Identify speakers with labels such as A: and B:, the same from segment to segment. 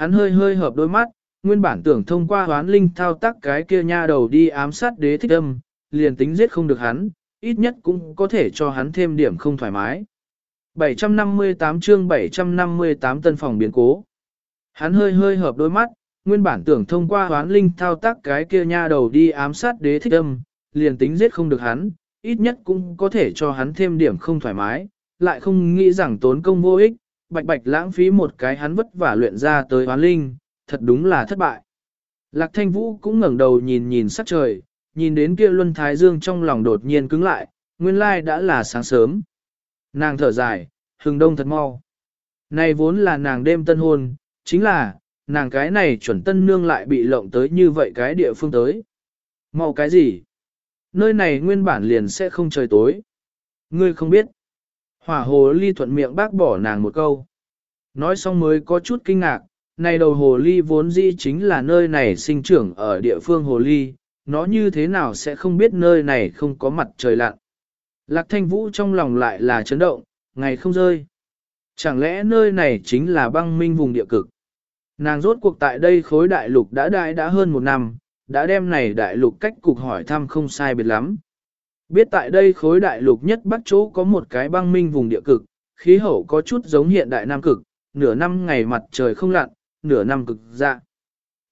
A: hắn hơi hơi hợp đôi mắt, nguyên bản tưởng thông qua hoán linh thao tác cái kia nha đầu đi ám sát đế thích âm, liền tính giết không được hắn, ít nhất cũng có thể cho hắn thêm điểm không thoải mái. 758 chương 758 tân phòng biến cố. Hắn hơi hơi hợp đôi mắt, nguyên bản tưởng thông qua hoán linh thao tác cái kia nha đầu đi ám sát đế thích âm, liền tính giết không được hắn, ít nhất cũng có thể cho hắn thêm điểm không thoải mái, lại không nghĩ rằng tốn công vô ích, bạch bạch lãng phí một cái hắn vất vả luyện ra tới hoán linh, thật đúng là thất bại. Lạc thanh vũ cũng ngẩng đầu nhìn nhìn sắc trời, nhìn đến kia luân thái dương trong lòng đột nhiên cứng lại, nguyên lai đã là sáng sớm. Nàng thở dài, hừng đông thật mau. Này vốn là nàng đêm tân hôn, chính là, nàng cái này chuẩn tân nương lại bị lộng tới như vậy cái địa phương tới. Mau cái gì? Nơi này nguyên bản liền sẽ không trời tối. Ngươi không biết. Hỏa hồ ly thuận miệng bác bỏ nàng một câu. Nói xong mới có chút kinh ngạc, này đầu hồ ly vốn dĩ chính là nơi này sinh trưởng ở địa phương hồ ly, nó như thế nào sẽ không biết nơi này không có mặt trời lặn. Lạc thanh vũ trong lòng lại là chấn động, ngày không rơi. Chẳng lẽ nơi này chính là băng minh vùng địa cực? Nàng rốt cuộc tại đây khối đại lục đã đại đã hơn một năm, đã đem này đại lục cách cục hỏi thăm không sai biệt lắm. Biết tại đây khối đại lục nhất bắc chỗ có một cái băng minh vùng địa cực, khí hậu có chút giống hiện đại nam cực, nửa năm ngày mặt trời không lặn, nửa năm cực dạ.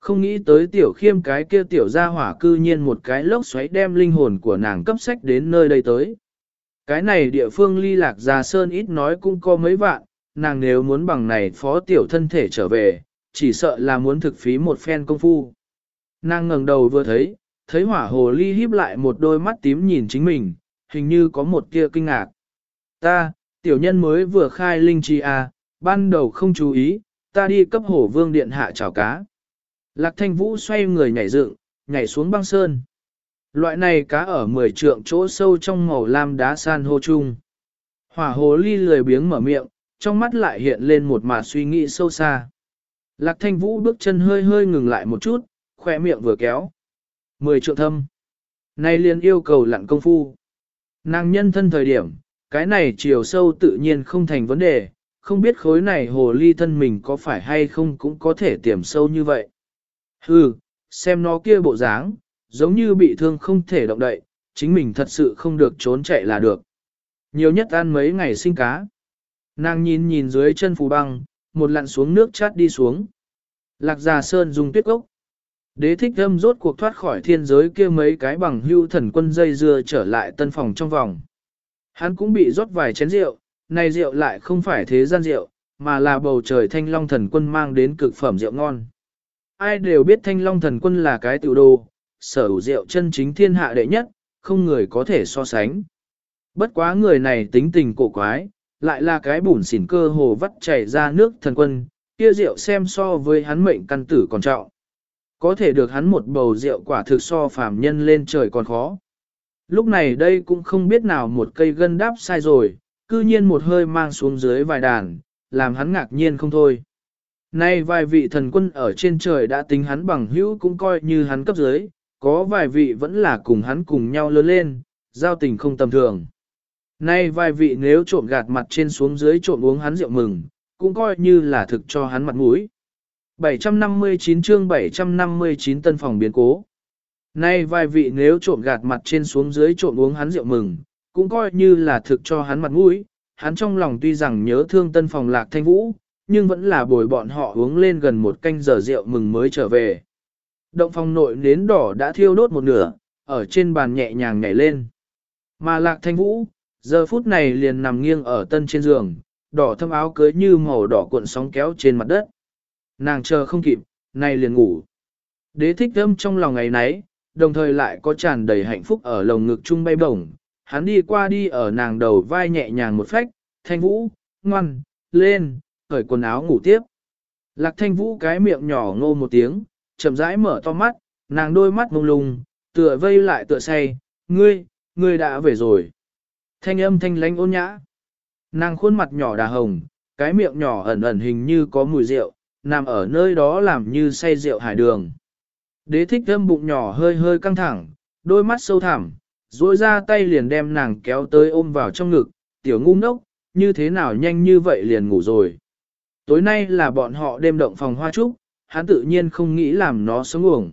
A: Không nghĩ tới tiểu khiêm cái kia tiểu gia hỏa cư nhiên một cái lốc xoáy đem linh hồn của nàng cấp sách đến nơi đây tới. Cái này địa phương ly lạc già sơn ít nói cũng có mấy vạn, nàng nếu muốn bằng này phó tiểu thân thể trở về, chỉ sợ là muốn thực phí một phen công phu. Nàng ngẩng đầu vừa thấy, thấy hỏa hồ ly híp lại một đôi mắt tím nhìn chính mình, hình như có một tia kinh ngạc. Ta, tiểu nhân mới vừa khai linh chi à, ban đầu không chú ý, ta đi cấp hổ vương điện hạ chào cá. Lạc thanh vũ xoay người nhảy dựng, nhảy xuống băng sơn. Loại này cá ở 10 trượng chỗ sâu trong màu lam đá san hô chung. Hỏa hồ ly lười biếng mở miệng, trong mắt lại hiện lên một mà suy nghĩ sâu xa. Lạc thanh vũ bước chân hơi hơi ngừng lại một chút, khoe miệng vừa kéo. Mười trượng thâm. Nay liền yêu cầu lặn công phu. Nàng nhân thân thời điểm, cái này chiều sâu tự nhiên không thành vấn đề, không biết khối này hồ ly thân mình có phải hay không cũng có thể tiềm sâu như vậy. Hừ, xem nó kia bộ dáng, giống như bị thương không thể động đậy, chính mình thật sự không được trốn chạy là được. Nhiều nhất ăn mấy ngày sinh cá. Nàng nhìn nhìn dưới chân phù băng, một lặn xuống nước chát đi xuống. Lạc già sơn dùng tuyết ốc. Đế thích thâm rốt cuộc thoát khỏi thiên giới kia mấy cái bằng hưu thần quân dây dưa trở lại tân phòng trong vòng. Hắn cũng bị rót vài chén rượu, này rượu lại không phải thế gian rượu, mà là bầu trời thanh long thần quân mang đến cực phẩm rượu ngon. Ai đều biết thanh long thần quân là cái tiểu đồ, sở hữu rượu chân chính thiên hạ đệ nhất, không người có thể so sánh. Bất quá người này tính tình cổ quái, lại là cái bùn xỉn cơ hồ vắt chảy ra nước thần quân, kia rượu xem so với hắn mệnh căn tử còn trọng. Có thể được hắn một bầu rượu quả thực so phàm nhân lên trời còn khó. Lúc này đây cũng không biết nào một cây gân đáp sai rồi, cư nhiên một hơi mang xuống dưới vài đàn, làm hắn ngạc nhiên không thôi. Nay vài vị thần quân ở trên trời đã tính hắn bằng hữu cũng coi như hắn cấp dưới, có vài vị vẫn là cùng hắn cùng nhau lớn lên, giao tình không tầm thường. Nay vài vị nếu trộn gạt mặt trên xuống dưới trộn uống hắn rượu mừng, cũng coi như là thực cho hắn mặt mũi. 759 chương 759 tân phòng biến cố. Nay vài vị nếu trộn gạt mặt trên xuống dưới trộn uống hắn rượu mừng, cũng coi như là thực cho hắn mặt mũi. Hắn trong lòng tuy rằng nhớ thương tân phòng lạc thanh vũ, nhưng vẫn là bồi bọn họ uống lên gần một canh giờ rượu mừng mới trở về. Động phòng nội nến đỏ đã thiêu đốt một nửa, ở trên bàn nhẹ nhàng nhảy lên. Mà lạc thanh vũ, giờ phút này liền nằm nghiêng ở tân trên giường, đỏ thâm áo cưới như màu đỏ cuộn sóng kéo trên mặt đất. Nàng chờ không kịp, nay liền ngủ. Đế thích thâm trong lòng ngày nấy, đồng thời lại có tràn đầy hạnh phúc ở lồng ngực chung bay bổng. Hắn đi qua đi ở nàng đầu vai nhẹ nhàng một phách, thanh vũ, ngoan, lên, cởi quần áo ngủ tiếp. Lạc thanh vũ cái miệng nhỏ ngô một tiếng, chậm rãi mở to mắt, nàng đôi mắt mông lung, tựa vây lại tựa say, ngươi, ngươi đã về rồi. Thanh âm thanh lánh ôn nhã. Nàng khuôn mặt nhỏ đà hồng, cái miệng nhỏ ẩn ẩn hình như có mùi rượu, nằm ở nơi đó làm như say rượu hải đường. Đế thích thâm bụng nhỏ hơi hơi căng thẳng, đôi mắt sâu thẳm, duỗi ra tay liền đem nàng kéo tới ôm vào trong ngực, tiểu ngu ngốc, như thế nào nhanh như vậy liền ngủ rồi. Tối nay là bọn họ đêm động phòng hoa trúc, hắn tự nhiên không nghĩ làm nó sống uổng.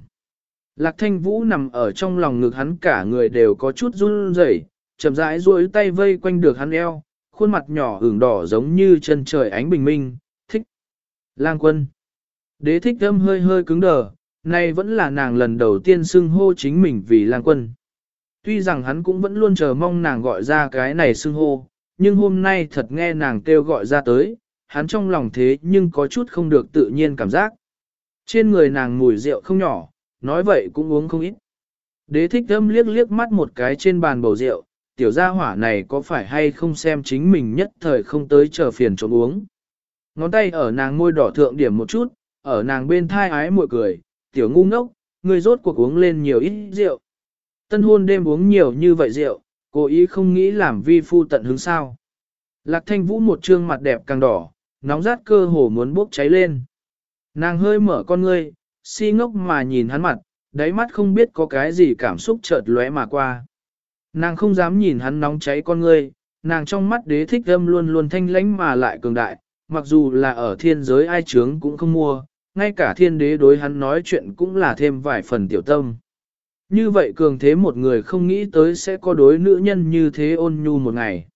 A: Lạc thanh vũ nằm ở trong lòng ngực hắn cả người đều có chút run rẩy, chậm rãi duỗi tay vây quanh được hắn eo, khuôn mặt nhỏ ửng đỏ giống như chân trời ánh bình minh. Lang quân. Đế thích âm hơi hơi cứng đờ, nay vẫn là nàng lần đầu tiên xưng hô chính mình vì lang quân. Tuy rằng hắn cũng vẫn luôn chờ mong nàng gọi ra cái này xưng hô, nhưng hôm nay thật nghe nàng kêu gọi ra tới, hắn trong lòng thế nhưng có chút không được tự nhiên cảm giác. Trên người nàng mùi rượu không nhỏ, nói vậy cũng uống không ít. Đế thích âm liếc liếc mắt một cái trên bàn bầu rượu, tiểu gia hỏa này có phải hay không xem chính mình nhất thời không tới chờ phiền trộm uống. Ngón tay ở nàng môi đỏ thượng điểm một chút, ở nàng bên thai ái mội cười, tiểu ngu ngốc, người rốt cuộc uống lên nhiều ít rượu. Tân hôn đêm uống nhiều như vậy rượu, cố ý không nghĩ làm vi phu tận hứng sao. Lạc thanh vũ một trương mặt đẹp càng đỏ, nóng rát cơ hồ muốn bốc cháy lên. Nàng hơi mở con ngươi, si ngốc mà nhìn hắn mặt, đáy mắt không biết có cái gì cảm xúc chợt lóe mà qua. Nàng không dám nhìn hắn nóng cháy con ngươi, nàng trong mắt đế thích âm luôn luôn thanh lãnh mà lại cường đại, mặc dù là ở thiên giới ai chướng cũng không mua, ngay cả thiên đế đối hắn nói chuyện cũng là thêm vài phần tiểu tâm. Như vậy cường thế một người không nghĩ tới sẽ có đối nữ nhân như thế ôn nhu một ngày.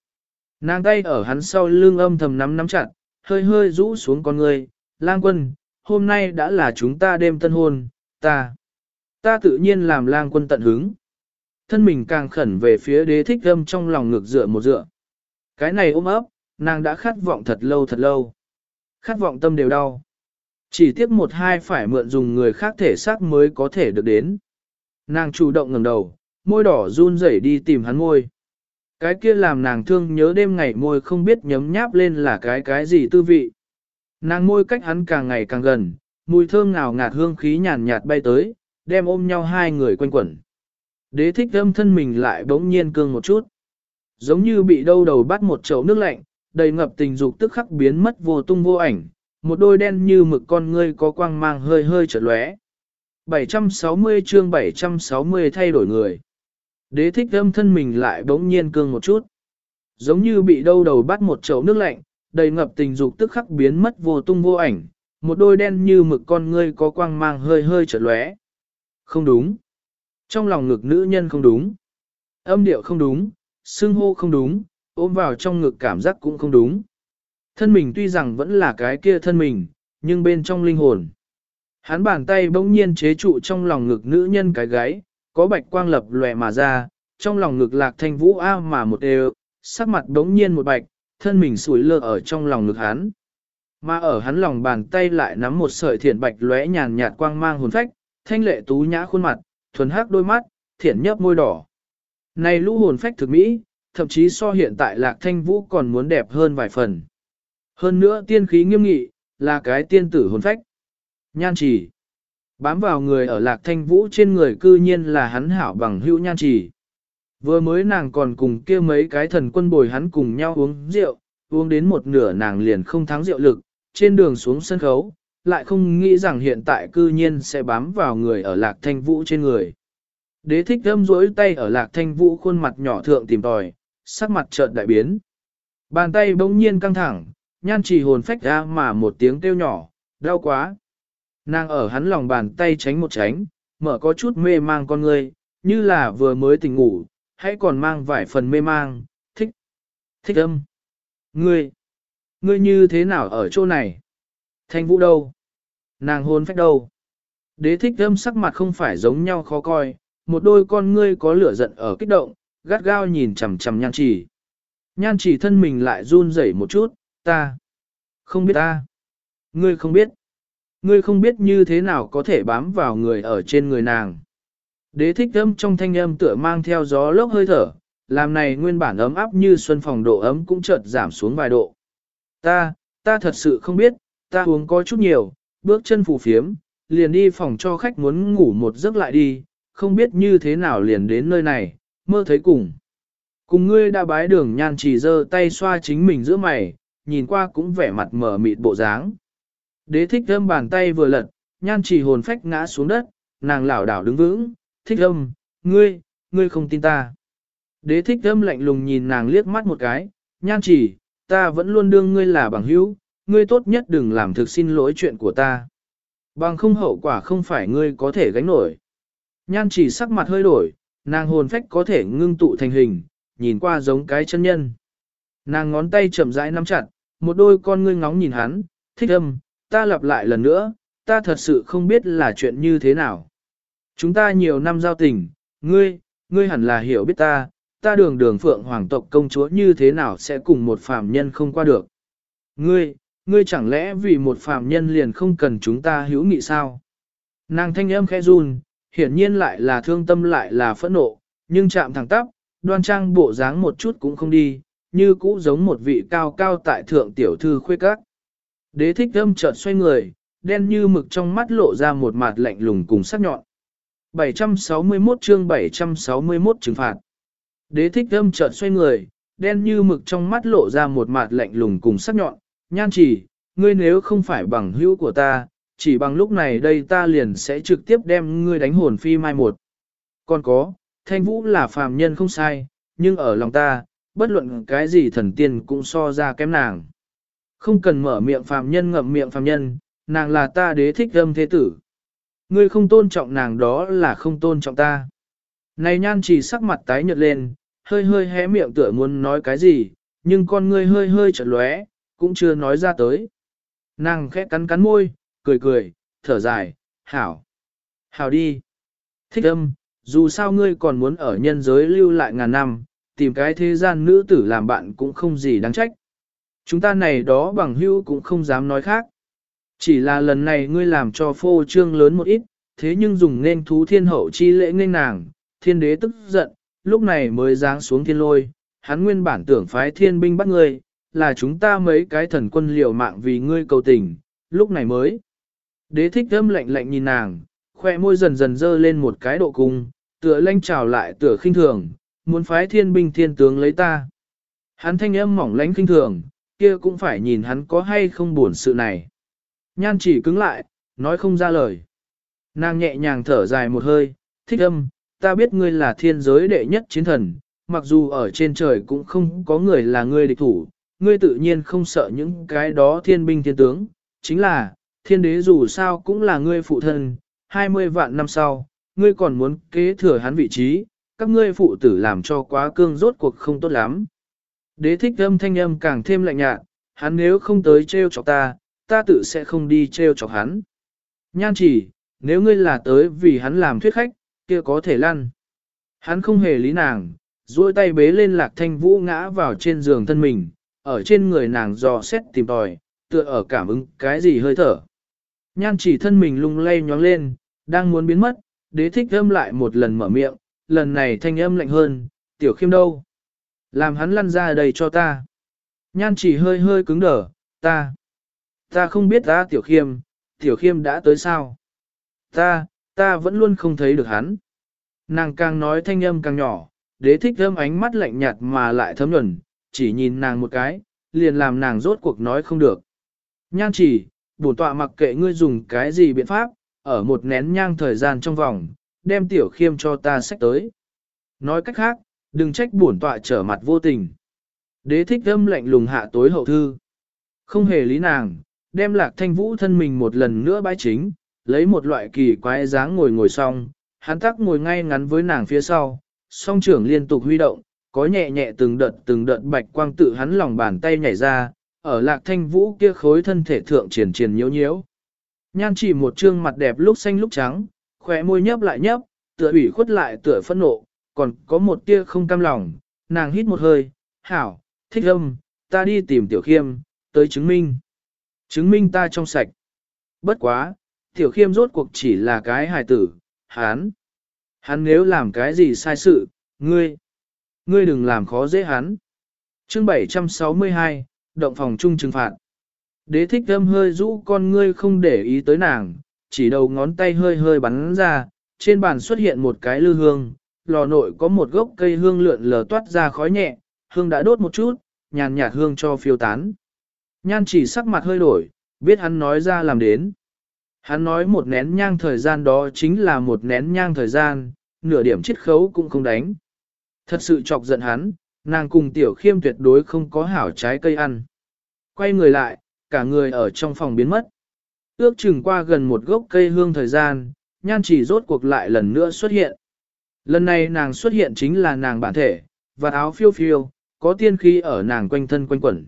A: Nàng tay ở hắn sau lưng âm thầm nắm nắm chặt, hơi hơi rũ xuống con người, lang quân, hôm nay đã là chúng ta đêm tân hôn, ta, ta tự nhiên làm lang quân tận hứng. Thân mình càng khẩn về phía đế thích âm trong lòng ngược dựa một dựa. Cái này ôm ấp, nàng đã khát vọng thật lâu thật lâu. Khát vọng tâm đều đau. Chỉ tiếc một hai phải mượn dùng người khác thể xác mới có thể được đến. Nàng chủ động ngẩng đầu, môi đỏ run rẩy đi tìm hắn môi. Cái kia làm nàng thương nhớ đêm ngày môi không biết nhấm nháp lên là cái cái gì tư vị. Nàng môi cách hắn càng ngày càng gần, mùi thơm ngào ngạt hương khí nhàn nhạt bay tới, đem ôm nhau hai người quanh quẩn. Đế thích âm thân mình lại bỗng nhiên cương một chút. Giống như bị đâu đầu bắt một chậu nước lạnh, đầy ngập tình dục tức khắc biến mất vô tung vô ảnh, một đôi đen như mực con ngươi có quang mang hơi hơi chợt lóe. 760 chương 760 thay đổi người. Đế thích âm thân mình lại bỗng nhiên cương một chút. Giống như bị đâu đầu bắt một chậu nước lạnh, đầy ngập tình dục tức khắc biến mất vô tung vô ảnh, một đôi đen như mực con ngươi có quang mang hơi hơi chợt lóe. Không đúng. Trong lòng ngực nữ nhân không đúng. Âm điệu không đúng, xương hô không đúng, ôm vào trong ngực cảm giác cũng không đúng. Thân mình tuy rằng vẫn là cái kia thân mình, nhưng bên trong linh hồn. Hắn bàn tay bỗng nhiên chế trụ trong lòng ngực nữ nhân cái gáy, có bạch quang lập lòe mà ra, trong lòng ngực lạc thanh vũ a mà một đều, sắc mặt bỗng nhiên một bạch, thân mình sủi lơ ở trong lòng ngực hắn. Mà ở hắn lòng bàn tay lại nắm một sợi thiện bạch lóe nhàn nhạt quang mang hồn phách, thanh lệ tú nhã khuôn mặt, thuần hắc đôi mắt, thiện nhấp môi đỏ. Này lũ hồn phách thực mỹ, thậm chí so hiện tại lạc thanh vũ còn muốn đẹp hơn vài phần. Hơn nữa tiên khí nghiêm nghị, là cái tiên tử hồn phách. Nhan chỉ. Bám vào người ở lạc thanh vũ trên người cư nhiên là hắn hảo bằng hữu nhan chỉ. Vừa mới nàng còn cùng kia mấy cái thần quân bồi hắn cùng nhau uống rượu, uống đến một nửa nàng liền không thắng rượu lực, trên đường xuống sân khấu, lại không nghĩ rằng hiện tại cư nhiên sẽ bám vào người ở lạc thanh vũ trên người. Đế thích thâm rỗi tay ở lạc thanh vũ khuôn mặt nhỏ thượng tìm tòi, sắc mặt chợt đại biến. Bàn tay bỗng nhiên căng thẳng, nhan chỉ hồn phách ra mà một tiếng kêu nhỏ, đau quá. Nàng ở hắn lòng bàn tay tránh một tránh, mở có chút mê mang con ngươi, như là vừa mới tỉnh ngủ, hãy còn mang vài phần mê mang, thích, thích âm. Ngươi, ngươi như thế nào ở chỗ này? Thanh vũ đâu? Nàng hôn phách đâu? Đế thích âm sắc mặt không phải giống nhau khó coi, một đôi con ngươi có lửa giận ở kích động, gắt gao nhìn chằm chằm nhan chỉ. Nhan chỉ thân mình lại run rẩy một chút, ta. Không biết ta. Ngươi không biết. Ngươi không biết như thế nào có thể bám vào người ở trên người nàng. Đế thích âm trong thanh âm tựa mang theo gió lốc hơi thở, làm này nguyên bản ấm áp như xuân phòng độ ấm cũng chợt giảm xuống vài độ. Ta, ta thật sự không biết, ta uống có chút nhiều, bước chân phù phiếm, liền đi phòng cho khách muốn ngủ một giấc lại đi, không biết như thế nào liền đến nơi này, mơ thấy cùng. Cùng ngươi đã bái đường nhan chỉ giơ tay xoa chính mình giữa mày, nhìn qua cũng vẻ mặt mở mịt bộ dáng. Đế thích âm bàn tay vừa lật, nhan chỉ hồn phách ngã xuống đất, nàng lảo đảo đứng vững, thích âm, ngươi, ngươi không tin ta. Đế thích âm lạnh lùng nhìn nàng liếc mắt một cái, nhan chỉ, ta vẫn luôn đương ngươi là bằng hữu, ngươi tốt nhất đừng làm thực xin lỗi chuyện của ta. Bằng không hậu quả không phải ngươi có thể gánh nổi. Nhan chỉ sắc mặt hơi đổi, nàng hồn phách có thể ngưng tụ thành hình, nhìn qua giống cái chân nhân. Nàng ngón tay chậm rãi nắm chặt, một đôi con ngươi ngóng nhìn hắn, thích âm, ta lặp lại lần nữa, ta thật sự không biết là chuyện như thế nào. Chúng ta nhiều năm giao tình, ngươi, ngươi hẳn là hiểu biết ta, ta đường đường phượng hoàng tộc công chúa như thế nào sẽ cùng một phàm nhân không qua được. Ngươi, ngươi chẳng lẽ vì một phàm nhân liền không cần chúng ta hữu nghị sao? Nàng thanh âm khẽ run, hiển nhiên lại là thương tâm lại là phẫn nộ, nhưng chạm thẳng tắp, đoan trang bộ dáng một chút cũng không đi, như cũ giống một vị cao cao tại thượng tiểu thư khuê các. Đế thích âm chợt xoay người, đen như mực trong mắt lộ ra một mặt lạnh lùng cùng sắc nhọn. 761 chương 761 trừng phạt. Đế thích âm chợt xoay người, đen như mực trong mắt lộ ra một mặt lạnh lùng cùng sắc nhọn, nhan chỉ, ngươi nếu không phải bằng hữu của ta, chỉ bằng lúc này đây ta liền sẽ trực tiếp đem ngươi đánh hồn phi mai một. Còn có, thanh vũ là phàm nhân không sai, nhưng ở lòng ta, bất luận cái gì thần tiên cũng so ra kém nàng. Không cần mở miệng phàm nhân ngậm miệng phàm nhân, nàng là ta đế thích âm thế tử. Ngươi không tôn trọng nàng đó là không tôn trọng ta. Này nhan chỉ sắc mặt tái nhợt lên, hơi hơi hé miệng tựa muốn nói cái gì, nhưng con ngươi hơi hơi chợt lóe, cũng chưa nói ra tới. Nàng khẽ cắn cắn môi, cười cười, thở dài, hảo. Hảo đi. Thích âm, dù sao ngươi còn muốn ở nhân giới lưu lại ngàn năm, tìm cái thế gian nữ tử làm bạn cũng không gì đáng trách. Chúng ta này đó bằng hữu cũng không dám nói khác. Chỉ là lần này ngươi làm cho phô trương lớn một ít, thế nhưng dùng nên thú thiên hậu chi lễ nên nàng, thiên đế tức giận, lúc này mới giáng xuống thiên lôi, hắn nguyên bản tưởng phái thiên binh bắt ngươi, là chúng ta mấy cái thần quân liều mạng vì ngươi cầu tình, lúc này mới. Đế thích âm lạnh lạnh nhìn nàng, khoe môi dần dần dơ lên một cái độ cung, tựa lanh trào lại tựa khinh thường, muốn phái thiên binh thiên tướng lấy ta. Hắn thanh âm mỏng lánh khinh thường, kia cũng phải nhìn hắn có hay không buồn sự này. Nhan chỉ cứng lại, nói không ra lời. Nàng nhẹ nhàng thở dài một hơi, thích âm, ta biết ngươi là thiên giới đệ nhất chiến thần, mặc dù ở trên trời cũng không có người là ngươi địch thủ, ngươi tự nhiên không sợ những cái đó thiên binh thiên tướng, chính là, thiên đế dù sao cũng là ngươi phụ thân, 20 vạn năm sau, ngươi còn muốn kế thừa hắn vị trí, các ngươi phụ tử làm cho quá cương rốt cuộc không tốt lắm. Đế thích âm thanh âm càng thêm lạnh nhạt, hắn nếu không tới treo chọc ta, ta tự sẽ không đi treo chọc hắn. Nhan chỉ, nếu ngươi là tới vì hắn làm thuyết khách, kia có thể lăn. Hắn không hề lý nàng, duỗi tay bế lên lạc thanh vũ ngã vào trên giường thân mình, ở trên người nàng dò xét tìm tòi, tựa ở cảm ứng cái gì hơi thở. Nhan chỉ thân mình lung lay nhóng lên, đang muốn biến mất, đế thích âm lại một lần mở miệng, lần này thanh âm lạnh hơn, tiểu khiêm đâu? Làm hắn lăn ra đây cho ta. Nhan chỉ hơi hơi cứng đờ, ta. Ta không biết ta tiểu khiêm, tiểu khiêm đã tới sao? Ta, ta vẫn luôn không thấy được hắn. Nàng càng nói thanh âm càng nhỏ, đế thích âm ánh mắt lạnh nhạt mà lại thấm nhuần, chỉ nhìn nàng một cái, liền làm nàng rốt cuộc nói không được. Nhan chỉ, bổn tọa mặc kệ ngươi dùng cái gì biện pháp, ở một nén nhang thời gian trong vòng, đem tiểu khiêm cho ta sách tới. Nói cách khác, đừng trách bổn tọa trở mặt vô tình. Đế thích âm lạnh lùng hạ tối hậu thư. Không hề lý nàng, đem lạc thanh vũ thân mình một lần nữa bãi chính, lấy một loại kỳ quái dáng ngồi ngồi xong, hắn tắc ngồi ngay ngắn với nàng phía sau, song trưởng liên tục huy động, có nhẹ nhẹ từng đợt từng đợt bạch quang tự hắn lòng bàn tay nhảy ra, ở lạc thanh vũ kia khối thân thể thượng triển triển nhiễu nhiễu. Nhan chỉ một trương mặt đẹp lúc xanh lúc trắng, khỏe môi nhấp lại nhấp, tựa ủy khuất lại tựa phẫn nộ, còn có một tia không cam lòng, nàng hít một hơi, hảo, thích âm, ta đi tìm tiểu khiêm, tới chứng minh. Chứng minh ta trong sạch. Bất quá, tiểu khiêm rốt cuộc chỉ là cái hài tử, hắn. Hắn nếu làm cái gì sai sự, ngươi, ngươi đừng làm khó dễ hắn. Chương 762, Động phòng trung trừng phạt. Đế thích thâm hơi rũ con ngươi không để ý tới nàng, chỉ đầu ngón tay hơi hơi bắn ra, trên bàn xuất hiện một cái lư hương, lò nội có một gốc cây hương lượn lờ toát ra khói nhẹ, hương đã đốt một chút, nhàn nhạt hương cho phiêu tán. Nhan chỉ sắc mặt hơi đổi, biết hắn nói ra làm đến. Hắn nói một nén nhang thời gian đó chính là một nén nhang thời gian, nửa điểm chiết khấu cũng không đánh. Thật sự chọc giận hắn, nàng cùng tiểu khiêm tuyệt đối không có hảo trái cây ăn. Quay người lại, cả người ở trong phòng biến mất. Ước chừng qua gần một gốc cây hương thời gian, nhan chỉ rốt cuộc lại lần nữa xuất hiện. Lần này nàng xuất hiện chính là nàng bản thể, và áo phiêu phiêu, có tiên khí ở nàng quanh thân quanh quẩn.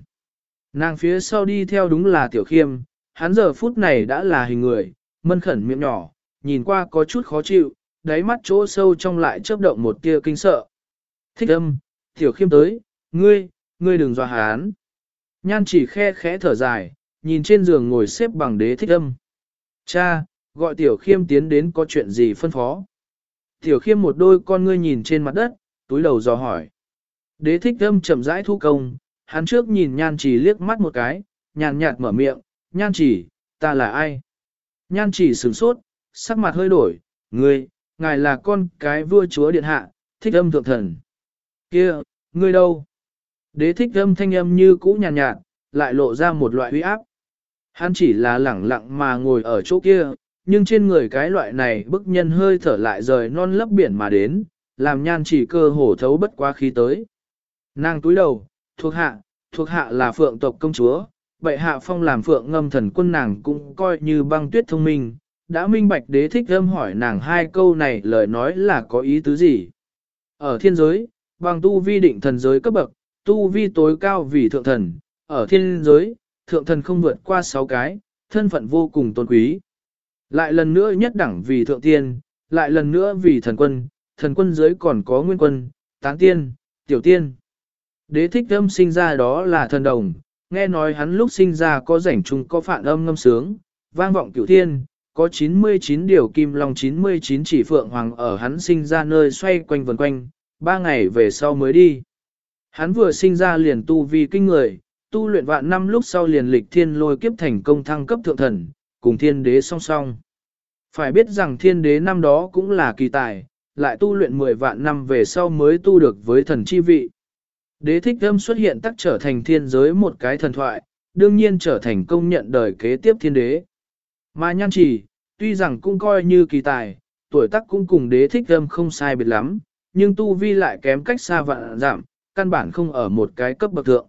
A: Nàng phía sau đi theo đúng là tiểu khiêm, hắn giờ phút này đã là hình người, mân khẩn miệng nhỏ, nhìn qua có chút khó chịu, đáy mắt chỗ sâu trong lại chớp động một tia kinh sợ. Thích âm, tiểu khiêm tới, ngươi, ngươi đừng dọa hắn. Nhan chỉ khe khẽ thở dài, nhìn trên giường ngồi xếp bằng đế thích âm. Cha, gọi tiểu khiêm tiến đến có chuyện gì phân phó. Tiểu khiêm một đôi con ngươi nhìn trên mặt đất, túi đầu dò hỏi. Đế thích âm chậm rãi thu công, hắn trước nhìn nhan chỉ liếc mắt một cái, nhàn nhạt mở miệng, nhan chỉ, ta là ai? Nhan chỉ sửng sốt, sắc mặt hơi đổi, ngươi, ngài là con cái vua chúa điện hạ, thích âm thượng thần. Kia, ngươi đâu? Đế thích âm thanh âm như cũ nhàn nhạt, nhạt, lại lộ ra một loại uy áp. Hắn chỉ là lẳng lặng mà ngồi ở chỗ kia, nhưng trên người cái loại này bức nhân hơi thở lại rời non lấp biển mà đến, làm nhan chỉ cơ hổ thấu bất quá khí tới. Nàng túi đầu, thuộc hạ, thuộc hạ là phượng tộc công chúa, bệ hạ phong làm phượng ngâm thần quân nàng cũng coi như băng tuyết thông minh, đã minh bạch đế thích âm hỏi nàng hai câu này lời nói là có ý tứ gì. Ở thiên giới, băng tu vi định thần giới cấp bậc, tu vi tối cao vì thượng thần, ở thiên giới, thượng thần không vượt qua sáu cái, thân phận vô cùng tôn quý. Lại lần nữa nhất đẳng vì thượng tiên, lại lần nữa vì thần quân, thần quân giới còn có nguyên quân, tán tiên, tiểu tiên. Đế thích âm sinh ra đó là thần đồng, nghe nói hắn lúc sinh ra có rảnh trùng có phản âm ngâm sướng, vang vọng cửu thiên, có 99 điều kim long 99 chỉ phượng hoàng ở hắn sinh ra nơi xoay quanh vần quanh, ba ngày về sau mới đi. Hắn vừa sinh ra liền tu vi kinh người, tu luyện vạn năm lúc sau liền lịch thiên lôi kiếp thành công thăng cấp thượng thần, cùng thiên đế song song. Phải biết rằng thiên đế năm đó cũng là kỳ tài, lại tu luyện 10 vạn năm về sau mới tu được với thần chi vị. Đế thích âm xuất hiện tắc trở thành thiên giới một cái thần thoại, đương nhiên trở thành công nhận đời kế tiếp thiên đế. Mà nhan chỉ, tuy rằng cũng coi như kỳ tài, tuổi tác cũng cùng đế thích âm không sai biệt lắm, nhưng tu vi lại kém cách xa vạn giảm, căn bản không ở một cái cấp bậc thượng.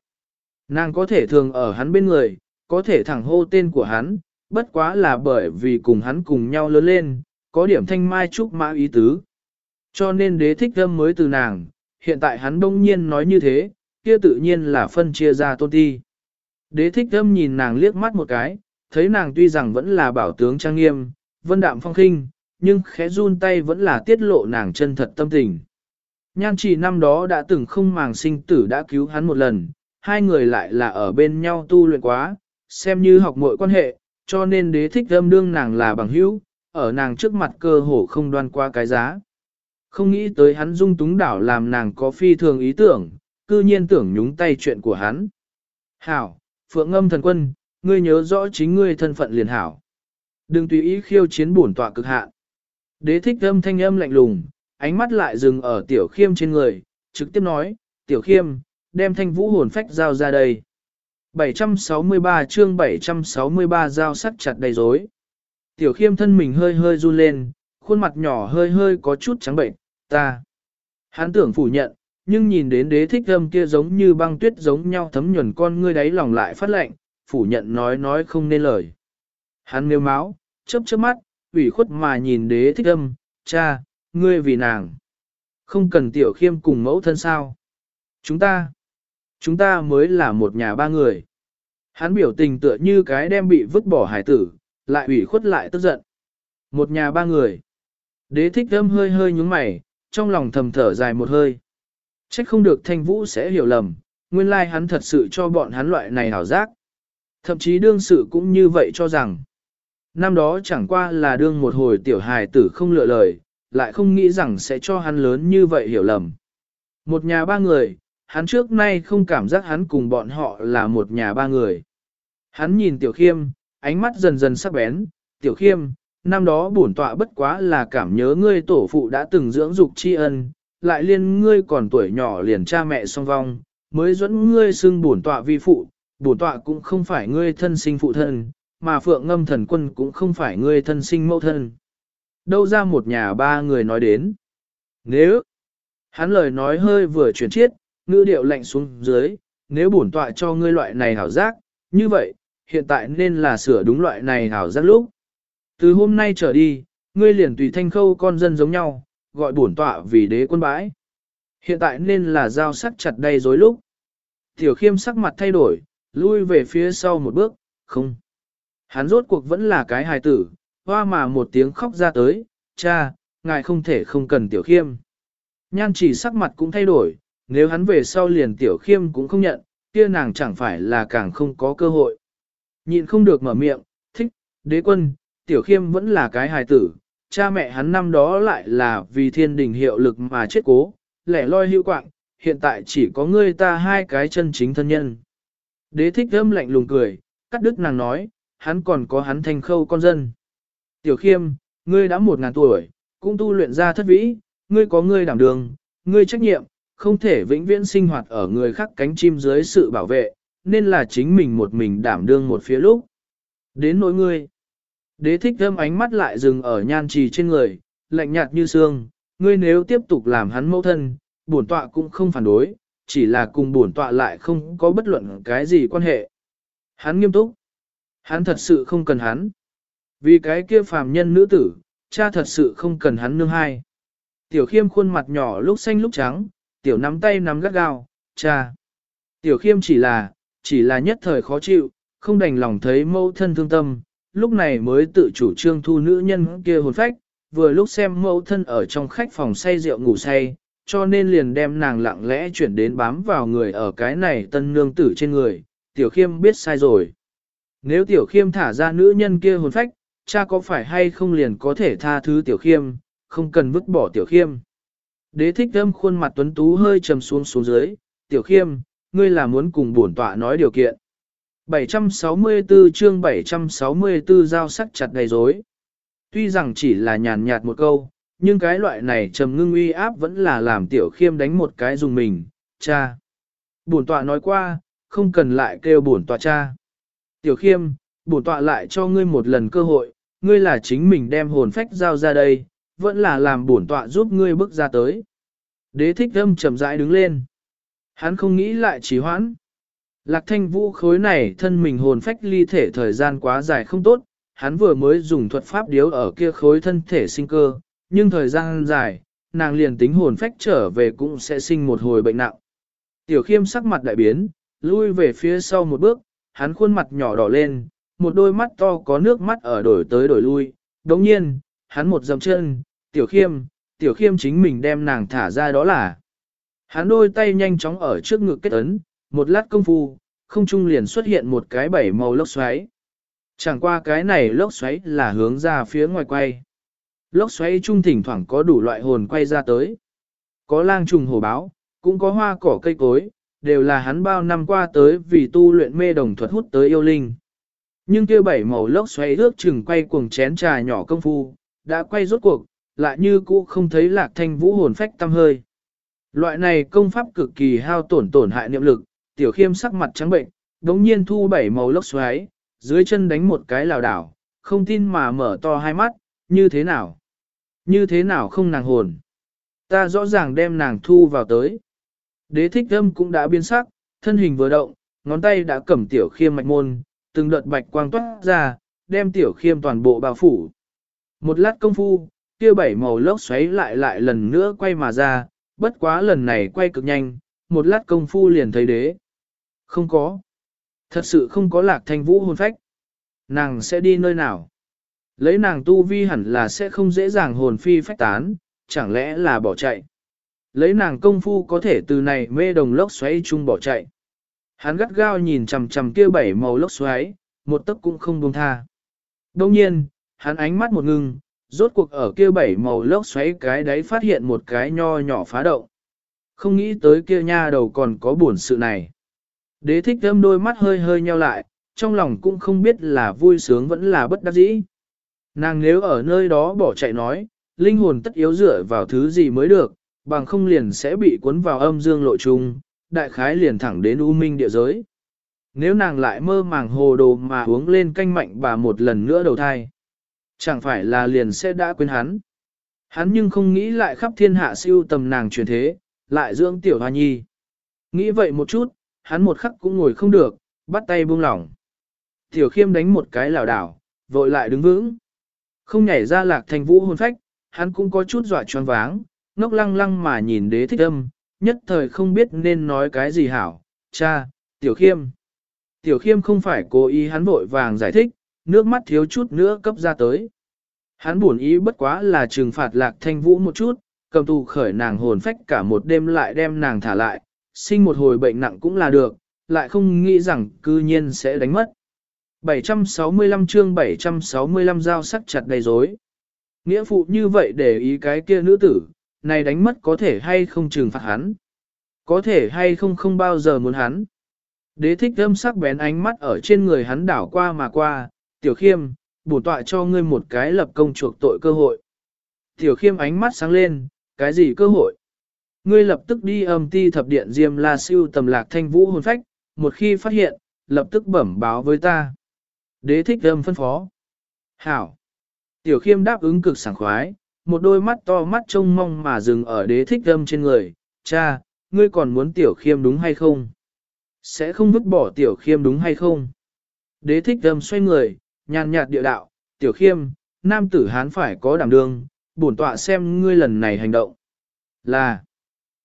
A: Nàng có thể thường ở hắn bên người, có thể thẳng hô tên của hắn, bất quá là bởi vì cùng hắn cùng nhau lớn lên, có điểm thanh mai trúc mã ý tứ. Cho nên đế thích thâm mới từ nàng, hiện tại hắn đông nhiên nói như thế, kia tự nhiên là phân chia ra tôn ti. Đế thích thâm nhìn nàng liếc mắt một cái, thấy nàng tuy rằng vẫn là bảo tướng trang nghiêm, vân đạm phong khinh, nhưng khẽ run tay vẫn là tiết lộ nàng chân thật tâm tình. Nhan chỉ năm đó đã từng không màng sinh tử đã cứu hắn một lần, hai người lại là ở bên nhau tu luyện quá, xem như học mọi quan hệ, cho nên đế thích âm đương nàng là bằng hữu, ở nàng trước mặt cơ hồ không đoan qua cái giá. Không nghĩ tới hắn dung túng đảo làm nàng có phi thường ý tưởng, cư nhiên tưởng nhúng tay chuyện của hắn. Hảo, Phượng âm thần quân, ngươi nhớ rõ chính ngươi thân phận liền hảo. Đừng tùy ý khiêu chiến bổn tọa cực hạn. Đế thích âm thanh âm lạnh lùng, ánh mắt lại dừng ở tiểu khiêm trên người, trực tiếp nói, tiểu khiêm, đem thanh vũ hồn phách giao ra đây. 763 chương 763 giao sắc chặt đầy rối. Tiểu khiêm thân mình hơi hơi run lên, khuôn mặt nhỏ hơi hơi có chút trắng bệnh, ta. Hắn tưởng phủ nhận, nhưng nhìn đến đế thích âm kia giống như băng tuyết giống nhau thấm nhuần con ngươi đáy lòng lại phát lệnh, phủ nhận nói nói không nên lời. Hắn nêu máu, chớp chớp mắt, ủy khuất mà nhìn đế thích âm, cha, ngươi vì nàng. Không cần tiểu khiêm cùng mẫu thân sao. Chúng ta, chúng ta mới là một nhà ba người. Hắn biểu tình tựa như cái đem bị vứt bỏ hải tử, lại ủy khuất lại tức giận. Một nhà ba người. Đế thích âm hơi hơi nhúng mày, trong lòng thầm thở dài một hơi. Trách không được thanh vũ sẽ hiểu lầm, nguyên lai hắn thật sự cho bọn hắn loại này hảo giác. Thậm chí đương sự cũng như vậy cho rằng. Năm đó chẳng qua là đương một hồi tiểu hài tử không lựa lời, lại không nghĩ rằng sẽ cho hắn lớn như vậy hiểu lầm. Một nhà ba người, hắn trước nay không cảm giác hắn cùng bọn họ là một nhà ba người. Hắn nhìn tiểu khiêm, ánh mắt dần dần sắc bén, tiểu khiêm, năm đó bổn tọa bất quá là cảm nhớ ngươi tổ phụ đã từng dưỡng dục tri ân, lại liên ngươi còn tuổi nhỏ liền cha mẹ song vong, mới dẫn ngươi xưng bổn tọa vi phụ, bổn tọa cũng không phải ngươi thân sinh phụ thân, mà phượng ngâm thần quân cũng không phải ngươi thân sinh mẫu thân. Đâu ra một nhà ba người nói đến. Nếu, hắn lời nói hơi vừa chuyển chiết, ngữ điệu lạnh xuống dưới, nếu bổn tọa cho ngươi loại này hảo giác, như vậy, hiện tại nên là sửa đúng loại này hảo giác lúc. Từ hôm nay trở đi, ngươi liền tùy thanh khâu con dân giống nhau, gọi bổn tọa vì đế quân bãi. Hiện tại nên là giao sắc chặt đây dối lúc. Tiểu khiêm sắc mặt thay đổi, lui về phía sau một bước, không. Hắn rốt cuộc vẫn là cái hài tử, hoa mà một tiếng khóc ra tới, cha, ngài không thể không cần tiểu khiêm. Nhan chỉ sắc mặt cũng thay đổi, nếu hắn về sau liền tiểu khiêm cũng không nhận, kia nàng chẳng phải là càng không có cơ hội. Nhịn không được mở miệng, thích, đế quân, tiểu khiêm vẫn là cái hài tử, cha mẹ hắn năm đó lại là vì thiên đình hiệu lực mà chết cố, lẻ loi hữu quạng, hiện tại chỉ có ngươi ta hai cái chân chính thân nhân. Đế thích âm lạnh lùng cười, cắt đứt nàng nói, hắn còn có hắn thành khâu con dân. Tiểu khiêm, ngươi đã một ngàn tuổi, cũng tu luyện ra thất vĩ, ngươi có ngươi đảm đường, ngươi trách nhiệm, không thể vĩnh viễn sinh hoạt ở người khác cánh chim dưới sự bảo vệ, nên là chính mình một mình đảm đương một phía lúc. Đến nỗi ngươi, đế thích thơm ánh mắt lại dừng ở nhan trì trên người, lạnh nhạt như xương, ngươi nếu tiếp tục làm hắn mẫu thân, bổn tọa cũng không phản đối, chỉ là cùng bổn tọa lại không có bất luận cái gì quan hệ. Hắn nghiêm túc, hắn thật sự không cần hắn. Vì cái kia phàm nhân nữ tử, cha thật sự không cần hắn nương hai. Tiểu khiêm khuôn mặt nhỏ lúc xanh lúc trắng, tiểu nắm tay nắm gắt gao, cha. Tiểu khiêm chỉ là, chỉ là nhất thời khó chịu, không đành lòng thấy mẫu thân thương tâm, lúc này mới tự chủ trương thu nữ nhân kia hồn phách, vừa lúc xem mẫu thân ở trong khách phòng say rượu ngủ say, cho nên liền đem nàng lặng lẽ chuyển đến bám vào người ở cái này tân nương tử trên người, tiểu khiêm biết sai rồi. Nếu tiểu khiêm thả ra nữ nhân kia hồn phách, cha có phải hay không liền có thể tha thứ tiểu khiêm, không cần vứt bỏ tiểu khiêm. Đế thích âm khuôn mặt tuấn tú hơi trầm xuống xuống dưới, tiểu khiêm, ngươi là muốn cùng bổn tọa nói điều kiện. 764 chương 764 giao sắc chặt đầy rối. Tuy rằng chỉ là nhàn nhạt một câu, nhưng cái loại này trầm ngưng uy áp vẫn là làm tiểu khiêm đánh một cái dùng mình, cha. Bổn tọa nói qua, không cần lại kêu bổn tọa cha. Tiểu khiêm, bổn tọa lại cho ngươi một lần cơ hội, ngươi là chính mình đem hồn phách giao ra đây, vẫn là làm bổn tọa giúp ngươi bước ra tới. Đế thích âm chậm rãi đứng lên. Hắn không nghĩ lại trì hoãn. Lạc thanh vũ khối này thân mình hồn phách ly thể thời gian quá dài không tốt, hắn vừa mới dùng thuật pháp điếu ở kia khối thân thể sinh cơ, nhưng thời gian dài, nàng liền tính hồn phách trở về cũng sẽ sinh một hồi bệnh nặng. Tiểu khiêm sắc mặt đại biến, lui về phía sau một bước, hắn khuôn mặt nhỏ đỏ lên, một đôi mắt to có nước mắt ở đổi tới đổi lui. Đồng nhiên, hắn một dầm chân, tiểu khiêm, tiểu khiêm chính mình đem nàng thả ra đó là. Hắn đôi tay nhanh chóng ở trước ngực kết ấn, một lát công phu, không trung liền xuất hiện một cái bảy màu lốc xoáy. Chẳng qua cái này lốc xoáy là hướng ra phía ngoài quay. Lốc xoáy trung thỉnh thoảng có đủ loại hồn quay ra tới. Có lang trùng hồ báo, cũng có hoa cỏ cây cối, đều là hắn bao năm qua tới vì tu luyện mê đồng thuật hút tới yêu linh. Nhưng kia bảy màu lốc xoáy ước chừng quay cuồng chén trà nhỏ công phu, đã quay rốt cuộc, lại như cũ không thấy lạc thanh vũ hồn phách tâm hơi. Loại này công pháp cực kỳ hao tổn tổn hại niệm lực, tiểu khiêm sắc mặt trắng bệnh, đống nhiên thu bảy màu lốc xoáy, dưới chân đánh một cái lào đảo, không tin mà mở to hai mắt, như thế nào? Như thế nào không nàng hồn? Ta rõ ràng đem nàng thu vào tới. Đế thích âm cũng đã biến sắc, thân hình vừa động, ngón tay đã cầm tiểu khiêm mạch môn, từng đợt bạch quang toát ra, đem tiểu khiêm toàn bộ bao phủ. Một lát công phu, kia bảy màu lốc xoáy lại lại lần nữa quay mà ra, bất quá lần này quay cực nhanh, một lát công phu liền thấy đế. Không có. Thật sự không có lạc thanh vũ hồn phách. Nàng sẽ đi nơi nào? Lấy nàng tu vi hẳn là sẽ không dễ dàng hồn phi phách tán, chẳng lẽ là bỏ chạy. Lấy nàng công phu có thể từ này mê đồng lốc xoáy chung bỏ chạy. Hắn gắt gao nhìn chằm chằm kia bảy màu lốc xoáy, một tấc cũng không buông tha. Đông nhiên, hắn ánh mắt một ngưng, rốt cuộc ở kia bảy màu lốc xoáy cái đấy phát hiện một cái nho nhỏ phá động. Không nghĩ tới kia nha đầu còn có buồn sự này. Đế thích thơm đôi mắt hơi hơi nheo lại, trong lòng cũng không biết là vui sướng vẫn là bất đắc dĩ. Nàng nếu ở nơi đó bỏ chạy nói, linh hồn tất yếu dựa vào thứ gì mới được, bằng không liền sẽ bị cuốn vào âm dương lộ trùng, đại khái liền thẳng đến u minh địa giới. Nếu nàng lại mơ màng hồ đồ mà uống lên canh mạnh bà một lần nữa đầu thai, chẳng phải là liền sẽ đã quên hắn. Hắn nhưng không nghĩ lại khắp thiên hạ siêu tầm nàng truyền thế, lại dưỡng tiểu hoa nhi. Nghĩ vậy một chút, hắn một khắc cũng ngồi không được, bắt tay buông lỏng. Tiểu khiêm đánh một cái lảo đảo, vội lại đứng vững. Không nhảy ra lạc thành vũ hôn phách, hắn cũng có chút dọa choáng váng, ngốc lăng lăng mà nhìn đế thích âm, nhất thời không biết nên nói cái gì hảo. Cha, tiểu khiêm. Tiểu khiêm không phải cố ý hắn vội vàng giải thích, nước mắt thiếu chút nữa cấp ra tới. Hắn buồn ý bất quá là trừng phạt lạc thanh vũ một chút, cầm tù khởi nàng hồn phách cả một đêm lại đem nàng thả lại, sinh một hồi bệnh nặng cũng là được, lại không nghĩ rằng cư nhiên sẽ đánh mất. 765 chương 765 giao sắc chặt đầy rối. Nghĩa phụ như vậy để ý cái kia nữ tử, này đánh mất có thể hay không trừng phạt hắn. Có thể hay không không bao giờ muốn hắn. Đế thích âm sắc bén ánh mắt ở trên người hắn đảo qua mà qua, tiểu khiêm, bổ tọa cho ngươi một cái lập công chuộc tội cơ hội. Tiểu khiêm ánh mắt sáng lên, cái gì cơ hội? Ngươi lập tức đi âm ti thập điện Diêm La siêu tầm lạc thanh vũ hồn phách, một khi phát hiện, lập tức bẩm báo với ta. Đế thích âm phân phó. Hảo. Tiểu khiêm đáp ứng cực sảng khoái, một đôi mắt to mắt trông mong mà dừng ở đế thích âm trên người. Cha, ngươi còn muốn tiểu khiêm đúng hay không? Sẽ không vứt bỏ tiểu khiêm đúng hay không? Đế thích âm xoay người, nhàn nhạt địa đạo, tiểu khiêm, nam tử hán phải có đảm đương, bổn tọa xem ngươi lần này hành động. Là,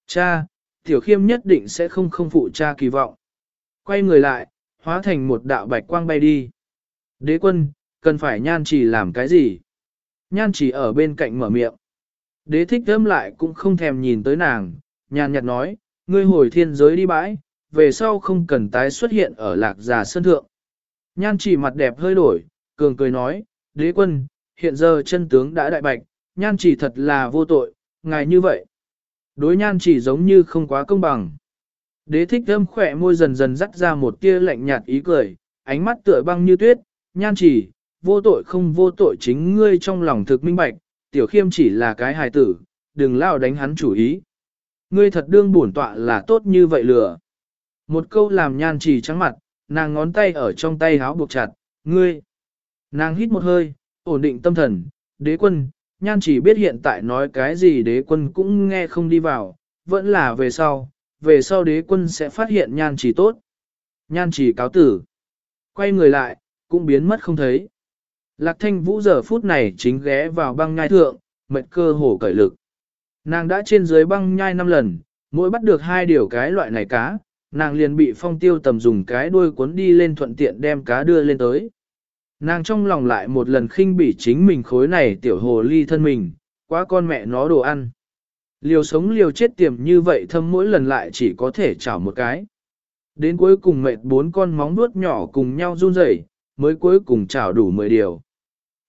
A: cha, tiểu khiêm nhất định sẽ không không phụ cha kỳ vọng. Quay người lại, hóa thành một đạo bạch quang bay đi. Đế quân, cần phải nhan chỉ làm cái gì? Nhan chỉ ở bên cạnh mở miệng. Đế thích thơm lại cũng không thèm nhìn tới nàng, nhàn nhạt nói, ngươi hồi thiên giới đi bãi, về sau không cần tái xuất hiện ở lạc già sơn thượng. Nhan chỉ mặt đẹp hơi đổi, cường cười nói, đế quân, hiện giờ chân tướng đã đại bạch, nhan chỉ thật là vô tội, ngài như vậy. Đối nhan chỉ giống như không quá công bằng. Đế thích thơm khỏe môi dần dần dắt ra một tia lạnh nhạt ý cười, ánh mắt tựa băng như tuyết, nhan chỉ, vô tội không vô tội chính ngươi trong lòng thực minh bạch, tiểu khiêm chỉ là cái hài tử, đừng lao đánh hắn chủ ý. Ngươi thật đương bổn tọa là tốt như vậy lừa. Một câu làm nhan chỉ trắng mặt, nàng ngón tay ở trong tay háo buộc chặt, ngươi. Nàng hít một hơi, ổn định tâm thần, đế quân, nhan chỉ biết hiện tại nói cái gì đế quân cũng nghe không đi vào, vẫn là về sau, về sau đế quân sẽ phát hiện nhan chỉ tốt. Nhan chỉ cáo tử. Quay người lại, cũng biến mất không thấy. Lạc thanh vũ giờ phút này chính ghé vào băng nhai thượng, mệt cơ hồ cởi lực. Nàng đã trên dưới băng nhai 5 lần, mỗi bắt được hai điều cái loại này cá, nàng liền bị phong tiêu tầm dùng cái đuôi cuốn đi lên thuận tiện đem cá đưa lên tới. Nàng trong lòng lại một lần khinh bỉ chính mình khối này tiểu hồ ly thân mình, quá con mẹ nó đồ ăn. Liều sống liều chết tiềm như vậy thâm mỗi lần lại chỉ có thể chảo một cái. Đến cuối cùng mệt bốn con móng nuốt nhỏ cùng nhau run rẩy, mới cuối cùng chảo đủ 10 điều.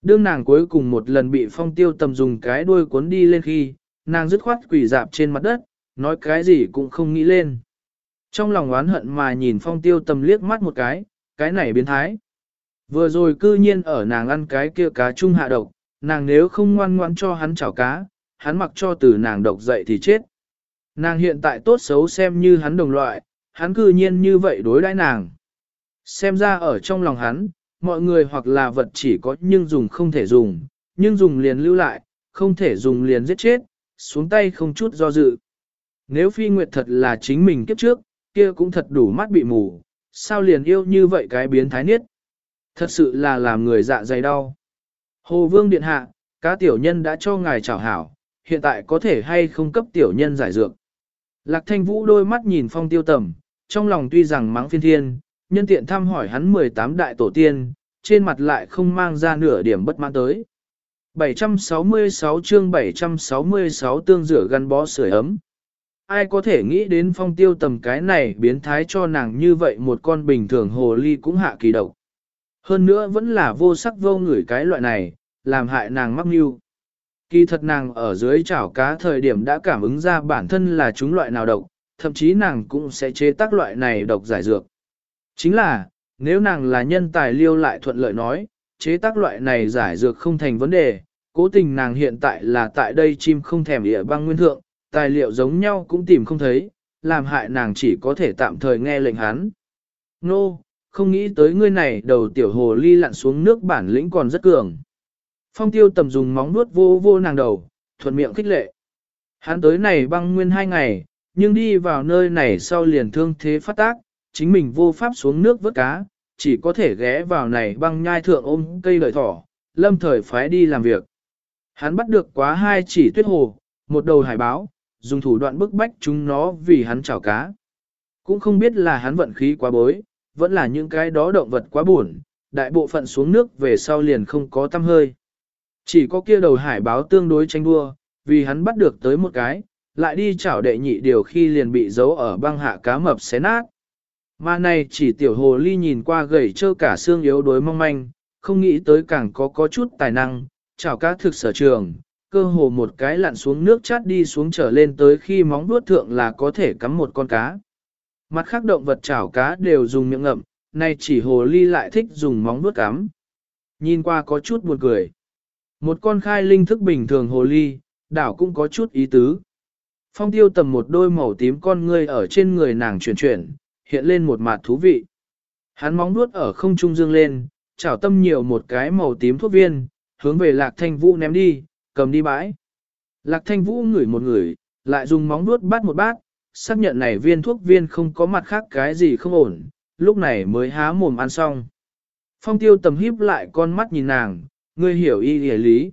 A: Đương nàng cuối cùng một lần bị phong tiêu tầm dùng cái đuôi cuốn đi lên khi, nàng dứt khoát quỷ dạp trên mặt đất, nói cái gì cũng không nghĩ lên. Trong lòng oán hận mà nhìn phong tiêu tầm liếc mắt một cái, cái này biến thái. Vừa rồi cư nhiên ở nàng ăn cái kia cá chung hạ độc, nàng nếu không ngoan ngoan cho hắn chảo cá, hắn mặc cho từ nàng độc dậy thì chết. Nàng hiện tại tốt xấu xem như hắn đồng loại, hắn cư nhiên như vậy đối đãi nàng. Xem ra ở trong lòng hắn, mọi người hoặc là vật chỉ có nhưng dùng không thể dùng, nhưng dùng liền lưu lại, không thể dùng liền giết chết, xuống tay không chút do dự. Nếu phi nguyệt thật là chính mình kiếp trước, kia cũng thật đủ mắt bị mù, sao liền yêu như vậy cái biến thái niết. Thật sự là làm người dạ dày đau. Hồ Vương Điện Hạ, cá tiểu nhân đã cho ngài chào hảo, hiện tại có thể hay không cấp tiểu nhân giải dược. Lạc thanh vũ đôi mắt nhìn phong tiêu tầm, trong lòng tuy rằng mắng phiên thiên, nhân tiện thăm hỏi hắn 18 đại tổ tiên, trên mặt lại không mang ra nửa điểm bất mãn tới. 766 chương 766 tương rửa gắn bó sưởi ấm. Ai có thể nghĩ đến phong tiêu tầm cái này biến thái cho nàng như vậy một con bình thường hồ ly cũng hạ kỳ độc. Hơn nữa vẫn là vô sắc vô ngửi cái loại này, làm hại nàng mắc mưu. Kỳ thật nàng ở dưới chảo cá thời điểm đã cảm ứng ra bản thân là chúng loại nào độc, thậm chí nàng cũng sẽ chế tác loại này độc giải dược. Chính là, nếu nàng là nhân tài liêu lại thuận lợi nói, chế tác loại này giải dược không thành vấn đề, cố tình nàng hiện tại là tại đây chim không thèm địa băng nguyên thượng, tài liệu giống nhau cũng tìm không thấy, làm hại nàng chỉ có thể tạm thời nghe lệnh hắn. Nô, không nghĩ tới ngươi này đầu tiểu hồ ly lặn xuống nước bản lĩnh còn rất cường. Phong tiêu tầm dùng móng nuốt vô vô nàng đầu, thuận miệng khích lệ. Hắn tới này băng nguyên hai ngày, nhưng đi vào nơi này sau liền thương thế phát tác, chính mình vô pháp xuống nước vớt cá, chỉ có thể ghé vào này băng nhai thượng ôm cây lợi thỏ, lâm thời phái đi làm việc. Hắn bắt được quá hai chỉ tuyết hồ, một đầu hải báo, dùng thủ đoạn bức bách chúng nó vì hắn chảo cá. Cũng không biết là hắn vận khí quá bối, vẫn là những cái đó động vật quá buồn, đại bộ phận xuống nước về sau liền không có tâm hơi. Chỉ có kia đầu hải báo tương đối tranh đua, vì hắn bắt được tới một cái, lại đi chảo đệ nhị điều khi liền bị giấu ở băng hạ cá mập xé nát. Mà này chỉ tiểu hồ ly nhìn qua gầy trơ cả xương yếu đuối mong manh, không nghĩ tới càng có có chút tài năng, chảo cá thực sở trường, cơ hồ một cái lặn xuống nước chát đi xuống trở lên tới khi móng vuốt thượng là có thể cắm một con cá. Mặt khác động vật chảo cá đều dùng miệng ngậm, nay chỉ hồ ly lại thích dùng móng vuốt cắm. Nhìn qua có chút buồn cười. Một con khai linh thức bình thường hồ ly, đảo cũng có chút ý tứ. Phong tiêu tầm một đôi màu tím con ngươi ở trên người nàng chuyển chuyển, hiện lên một mặt thú vị. Hắn móng nuốt ở không trung dương lên, chảo tâm nhiều một cái màu tím thuốc viên, hướng về lạc thanh vũ ném đi, cầm đi bãi. Lạc thanh vũ ngửi một ngửi, lại dùng móng nuốt bắt một bát, xác nhận này viên thuốc viên không có mặt khác cái gì không ổn, lúc này mới há mồm ăn xong. Phong tiêu tầm híp lại con mắt nhìn nàng, ngươi hiểu y địa lý.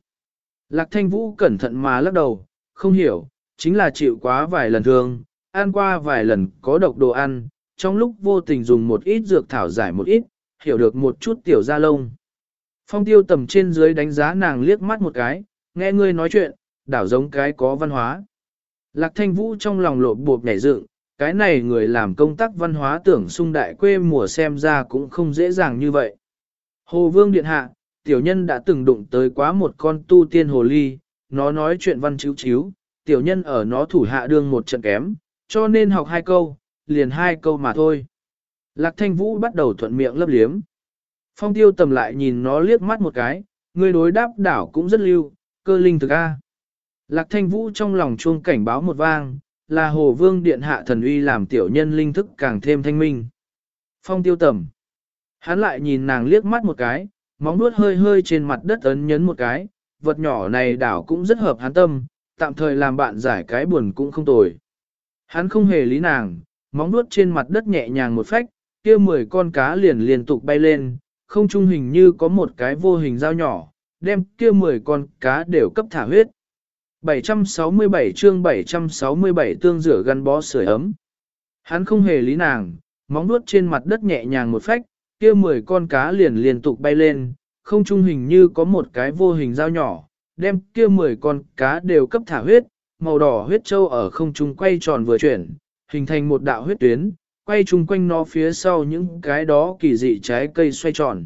A: Lạc thanh vũ cẩn thận mà lắc đầu, không hiểu, chính là chịu quá vài lần thương, ăn qua vài lần có độc đồ ăn, trong lúc vô tình dùng một ít dược thảo giải một ít, hiểu được một chút tiểu gia lông. Phong tiêu tầm trên dưới đánh giá nàng liếc mắt một cái, nghe ngươi nói chuyện, đảo giống cái có văn hóa. Lạc thanh vũ trong lòng lộ bột nhảy dựng, cái này người làm công tác văn hóa tưởng sung đại quê mùa xem ra cũng không dễ dàng như vậy. Hồ Vương Điện Hạ, tiểu nhân đã từng đụng tới quá một con tu tiên hồ ly, nó nói chuyện văn chiếu chiếu, tiểu nhân ở nó thủ hạ đương một trận kém, cho nên học hai câu, liền hai câu mà thôi. Lạc thanh vũ bắt đầu thuận miệng lấp liếm. Phong tiêu tầm lại nhìn nó liếc mắt một cái, người đối đáp đảo cũng rất lưu, cơ linh thực a. Lạc thanh vũ trong lòng chuông cảnh báo một vang, là hồ vương điện hạ thần uy làm tiểu nhân linh thức càng thêm thanh minh. Phong tiêu tầm. Hắn lại nhìn nàng liếc mắt một cái, móng nuốt hơi hơi trên mặt đất ấn nhấn một cái, vật nhỏ này đảo cũng rất hợp hắn tâm, tạm thời làm bạn giải cái buồn cũng không tồi. Hắn không hề lý nàng, móng nuốt trên mặt đất nhẹ nhàng một phách, kia mười con cá liền liên tục bay lên, không trung hình như có một cái vô hình dao nhỏ, đem kia mười con cá đều cấp thả huyết. 767 chương 767 tương rửa gắn bó sưởi ấm. Hắn không hề lý nàng, móng nuốt trên mặt đất nhẹ nhàng một phách, kia mười con cá liền liên tục bay lên, không trung hình như có một cái vô hình dao nhỏ, đem kia mười con cá đều cấp thả huyết, màu đỏ huyết châu ở không trung quay tròn vừa chuyển, hình thành một đạo huyết tuyến, quay chung quanh nó phía sau những cái đó kỳ dị trái cây xoay tròn.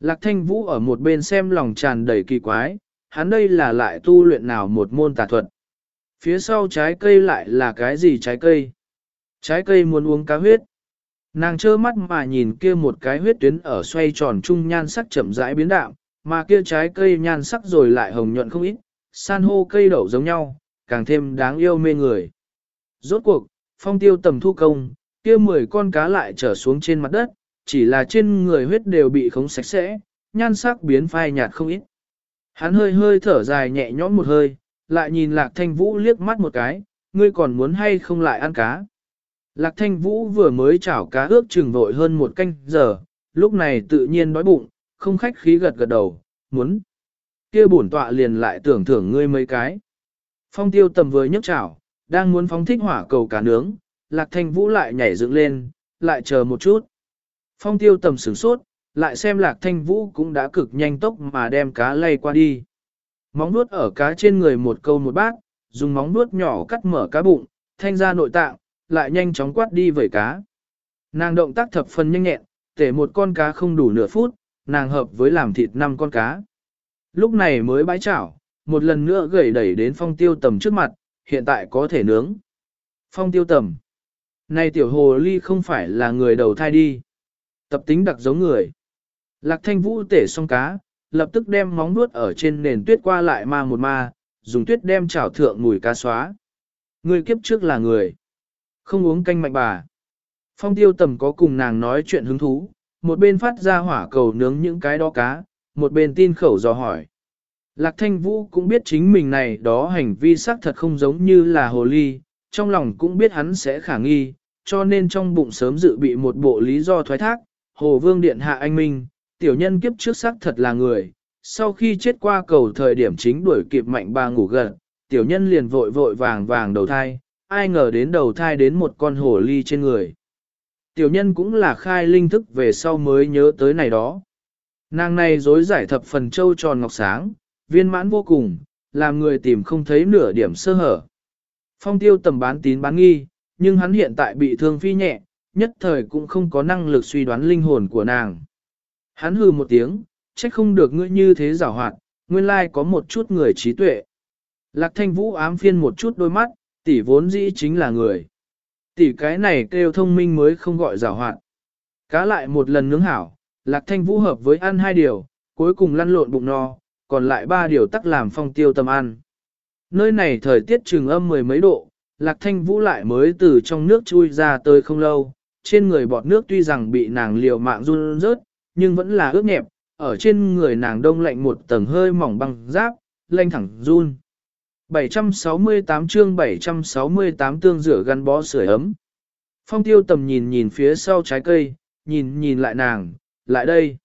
A: Lạc thanh vũ ở một bên xem lòng tràn đầy kỳ quái, hắn đây là lại tu luyện nào một môn tà thuật. Phía sau trái cây lại là cái gì trái cây? Trái cây muốn uống cá huyết. Nàng trơ mắt mà nhìn kia một cái huyết tuyến ở xoay tròn trung nhan sắc chậm rãi biến đạo, mà kia trái cây nhan sắc rồi lại hồng nhuận không ít, san hô cây đậu giống nhau, càng thêm đáng yêu mê người. Rốt cuộc, phong tiêu tầm thu công, kia 10 con cá lại trở xuống trên mặt đất, chỉ là trên người huyết đều bị khống sạch sẽ, nhan sắc biến phai nhạt không ít. Hắn hơi hơi thở dài nhẹ nhõm một hơi, lại nhìn lạc thanh vũ liếc mắt một cái, ngươi còn muốn hay không lại ăn cá. Lạc thanh vũ vừa mới chảo cá ước chừng vội hơn một canh giờ, lúc này tự nhiên đói bụng, không khách khí gật gật đầu, muốn. kia bổn tọa liền lại tưởng thưởng ngươi mấy cái. Phong tiêu tầm vừa nhấc chảo, đang muốn phóng thích hỏa cầu cá nướng, lạc thanh vũ lại nhảy dựng lên, lại chờ một chút. Phong tiêu tầm sửng sốt, lại xem lạc thanh vũ cũng đã cực nhanh tốc mà đem cá lay qua đi. Móng nuốt ở cá trên người một câu một bát, dùng móng nuốt nhỏ cắt mở cá bụng, thanh ra nội tạng, lại nhanh chóng quát đi vẩy cá. Nàng động tác thập phần nhanh nhẹn, tể một con cá không đủ nửa phút, nàng hợp với làm thịt năm con cá. Lúc này mới bãi chảo, một lần nữa gầy đẩy đến phong tiêu tầm trước mặt, hiện tại có thể nướng. Phong tiêu tầm. Này tiểu hồ ly không phải là người đầu thai đi. Tập tính đặc giống người. Lạc thanh vũ tể xong cá, lập tức đem móng nuốt ở trên nền tuyết qua lại ma một ma, dùng tuyết đem chảo thượng mùi cá xóa. Người kiếp trước là người. Không uống canh mạnh bà. Phong tiêu tầm có cùng nàng nói chuyện hứng thú, một bên phát ra hỏa cầu nướng những cái đó cá, một bên tin khẩu dò hỏi. Lạc thanh vũ cũng biết chính mình này đó hành vi xác thật không giống như là hồ ly, trong lòng cũng biết hắn sẽ khả nghi, cho nên trong bụng sớm dự bị một bộ lý do thoái thác, Hồ Vương Điện Hạ Anh Minh, tiểu nhân kiếp trước xác thật là người, sau khi chết qua cầu thời điểm chính đuổi kịp mạnh bà ngủ gần, tiểu nhân liền vội vội vàng vàng đầu thai, ai ngờ đến đầu thai đến một con hồ ly trên người. Tiểu nhân cũng là khai linh thức về sau mới nhớ tới này đó. Nàng này dối giải thập phần châu tròn ngọc sáng, viên mãn vô cùng, làm người tìm không thấy nửa điểm sơ hở. Phong tiêu tầm bán tín bán nghi, nhưng hắn hiện tại bị thương phi nhẹ, nhất thời cũng không có năng lực suy đoán linh hồn của nàng. Hắn hừ một tiếng, trách không được ngươi như thế giảo hoạt, nguyên lai có một chút người trí tuệ. Lạc thanh vũ ám phiên một chút đôi mắt, tỷ vốn dĩ chính là người. Tỷ cái này kêu thông minh mới không gọi giảo hoạt. Cá lại một lần nướng hảo, lạc thanh vũ hợp với ăn hai điều, cuối cùng lăn lộn bụng no, còn lại ba điều tắc làm phong tiêu tâm ăn. Nơi này thời tiết trường âm mười mấy độ, lạc thanh vũ lại mới từ trong nước chui ra tới không lâu, trên người bọt nước tuy rằng bị nàng liều mạng run rớt, nhưng vẫn là ướt nhẹp, ở trên người nàng đông lạnh một tầng hơi mỏng băng giáp, lanh thẳng run. 768 chương 768 tương rửa gắn bó sưởi ấm. Phong tiêu tầm nhìn nhìn phía sau trái cây, nhìn nhìn lại nàng, lại đây.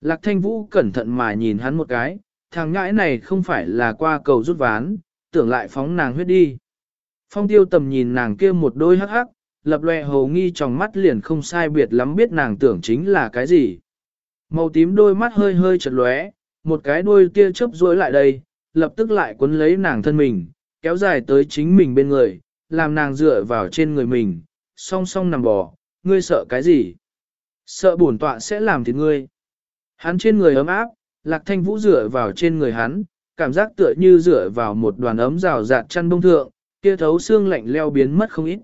A: Lạc thanh vũ cẩn thận mà nhìn hắn một cái, thằng ngãi này không phải là qua cầu rút ván, tưởng lại phóng nàng huyết đi. Phong tiêu tầm nhìn nàng kia một đôi hắc hắc, lập lòe hồ nghi trong mắt liền không sai biệt lắm biết nàng tưởng chính là cái gì. Màu tím đôi mắt hơi hơi chật lóe, một cái đuôi tia chớp rối lại đây, lập tức lại cuốn lấy nàng thân mình, kéo dài tới chính mình bên người, làm nàng dựa vào trên người mình, song song nằm bò, ngươi sợ cái gì? Sợ bổn tọa sẽ làm thịt ngươi. Hắn trên người ấm áp, lạc thanh vũ dựa vào trên người hắn, cảm giác tựa như dựa vào một đoàn ấm rào rạt chăn bông thượng, kia thấu xương lạnh leo biến mất không ít.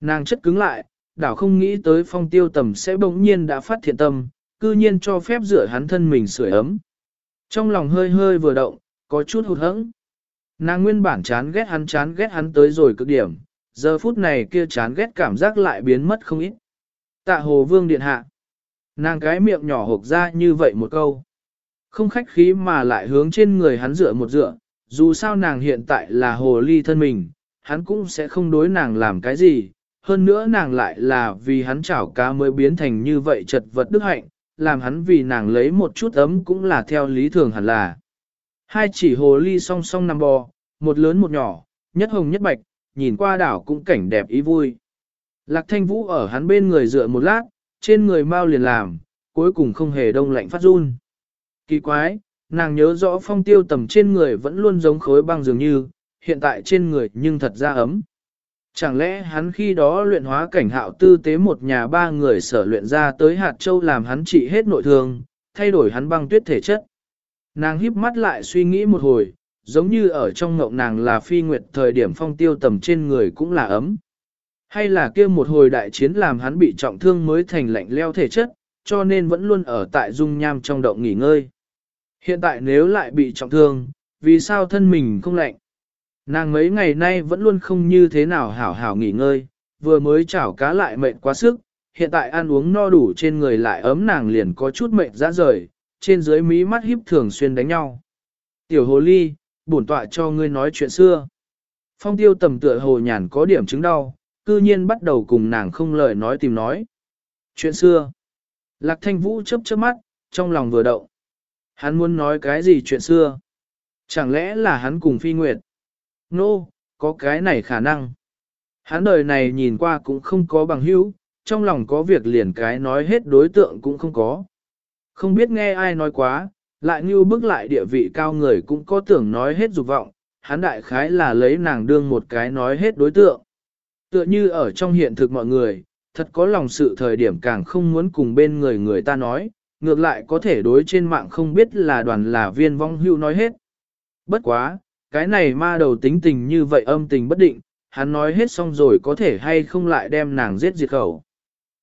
A: Nàng chất cứng lại, đảo không nghĩ tới phong tiêu tầm sẽ bỗng nhiên đã phát thiện tâm, cư nhiên cho phép rửa hắn thân mình sưởi ấm. Trong lòng hơi hơi vừa động, có chút hụt hẫng. Nàng nguyên bản chán ghét hắn chán ghét hắn tới rồi cực điểm, giờ phút này kia chán ghét cảm giác lại biến mất không ít. Tạ hồ vương điện hạ. Nàng cái miệng nhỏ hộp ra như vậy một câu. Không khách khí mà lại hướng trên người hắn dựa một dựa, dù sao nàng hiện tại là hồ ly thân mình, hắn cũng sẽ không đối nàng làm cái gì, hơn nữa nàng lại là vì hắn chảo cá mới biến thành như vậy chật vật đức hạnh, làm hắn vì nàng lấy một chút ấm cũng là theo lý thường hẳn là. Hai chỉ hồ ly song song nằm bò, một lớn một nhỏ, nhất hồng nhất bạch, nhìn qua đảo cũng cảnh đẹp ý vui. Lạc thanh vũ ở hắn bên người dựa một lát, trên người mau liền làm, cuối cùng không hề đông lạnh phát run. Kỳ quái, nàng nhớ rõ phong tiêu tầm trên người vẫn luôn giống khối băng dường như, hiện tại trên người nhưng thật ra ấm. Chẳng lẽ hắn khi đó luyện hóa cảnh hạo tư tế một nhà ba người sở luyện ra tới hạt châu làm hắn trị hết nội thương, thay đổi hắn băng tuyết thể chất. Nàng híp mắt lại suy nghĩ một hồi, giống như ở trong ngộng nàng là phi nguyệt thời điểm phong tiêu tầm trên người cũng là ấm. Hay là kia một hồi đại chiến làm hắn bị trọng thương mới thành lạnh leo thể chất, cho nên vẫn luôn ở tại dung nham trong động nghỉ ngơi. Hiện tại nếu lại bị trọng thương, vì sao thân mình không lạnh? Nàng mấy ngày nay vẫn luôn không như thế nào hảo hảo nghỉ ngơi, vừa mới chảo cá lại mệt quá sức, hiện tại ăn uống no đủ trên người lại ấm nàng liền có chút mệt ra rời, trên dưới mí mắt híp thường xuyên đánh nhau. Tiểu hồ ly, bổn tọa cho ngươi nói chuyện xưa. Phong tiêu tầm tựa hồ nhàn có điểm chứng đau, cư nhiên bắt đầu cùng nàng không lời nói tìm nói. Chuyện xưa. Lạc thanh vũ chớp chớp mắt, trong lòng vừa động. Hắn muốn nói cái gì chuyện xưa? Chẳng lẽ là hắn cùng phi nguyệt? Nô, no, có cái này khả năng. Hắn đời này nhìn qua cũng không có bằng hữu, trong lòng có việc liền cái nói hết đối tượng cũng không có. Không biết nghe ai nói quá, lại như bước lại địa vị cao người cũng có tưởng nói hết dục vọng, hắn đại khái là lấy nàng đương một cái nói hết đối tượng. Tựa như ở trong hiện thực mọi người, thật có lòng sự thời điểm càng không muốn cùng bên người người ta nói, ngược lại có thể đối trên mạng không biết là đoàn là viên vong hưu nói hết. Bất quá, cái này ma đầu tính tình như vậy âm tình bất định, hắn nói hết xong rồi có thể hay không lại đem nàng giết diệt khẩu.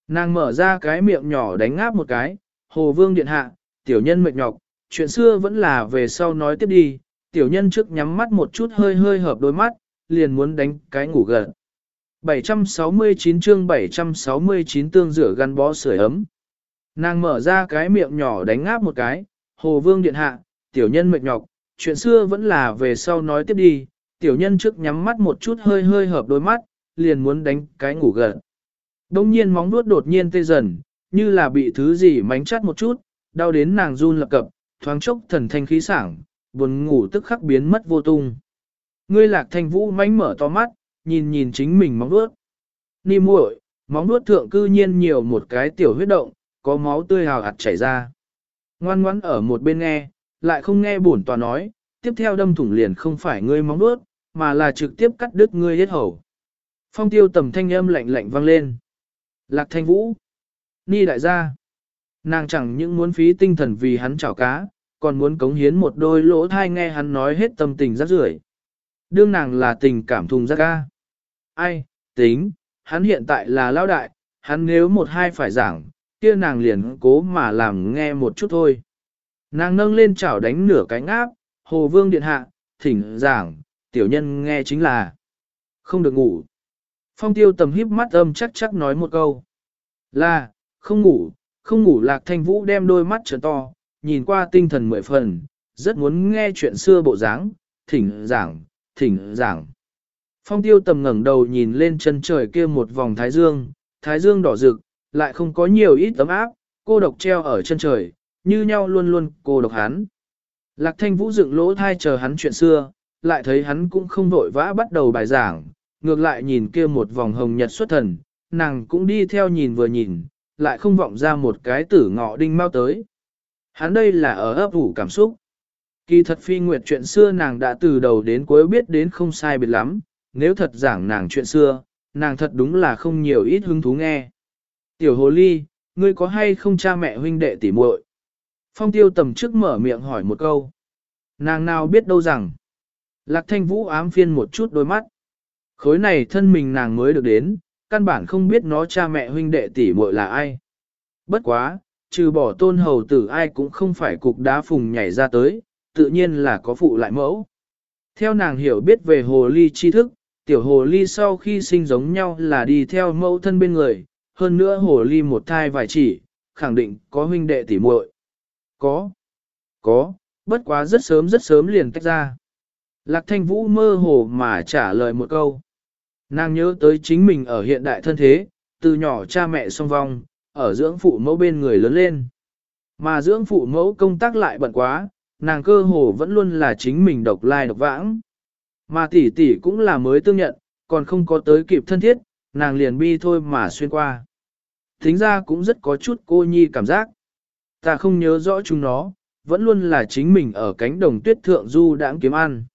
A: Nàng mở ra cái miệng nhỏ đánh ngáp một cái, hồ vương điện hạ, tiểu nhân mệt nhọc, chuyện xưa vẫn là về sau nói tiếp đi, tiểu nhân trước nhắm mắt một chút hơi hơi hợp đôi mắt, liền muốn đánh cái ngủ gần. 769 chương 769 tương rửa gắn bó sưởi ấm. Nàng mở ra cái miệng nhỏ đánh ngáp một cái, hồ vương điện hạ, tiểu nhân mệt nhọc, chuyện xưa vẫn là về sau nói tiếp đi, tiểu nhân trước nhắm mắt một chút hơi hơi hợp đôi mắt, liền muốn đánh cái ngủ gần. Đông nhiên móng nuốt đột nhiên tê dần, như là bị thứ gì mánh chát một chút, đau đến nàng run lập cập, thoáng chốc thần thanh khí sảng, buồn ngủ tức khắc biến mất vô tung. Ngươi lạc thanh vũ mánh mở to mắt, nhìn nhìn chính mình móng nuốt. Ni muội, móng nuốt thượng cư nhiên nhiều một cái tiểu huyết động, có máu tươi hào hạt chảy ra. Ngoan ngoãn ở một bên nghe, lại không nghe bổn tòa nói, tiếp theo đâm thủng liền không phải ngươi móng đuốt, mà là trực tiếp cắt đứt ngươi hết hầu. Phong tiêu tầm thanh âm lạnh lạnh vang lên. Lạc thanh vũ. Ni đại gia. Nàng chẳng những muốn phí tinh thần vì hắn chảo cá, còn muốn cống hiến một đôi lỗ thai nghe hắn nói hết tâm tình rắc rưởi. Đương nàng là tình cảm thùng rắc ca. Ai, tính, hắn hiện tại là lao đại, hắn nếu một hai phải giảng, kia nàng liền cố mà làm nghe một chút thôi. Nàng nâng lên chảo đánh nửa cánh áp, hồ vương điện hạ, thỉnh giảng, tiểu nhân nghe chính là không được ngủ. Phong tiêu tầm híp mắt âm chắc chắc nói một câu. Là, không ngủ, không ngủ lạc thanh vũ đem đôi mắt trở to, nhìn qua tinh thần mười phần, rất muốn nghe chuyện xưa bộ dáng, thỉnh giảng, thỉnh giảng. Phong tiêu tầm ngẩng đầu nhìn lên chân trời kia một vòng thái dương, thái dương đỏ rực, lại không có nhiều ít tấm áp, cô độc treo ở chân trời, như nhau luôn luôn cô độc hắn. Lạc thanh vũ dựng lỗ thai chờ hắn chuyện xưa, lại thấy hắn cũng không vội vã bắt đầu bài giảng, ngược lại nhìn kia một vòng hồng nhật xuất thần, nàng cũng đi theo nhìn vừa nhìn, lại không vọng ra một cái tử ngọ đinh mau tới. Hắn đây là ở ấp ủ cảm xúc. Kỳ thật phi nguyệt chuyện xưa nàng đã từ đầu đến cuối biết đến không sai biệt lắm, nếu thật giảng nàng chuyện xưa, nàng thật đúng là không nhiều ít hứng thú nghe. Tiểu hồ ly, ngươi có hay không cha mẹ huynh đệ tỉ muội? Phong tiêu tầm trước mở miệng hỏi một câu. Nàng nào biết đâu rằng. Lạc thanh vũ ám phiên một chút đôi mắt. Khối này thân mình nàng mới được đến, căn bản không biết nó cha mẹ huynh đệ tỷ muội là ai. Bất quá, trừ bỏ tôn hầu tử ai cũng không phải cục đá phùng nhảy ra tới, tự nhiên là có phụ lại mẫu. Theo nàng hiểu biết về hồ ly tri thức, tiểu hồ ly sau khi sinh giống nhau là đi theo mẫu thân bên người, hơn nữa hồ ly một thai vài chỉ, khẳng định có huynh đệ tỷ muội. Có, có, bất quá rất sớm rất sớm liền tách ra. Lạc thanh vũ mơ hồ mà trả lời một câu. Nàng nhớ tới chính mình ở hiện đại thân thế, từ nhỏ cha mẹ song vong, ở dưỡng phụ mẫu bên người lớn lên. Mà dưỡng phụ mẫu công tác lại bận quá, nàng cơ hồ vẫn luôn là chính mình độc lai độc vãng. Mà tỷ tỷ cũng là mới tương nhận, còn không có tới kịp thân thiết, nàng liền bi thôi mà xuyên qua. Thính ra cũng rất có chút cô nhi cảm giác. Ta không nhớ rõ chúng nó, vẫn luôn là chính mình ở cánh đồng tuyết thượng du đãng kiếm ăn.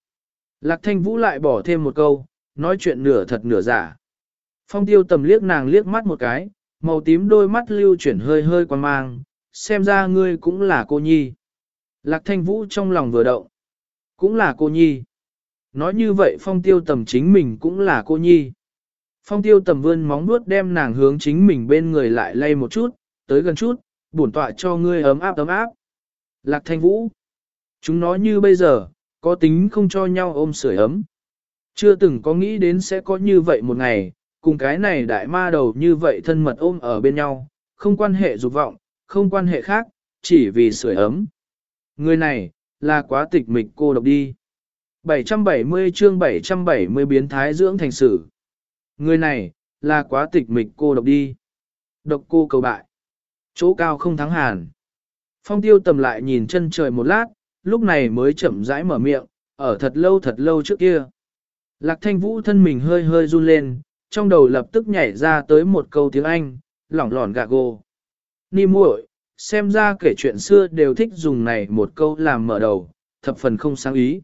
A: Lạc thanh vũ lại bỏ thêm một câu, nói chuyện nửa thật nửa giả. Phong tiêu tầm liếc nàng liếc mắt một cái, màu tím đôi mắt lưu chuyển hơi hơi quan mang, xem ra ngươi cũng là cô nhi. Lạc thanh vũ trong lòng vừa động, cũng là cô nhi. Nói như vậy phong tiêu tầm chính mình cũng là cô nhi. Phong tiêu tầm vươn móng nuốt đem nàng hướng chính mình bên người lại lay một chút, tới gần chút, bổn tọa cho ngươi ấm áp ấm áp. Lạc thanh vũ. Chúng nói như bây giờ, có tính không cho nhau ôm sưởi ấm. Chưa từng có nghĩ đến sẽ có như vậy một ngày, cùng cái này đại ma đầu như vậy thân mật ôm ở bên nhau, không quan hệ dục vọng, không quan hệ khác, chỉ vì sưởi ấm. Người này, là quá tịch mịch cô độc đi. 770 chương 770 biến thái dưỡng thành sử. Người này, là quá tịch mịch cô độc đi. Độc cô cầu bại. Chỗ cao không thắng hàn. Phong tiêu tầm lại nhìn chân trời một lát, lúc này mới chậm rãi mở miệng, ở thật lâu thật lâu trước kia. Lạc thanh vũ thân mình hơi hơi run lên, trong đầu lập tức nhảy ra tới một câu tiếng Anh, lỏng lỏn gà gô. Ni muội, xem ra kể chuyện xưa đều thích dùng này một câu làm mở đầu, thập phần không sáng ý.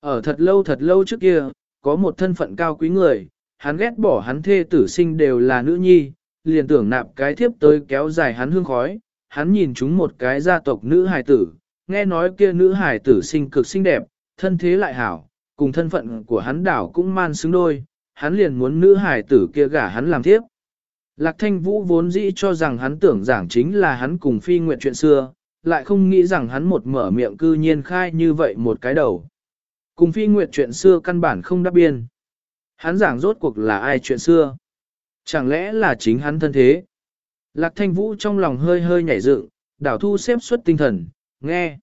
A: Ở thật lâu thật lâu trước kia, có một thân phận cao quý người, hắn ghét bỏ hắn thê tử sinh đều là nữ nhi, liền tưởng nạp cái thiếp tới kéo dài hắn hương khói, hắn nhìn chúng một cái gia tộc nữ hài tử, nghe nói kia nữ hài tử sinh cực xinh đẹp, thân thế lại hảo, cùng thân phận của hắn đảo cũng man xứng đôi, hắn liền muốn nữ hài tử kia gả hắn làm thiếp. Lạc thanh vũ vốn dĩ cho rằng hắn tưởng giảng chính là hắn cùng phi nguyện chuyện xưa, lại không nghĩ rằng hắn một mở miệng cư nhiên khai như vậy một cái đầu. Cùng phi Nguyệt chuyện xưa căn bản không đáp biên. Hắn giảng rốt cuộc là ai chuyện xưa? Chẳng lẽ là chính hắn thân thế? Lạc thanh vũ trong lòng hơi hơi nhảy dựng, đảo thu xếp xuất tinh thần, nghe.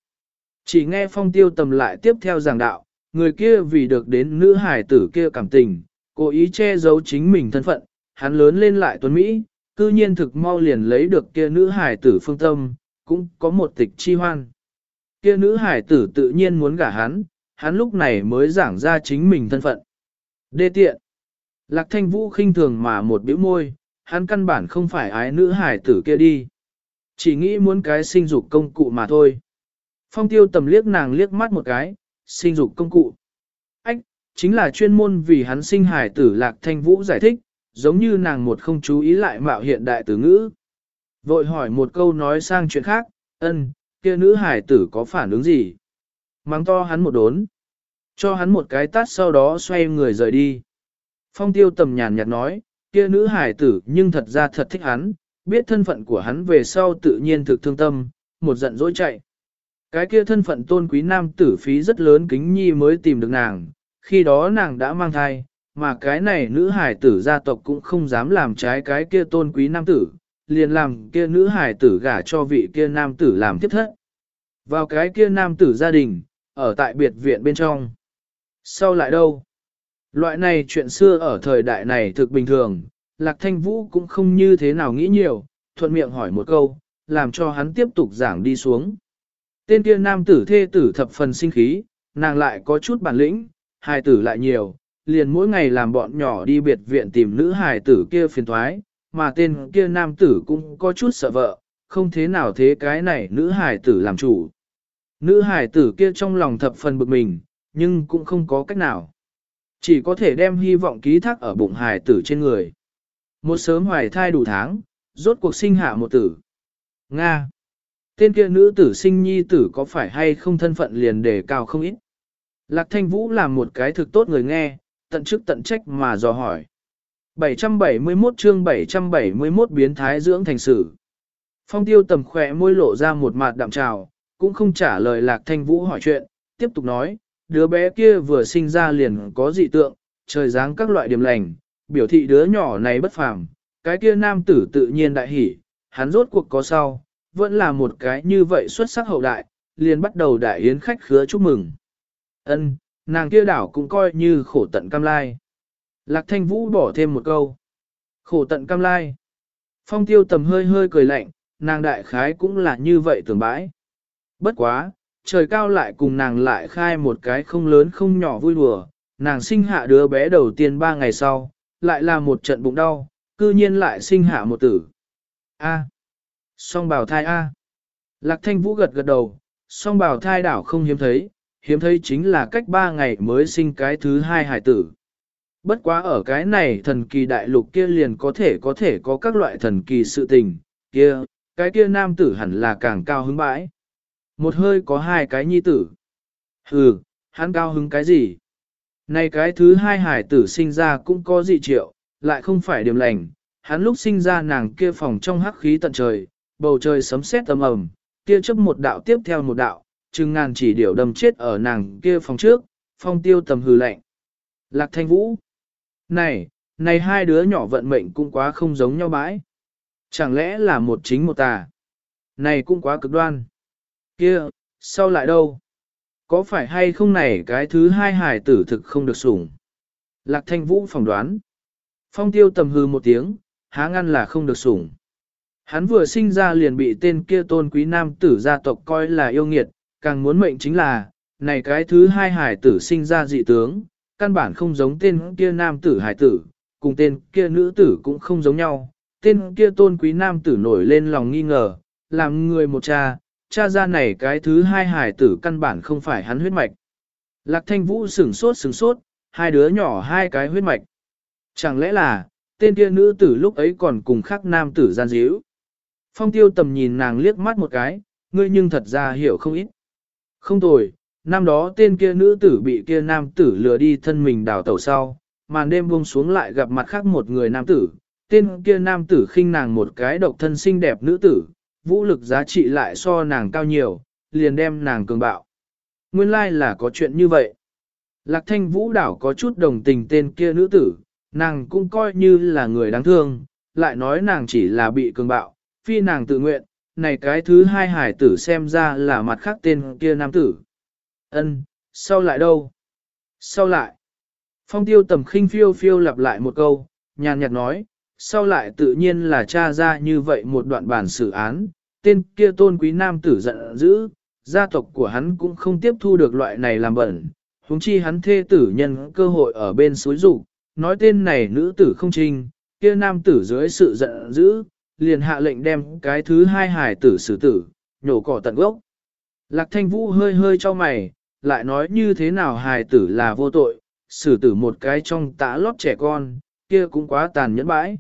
A: Chỉ nghe phong tiêu tầm lại tiếp theo giảng đạo, người kia vì được đến nữ hải tử kia cảm tình, cố ý che giấu chính mình thân phận, hắn lớn lên lại tuấn Mỹ, cư nhiên thực mau liền lấy được kia nữ hải tử phương tâm, cũng có một tịch chi hoan. Kia nữ hải tử tự nhiên muốn gả hắn, hắn lúc này mới giảng ra chính mình thân phận. Đê tiện. Lạc thanh vũ khinh thường mà một biểu môi, hắn căn bản không phải ái nữ hải tử kia đi. Chỉ nghĩ muốn cái sinh dục công cụ mà thôi. Phong tiêu tầm liếc nàng liếc mắt một cái, sinh dục công cụ. Ách, chính là chuyên môn vì hắn sinh hải tử lạc thanh vũ giải thích, giống như nàng một không chú ý lại mạo hiện đại từ ngữ. Vội hỏi một câu nói sang chuyện khác, ân, kia nữ hải tử có phản ứng gì? Mắng to hắn một đốn. Cho hắn một cái tát sau đó xoay người rời đi. Phong tiêu tầm nhàn nhạt nói, kia nữ hải tử nhưng thật ra thật thích hắn, biết thân phận của hắn về sau tự nhiên thực thương tâm, một giận dỗi chạy. Cái kia thân phận tôn quý nam tử phí rất lớn kính nhi mới tìm được nàng, khi đó nàng đã mang thai, mà cái này nữ hải tử gia tộc cũng không dám làm trái cái kia tôn quý nam tử, liền làm kia nữ hải tử gả cho vị kia nam tử làm tiếp thất. Vào cái kia nam tử gia đình, ở tại biệt viện bên trong. Sau lại đâu? Loại này chuyện xưa ở thời đại này thực bình thường, Lạc Thanh Vũ cũng không như thế nào nghĩ nhiều, thuận miệng hỏi một câu, làm cho hắn tiếp tục giảng đi xuống. Tên kia nam tử thê tử thập phần sinh khí, nàng lại có chút bản lĩnh, hài tử lại nhiều, liền mỗi ngày làm bọn nhỏ đi biệt viện tìm nữ hài tử kia phiền thoái, mà tên kia nam tử cũng có chút sợ vợ, không thế nào thế cái này nữ hài tử làm chủ. Nữ hài tử kia trong lòng thập phần bực mình, nhưng cũng không có cách nào. Chỉ có thể đem hy vọng ký thác ở bụng hài tử trên người. Một sớm hoài thai đủ tháng, rốt cuộc sinh hạ một tử. Nga. Tên kia nữ tử sinh nhi tử có phải hay không thân phận liền đề cao không ít. Lạc thanh vũ làm một cái thực tốt người nghe, tận chức tận trách mà dò hỏi. 771 chương 771 biến thái dưỡng thành sử. Phong tiêu tầm khỏe môi lộ ra một mặt đạm trào, cũng không trả lời lạc thanh vũ hỏi chuyện, tiếp tục nói, đứa bé kia vừa sinh ra liền có dị tượng, trời dáng các loại điểm lành, biểu thị đứa nhỏ này bất phàm, cái kia nam tử tự nhiên đại hỉ, hắn rốt cuộc có sau, vẫn là một cái như vậy xuất sắc hậu đại, liền bắt đầu đại yến khách khứa chúc mừng. Ân, nàng kia đảo cũng coi như khổ tận cam lai. Lạc thanh vũ bỏ thêm một câu. Khổ tận cam lai. Phong tiêu tầm hơi hơi cười lạnh, nàng đại khái cũng là như vậy tưởng bãi. Bất quá, trời cao lại cùng nàng lại khai một cái không lớn không nhỏ vui đùa, nàng sinh hạ đứa bé đầu tiên ba ngày sau, lại là một trận bụng đau, cư nhiên lại sinh hạ một tử. A. Song bào thai A. Lạc thanh vũ gật gật đầu, song bào thai đảo không hiếm thấy, hiếm thấy chính là cách ba ngày mới sinh cái thứ hai hải tử. Bất quá ở cái này thần kỳ đại lục kia liền có thể có thể có các loại thần kỳ sự tình, kia, cái kia nam tử hẳn là càng cao hứng bãi. Một hơi có hai cái nhi tử. Hừ, hắn cao hứng cái gì? Này cái thứ hai hải tử sinh ra cũng có dị triệu, lại không phải điểm lành. Hắn lúc sinh ra nàng kia phòng trong hắc khí tận trời, bầu trời sấm sét âm ầm, kia chấp một đạo tiếp theo một đạo, chừng ngàn chỉ điểu đâm chết ở nàng kia phòng trước, phong tiêu tầm hừ lạnh. Lạc thanh vũ. Này, này hai đứa nhỏ vận mệnh cũng quá không giống nhau bãi. Chẳng lẽ là một chính một tà? Này cũng quá cực đoan. Kia, sao lại đâu? Có phải hay không này cái thứ hai hải tử thực không được sủng? Lạc thanh vũ phỏng đoán. Phong tiêu tầm hư một tiếng, há ngăn là không được sủng. Hắn vừa sinh ra liền bị tên kia tôn quý nam tử gia tộc coi là yêu nghiệt, càng muốn mệnh chính là, này cái thứ hai hải tử sinh ra dị tướng, căn bản không giống tên kia nam tử hải tử, cùng tên kia nữ tử cũng không giống nhau. Tên kia tôn quý nam tử nổi lên lòng nghi ngờ, làm người một cha, cha ra này cái thứ hai hài tử căn bản không phải hắn huyết mạch. Lạc thanh vũ sửng sốt sửng sốt, hai đứa nhỏ hai cái huyết mạch. Chẳng lẽ là, tên kia nữ tử lúc ấy còn cùng khác nam tử gian díu. Phong tiêu tầm nhìn nàng liếc mắt một cái, ngươi nhưng thật ra hiểu không ít. Không tồi, năm đó tên kia nữ tử bị kia nam tử lừa đi thân mình đào tẩu sau, màn đêm buông xuống lại gặp mặt khác một người nam tử, tên kia nam tử khinh nàng một cái độc thân xinh đẹp nữ tử, vũ lực giá trị lại so nàng cao nhiều, liền đem nàng cường bạo. Nguyên lai like là có chuyện như vậy. Lạc thanh vũ đảo có chút đồng tình tên kia nữ tử, nàng cũng coi như là người đáng thương, lại nói nàng chỉ là bị cường bạo, phi nàng tự nguyện, này cái thứ hai hải tử xem ra là mặt khác tên kia nam tử. Ân, sau lại đâu? Sau lại. Phong tiêu tầm khinh phiêu phiêu lặp lại một câu, nhàn nhạt nói, sau lại tự nhiên là tra ra như vậy một đoạn bản xử án, tên kia tôn quý nam tử giận dữ, gia tộc của hắn cũng không tiếp thu được loại này làm bẩn, huống chi hắn thê tử nhân cơ hội ở bên suối rủ, nói tên này nữ tử không trinh, kia nam tử dưới sự giận dữ, liền hạ lệnh đem cái thứ hai hải tử xử tử, nhổ cỏ tận gốc. Lạc thanh vũ hơi hơi cho mày, lại nói như thế nào hài tử là vô tội, xử tử một cái trong tã lót trẻ con, kia cũng quá tàn nhẫn bãi.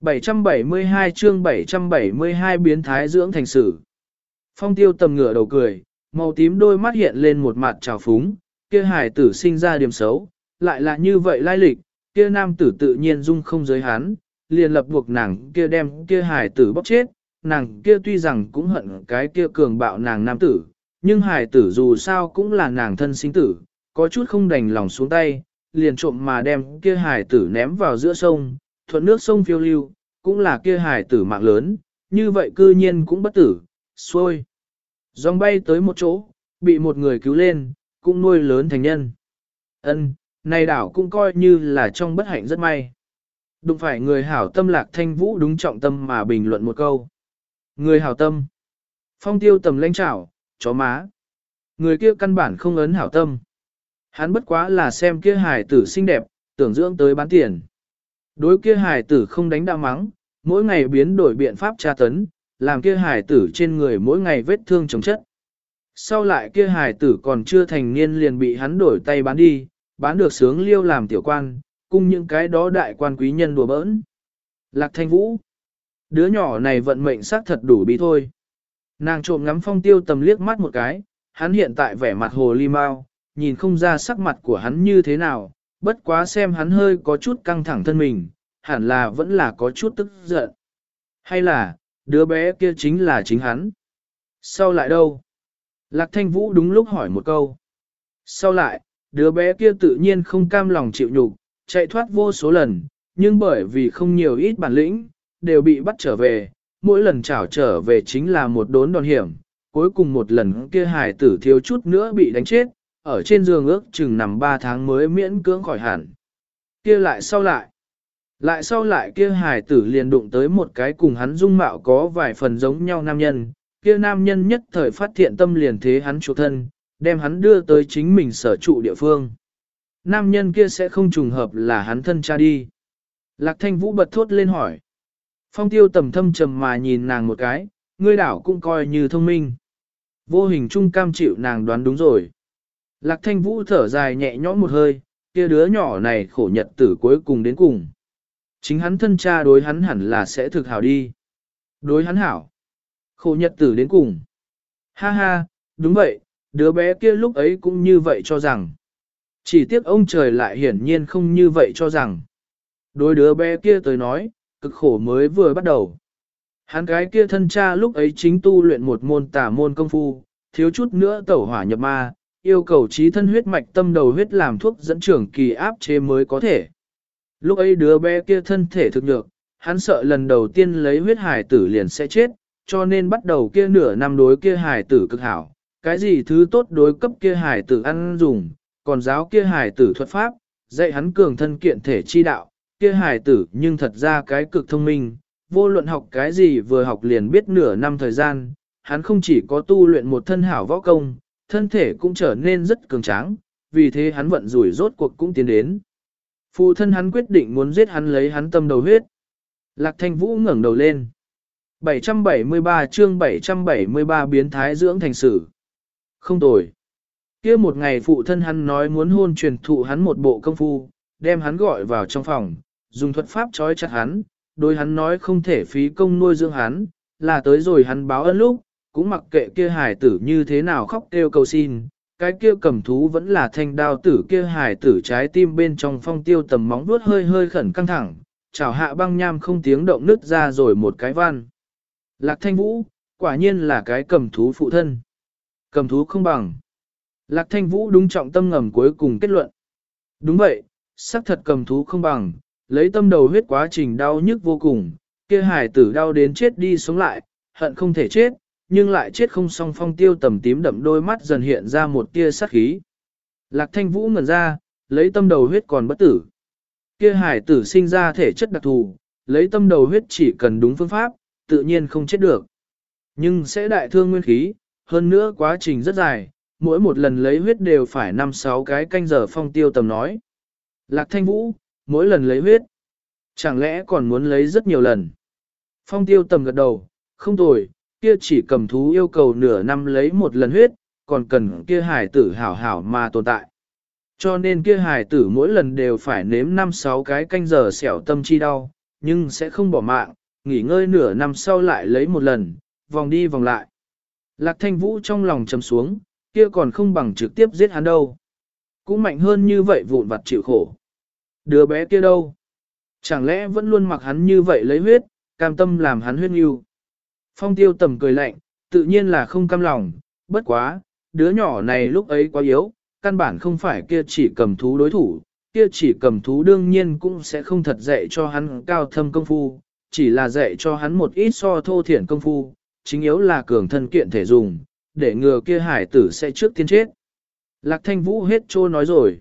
A: 772 chương 772 biến thái dưỡng thành sử. Phong tiêu tầm ngửa đầu cười, màu tím đôi mắt hiện lên một mặt trào phúng, kia hải tử sinh ra điểm xấu, lại là như vậy lai lịch, kia nam tử tự nhiên dung không giới hắn, liền lập buộc nàng kia đem kia hải tử bóc chết, nàng kia tuy rằng cũng hận cái kia cường bạo nàng nam tử, nhưng hải tử dù sao cũng là nàng thân sinh tử, có chút không đành lòng xuống tay, liền trộm mà đem kia hải tử ném vào giữa sông, thuận nước sông phiêu lưu, cũng là kia hài tử mạng lớn, như vậy cư nhiên cũng bất tử, xuôi. Dòng bay tới một chỗ, bị một người cứu lên, cũng nuôi lớn thành nhân. Ân, này đảo cũng coi như là trong bất hạnh rất may. Đụng phải người hảo tâm lạc thanh vũ đúng trọng tâm mà bình luận một câu. Người hảo tâm. Phong tiêu tầm lãnh trảo, chó má. Người kia căn bản không ấn hảo tâm. Hắn bất quá là xem kia hài tử xinh đẹp, tưởng dưỡng tới bán tiền. Đối kia hài tử không đánh đã mắng, mỗi ngày biến đổi biện pháp tra tấn, làm kia hài tử trên người mỗi ngày vết thương chống chất. Sau lại kia hài tử còn chưa thành niên liền bị hắn đổi tay bán đi, bán được sướng liêu làm tiểu quan, cùng những cái đó đại quan quý nhân đùa bỡn. Lạc thanh vũ. Đứa nhỏ này vận mệnh xác thật đủ bị thôi. Nàng trộm ngắm phong tiêu tầm liếc mắt một cái, hắn hiện tại vẻ mặt hồ ly mau, nhìn không ra sắc mặt của hắn như thế nào, bất quá xem hắn hơi có chút căng thẳng thân mình, hẳn là vẫn là có chút tức giận. Hay là, đứa bé kia chính là chính hắn? Sau lại đâu? Lạc thanh vũ đúng lúc hỏi một câu. Sau lại, đứa bé kia tự nhiên không cam lòng chịu nhục, chạy thoát vô số lần, nhưng bởi vì không nhiều ít bản lĩnh, đều bị bắt trở về, mỗi lần trảo trở về chính là một đốn đòn hiểm, cuối cùng một lần kia hải tử thiếu chút nữa bị đánh chết, ở trên giường ước chừng nằm 3 tháng mới miễn cưỡng khỏi hẳn. Kia lại sau lại, lại sau lại kia hải tử liền đụng tới một cái cùng hắn dung mạo có vài phần giống nhau nam nhân, kia nam nhân nhất thời phát thiện tâm liền thế hắn chủ thân, đem hắn đưa tới chính mình sở trụ địa phương. Nam nhân kia sẽ không trùng hợp là hắn thân cha đi. Lạc thanh vũ bật thốt lên hỏi. Phong tiêu tầm thâm trầm mà nhìn nàng một cái, ngươi đảo cũng coi như thông minh. Vô hình trung cam chịu nàng đoán đúng rồi. Lạc thanh vũ thở dài nhẹ nhõm một hơi, kia đứa nhỏ này khổ nhật tử cuối cùng đến cùng. Chính hắn thân cha đối hắn hẳn là sẽ thực hảo đi. Đối hắn hảo. Khổ nhật tử đến cùng. Ha ha, đúng vậy, đứa bé kia lúc ấy cũng như vậy cho rằng. Chỉ tiếc ông trời lại hiển nhiên không như vậy cho rằng. Đối đứa bé kia tới nói, cực khổ mới vừa bắt đầu. Hắn cái kia thân cha lúc ấy chính tu luyện một môn tà môn công phu, thiếu chút nữa tẩu hỏa nhập ma, yêu cầu trí thân huyết mạch tâm đầu huyết làm thuốc dẫn trưởng kỳ áp chế mới có thể. Lúc ấy đứa bé kia thân thể thực nhược, hắn sợ lần đầu tiên lấy huyết hải tử liền sẽ chết, cho nên bắt đầu kia nửa năm đối kia hải tử cực hảo. Cái gì thứ tốt đối cấp kia hải tử ăn dùng, còn giáo kia hải tử thuật pháp, dạy hắn cường thân kiện thể chi đạo, kia hải tử nhưng thật ra cái cực thông minh, vô luận học cái gì vừa học liền biết nửa năm thời gian, hắn không chỉ có tu luyện một thân hảo võ công, thân thể cũng trở nên rất cường tráng, vì thế hắn vận rủi rốt cuộc cũng tiến đến. Phụ thân hắn quyết định muốn giết hắn lấy hắn tâm đầu huyết. Lạc thanh vũ ngẩng đầu lên. 773 chương 773 biến thái dưỡng thành sử. Không tồi. kia một ngày phụ thân hắn nói muốn hôn truyền thụ hắn một bộ công phu, đem hắn gọi vào trong phòng, dùng thuật pháp trói chặt hắn, đối hắn nói không thể phí công nuôi dưỡng hắn, là tới rồi hắn báo ơn lúc, cũng mặc kệ kia hài tử như thế nào khóc kêu cầu xin, cái kia cầm thú vẫn là thanh đao tử kia hài tử trái tim bên trong phong tiêu tầm móng vuốt hơi hơi khẩn căng thẳng, chảo hạ băng nham không tiếng động nứt ra rồi một cái văn Lạc thanh vũ, quả nhiên là cái cầm thú phụ thân. Cầm thú không bằng. Lạc thanh vũ đúng trọng tâm ngầm cuối cùng kết luận. Đúng vậy, xác thật cầm thú không bằng, lấy tâm đầu huyết quá trình đau nhức vô cùng, kia hải tử đau đến chết đi sống lại, hận không thể chết, nhưng lại chết không xong phong tiêu tầm tím đậm đôi mắt dần hiện ra một tia sát khí. Lạc thanh vũ ngẩn ra, lấy tâm đầu huyết còn bất tử. Kia hải tử sinh ra thể chất đặc thù, lấy tâm đầu huyết chỉ cần đúng phương pháp, tự nhiên không chết được. Nhưng sẽ đại thương nguyên khí, hơn nữa quá trình rất dài, mỗi một lần lấy huyết đều phải 5-6 cái canh giờ phong tiêu tầm nói. Lạc thanh vũ, mỗi lần lấy huyết, chẳng lẽ còn muốn lấy rất nhiều lần. Phong tiêu tầm gật đầu, không tồi, kia chỉ cầm thú yêu cầu nửa năm lấy một lần huyết, còn cần kia hải tử hảo hảo mà tồn tại. Cho nên kia hải tử mỗi lần đều phải nếm 5-6 cái canh giờ xẻo tâm chi đau, nhưng sẽ không bỏ mạng, nghỉ ngơi nửa năm sau lại lấy một lần, vòng đi vòng lại. Lạc thanh vũ trong lòng chầm xuống, kia còn không bằng trực tiếp giết hắn đâu. Cũng mạnh hơn như vậy vụn vặt chịu khổ. Đứa bé kia đâu? Chẳng lẽ vẫn luôn mặc hắn như vậy lấy huyết, cam tâm làm hắn huyết yêu. Phong tiêu tầm cười lạnh, tự nhiên là không cam lòng, bất quá, đứa nhỏ này lúc ấy quá yếu, căn bản không phải kia chỉ cầm thú đối thủ, kia chỉ cầm thú đương nhiên cũng sẽ không thật dạy cho hắn cao thâm công phu, chỉ là dạy cho hắn một ít so thô thiển công phu, chính yếu là cường thân kiện thể dùng, để ngừa kia hải tử sẽ trước tiên chết. Lạc thanh vũ hết trô nói rồi.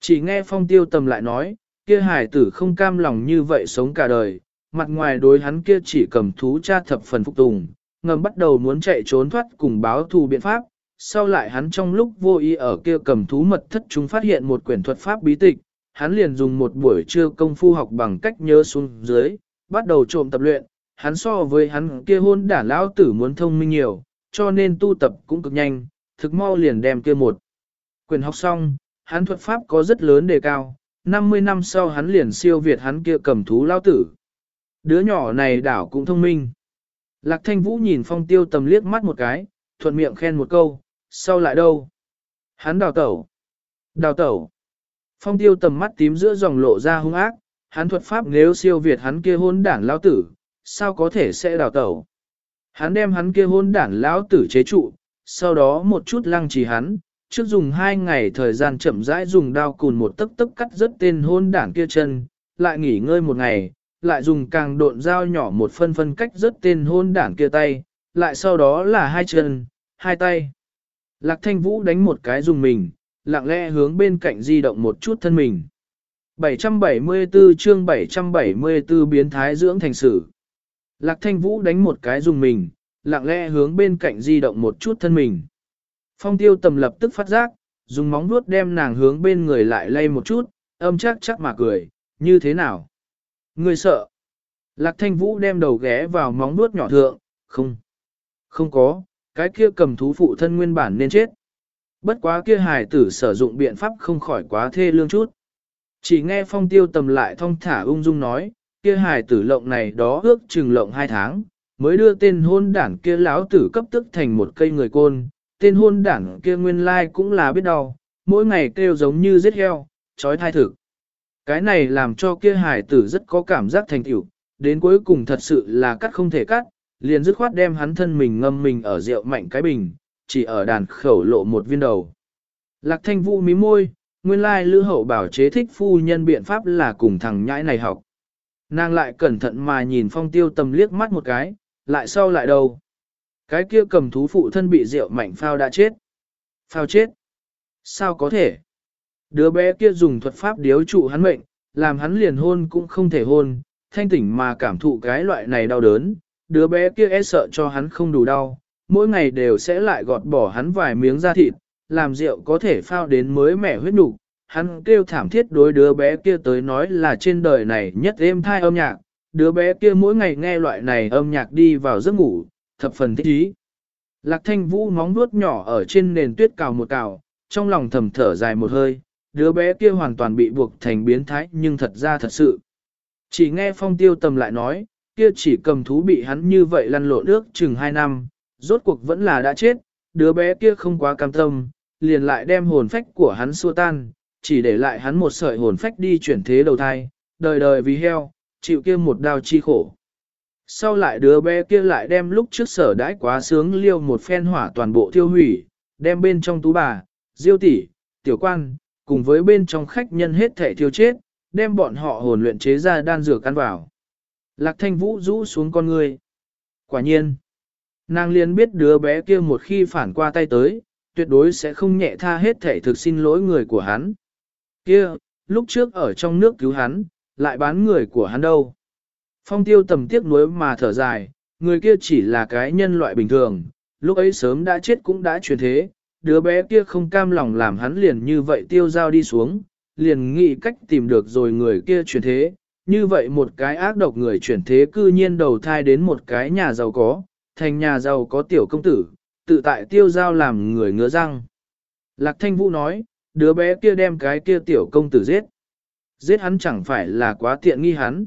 A: Chỉ nghe phong tiêu tầm lại nói, kia hải tử không cam lòng như vậy sống cả đời, mặt ngoài đối hắn kia chỉ cầm thú cha thập phần phục tùng, ngầm bắt đầu muốn chạy trốn thoát cùng báo thù biện pháp, sau lại hắn trong lúc vô ý ở kia cầm thú mật thất chúng phát hiện một quyển thuật pháp bí tịch, hắn liền dùng một buổi trưa công phu học bằng cách nhớ xuống dưới, bắt đầu trộm tập luyện, hắn so với hắn kia hôn đả lão tử muốn thông minh nhiều, cho nên tu tập cũng cực nhanh, thực mau liền đem kia một. Quyền học xong, hắn thuật pháp có rất lớn đề cao, 50 năm sau hắn liền siêu việt hắn kia cầm thú lao tử. Đứa nhỏ này đảo cũng thông minh. Lạc thanh vũ nhìn phong tiêu tầm liếc mắt một cái, thuận miệng khen một câu, sau lại đâu? Hắn đào tẩu. Đào tẩu. Phong tiêu tầm mắt tím giữa dòng lộ ra hung ác, hắn thuật pháp nếu siêu việt hắn kia hôn đảng lão tử, sao có thể sẽ đào tẩu. Hắn đem hắn kia hôn đảng lão tử chế trụ, sau đó một chút lăng trì hắn, trước dùng hai ngày thời gian chậm rãi dùng đao cùn một tấc tấc cắt rất tên hôn đảng kia chân, lại nghỉ ngơi một ngày, lại dùng càng độn dao nhỏ một phân phân cách rớt tên hôn đảng kia tay, lại sau đó là hai chân, hai tay. Lạc thanh vũ đánh một cái dùng mình, lặng lẽ hướng bên cạnh di động một chút thân mình. 774 chương 774 biến thái dưỡng thành sử. Lạc thanh vũ đánh một cái dùng mình, lặng lẽ hướng bên cạnh di động một chút thân mình. Phong tiêu tầm lập tức phát giác, dùng móng vuốt đem nàng hướng bên người lại lay một chút, âm chắc chắc mà cười, như thế nào? Người sợ. Lạc thanh vũ đem đầu ghé vào móng nuốt nhỏ thượng, không. Không có, cái kia cầm thú phụ thân nguyên bản nên chết. Bất quá kia hài tử sử dụng biện pháp không khỏi quá thê lương chút. Chỉ nghe phong tiêu tầm lại thong thả ung dung nói, kia hài tử lộng này đó ước chừng lộng hai tháng, mới đưa tên hôn đảng kia láo tử cấp tức thành một cây người côn, tên hôn đảng kia nguyên lai cũng là biết đau, mỗi ngày kêu giống như giết heo, trói thai thực. Cái này làm cho kia hải tử rất có cảm giác thành tiểu, đến cuối cùng thật sự là cắt không thể cắt, liền dứt khoát đem hắn thân mình ngâm mình ở rượu mạnh cái bình, chỉ ở đàn khẩu lộ một viên đầu. Lạc thanh vũ mí môi, nguyên lai lữ hậu bảo chế thích phu nhân biện pháp là cùng thằng nhãi này học. Nàng lại cẩn thận mà nhìn phong tiêu tầm liếc mắt một cái, lại sau lại đầu Cái kia cầm thú phụ thân bị rượu mạnh phao đã chết. Phao chết. Sao có thể? Đứa bé kia dùng thuật pháp điếu trụ hắn mệnh, làm hắn liền hôn cũng không thể hôn, thanh tỉnh mà cảm thụ cái loại này đau đớn, đứa bé kia e sợ cho hắn không đủ đau, mỗi ngày đều sẽ lại gọt bỏ hắn vài miếng da thịt, làm rượu có thể phao đến mới mẻ huyết nục. Hắn kêu thảm thiết đối đứa bé kia tới nói là trên đời này nhất êm thai âm nhạc, đứa bé kia mỗi ngày nghe loại này âm nhạc đi vào giấc ngủ, thập phần thích ý. Lạc thanh vũ móng vuốt nhỏ ở trên nền tuyết cào một cào, trong lòng thầm thở dài một hơi, đứa bé kia hoàn toàn bị buộc thành biến thái nhưng thật ra thật sự. Chỉ nghe phong tiêu tầm lại nói, kia chỉ cầm thú bị hắn như vậy lăn lộn nước chừng 2 năm, rốt cuộc vẫn là đã chết, đứa bé kia không quá cam tâm, liền lại đem hồn phách của hắn xua tan, chỉ để lại hắn một sợi hồn phách đi chuyển thế đầu thai, đời đời vì heo, chịu kia một đau chi khổ. Sau lại đứa bé kia lại đem lúc trước sở đãi quá sướng liêu một phen hỏa toàn bộ thiêu hủy, đem bên trong tú bà, diêu tỷ, tiểu quan, cùng với bên trong khách nhân hết thể thiêu chết, đem bọn họ hồn luyện chế ra đan dược ăn vào. Lạc thanh vũ rũ xuống con người. Quả nhiên, nàng liền biết đứa bé kia một khi phản qua tay tới, tuyệt đối sẽ không nhẹ tha hết thể thực xin lỗi người của hắn. Kia, lúc trước ở trong nước cứu hắn, lại bán người của hắn đâu. Phong tiêu tầm tiếc nuối mà thở dài, người kia chỉ là cái nhân loại bình thường, lúc ấy sớm đã chết cũng đã chuyển thế, đứa bé kia không cam lòng làm hắn liền như vậy tiêu dao đi xuống, liền nghĩ cách tìm được rồi người kia chuyển thế, như vậy một cái ác độc người chuyển thế cư nhiên đầu thai đến một cái nhà giàu có, thành nhà giàu có tiểu công tử, tự tại tiêu giao làm người ngứa răng. Lạc Thanh Vũ nói, đứa bé kia đem cái kia tiểu công tử giết. Giết hắn chẳng phải là quá tiện nghi hắn.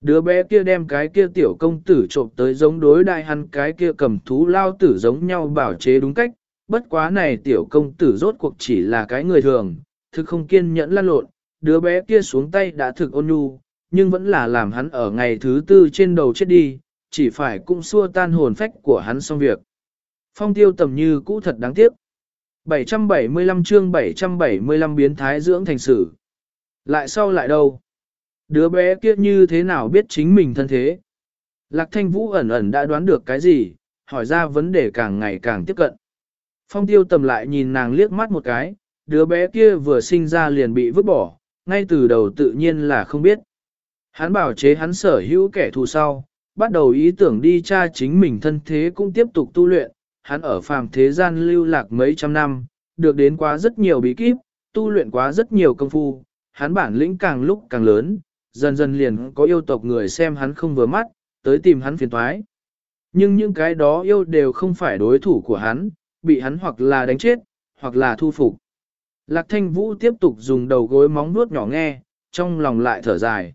A: Đứa bé kia đem cái kia tiểu công tử trộm tới giống đối đại hắn cái kia cầm thú lao tử giống nhau bảo chế đúng cách, bất quá này tiểu công tử rốt cuộc chỉ là cái người thường, thực không kiên nhẫn lăn lộn, đứa bé kia xuống tay đã thực ôn nhu, nhưng vẫn là làm hắn ở ngày thứ tư trên đầu chết đi, chỉ phải cũng xua tan hồn phách của hắn xong việc. Phong tiêu tầm như cũ thật đáng tiếc. 775 chương 775 biến thái dưỡng thành sử. Lại sau lại đâu? Đứa bé kia như thế nào biết chính mình thân thế? Lạc thanh vũ ẩn ẩn đã đoán được cái gì, hỏi ra vấn đề càng ngày càng tiếp cận. Phong tiêu tầm lại nhìn nàng liếc mắt một cái, đứa bé kia vừa sinh ra liền bị vứt bỏ, ngay từ đầu tự nhiên là không biết. Hắn bảo chế hắn sở hữu kẻ thù sau, bắt đầu ý tưởng đi tra chính mình thân thế cũng tiếp tục tu luyện, hắn ở phàm thế gian lưu lạc mấy trăm năm, được đến quá rất nhiều bí kíp, tu luyện quá rất nhiều công phu, hắn bản lĩnh càng lúc càng lớn, dần dần liền có yêu tộc người xem hắn không vừa mắt, tới tìm hắn phiền toái. Nhưng những cái đó yêu đều không phải đối thủ của hắn, bị hắn hoặc là đánh chết, hoặc là thu phục. Lạc thanh vũ tiếp tục dùng đầu gối móng nuốt nhỏ nghe, trong lòng lại thở dài.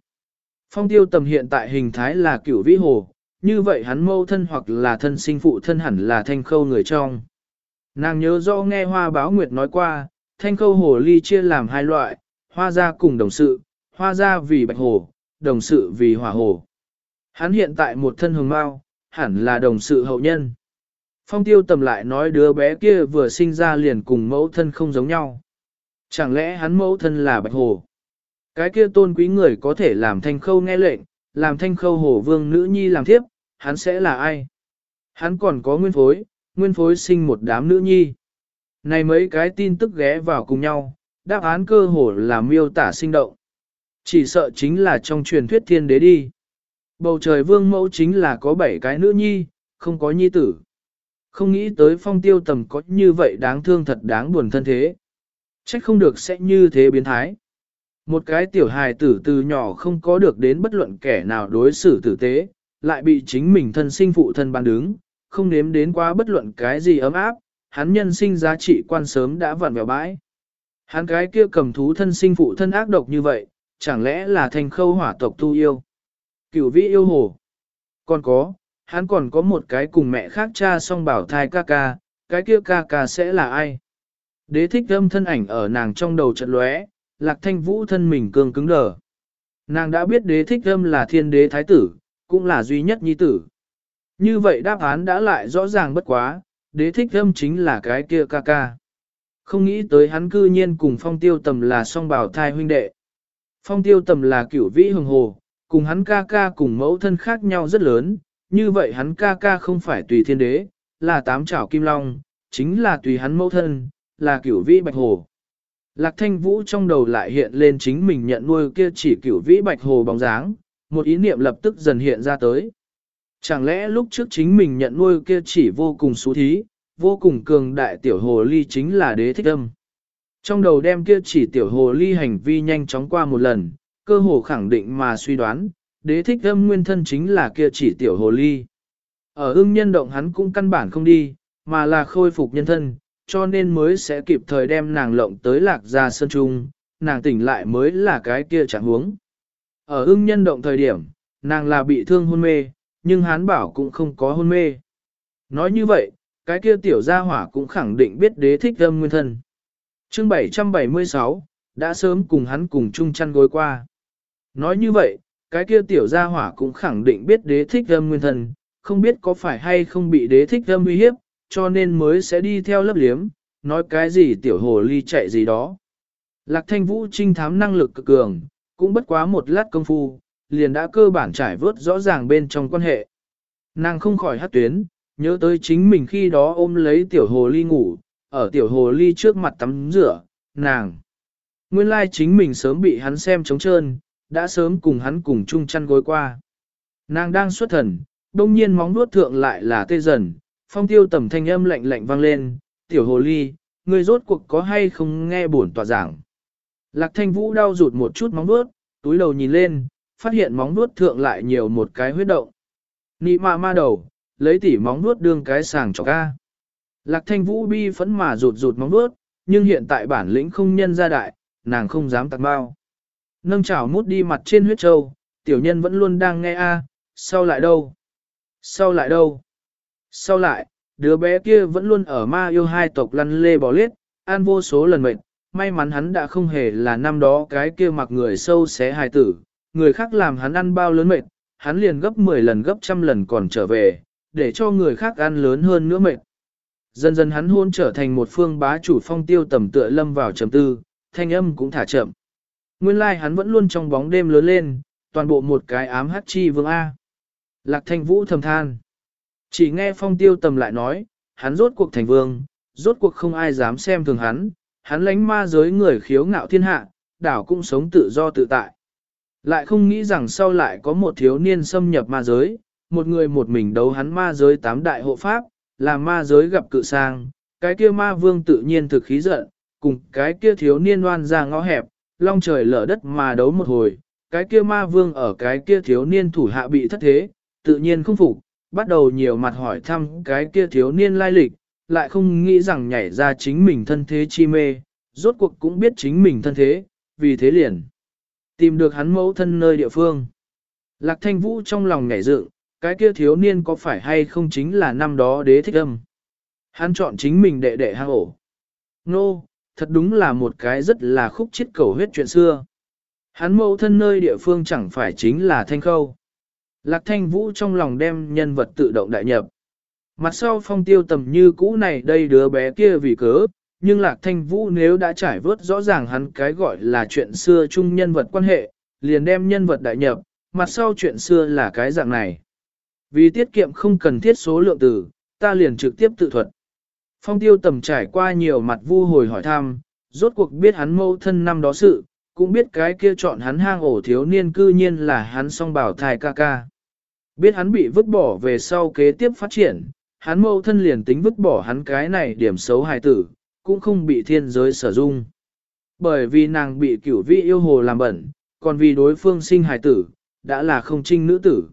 A: Phong tiêu tầm hiện tại hình thái là cửu vĩ hồ, như vậy hắn mâu thân hoặc là thân sinh phụ thân hẳn là thanh khâu người trong. Nàng nhớ rõ nghe hoa báo nguyệt nói qua, thanh khâu hồ ly chia làm hai loại, hoa gia cùng đồng sự, hoa gia vì bạch hồ, đồng sự vì hỏa hồ. Hắn hiện tại một thân hồng mau, hẳn là đồng sự hậu nhân. Phong tiêu tầm lại nói đứa bé kia vừa sinh ra liền cùng mẫu thân không giống nhau. Chẳng lẽ hắn mẫu thân là bạch hồ? Cái kia tôn quý người có thể làm thanh khâu nghe lệnh, làm thanh khâu hồ vương nữ nhi làm thiếp, hắn sẽ là ai? Hắn còn có nguyên phối, nguyên phối sinh một đám nữ nhi. Này mấy cái tin tức ghé vào cùng nhau, đáp án cơ hồ là miêu tả sinh động. Chỉ sợ chính là trong truyền thuyết thiên đế đi. Bầu trời vương mẫu chính là có bảy cái nữ nhi, không có nhi tử. Không nghĩ tới phong tiêu tầm có như vậy đáng thương thật đáng buồn thân thế. Trách không được sẽ như thế biến thái. Một cái tiểu hài tử từ nhỏ không có được đến bất luận kẻ nào đối xử tử tế, lại bị chính mình thân sinh phụ thân ban đứng, không nếm đến quá bất luận cái gì ấm áp, hắn nhân sinh giá trị quan sớm đã vặn vẹo bãi. Hắn cái kia cầm thú thân sinh phụ thân ác độc như vậy, chẳng lẽ là thành khâu hỏa tộc tu yêu? Cửu vĩ yêu hồ. Còn có, hắn còn có một cái cùng mẹ khác cha song bảo thai ca ca, cái kia ca ca sẽ là ai? Đế thích âm thân ảnh ở nàng trong đầu trận lóe, lạc thanh vũ thân mình cường cứng đờ. Nàng đã biết đế thích âm là thiên đế thái tử, cũng là duy nhất nhi tử. Như vậy đáp án đã lại rõ ràng bất quá, đế thích âm chính là cái kia ca ca. Không nghĩ tới hắn cư nhiên cùng phong tiêu tầm là song bảo thai huynh đệ. Phong tiêu tầm là cửu vĩ hồng hồ, cùng hắn ca ca cùng mẫu thân khác nhau rất lớn, như vậy hắn ca ca không phải tùy thiên đế, là tám trảo kim long, chính là tùy hắn mẫu thân, là cửu vĩ bạch hồ. Lạc thanh vũ trong đầu lại hiện lên chính mình nhận nuôi kia chỉ cửu vĩ bạch hồ bóng dáng, một ý niệm lập tức dần hiện ra tới. Chẳng lẽ lúc trước chính mình nhận nuôi kia chỉ vô cùng xú thí, vô cùng cường đại tiểu hồ ly chính là đế thích âm. Trong đầu đem kia chỉ tiểu hồ ly hành vi nhanh chóng qua một lần, cơ hồ khẳng định mà suy đoán, đế thích âm nguyên thân chính là kia chỉ tiểu hồ ly. Ở ưng nhân động hắn cũng căn bản không đi, mà là khôi phục nhân thân, cho nên mới sẽ kịp thời đem nàng lộng tới lạc gia sơn trung, nàng tỉnh lại mới là cái kia chẳng huống. Ở ưng nhân động thời điểm, nàng là bị thương hôn mê, nhưng hán bảo cũng không có hôn mê. Nói như vậy, cái kia tiểu gia hỏa cũng khẳng định biết đế thích âm nguyên thân. chương 776, đã sớm cùng hắn cùng chung chăn gối qua. Nói như vậy, cái kia tiểu gia hỏa cũng khẳng định biết đế thích âm nguyên thần, không biết có phải hay không bị đế thích âm uy hiếp, cho nên mới sẽ đi theo lớp liếm, nói cái gì tiểu hồ ly chạy gì đó. Lạc thanh vũ trinh thám năng lực cực cường, cũng bất quá một lát công phu, liền đã cơ bản trải vớt rõ ràng bên trong quan hệ. Nàng không khỏi hát tuyến, nhớ tới chính mình khi đó ôm lấy tiểu hồ ly ngủ, ở tiểu hồ ly trước mặt tắm rửa, nàng. Nguyên lai chính mình sớm bị hắn xem trống trơn, đã sớm cùng hắn cùng chung chăn gối qua. Nàng đang xuất thần, đông nhiên móng nuốt thượng lại là tê dần, phong tiêu tầm thanh âm lạnh lạnh vang lên, tiểu hồ ly, ngươi rốt cuộc có hay không nghe bổn tòa giảng. Lạc thanh vũ đau rụt một chút móng nuốt, túi đầu nhìn lên, phát hiện móng nuốt thượng lại nhiều một cái huyết động. Nị ma ma đầu, lấy tỉ móng nuốt đương cái sàng cho ca. Lạc thanh vũ bi phẫn mà rụt rụt móng nuốt, nhưng hiện tại bản lĩnh không nhân ra đại, nàng không dám tặng bao. Nâng chảo mút đi mặt trên huyết châu, tiểu nhân vẫn luôn đang nghe a, sau lại đâu? Sau lại đâu? Sau lại, đứa bé kia vẫn luôn ở ma yêu hai tộc lăn lê bò lết, an vô số lần mệnh, may mắn hắn đã không hề là năm đó cái kia mặc người sâu xé hài tử, người khác làm hắn ăn bao lớn mệt, hắn liền gấp 10 lần gấp trăm lần còn trở về, để cho người khác ăn lớn hơn nữa mệt. Dần dần hắn hôn trở thành một phương bá chủ phong tiêu tầm tựa lâm vào trầm tư, thanh âm cũng thả chậm. Nguyên lai like hắn vẫn luôn trong bóng đêm lớn lên, toàn bộ một cái ám hắc chi vương A. Lạc thanh vũ thầm than. Chỉ nghe phong tiêu tầm lại nói, hắn rốt cuộc thành vương, rốt cuộc không ai dám xem thường hắn, hắn lánh ma giới người khiếu ngạo thiên hạ, đảo cũng sống tự do tự tại. Lại không nghĩ rằng sau lại có một thiếu niên xâm nhập ma giới, một người một mình đấu hắn ma giới tám đại hộ pháp, làm ma giới gặp cự sang, cái kia ma vương tự nhiên thực khí giận, cùng cái kia thiếu niên oan ra ngõ hẹp, long trời lở đất mà đấu một hồi, cái kia ma vương ở cái kia thiếu niên thủ hạ bị thất thế, tự nhiên không phục, bắt đầu nhiều mặt hỏi thăm cái kia thiếu niên lai lịch, lại không nghĩ rằng nhảy ra chính mình thân thế chi mê, rốt cuộc cũng biết chính mình thân thế, vì thế liền tìm được hắn mẫu thân nơi địa phương. Lạc thanh vũ trong lòng nhảy dựng, cái kia thiếu niên có phải hay không chính là năm đó đế thích âm. Hắn chọn chính mình đệ đệ hang ổ. Nô, no, thật đúng là một cái rất là khúc chiết cầu huyết chuyện xưa. Hắn mẫu thân nơi địa phương chẳng phải chính là thanh khâu. Lạc thanh vũ trong lòng đem nhân vật tự động đại nhập. Mặt sau phong tiêu tầm như cũ này đây đứa bé kia vì cớ, nhưng lạc thanh vũ nếu đã trải vớt rõ ràng hắn cái gọi là chuyện xưa chung nhân vật quan hệ, liền đem nhân vật đại nhập, mặt sau chuyện xưa là cái dạng này. Vì tiết kiệm không cần thiết số lượng từ, ta liền trực tiếp tự thuật. Phong tiêu tầm trải qua nhiều mặt vu hồi hỏi thăm, rốt cuộc biết hắn mâu thân năm đó sự, cũng biết cái kia chọn hắn hang ổ thiếu niên cư nhiên là hắn song bảo thai ca ca. Biết hắn bị vứt bỏ về sau kế tiếp phát triển, hắn mâu thân liền tính vứt bỏ hắn cái này điểm xấu hài tử, cũng không bị thiên giới sở dung. Bởi vì nàng bị cửu vị yêu hồ làm bẩn, còn vì đối phương sinh hài tử, đã là không trinh nữ tử.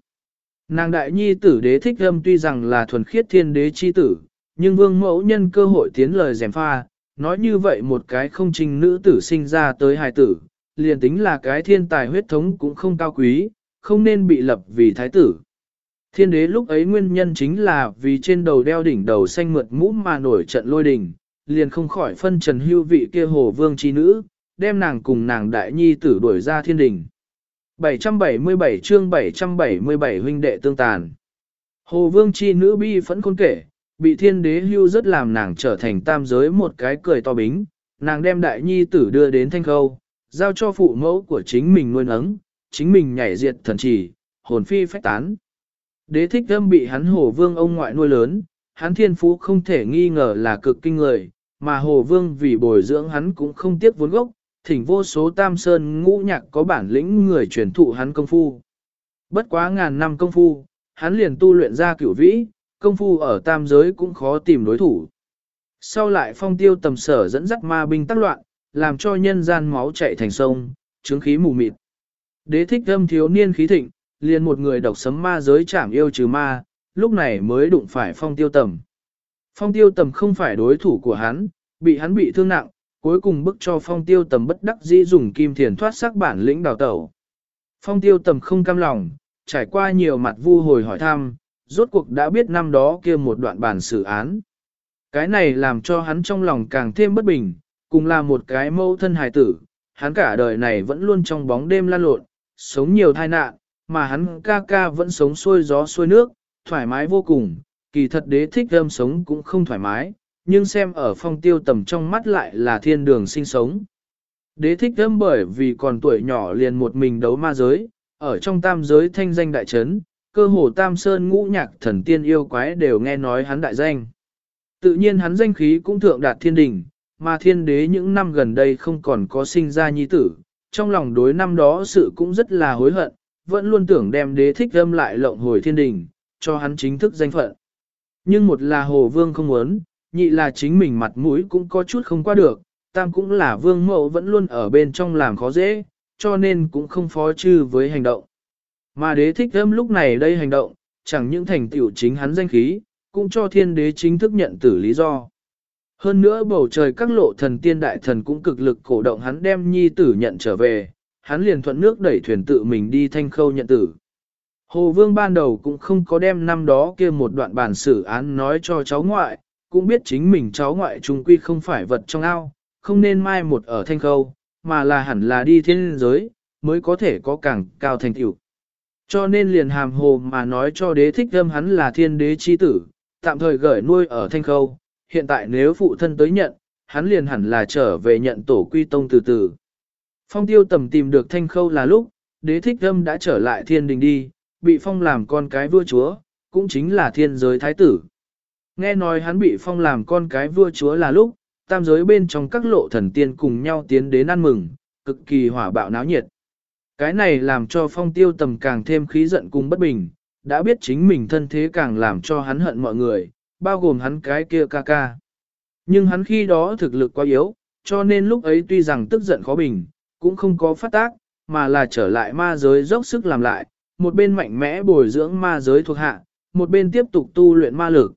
A: Nàng đại nhi tử đế thích âm tuy rằng là thuần khiết thiên đế chi tử, nhưng vương mẫu nhân cơ hội tiến lời dèm pha, nói như vậy một cái không trinh nữ tử sinh ra tới hài tử, liền tính là cái thiên tài huyết thống cũng không cao quý, không nên bị lập vì thái tử. Thiên đế lúc ấy nguyên nhân chính là vì trên đầu đeo đỉnh đầu xanh mượt mũ mà nổi trận lôi đình, liền không khỏi phân trần hưu vị kia hồ vương chi nữ, đem nàng cùng nàng đại nhi tử đuổi ra thiên đình. 777 chương 777 huynh đệ tương tàn. Hồ vương chi nữ bi phẫn khôn kể, bị thiên đế hưu rất làm nàng trở thành tam giới một cái cười to bính, nàng đem đại nhi tử đưa đến thanh khâu, giao cho phụ mẫu của chính mình nuôi nấng, chính mình nhảy diệt thần trì, hồn phi phách tán. Đế thích thâm bị hắn hồ vương ông ngoại nuôi lớn, hắn thiên phú không thể nghi ngờ là cực kinh người, mà hồ vương vì bồi dưỡng hắn cũng không tiếc vốn gốc, thỉnh vô số tam sơn ngũ nhạc có bản lĩnh người truyền thụ hắn công phu. Bất quá ngàn năm công phu, hắn liền tu luyện ra cửu vĩ, công phu ở tam giới cũng khó tìm đối thủ. Sau lại phong tiêu tầm sở dẫn dắt ma binh tác loạn, làm cho nhân gian máu chạy thành sông, chứng khí mù mịt. Đế thích âm thiếu niên khí thịnh, liền một người độc sấm ma giới chảm yêu trừ ma, lúc này mới đụng phải phong tiêu tầm. Phong tiêu tầm không phải đối thủ của hắn, bị hắn bị thương nặng, cuối cùng bức cho phong tiêu tầm bất đắc dĩ dùng kim thiền thoát sắc bản lĩnh đào tẩu. Phong tiêu tầm không cam lòng, trải qua nhiều mặt vu hồi hỏi thăm, rốt cuộc đã biết năm đó kia một đoạn bản xử án. Cái này làm cho hắn trong lòng càng thêm bất bình, cùng là một cái mâu thân hài tử, hắn cả đời này vẫn luôn trong bóng đêm lan lộn, sống nhiều tai nạn, mà hắn ca ca vẫn sống xuôi gió xuôi nước, thoải mái vô cùng, kỳ thật đế thích âm sống cũng không thoải mái, nhưng xem ở phong tiêu tầm trong mắt lại là thiên đường sinh sống. Đế thích âm bởi vì còn tuổi nhỏ liền một mình đấu ma giới, ở trong tam giới thanh danh đại trấn, cơ hồ tam sơn ngũ nhạc thần tiên yêu quái đều nghe nói hắn đại danh. Tự nhiên hắn danh khí cũng thượng đạt thiên đình, mà thiên đế những năm gần đây không còn có sinh ra nhi tử, trong lòng đối năm đó sự cũng rất là hối hận, vẫn luôn tưởng đem đế thích âm lại lộng hồi thiên đình, cho hắn chính thức danh phận. Nhưng một là hồ vương không muốn, nhị là chính mình mặt mũi cũng có chút không qua được, tam cũng là vương mẫu vẫn luôn ở bên trong làm khó dễ, cho nên cũng không phó chư với hành động. Mà đế thích âm lúc này đây hành động, chẳng những thành tựu chính hắn danh khí, cũng cho thiên đế chính thức nhận tử lý do. Hơn nữa bầu trời các lộ thần tiên đại thần cũng cực lực cổ động hắn đem nhi tử nhận trở về, hắn liền thuận nước đẩy thuyền tự mình đi thanh khâu nhận tử. Hồ Vương ban đầu cũng không có đem năm đó kia một đoạn bản xử án nói cho cháu ngoại, cũng biết chính mình cháu ngoại trung quy không phải vật trong ao, không nên mai một ở thanh khâu, mà là hẳn là đi thiên giới, mới có thể có càng cao thành tựu. Cho nên liền hàm hồ mà nói cho đế thích thâm hắn là thiên đế chi tử, tạm thời gửi nuôi ở thanh khâu, hiện tại nếu phụ thân tới nhận, hắn liền hẳn là trở về nhận tổ quy tông từ từ. Phong tiêu tầm tìm được thanh khâu là lúc, đế thích thâm đã trở lại thiên đình đi, bị phong làm con cái vua chúa, cũng chính là thiên giới thái tử. Nghe nói hắn bị phong làm con cái vua chúa là lúc, tam giới bên trong các lộ thần tiên cùng nhau tiến đến ăn mừng, cực kỳ hỏa bạo náo nhiệt. Cái này làm cho phong tiêu tầm càng thêm khí giận cùng bất bình, đã biết chính mình thân thế càng làm cho hắn hận mọi người, bao gồm hắn cái kia ca ca. Nhưng hắn khi đó thực lực quá yếu, cho nên lúc ấy tuy rằng tức giận khó bình, cũng không có phát tác, mà là trở lại ma giới dốc sức làm lại, một bên mạnh mẽ bồi dưỡng ma giới thuộc hạ, một bên tiếp tục tu luyện ma lực.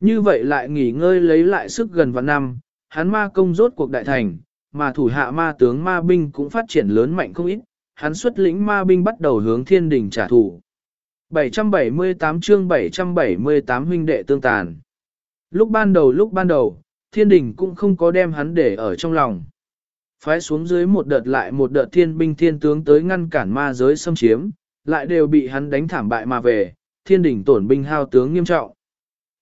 A: Như vậy lại nghỉ ngơi lấy lại sức gần vạn năm, hắn ma công rốt cuộc đại thành, mà thủ hạ ma tướng ma binh cũng phát triển lớn mạnh không ít, hắn xuất lĩnh ma binh bắt đầu hướng thiên đình trả thù. 778 chương 778 huynh đệ tương tàn. Lúc ban đầu lúc ban đầu, thiên đình cũng không có đem hắn để ở trong lòng. Phái xuống dưới một đợt lại một đợt thiên binh thiên tướng tới ngăn cản ma giới xâm chiếm, lại đều bị hắn đánh thảm bại mà về, thiên đình tổn binh hao tướng nghiêm trọng.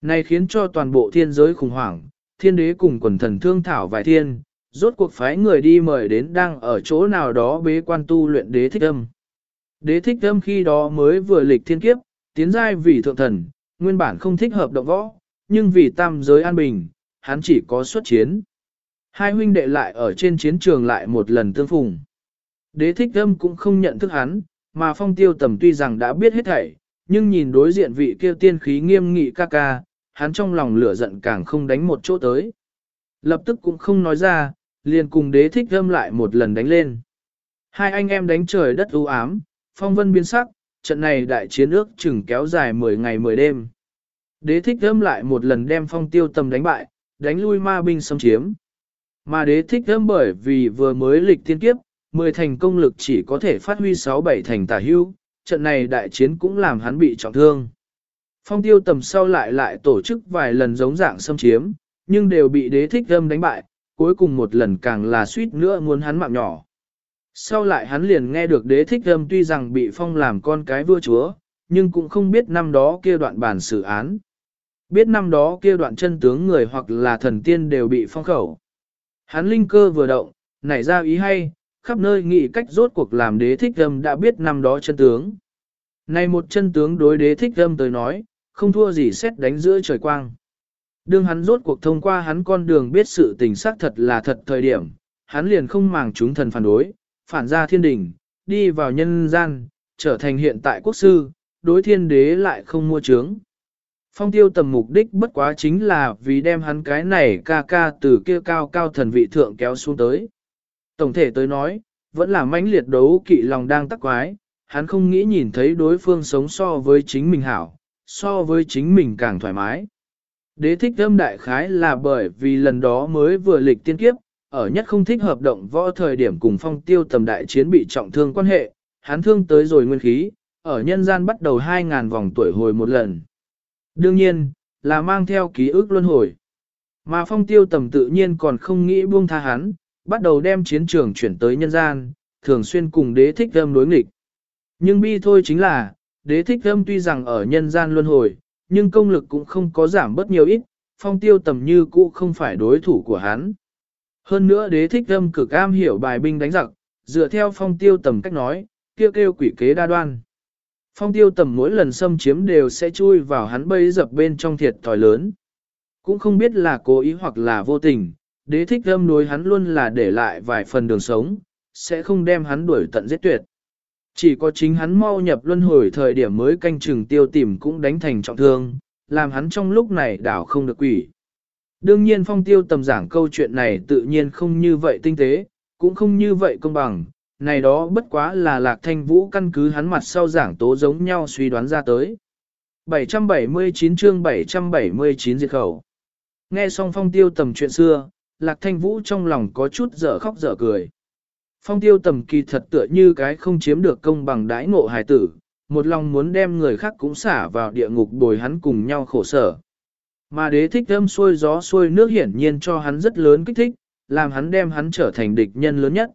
A: Này khiến cho toàn bộ thiên giới khủng hoảng, thiên đế cùng quần thần thương thảo vài thiên, rốt cuộc phái người đi mời đến đang ở chỗ nào đó bế quan tu luyện đế thích âm. Đế thích âm khi đó mới vừa lịch thiên kiếp, tiến giai vì thượng thần, nguyên bản không thích hợp động võ, nhưng vì tam giới an bình, hắn chỉ có xuất chiến. Hai huynh đệ lại ở trên chiến trường lại một lần tương phùng. Đế thích âm cũng không nhận thức hắn, mà phong tiêu tầm tuy rằng đã biết hết thảy, nhưng nhìn đối diện vị kia tiên khí nghiêm nghị ca ca, hắn trong lòng lửa giận càng không đánh một chỗ tới. Lập tức cũng không nói ra, liền cùng đế thích âm lại một lần đánh lên. Hai anh em đánh trời đất u ám, phong vân biến sắc, trận này đại chiến ước chừng kéo dài 10 ngày 10 đêm. Đế thích âm lại một lần đem phong tiêu tầm đánh bại, đánh lui ma binh xâm chiếm. Mà đế thích âm bởi vì vừa mới lịch tiên kiếp, 10 thành công lực chỉ có thể phát huy 6-7 thành tả hưu, trận này đại chiến cũng làm hắn bị trọng thương. Phong tiêu tầm sau lại lại tổ chức vài lần giống dạng xâm chiếm, nhưng đều bị đế thích âm đánh bại, cuối cùng một lần càng là suýt nữa muốn hắn mạng nhỏ. Sau lại hắn liền nghe được đế thích âm tuy rằng bị phong làm con cái vua chúa, nhưng cũng không biết năm đó kia đoạn bản xử án. Biết năm đó kia đoạn chân tướng người hoặc là thần tiên đều bị phong khẩu. Hắn linh cơ vừa động, nảy ra ý hay, khắp nơi nghĩ cách rốt cuộc làm đế thích âm đã biết năm đó chân tướng. Này một chân tướng đối đế thích âm tới nói, không thua gì xét đánh giữa trời quang. Đương hắn rốt cuộc thông qua hắn con đường biết sự tình xác thật là thật thời điểm, hắn liền không màng chúng thần phản đối, phản ra thiên đình, đi vào nhân gian, trở thành hiện tại quốc sư, đối thiên đế lại không mua trướng. Phong tiêu tầm mục đích bất quá chính là vì đem hắn cái này ca ca từ kia cao cao thần vị thượng kéo xuống tới. Tổng thể tới nói, vẫn là mãnh liệt đấu kỵ lòng đang tắc quái, hắn không nghĩ nhìn thấy đối phương sống so với chính mình hảo, so với chính mình càng thoải mái. Đế thích âm đại khái là bởi vì lần đó mới vừa lịch tiên kiếp, ở nhất không thích hợp động võ thời điểm cùng phong tiêu tầm đại chiến bị trọng thương quan hệ, hắn thương tới rồi nguyên khí, ở nhân gian bắt đầu 2.000 vòng tuổi hồi một lần. Đương nhiên, là mang theo ký ức luân hồi. Mà phong tiêu tầm tự nhiên còn không nghĩ buông tha hắn, bắt đầu đem chiến trường chuyển tới nhân gian, thường xuyên cùng đế thích âm đối nghịch. Nhưng bi thôi chính là, đế thích âm tuy rằng ở nhân gian luân hồi, nhưng công lực cũng không có giảm bớt nhiều ít, phong tiêu tầm như cũ không phải đối thủ của hắn. Hơn nữa đế thích âm cực am hiểu bài binh đánh giặc, dựa theo phong tiêu tầm cách nói, kêu kêu quỷ kế đa đoan. Phong tiêu tầm mỗi lần xâm chiếm đều sẽ chui vào hắn bấy dập bên trong thiệt thòi lớn. Cũng không biết là cố ý hoặc là vô tình, đế thích âm đối hắn luôn là để lại vài phần đường sống, sẽ không đem hắn đuổi tận giết tuyệt. Chỉ có chính hắn mau nhập luân hồi thời điểm mới canh chừng tiêu tìm cũng đánh thành trọng thương, làm hắn trong lúc này đảo không được quỷ. Đương nhiên phong tiêu tầm giảng câu chuyện này tự nhiên không như vậy tinh tế, cũng không như vậy công bằng, này đó bất quá là lạc thanh vũ căn cứ hắn mặt sau giảng tố giống nhau suy đoán ra tới. 779 chương 779 diệt khẩu. Nghe xong phong tiêu tầm chuyện xưa, lạc thanh vũ trong lòng có chút dở khóc dở cười. Phong tiêu tầm kỳ thật tựa như cái không chiếm được công bằng đãi ngộ hài tử, một lòng muốn đem người khác cũng xả vào địa ngục bồi hắn cùng nhau khổ sở. Mà đế thích âm xuôi gió xuôi nước hiển nhiên cho hắn rất lớn kích thích, làm hắn đem hắn trở thành địch nhân lớn nhất.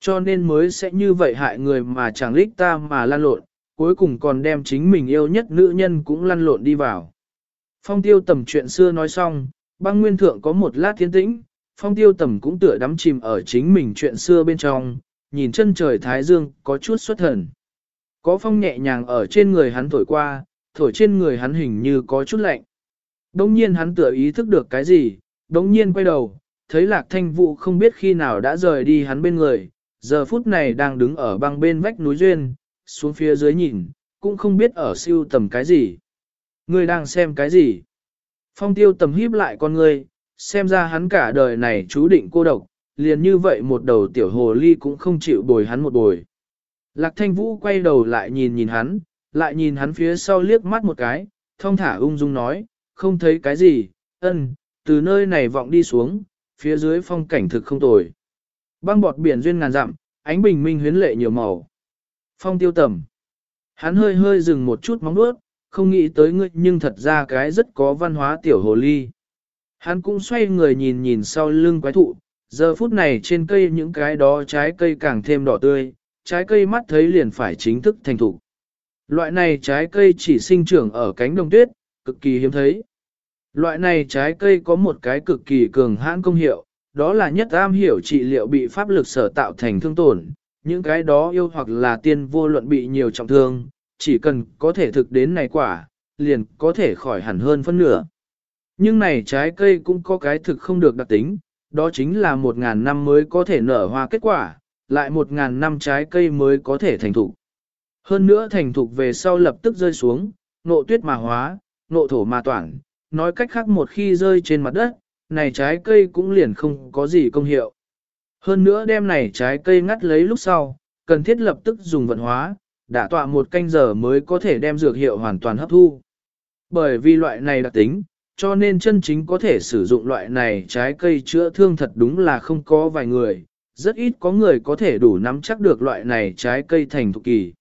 A: Cho nên mới sẽ như vậy hại người mà chẳng lích ta mà lan lộn, cuối cùng còn đem chính mình yêu nhất nữ nhân cũng lăn lộn đi vào. Phong tiêu tầm chuyện xưa nói xong, băng nguyên thượng có một lát thiên tĩnh, phong tiêu tầm cũng tựa đắm chìm ở chính mình chuyện xưa bên trong, nhìn chân trời thái dương có chút xuất thần. Có phong nhẹ nhàng ở trên người hắn thổi qua, thổi trên người hắn hình như có chút lạnh. Đông nhiên hắn tựa ý thức được cái gì, đông nhiên quay đầu, thấy lạc thanh vụ không biết khi nào đã rời đi hắn bên người, giờ phút này đang đứng ở băng bên vách núi duyên, xuống phía dưới nhìn, cũng không biết ở siêu tầm cái gì. Người đang xem cái gì? Phong tiêu tầm híp lại con người, xem ra hắn cả đời này chú định cô độc, liền như vậy một đầu tiểu hồ ly cũng không chịu bồi hắn một bồi. Lạc thanh vũ quay đầu lại nhìn nhìn hắn, lại nhìn hắn phía sau liếc mắt một cái, thông thả ung dung nói, không thấy cái gì, ân, từ nơi này vọng đi xuống, phía dưới phong cảnh thực không tồi. Băng bọt biển duyên ngàn dặm, ánh bình minh huyến lệ nhiều màu. Phong tiêu tầm. Hắn hơi hơi dừng một chút móng nuốt, không nghĩ tới ngươi nhưng thật ra cái rất có văn hóa tiểu hồ ly. Hắn cũng xoay người nhìn nhìn sau lưng quái thụ, giờ phút này trên cây những cái đó trái cây càng thêm đỏ tươi, trái cây mắt thấy liền phải chính thức thành thủ. Loại này trái cây chỉ sinh trưởng ở cánh đồng tuyết, cực kỳ hiếm thấy. Loại này trái cây có một cái cực kỳ cường hãn công hiệu, đó là nhất am hiểu trị liệu bị pháp lực sở tạo thành thương tổn, những cái đó yêu hoặc là tiên vô luận bị nhiều trọng thương, chỉ cần có thể thực đến này quả, liền có thể khỏi hẳn hơn phân nửa. Nhưng này trái cây cũng có cái thực không được đặc tính, đó chính là một ngàn năm mới có thể nở hoa kết quả, lại một ngàn năm trái cây mới có thể thành thục. Hơn nữa thành thục về sau lập tức rơi xuống, nộ tuyết mà hóa, nộ thổ mà toản, nói cách khác một khi rơi trên mặt đất, này trái cây cũng liền không có gì công hiệu. Hơn nữa đem này trái cây ngắt lấy lúc sau, cần thiết lập tức dùng vận hóa, đã tọa một canh giờ mới có thể đem dược hiệu hoàn toàn hấp thu. Bởi vì loại này đặc tính, cho nên chân chính có thể sử dụng loại này trái cây chữa thương thật đúng là không có vài người, rất ít có người có thể đủ nắm chắc được loại này trái cây thành thục kỳ.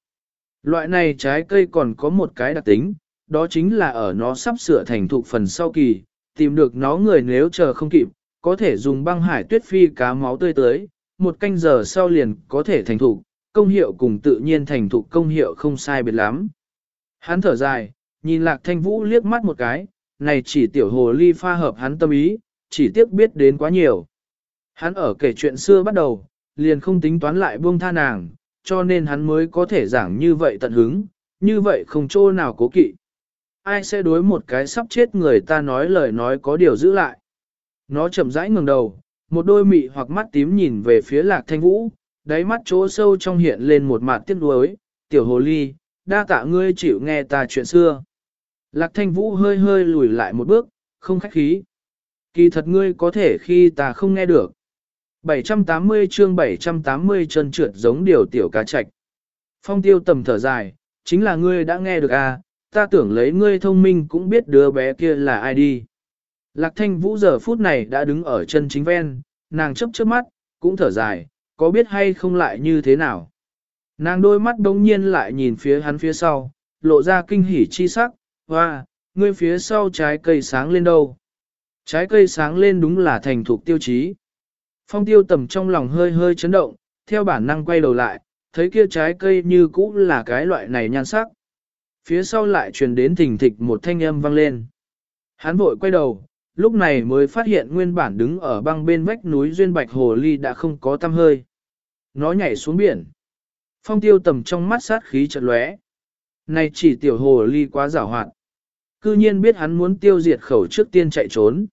A: Loại này trái cây còn có một cái đặc tính, đó chính là ở nó sắp sửa thành thục phần sau kỳ, tìm được nó người nếu chờ không kịp, có thể dùng băng hải tuyết phi cá máu tươi tới, một canh giờ sau liền có thể thành thục, công hiệu cùng tự nhiên thành thục công hiệu không sai biệt lắm. Hắn thở dài, nhìn lạc thanh vũ liếc mắt một cái, này chỉ tiểu hồ ly pha hợp hắn tâm ý, chỉ tiếc biết đến quá nhiều. Hắn ở kể chuyện xưa bắt đầu, liền không tính toán lại buông tha nàng, cho nên hắn mới có thể giảng như vậy tận hứng, như vậy không chỗ nào cố kỵ. Ai sẽ đối một cái sắp chết người ta nói lời nói có điều giữ lại. Nó chậm rãi ngừng đầu, một đôi mị hoặc mắt tím nhìn về phía lạc thanh vũ, đáy mắt chỗ sâu trong hiện lên một mặt tiếc nuối, tiểu hồ ly, đa tạ ngươi chịu nghe ta chuyện xưa. Lạc thanh vũ hơi hơi lùi lại một bước, không khách khí. Kỳ thật ngươi có thể khi ta không nghe được. 780 chương 780 chân trượt giống điều tiểu cá trạch. Phong tiêu tầm thở dài, chính là ngươi đã nghe được à, ta tưởng lấy ngươi thông minh cũng biết đứa bé kia là ai đi. Lạc thanh vũ giờ phút này đã đứng ở chân chính ven, nàng chấp chớp mắt, cũng thở dài, có biết hay không lại như thế nào. Nàng đôi mắt đống nhiên lại nhìn phía hắn phía sau, lộ ra kinh hỉ chi sắc, hoa, ngươi phía sau trái cây sáng lên đâu. Trái cây sáng lên đúng là thành thục tiêu chí. Phong tiêu tầm trong lòng hơi hơi chấn động, theo bản năng quay đầu lại, thấy kia trái cây như cũ là cái loại này nhan sắc. Phía sau lại truyền đến thình thịch một thanh âm vang lên. Hắn vội quay đầu, lúc này mới phát hiện nguyên bản đứng ở băng bên vách núi duyên bạch hồ ly đã không có tăm hơi. Nó nhảy xuống biển. Phong tiêu tầm trong mắt sát khí chợt lóe. Này chỉ tiểu hồ ly quá giảo hoạt. Cư nhiên biết hắn muốn tiêu diệt khẩu trước tiên chạy trốn.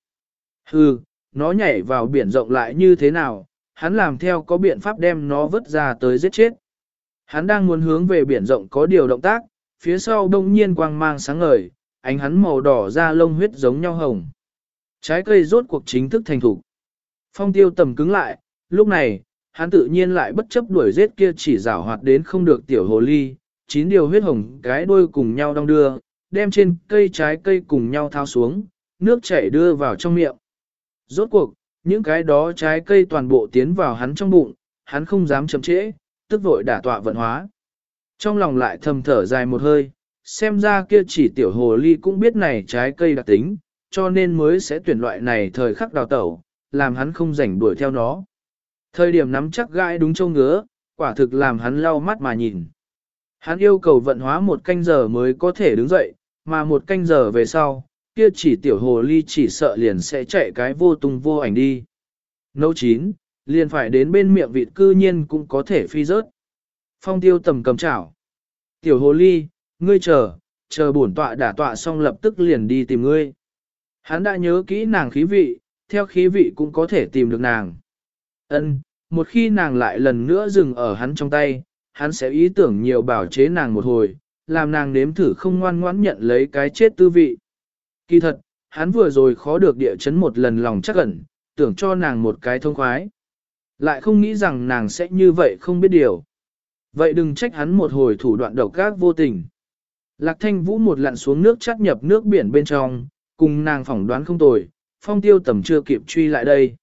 A: Hừ, nó nhảy vào biển rộng lại như thế nào, hắn làm theo có biện pháp đem nó vứt ra tới giết chết. Hắn đang muốn hướng về biển rộng có điều động tác, phía sau đông nhiên quang mang sáng ngời, ánh hắn màu đỏ ra lông huyết giống nhau hồng. Trái cây rốt cuộc chính thức thành thủ. Phong tiêu tầm cứng lại, lúc này, hắn tự nhiên lại bất chấp đuổi giết kia chỉ rảo hoạt đến không được tiểu hồ ly, chín điều huyết hồng cái đuôi cùng nhau đong đưa, đem trên cây trái cây cùng nhau thao xuống, nước chảy đưa vào trong miệng. Rốt cuộc, những cái đó trái cây toàn bộ tiến vào hắn trong bụng, hắn không dám chậm trễ, tức vội đả tọa vận hóa. Trong lòng lại thầm thở dài một hơi, xem ra kia chỉ tiểu hồ ly cũng biết này trái cây đặc tính, cho nên mới sẽ tuyển loại này thời khắc đào tẩu, làm hắn không rảnh đuổi theo nó. Thời điểm nắm chắc gai đúng châu ngứa, quả thực làm hắn lau mắt mà nhìn. Hắn yêu cầu vận hóa một canh giờ mới có thể đứng dậy, mà một canh giờ về sau, kia chỉ tiểu hồ ly chỉ sợ liền sẽ chạy cái vô tung vô ảnh đi. Nấu chín, liền phải đến bên miệng vịt cư nhiên cũng có thể phi rớt. Phong tiêu tầm cầm chảo. Tiểu hồ ly, ngươi chờ, chờ bổn tọa đả tọa xong lập tức liền đi tìm ngươi. Hắn đã nhớ kỹ nàng khí vị, theo khí vị cũng có thể tìm được nàng. Ân, một khi nàng lại lần nữa dừng ở hắn trong tay, hắn sẽ ý tưởng nhiều bảo chế nàng một hồi, làm nàng nếm thử không ngoan ngoãn nhận lấy cái chết tư vị. Kỳ thật, hắn vừa rồi khó được địa chấn một lần lòng chắc ẩn, tưởng cho nàng một cái thông khoái. Lại không nghĩ rằng nàng sẽ như vậy không biết điều. Vậy đừng trách hắn một hồi thủ đoạn độc ác vô tình. Lạc thanh vũ một lặn xuống nước chắt nhập nước biển bên trong, cùng nàng phỏng đoán không tồi, phong tiêu tầm chưa kịp truy lại đây.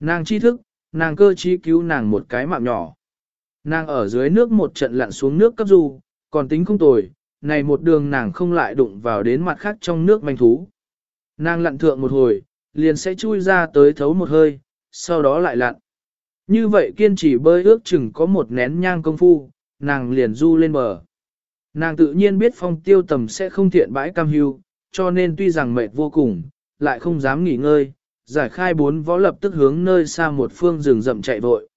A: Nàng chi thức, nàng cơ trí cứu nàng một cái mạng nhỏ. Nàng ở dưới nước một trận lặn xuống nước cấp du, còn tính không tồi, này một đường nàng không lại đụng vào đến mặt khác trong nước manh thú. Nàng lặn thượng một hồi, liền sẽ chui ra tới thấu một hơi, sau đó lại lặn. Như vậy kiên trì bơi ước chừng có một nén nhang công phu, nàng liền du lên bờ. Nàng tự nhiên biết phong tiêu tầm sẽ không thiện bãi cam hưu, cho nên tuy rằng mệt vô cùng, lại không dám nghỉ ngơi, giải khai bốn võ lập tức hướng nơi xa một phương rừng rậm chạy vội.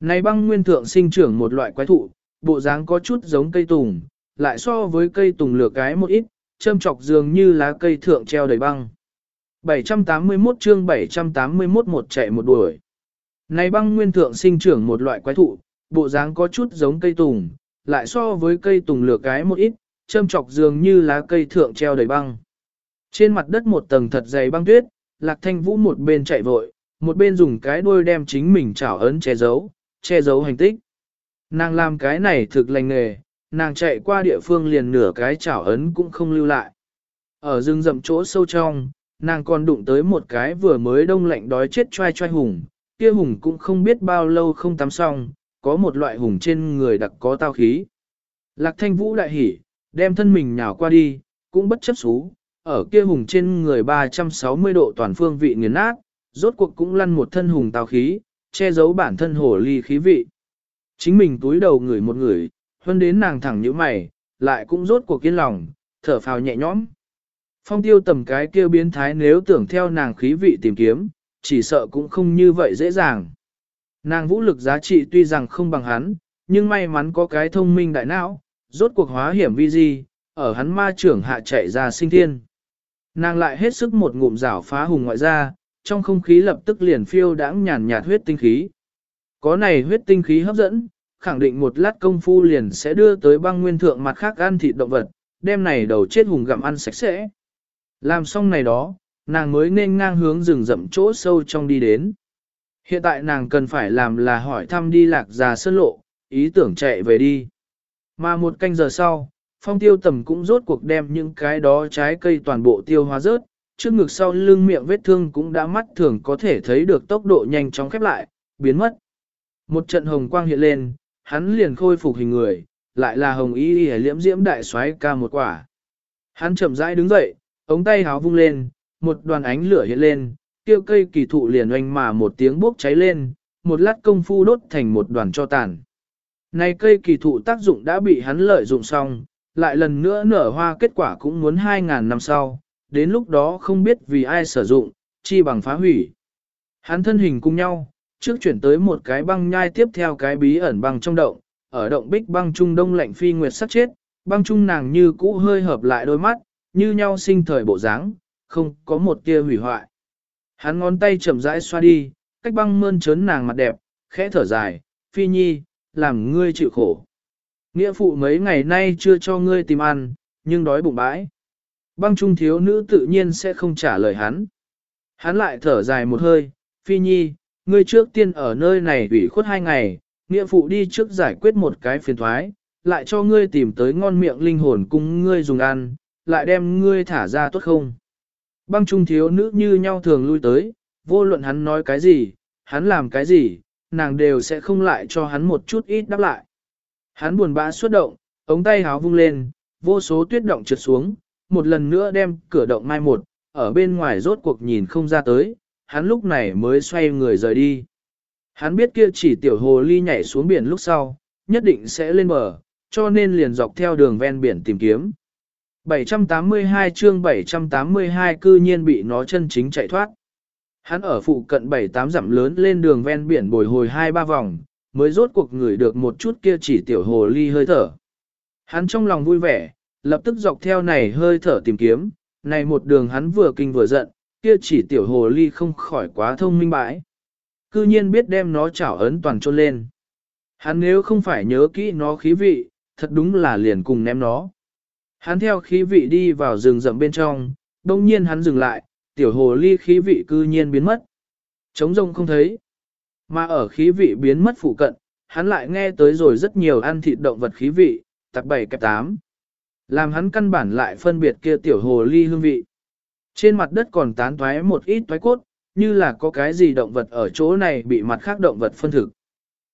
A: Này băng nguyên thượng sinh trưởng một loại quái thụ, bộ dáng có chút giống cây tùng, lại so với cây tùng lửa cái một ít, châm chọc dường như lá cây thượng treo đầy băng. 781 chương 781 một chạy một đuổi. Này băng nguyên thượng sinh trưởng một loại quái thụ, bộ dáng có chút giống cây tùng, lại so với cây tùng lửa cái một ít, châm chọc dường như lá cây thượng treo đầy băng. Trên mặt đất một tầng thật dày băng tuyết, lạc thanh vũ một bên chạy vội, một bên dùng cái đuôi đem chính mình chảo ấn che giấu, che giấu hành tích. Nàng làm cái này thực lành nghề, nàng chạy qua địa phương liền nửa cái chảo ấn cũng không lưu lại. Ở rừng rậm chỗ sâu trong, nàng còn đụng tới một cái vừa mới đông lạnh đói chết choai choai hùng, kia hùng cũng không biết bao lâu không tắm xong, có một loại hùng trên người đặc có tao khí. Lạc thanh vũ đại hỉ, đem thân mình nhào qua đi, cũng bất chấp xú, ở kia hùng trên người 360 độ toàn phương vị nghiền nát, rốt cuộc cũng lăn một thân hùng tao khí, che giấu bản thân hổ ly khí vị. Chính mình túi đầu ngửi một người, hơn đến nàng thẳng như mày, lại cũng rốt cuộc kiên lòng, thở phào nhẹ nhõm. Phong tiêu tầm cái kia biến thái nếu tưởng theo nàng khí vị tìm kiếm, chỉ sợ cũng không như vậy dễ dàng. Nàng vũ lực giá trị tuy rằng không bằng hắn, nhưng may mắn có cái thông minh đại não, rốt cuộc hóa hiểm vi di, ở hắn ma trưởng hạ chạy ra sinh thiên. Nàng lại hết sức một ngụm rảo phá hùng ngoại ra, trong không khí lập tức liền phiêu đãng nhàn nhạt huyết tinh khí. Có này huyết tinh khí hấp dẫn, khẳng định một lát công phu liền sẽ đưa tới băng nguyên thượng mặt khác ăn thịt động vật, đem này đầu chết hùng gặm ăn sạch sẽ. Làm xong này đó, nàng mới nên ngang hướng rừng rậm chỗ sâu trong đi đến. Hiện tại nàng cần phải làm là hỏi thăm đi lạc già sơn lộ, ý tưởng chạy về đi. Mà một canh giờ sau, phong tiêu tầm cũng rốt cuộc đem những cái đó trái cây toàn bộ tiêu hóa rớt, trước ngực sau lưng miệng vết thương cũng đã mắt thường có thể thấy được tốc độ nhanh chóng khép lại, biến mất. Một trận hồng quang hiện lên, hắn liền khôi phục hình người, lại là hồng y y liễm diễm đại xoáy ca một quả. Hắn chậm rãi đứng dậy, ống tay háo vung lên, một đoàn ánh lửa hiện lên, tiêu cây kỳ thụ liền oanh mà một tiếng bốc cháy lên, một lát công phu đốt thành một đoàn cho tàn. Này cây kỳ thụ tác dụng đã bị hắn lợi dụng xong, lại lần nữa nở hoa kết quả cũng muốn 2.000 năm sau, đến lúc đó không biết vì ai sử dụng, chi bằng phá hủy. Hắn thân hình cùng nhau, trước chuyển tới một cái băng nhai tiếp theo cái bí ẩn băng trong động, ở động bích băng trung đông lạnh phi nguyệt sắc chết, băng trung nàng như cũ hơi hợp lại đôi mắt, như nhau sinh thời bộ dáng, không có một tia hủy hoại. Hắn ngón tay chậm rãi xoa đi, cách băng mơn trớn nàng mặt đẹp, khẽ thở dài, phi nhi, làm ngươi chịu khổ. Nghĩa phụ mấy ngày nay chưa cho ngươi tìm ăn, nhưng đói bụng bãi. Băng trung thiếu nữ tự nhiên sẽ không trả lời hắn. Hắn lại thở dài một hơi, phi nhi, ngươi trước tiên ở nơi này ủy khuất hai ngày, nghĩa phụ đi trước giải quyết một cái phiền thoái, lại cho ngươi tìm tới ngon miệng linh hồn cùng ngươi dùng ăn, lại đem ngươi thả ra tốt không. Băng trung thiếu nữ như nhau thường lui tới, vô luận hắn nói cái gì, hắn làm cái gì, nàng đều sẽ không lại cho hắn một chút ít đáp lại. Hắn buồn bã xuất động, ống tay háo vung lên, vô số tuyết động trượt xuống, một lần nữa đem cửa động mai một, ở bên ngoài rốt cuộc nhìn không ra tới, hắn lúc này mới xoay người rời đi. Hắn biết kia chỉ tiểu hồ ly nhảy xuống biển lúc sau, nhất định sẽ lên bờ, cho nên liền dọc theo đường ven biển tìm kiếm. 782 chương 782 cư nhiên bị nó chân chính chạy thoát. Hắn ở phụ cận 7-8 dặm lớn lên đường ven biển bồi hồi 2-3 vòng, mới rốt cuộc ngửi được một chút kia chỉ tiểu hồ ly hơi thở. Hắn trong lòng vui vẻ, lập tức dọc theo này hơi thở tìm kiếm, này một đường hắn vừa kinh vừa giận, kia chỉ tiểu hồ ly không khỏi quá thông minh bãi. Cư nhiên biết đem nó chảo ấn toàn trôn lên. Hắn nếu không phải nhớ kỹ nó khí vị, thật đúng là liền cùng ném nó. Hắn theo khí vị đi vào rừng rậm bên trong, đông nhiên hắn dừng lại, tiểu hồ ly khí vị cư nhiên biến mất. Trống rông không thấy. Mà ở khí vị biến mất phụ cận, hắn lại nghe tới rồi rất nhiều ăn thịt động vật khí vị, tập 7 kẹp 8. Làm hắn căn bản lại phân biệt kia tiểu hồ ly hương vị. Trên mặt đất còn tán toái một ít toái cốt, như là có cái gì động vật ở chỗ này bị mặt khác động vật phân thực.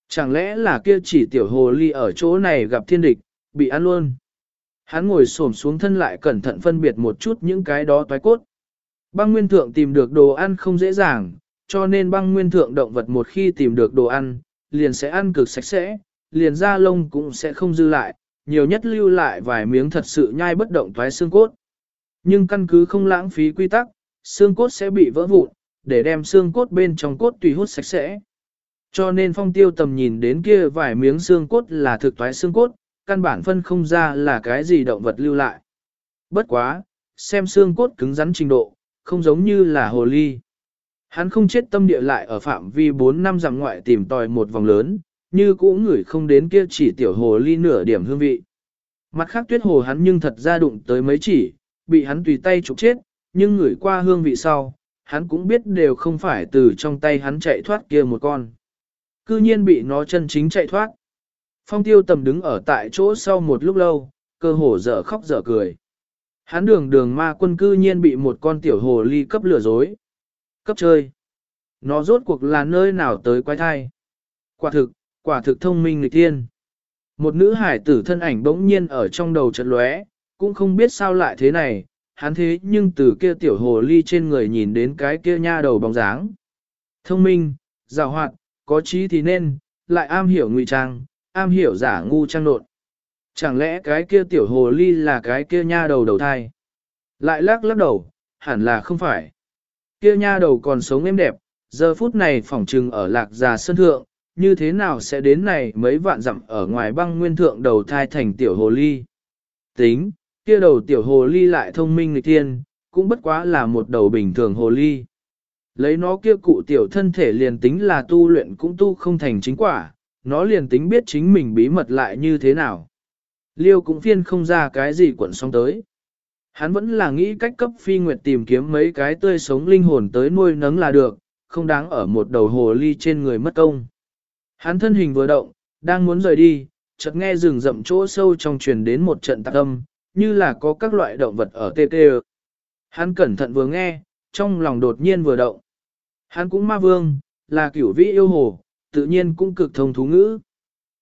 A: Chẳng lẽ là kia chỉ tiểu hồ ly ở chỗ này gặp thiên địch, bị ăn luôn. Hắn ngồi xổm xuống thân lại cẩn thận phân biệt một chút những cái đó toái cốt. Băng nguyên thượng tìm được đồ ăn không dễ dàng, cho nên băng nguyên thượng động vật một khi tìm được đồ ăn, liền sẽ ăn cực sạch sẽ, liền da lông cũng sẽ không dư lại, nhiều nhất lưu lại vài miếng thật sự nhai bất động toái xương cốt. Nhưng căn cứ không lãng phí quy tắc, xương cốt sẽ bị vỡ vụn, để đem xương cốt bên trong cốt tùy hút sạch sẽ. Cho nên phong tiêu tầm nhìn đến kia vài miếng xương cốt là thực toái xương cốt, căn bản phân không ra là cái gì động vật lưu lại. Bất quá, xem xương cốt cứng rắn trình độ, không giống như là hồ ly. Hắn không chết tâm địa lại ở phạm vi 4 năm dặm ngoại tìm tòi một vòng lớn, như cũ ngửi không đến kia chỉ tiểu hồ ly nửa điểm hương vị. Mặt khác tuyết hồ hắn nhưng thật ra đụng tới mấy chỉ, bị hắn tùy tay trục chết, nhưng ngửi qua hương vị sau, hắn cũng biết đều không phải từ trong tay hắn chạy thoát kia một con. Cư nhiên bị nó chân chính chạy thoát. Phong tiêu tầm đứng ở tại chỗ sau một lúc lâu, cơ hồ dở khóc dở cười. Hắn đường đường ma quân cư nhiên bị một con tiểu hồ ly cấp lừa dối. Cấp chơi. Nó rốt cuộc là nơi nào tới quái thai. Quả thực, quả thực thông minh người tiên Một nữ hải tử thân ảnh bỗng nhiên ở trong đầu chợt lóe, cũng không biết sao lại thế này, hắn thế nhưng từ kia tiểu hồ ly trên người nhìn đến cái kia nha đầu bóng dáng. Thông minh, rào hoạt, có trí thì nên, lại am hiểu ngụy trang, am hiểu giả ngu trang nộn. Chẳng lẽ cái kia tiểu hồ ly là cái kia nha đầu đầu thai? Lại lắc lắc đầu, hẳn là không phải. Kia nha đầu còn sống êm đẹp, giờ phút này phỏng trừng ở lạc già sơn thượng, như thế nào sẽ đến này mấy vạn dặm ở ngoài băng nguyên thượng đầu thai thành tiểu hồ ly? Tính, kia đầu tiểu hồ ly lại thông minh nghịch thiên, cũng bất quá là một đầu bình thường hồ ly. Lấy nó kia cụ tiểu thân thể liền tính là tu luyện cũng tu không thành chính quả, nó liền tính biết chính mình bí mật lại như thế nào. Liêu cũng phiên không ra cái gì quẩn xong tới. Hắn vẫn là nghĩ cách cấp phi nguyệt tìm kiếm mấy cái tươi sống linh hồn tới nuôi nấng là được, không đáng ở một đầu hồ ly trên người mất công. Hắn thân hình vừa động, đang muốn rời đi, chợt nghe rừng rậm chỗ sâu trong truyền đến một trận tạc âm, như là có các loại động vật ở tê tê. Hắn cẩn thận vừa nghe, trong lòng đột nhiên vừa động. Hắn cũng ma vương, là kiểu vĩ yêu hồ, tự nhiên cũng cực thông thú ngữ.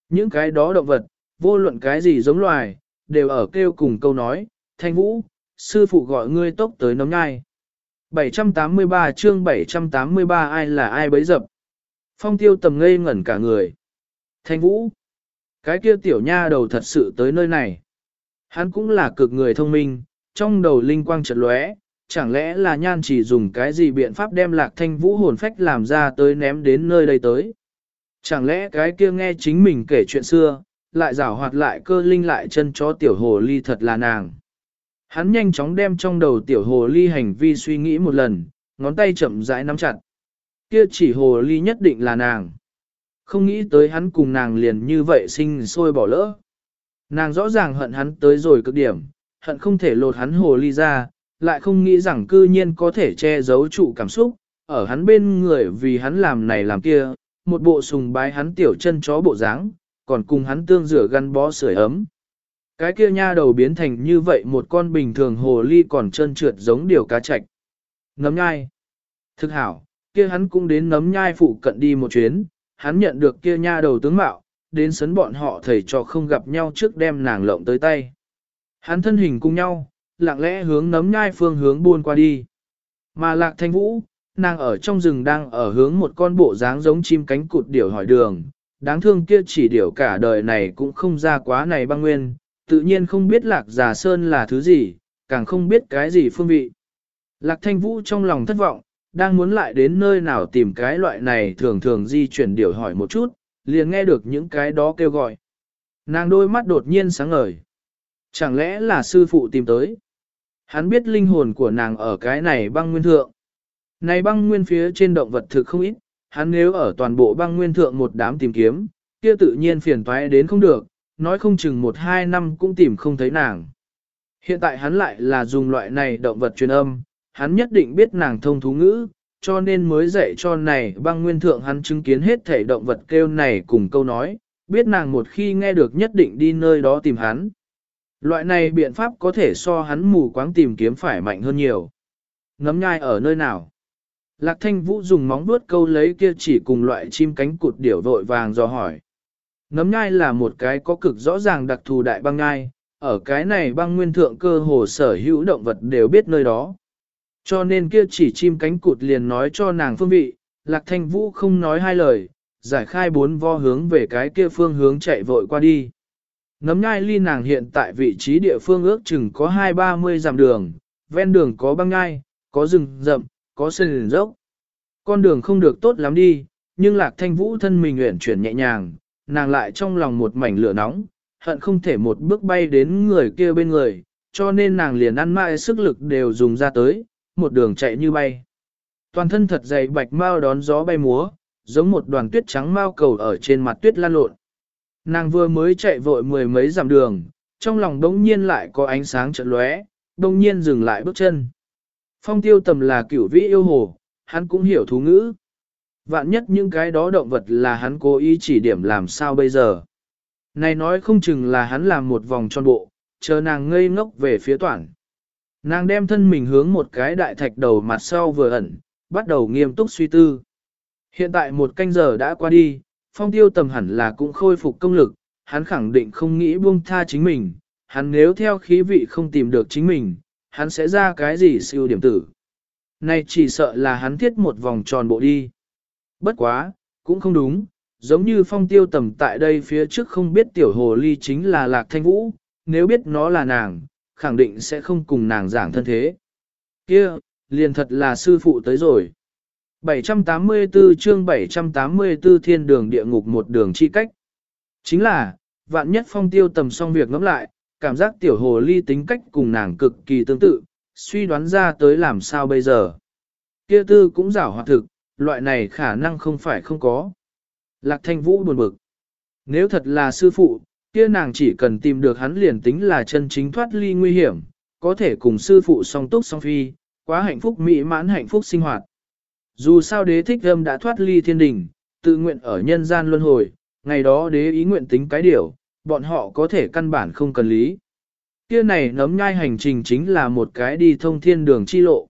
A: Những cái đó động vật, vô luận cái gì giống loài, đều ở kêu cùng câu nói, thanh vũ, sư phụ gọi ngươi tốc tới nóng nhai. 783 chương 783 ai là ai bấy dập. Phong tiêu tầm ngây ngẩn cả người. Thanh vũ, cái kia tiểu nha đầu thật sự tới nơi này. Hắn cũng là cực người thông minh, trong đầu linh quang chợt lóe, chẳng lẽ là nhan chỉ dùng cái gì biện pháp đem lạc thanh vũ hồn phách làm ra tới ném đến nơi đây tới. Chẳng lẽ cái kia nghe chính mình kể chuyện xưa, lại rảo hoạt lại cơ linh lại chân chó tiểu hồ ly thật là nàng. Hắn nhanh chóng đem trong đầu tiểu hồ ly hành vi suy nghĩ một lần, ngón tay chậm rãi nắm chặt. Kia chỉ hồ ly nhất định là nàng. Không nghĩ tới hắn cùng nàng liền như vậy sinh sôi bỏ lỡ. Nàng rõ ràng hận hắn tới rồi cực điểm, hận không thể lột hắn hồ ly ra, lại không nghĩ rằng cư nhiên có thể che giấu trụ cảm xúc, ở hắn bên người vì hắn làm này làm kia, một bộ sùng bái hắn tiểu chân chó bộ dáng, còn cùng hắn tương rửa gắn bó sưởi ấm. Cái kia nha đầu biến thành như vậy một con bình thường hồ ly còn trơn trượt giống điều cá chạch. Nấm nhai. Thực hảo, kia hắn cũng đến nấm nhai phụ cận đi một chuyến, hắn nhận được kia nha đầu tướng mạo, đến sấn bọn họ thầy cho không gặp nhau trước đem nàng lộng tới tay. Hắn thân hình cùng nhau, lặng lẽ hướng nấm nhai phương hướng buôn qua đi. Mà lạc thanh vũ, nàng ở trong rừng đang ở hướng một con bộ dáng giống chim cánh cụt điểu hỏi đường, đáng thương kia chỉ điểu cả đời này cũng không ra quá này băng nguyên, tự nhiên không biết lạc già sơn là thứ gì, càng không biết cái gì phương vị. Lạc thanh vũ trong lòng thất vọng, đang muốn lại đến nơi nào tìm cái loại này thường thường di chuyển điểu hỏi một chút, liền nghe được những cái đó kêu gọi. Nàng đôi mắt đột nhiên sáng ngời. Chẳng lẽ là sư phụ tìm tới? Hắn biết linh hồn của nàng ở cái này băng nguyên thượng. Này băng nguyên phía trên động vật thực không ít, hắn nếu ở toàn bộ băng nguyên thượng một đám tìm kiếm, kia tự nhiên phiền toái đến không được, nói không chừng một hai năm cũng tìm không thấy nàng. Hiện tại hắn lại là dùng loại này động vật truyền âm, hắn nhất định biết nàng thông thú ngữ, cho nên mới dạy cho này băng nguyên thượng hắn chứng kiến hết thể động vật kêu này cùng câu nói, biết nàng một khi nghe được nhất định đi nơi đó tìm hắn. Loại này biện pháp có thể so hắn mù quáng tìm kiếm phải mạnh hơn nhiều. Ngấm nhai ở nơi nào? Lạc thanh vũ dùng móng vuốt câu lấy kia chỉ cùng loại chim cánh cụt điểu vội vàng do hỏi. Nấm nhai là một cái có cực rõ ràng đặc thù đại băng nhai, ở cái này băng nguyên thượng cơ hồ sở hữu động vật đều biết nơi đó. Cho nên kia chỉ chim cánh cụt liền nói cho nàng phương vị, lạc thanh vũ không nói hai lời, giải khai bốn vo hướng về cái kia phương hướng chạy vội qua đi. Nấm nhai ly nàng hiện tại vị trí địa phương ước chừng có hai ba mươi dặm đường, ven đường có băng nhai, có rừng rậm, có sân dốc. Con đường không được tốt lắm đi, nhưng lạc thanh vũ thân mình uyển chuyển nhẹ nhàng, nàng lại trong lòng một mảnh lửa nóng, hận không thể một bước bay đến người kia bên người, cho nên nàng liền ăn mãi sức lực đều dùng ra tới, một đường chạy như bay. Toàn thân thật dày bạch mau đón gió bay múa, giống một đoàn tuyết trắng mau cầu ở trên mặt tuyết lan lộn. Nàng vừa mới chạy vội mười mấy dặm đường, trong lòng đống nhiên lại có ánh sáng chợt lóe, đống nhiên dừng lại bước chân. Phong tiêu tầm là cửu vĩ yêu hồ, hắn cũng hiểu thú ngữ. Vạn nhất những cái đó động vật là hắn cố ý chỉ điểm làm sao bây giờ. Này nói không chừng là hắn làm một vòng tròn bộ, chờ nàng ngây ngốc về phía toàn. Nàng đem thân mình hướng một cái đại thạch đầu mặt sau vừa ẩn, bắt đầu nghiêm túc suy tư. Hiện tại một canh giờ đã qua đi, phong tiêu tầm hẳn là cũng khôi phục công lực, hắn khẳng định không nghĩ buông tha chính mình, hắn nếu theo khí vị không tìm được chính mình, hắn sẽ ra cái gì siêu điểm tử. Này chỉ sợ là hắn thiết một vòng tròn bộ đi. Bất quá, cũng không đúng, giống như phong tiêu tầm tại đây phía trước không biết tiểu hồ ly chính là lạc thanh vũ, nếu biết nó là nàng, khẳng định sẽ không cùng nàng giảng thân thế. kia liền thật là sư phụ tới rồi. 784 chương 784 thiên đường địa ngục một đường chi cách. Chính là, vạn nhất phong tiêu tầm xong việc ngẫm lại, cảm giác tiểu hồ ly tính cách cùng nàng cực kỳ tương tự, suy đoán ra tới làm sao bây giờ. Kia tư cũng giảo hoạt thực, loại này khả năng không phải không có. Lạc thanh vũ buồn bực. Nếu thật là sư phụ, kia nàng chỉ cần tìm được hắn liền tính là chân chính thoát ly nguy hiểm, có thể cùng sư phụ song túc song phi, quá hạnh phúc mỹ mãn hạnh phúc sinh hoạt. Dù sao đế thích âm đã thoát ly thiên đình, tự nguyện ở nhân gian luân hồi, ngày đó đế ý nguyện tính cái điều, bọn họ có thể căn bản không cần lý. Kia này nấm nhai hành trình chính là một cái đi thông thiên đường chi lộ.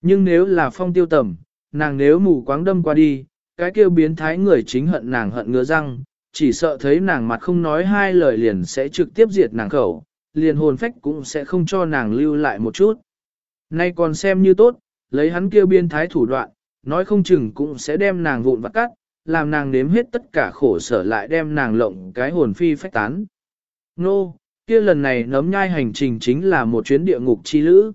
A: Nhưng nếu là phong tiêu tầm, nàng nếu mù quáng đâm qua đi, cái kia biến thái người chính hận nàng hận ngứa răng, chỉ sợ thấy nàng mặt không nói hai lời liền sẽ trực tiếp diệt nàng khẩu, liền hồn phách cũng sẽ không cho nàng lưu lại một chút. Nay còn xem như tốt, lấy hắn kia biên thái thủ đoạn, nói không chừng cũng sẽ đem nàng vụn vặt cắt, làm nàng nếm hết tất cả khổ sở lại đem nàng lộng cái hồn phi phách tán. Nô, kia lần này nấm nhai hành trình chính là một chuyến địa ngục chi lữ.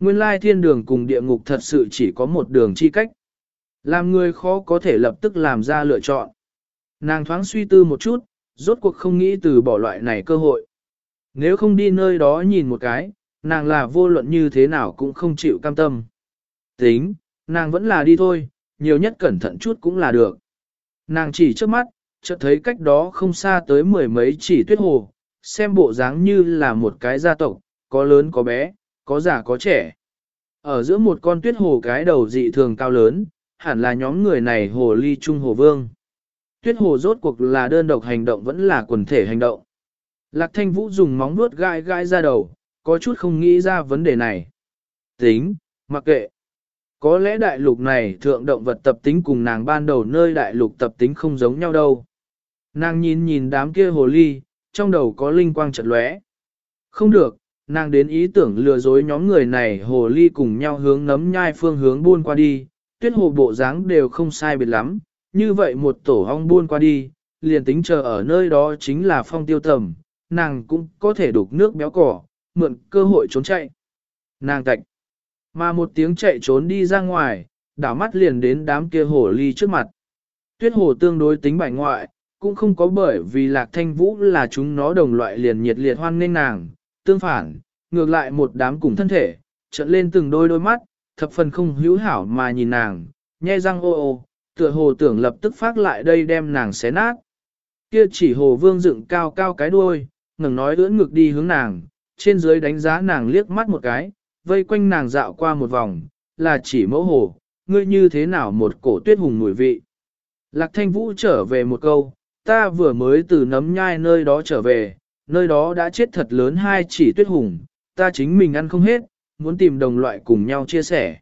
A: Nguyên lai thiên đường cùng địa ngục thật sự chỉ có một đường chi cách. Làm người khó có thể lập tức làm ra lựa chọn. Nàng thoáng suy tư một chút, rốt cuộc không nghĩ từ bỏ loại này cơ hội. Nếu không đi nơi đó nhìn một cái, nàng là vô luận như thế nào cũng không chịu cam tâm. Tính, nàng vẫn là đi thôi, nhiều nhất cẩn thận chút cũng là được. Nàng chỉ trước mắt, chợt thấy cách đó không xa tới mười mấy chỉ tuyết hồ, xem bộ dáng như là một cái gia tộc, có lớn có bé, có già có trẻ. Ở giữa một con tuyết hồ cái đầu dị thường cao lớn, hẳn là nhóm người này hồ ly trung hồ vương. Tuyết hồ rốt cuộc là đơn độc hành động vẫn là quần thể hành động. Lạc thanh vũ dùng móng nuốt gai gai ra đầu, có chút không nghĩ ra vấn đề này. Tính, mặc kệ. Có lẽ đại lục này thượng động vật tập tính cùng nàng ban đầu nơi đại lục tập tính không giống nhau đâu. Nàng nhìn nhìn đám kia hồ ly, trong đầu có linh quang chợt lóe. Không được, nàng đến ý tưởng lừa dối nhóm người này hồ ly cùng nhau hướng nấm nhai phương hướng buôn qua đi, tuyết hồ bộ dáng đều không sai biệt lắm, như vậy một tổ hong buôn qua đi, liền tính chờ ở nơi đó chính là phong tiêu tầm, nàng cũng có thể đục nước béo cỏ, mượn cơ hội trốn chạy. Nàng tạch, mà một tiếng chạy trốn đi ra ngoài, đảo mắt liền đến đám kia hổ ly trước mặt. Tuyết hổ tương đối tính bài ngoại, cũng không có bởi vì lạc thanh vũ là chúng nó đồng loại liền nhiệt liệt hoan nghênh nàng, tương phản, ngược lại một đám cùng thân thể, trận lên từng đôi đôi mắt, thập phần không hữu hảo mà nhìn nàng, nhe răng ô ô, tựa hồ tưởng lập tức phát lại đây đem nàng xé nát. Kia chỉ hồ vương dựng cao cao cái đuôi, ngẩng nói ưỡn ngực đi hướng nàng, trên dưới đánh giá nàng liếc mắt một cái, vây quanh nàng dạo qua một vòng, là chỉ mẫu hồ, ngươi như thế nào một cổ tuyết hùng mùi vị. Lạc thanh vũ trở về một câu, ta vừa mới từ nấm nhai nơi đó trở về, nơi đó đã chết thật lớn hai chỉ tuyết hùng, ta chính mình ăn không hết, muốn tìm đồng loại cùng nhau chia sẻ.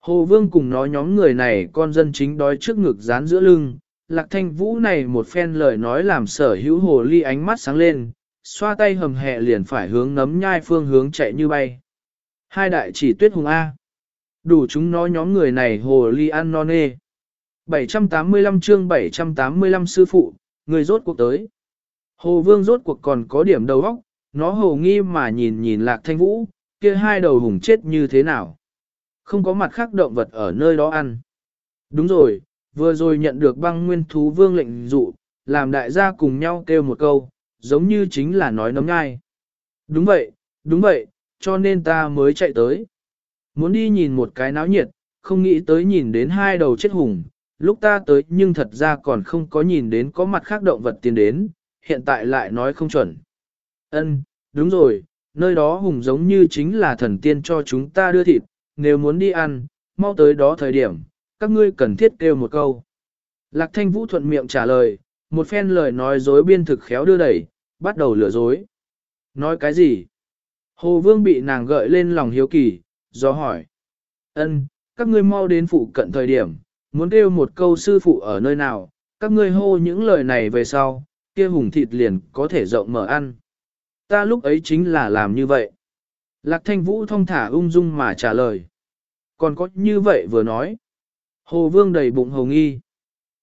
A: Hồ Vương cùng nói nhóm người này con dân chính đói trước ngực dán giữa lưng, Lạc Thanh Vũ này một phen lời nói làm sở hữu hồ ly ánh mắt sáng lên, xoa tay hầm hẹ liền phải hướng nấm nhai phương hướng chạy như bay. Hai đại chỉ tuyết hùng A. Đủ chúng nói nhóm người này hồ ly ăn non nê. 785 chương 785 sư phụ, người rốt cuộc tới. Hồ Vương rốt cuộc còn có điểm đầu óc, nó hồ nghi mà nhìn nhìn Lạc Thanh Vũ, kia hai đầu hùng chết như thế nào. Không có mặt khác động vật ở nơi đó ăn. Đúng rồi, vừa rồi nhận được băng nguyên thú vương lệnh dụ, làm đại gia cùng nhau kêu một câu, giống như chính là nói nấm ngai. Đúng vậy, đúng vậy, cho nên ta mới chạy tới. Muốn đi nhìn một cái náo nhiệt, không nghĩ tới nhìn đến hai đầu chết hùng, lúc ta tới nhưng thật ra còn không có nhìn đến có mặt khác động vật tiến đến, hiện tại lại nói không chuẩn. Ân, đúng rồi, nơi đó hùng giống như chính là thần tiên cho chúng ta đưa thịt, nếu muốn đi ăn, mau tới đó thời điểm, các ngươi cần thiết kêu một câu. Lạc thanh vũ thuận miệng trả lời, một phen lời nói dối biên thực khéo đưa đẩy, bắt đầu lừa dối. Nói cái gì? Hồ Vương bị nàng gợi lên lòng hiếu kỳ, do hỏi. Ân, các ngươi mau đến phụ cận thời điểm, muốn kêu một câu sư phụ ở nơi nào, các ngươi hô những lời này về sau, kia hùng thịt liền có thể rộng mở ăn. Ta lúc ấy chính là làm như vậy. Lạc thanh vũ thông thả ung dung mà trả lời. Còn có như vậy vừa nói. Hồ vương đầy bụng hồ nghi.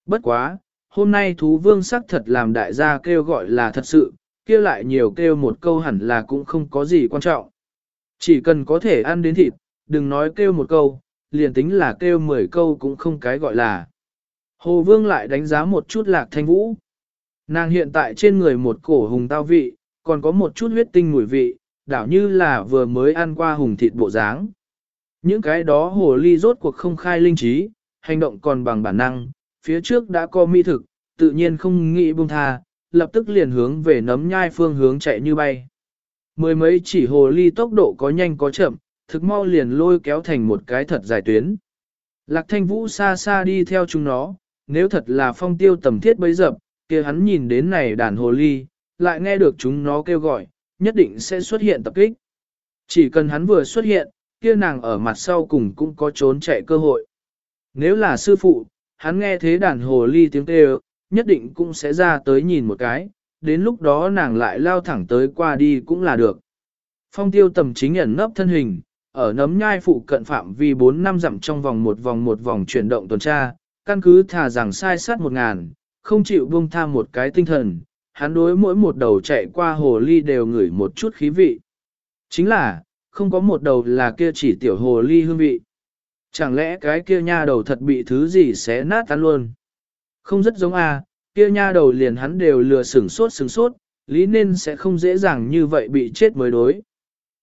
A: Bất quá, hôm nay thú vương sắc thật làm đại gia kêu gọi là thật sự, kia lại nhiều kêu một câu hẳn là cũng không có gì quan trọng. Chỉ cần có thể ăn đến thịt, đừng nói kêu một câu, liền tính là kêu mười câu cũng không cái gọi là. Hồ vương lại đánh giá một chút lạc thanh vũ. Nàng hiện tại trên người một cổ hùng tao vị, còn có một chút huyết tinh mùi vị, đảo như là vừa mới ăn qua hùng thịt bộ dáng. Những cái đó hồ ly rốt cuộc không khai linh trí, hành động còn bằng bản năng, phía trước đã có mỹ thực, tự nhiên không nghĩ buông tha, lập tức liền hướng về nấm nhai phương hướng chạy như bay. Mười mấy chỉ hồ ly tốc độ có nhanh có chậm, thực mau liền lôi kéo thành một cái thật dài tuyến. Lạc thanh vũ xa xa đi theo chúng nó, nếu thật là phong tiêu tầm thiết bấy dập, kia hắn nhìn đến này đàn hồ ly, lại nghe được chúng nó kêu gọi, nhất định sẽ xuất hiện tập kích. Chỉ cần hắn vừa xuất hiện, kia nàng ở mặt sau cùng cũng có trốn chạy cơ hội. Nếu là sư phụ, hắn nghe thế đàn hồ ly tiếng kêu, nhất định cũng sẽ ra tới nhìn một cái, đến lúc đó nàng lại lao thẳng tới qua đi cũng là được. Phong tiêu tầm chính ẩn nấp thân hình, ở nấm nhai phụ cận phạm vi 4 năm dặm trong vòng một vòng một vòng chuyển động tuần tra, căn cứ thà rằng sai sát một ngàn, không chịu buông tham một cái tinh thần, hắn đối mỗi một đầu chạy qua hồ ly đều ngửi một chút khí vị. Chính là, không có một đầu là kia chỉ tiểu hồ ly hương vị. Chẳng lẽ cái kia nha đầu thật bị thứ gì xé nát tan luôn? Không rất giống a, à, kia nha đầu liền hắn đều lừa sửng sốt sửng sốt, lý nên sẽ không dễ dàng như vậy bị chết mới đối.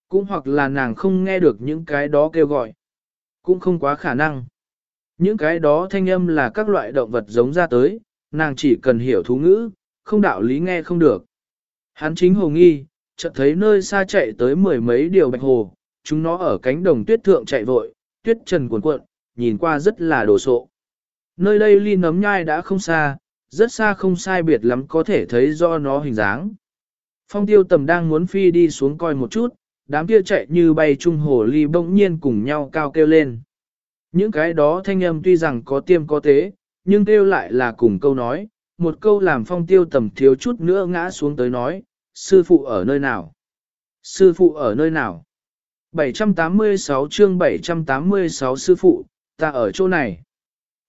A: Cũng hoặc là nàng không nghe được những cái đó kêu gọi. Cũng không quá khả năng. Những cái đó thanh âm là các loại động vật giống ra tới, nàng chỉ cần hiểu thú ngữ, không đạo lý nghe không được. Hắn chính hồ nghi, chợt thấy nơi xa chạy tới mười mấy điều bạch hồ, chúng nó ở cánh đồng tuyết thượng chạy vội, tuyết trần cuộn cuộn, nhìn qua rất là đồ sộ. Nơi đây ly nấm nhai đã không xa, rất xa không sai biệt lắm có thể thấy do nó hình dáng. Phong tiêu tầm đang muốn phi đi xuống coi một chút, đám kia chạy như bay trung hồ ly bỗng nhiên cùng nhau cao kêu lên. Những cái đó thanh âm tuy rằng có tiêm có tế, nhưng kêu lại là cùng câu nói, một câu làm phong tiêu tầm thiếu chút nữa ngã xuống tới nói, sư phụ ở nơi nào? Sư phụ ở nơi nào? 786 chương 786 sư phụ, ta ở chỗ này.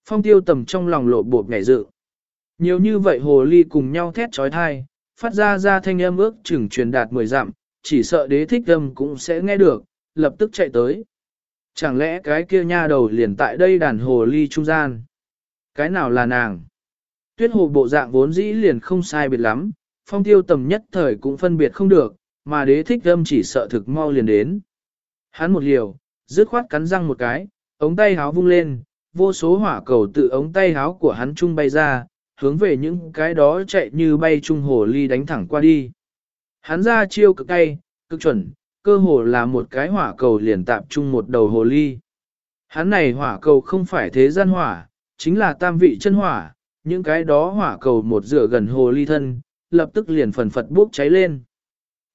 A: Phong tiêu tầm trong lòng lộ bột ngảy dự. Nhiều như vậy hồ ly cùng nhau thét trói thai, phát ra ra thanh âm ước chừng truyền đạt 10 dặm, chỉ sợ đế thích âm cũng sẽ nghe được, lập tức chạy tới. Chẳng lẽ cái kia nha đầu liền tại đây đàn hồ ly trung gian? Cái nào là nàng? Tuyết hồ bộ dạng vốn dĩ liền không sai biệt lắm, phong tiêu tầm nhất thời cũng phân biệt không được, mà đế thích âm chỉ sợ thực mau liền đến. Hắn một liều, dứt khoát cắn răng một cái, ống tay háo vung lên, vô số hỏa cầu tự ống tay háo của hắn trung bay ra, hướng về những cái đó chạy như bay trung hồ ly đánh thẳng qua đi. Hắn ra chiêu cực cay, cực chuẩn, cơ hồ là một cái hỏa cầu liền tạp chung một đầu hồ ly. Hắn này hỏa cầu không phải thế gian hỏa, chính là tam vị chân hỏa, những cái đó hỏa cầu một rửa gần hồ ly thân, lập tức liền phần phật bốc cháy lên.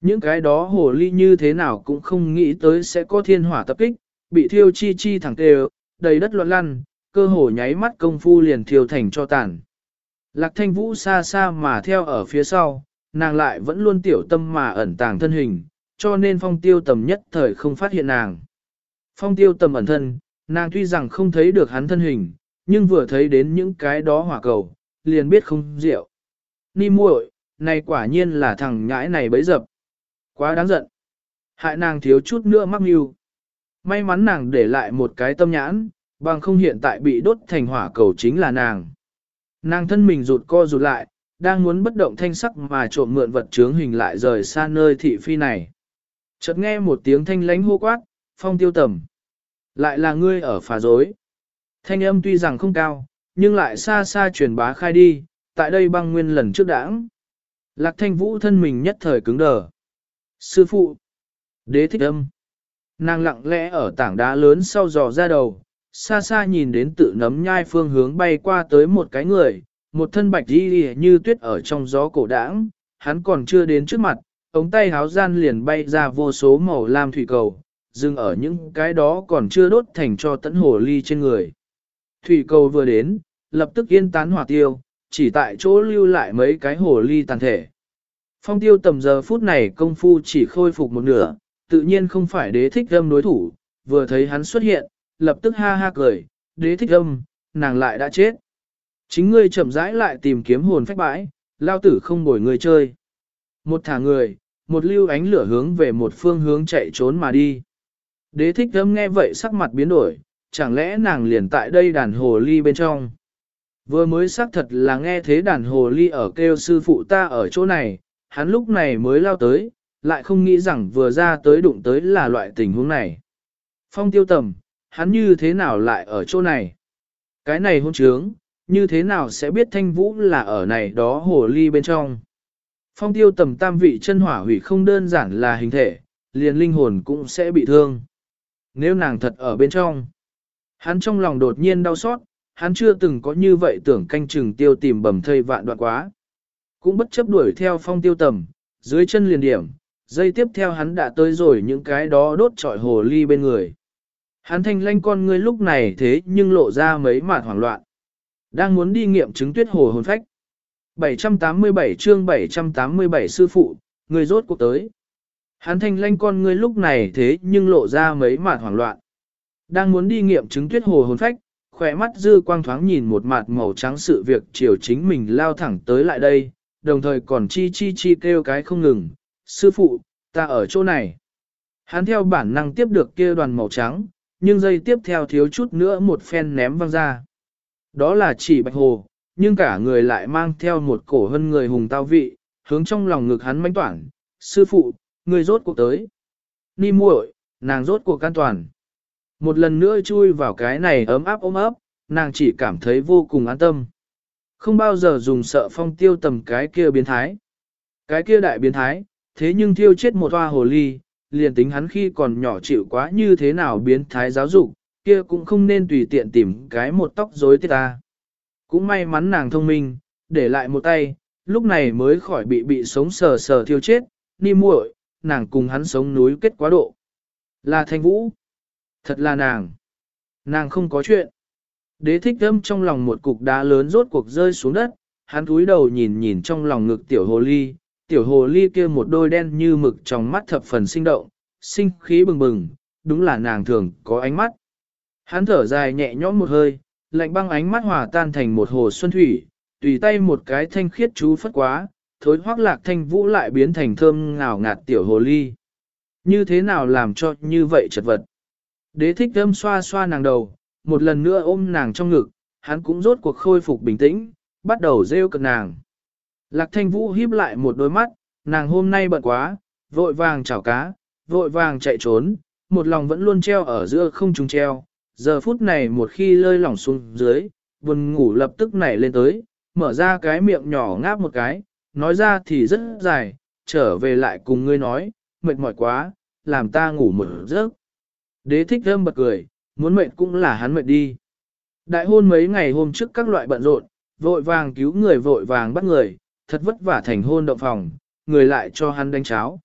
A: Những cái đó hồ ly như thế nào cũng không nghĩ tới sẽ có thiên hỏa tập kích, bị thiêu chi chi thẳng tề, đầy đất loạn lăn, cơ hồ nháy mắt công phu liền thiêu thành cho tàn. Lạc thanh vũ xa xa mà theo ở phía sau, nàng lại vẫn luôn tiểu tâm mà ẩn tàng thân hình, cho nên phong tiêu tầm nhất thời không phát hiện nàng. Phong tiêu tầm ẩn thân, nàng tuy rằng không thấy được hắn thân hình, nhưng vừa thấy đến những cái đó hỏa cầu, liền biết không rượu. Ni muội, này quả nhiên là thằng nhãi này bấy dập. Quá đáng giận. Hại nàng thiếu chút nữa mắc mưu. May mắn nàng để lại một cái tâm nhãn, bằng không hiện tại bị đốt thành hỏa cầu chính là nàng. Nàng thân mình rụt co rụt lại, đang muốn bất động thanh sắc mà trộm mượn vật chướng hình lại rời xa nơi thị phi này. Chợt nghe một tiếng thanh lánh hô quát, phong tiêu tầm. Lại là ngươi ở phà dối. Thanh âm tuy rằng không cao, nhưng lại xa xa truyền bá khai đi, tại đây băng nguyên lần trước đãng. Lạc thanh vũ thân mình nhất thời cứng đờ. Sư phụ. Đế thích âm. Nàng lặng lẽ ở tảng đá lớn sau dò ra đầu, xa xa nhìn đến tự nấm nhai phương hướng bay qua tới một cái người, một thân bạch đi như tuyết ở trong gió cổ đãng, hắn còn chưa đến trước mặt, ống tay háo gian liền bay ra vô số màu lam thủy cầu, dừng ở những cái đó còn chưa đốt thành cho tẫn hồ ly trên người. Thủy cầu vừa đến, lập tức yên tán hỏa tiêu, chỉ tại chỗ lưu lại mấy cái hồ ly tàn thể. Phong tiêu tầm giờ phút này công phu chỉ khôi phục một nửa, tự nhiên không phải đế thích âm đối thủ, vừa thấy hắn xuất hiện, lập tức ha ha cười, đế thích âm, nàng lại đã chết. Chính ngươi chậm rãi lại tìm kiếm hồn phách bãi, lao tử không bồi người chơi. Một thả người, một lưu ánh lửa hướng về một phương hướng chạy trốn mà đi. Đế thích âm nghe vậy sắc mặt biến đổi, chẳng lẽ nàng liền tại đây đàn hồ ly bên trong. Vừa mới xác thật là nghe thế đàn hồ ly ở kêu sư phụ ta ở chỗ này, hắn lúc này mới lao tới, lại không nghĩ rằng vừa ra tới đụng tới là loại tình huống này. Phong tiêu tầm, hắn như thế nào lại ở chỗ này? Cái này hôn trướng, như thế nào sẽ biết thanh vũ là ở này đó hồ ly bên trong? Phong tiêu tầm tam vị chân hỏa hủy không đơn giản là hình thể, liền linh hồn cũng sẽ bị thương. Nếu nàng thật ở bên trong, hắn trong lòng đột nhiên đau xót, hắn chưa từng có như vậy tưởng canh chừng tiêu tìm bầm thây vạn đoạn quá. Cũng bất chấp đuổi theo phong tiêu tầm, dưới chân liền điểm, dây tiếp theo hắn đã tới rồi những cái đó đốt trọi hồ ly bên người. Hắn thanh lanh con ngươi lúc này thế nhưng lộ ra mấy mạt hoảng loạn. Đang muốn đi nghiệm chứng tuyết hồ hồn phách. 787 chương 787 sư phụ, người rốt cuộc tới. Hắn thanh lanh con ngươi lúc này thế nhưng lộ ra mấy mạt hoảng loạn. Đang muốn đi nghiệm chứng tuyết hồ hồn phách, khỏe mắt dư quang thoáng nhìn một mặt màu trắng sự việc chiều chính mình lao thẳng tới lại đây, đồng thời còn chi chi chi kêu cái không ngừng, sư phụ, ta ở chỗ này. Hắn theo bản năng tiếp được kia đoàn màu trắng, nhưng dây tiếp theo thiếu chút nữa một phen ném văng ra. Đó là chỉ bạch hồ, nhưng cả người lại mang theo một cổ hân người hùng tao vị, hướng trong lòng ngực hắn mánh toản, sư phụ, người rốt cuộc tới. Ni muội, nàng rốt cuộc an toàn. Một lần nữa chui vào cái này ấm áp ôm ấp, nàng chỉ cảm thấy vô cùng an tâm. Không bao giờ dùng sợ phong tiêu tầm cái kia biến thái. Cái kia đại biến thái, thế nhưng thiêu chết một toa hồ ly, liền tính hắn khi còn nhỏ chịu quá như thế nào biến thái giáo dục, kia cũng không nên tùy tiện tìm cái một tóc rối tiết ta. Cũng may mắn nàng thông minh, để lại một tay, lúc này mới khỏi bị bị sống sờ sờ thiêu chết, ni muội, nàng cùng hắn sống núi kết quá độ. Là thanh vũ. Thật là nàng. Nàng không có chuyện. Đế thích thâm trong lòng một cục đá lớn rốt cuộc rơi xuống đất, hắn cúi đầu nhìn nhìn trong lòng ngực tiểu hồ ly, tiểu hồ ly kia một đôi đen như mực trong mắt thập phần sinh động, sinh khí bừng bừng, đúng là nàng thường có ánh mắt. Hắn thở dài nhẹ nhõm một hơi, lạnh băng ánh mắt hòa tan thành một hồ xuân thủy, tùy tay một cái thanh khiết chú phất quá, thối hoác lạc thanh vũ lại biến thành thơm ngào ngạt tiểu hồ ly. Như thế nào làm cho như vậy chật vật? Đế thích âm xoa xoa nàng đầu, một lần nữa ôm nàng trong ngực, hắn cũng rốt cuộc khôi phục bình tĩnh, bắt đầu rêu cực nàng. Lạc thanh vũ híp lại một đôi mắt, nàng hôm nay bận quá, vội vàng chảo cá, vội vàng chạy trốn, một lòng vẫn luôn treo ở giữa không trung treo. Giờ phút này một khi lơi lỏng xuống dưới, buồn ngủ lập tức nảy lên tới, mở ra cái miệng nhỏ ngáp một cái, nói ra thì rất dài, trở về lại cùng ngươi nói, mệt mỏi quá, làm ta ngủ một giấc. Đế thích thơm bật cười, muốn mệt cũng là hắn mệt đi. Đại hôn mấy ngày hôm trước các loại bận rộn, vội vàng cứu người vội vàng bắt người, thật vất vả thành hôn động phòng, người lại cho hắn đánh cháo.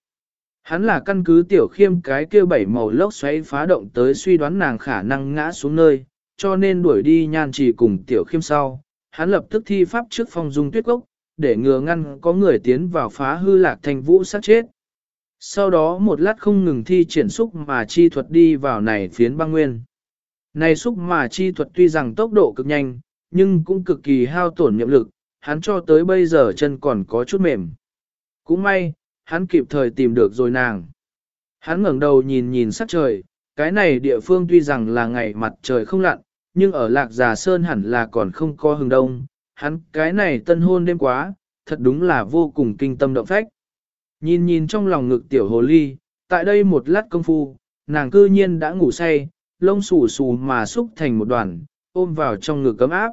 A: Hắn là căn cứ tiểu khiêm cái kia bảy màu lốc xoáy phá động tới suy đoán nàng khả năng ngã xuống nơi, cho nên đuổi đi nhan chỉ cùng tiểu khiêm sau. Hắn lập tức thi pháp trước phong dung tuyết gốc, để ngừa ngăn có người tiến vào phá hư lạc thành vũ sát chết. Sau đó một lát không ngừng thi triển xúc mà chi thuật đi vào này phiến băng nguyên. Này xúc mà chi thuật tuy rằng tốc độ cực nhanh, nhưng cũng cực kỳ hao tổn nhiệm lực, hắn cho tới bây giờ chân còn có chút mềm. Cũng may, hắn kịp thời tìm được rồi nàng. Hắn ngẩng đầu nhìn nhìn sắc trời, cái này địa phương tuy rằng là ngày mặt trời không lặn, nhưng ở lạc già sơn hẳn là còn không có hừng đông. Hắn cái này tân hôn đêm quá, thật đúng là vô cùng kinh tâm động phách. Nhìn nhìn trong lòng ngực tiểu hồ ly, tại đây một lát công phu, nàng cư nhiên đã ngủ say, lông xù xù mà xúc thành một đoàn, ôm vào trong ngực cấm áp.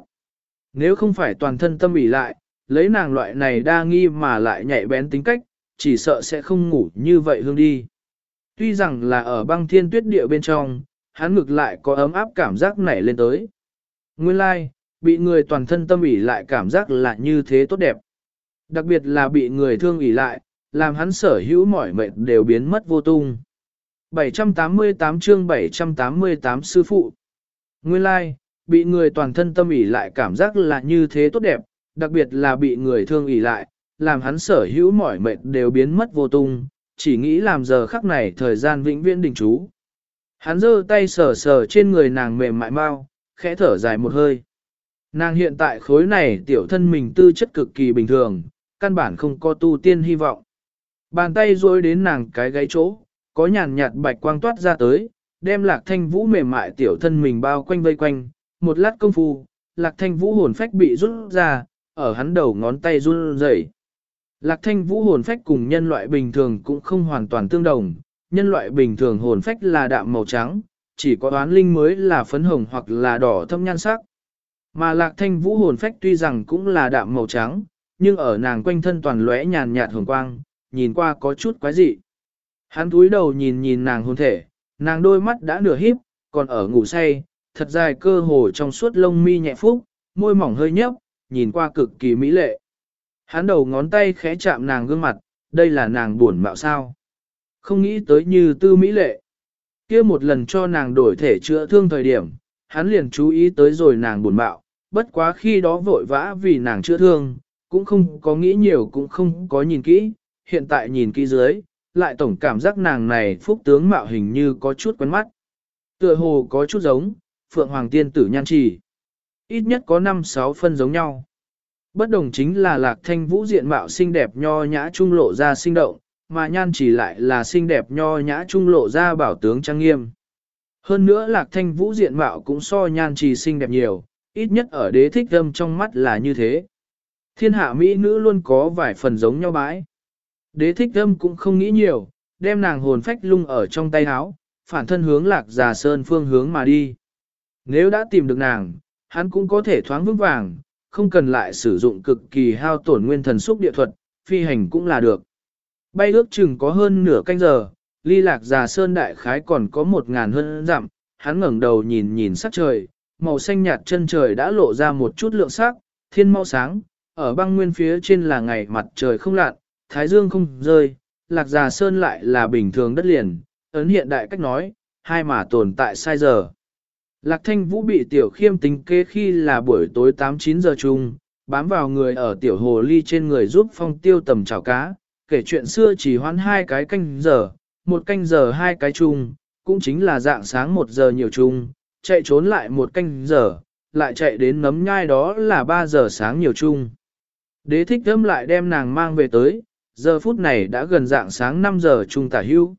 A: Nếu không phải toàn thân tâm ủy lại, lấy nàng loại này đa nghi mà lại nhạy bén tính cách, chỉ sợ sẽ không ngủ như vậy hương đi. Tuy rằng là ở băng thiên tuyết địa bên trong, hắn ngực lại có ấm áp cảm giác nảy lên tới. Nguyên lai, like, bị người toàn thân tâm ủy lại cảm giác là như thế tốt đẹp. Đặc biệt là bị người thương ủy lại, làm hắn sở hữu mỏi mệt đều biến mất vô tung. 788 chương 788 sư phụ. Nguyên lai, like, bị người toàn thân tâm ỉ lại cảm giác là như thế tốt đẹp, đặc biệt là bị người thương ỉ lại, làm hắn sở hữu mỏi mệt đều biến mất vô tung, chỉ nghĩ làm giờ khắc này thời gian vĩnh viễn đình chú. Hắn giơ tay sờ sờ trên người nàng mềm mại mau, khẽ thở dài một hơi. Nàng hiện tại khối này tiểu thân mình tư chất cực kỳ bình thường, căn bản không có tu tiên hy vọng. Bàn tay duỗi đến nàng cái gáy chỗ, có nhàn nhạt bạch quang toát ra tới, đem lạc thanh vũ mềm mại tiểu thân mình bao quanh vây quanh, một lát công phu, lạc thanh vũ hồn phách bị rút ra, ở hắn đầu ngón tay run rẩy. Lạc thanh vũ hồn phách cùng nhân loại bình thường cũng không hoàn toàn tương đồng, nhân loại bình thường hồn phách là đạm màu trắng, chỉ có oán linh mới là phấn hồng hoặc là đỏ thâm nhan sắc. Mà lạc thanh vũ hồn phách tuy rằng cũng là đạm màu trắng, nhưng ở nàng quanh thân toàn lóe nhàn nhạt hồng quang, nhìn qua có chút quái dị. Hắn túi đầu nhìn nhìn nàng hôn thể, nàng đôi mắt đã nửa híp, còn ở ngủ say, thật dài cơ hồ trong suốt lông mi nhẹ phúc, môi mỏng hơi nhấp, nhìn qua cực kỳ mỹ lệ. Hắn đầu ngón tay khẽ chạm nàng gương mặt, đây là nàng buồn mạo sao. Không nghĩ tới như tư mỹ lệ. kia một lần cho nàng đổi thể chữa thương thời điểm, hắn liền chú ý tới rồi nàng buồn mạo, bất quá khi đó vội vã vì nàng chữa thương, cũng không có nghĩ nhiều cũng không có nhìn kỹ, hiện tại nhìn kỹ dưới, lại tổng cảm giác nàng này phúc tướng mạo hình như có chút quen mắt. Tựa hồ có chút giống, Phượng Hoàng Tiên Tử Nhan Trì. Ít nhất có 5-6 phân giống nhau. Bất đồng chính là lạc thanh vũ diện mạo xinh đẹp nho nhã trung lộ ra sinh động, mà nhan trì lại là xinh đẹp nho nhã trung lộ ra bảo tướng trang nghiêm. Hơn nữa lạc thanh vũ diện mạo cũng so nhan trì xinh đẹp nhiều, ít nhất ở đế thích âm trong mắt là như thế. Thiên hạ mỹ nữ luôn có vài phần giống nhau bãi. Đế thích âm cũng không nghĩ nhiều, đem nàng hồn phách lung ở trong tay áo, phản thân hướng lạc già sơn phương hướng mà đi. Nếu đã tìm được nàng, hắn cũng có thể thoáng vững vàng, không cần lại sử dụng cực kỳ hao tổn nguyên thần xúc địa thuật, phi hành cũng là được. Bay ước chừng có hơn nửa canh giờ, ly lạc già sơn đại khái còn có một ngàn hơn dặm, hắn ngẩng đầu nhìn nhìn sắc trời, màu xanh nhạt chân trời đã lộ ra một chút lượng sắc, thiên mau sáng, ở băng nguyên phía trên là ngày mặt trời không lặn, thái dương không rơi, lạc già sơn lại là bình thường đất liền, ấn hiện đại cách nói, hai mà tồn tại sai giờ. Lạc thanh vũ bị tiểu khiêm tính kế khi là buổi tối 8-9 giờ chung, bám vào người ở tiểu hồ ly trên người giúp phong tiêu tầm chảo cá, kể chuyện xưa chỉ hoãn hai cái canh giờ, một canh giờ hai cái chung, cũng chính là dạng sáng một giờ nhiều chung, chạy trốn lại một canh giờ, lại chạy đến nấm nhai đó là 3 giờ sáng nhiều chung. Đế thích thâm lại đem nàng mang về tới, giờ phút này đã gần dạng sáng 5 giờ trung tả hưu.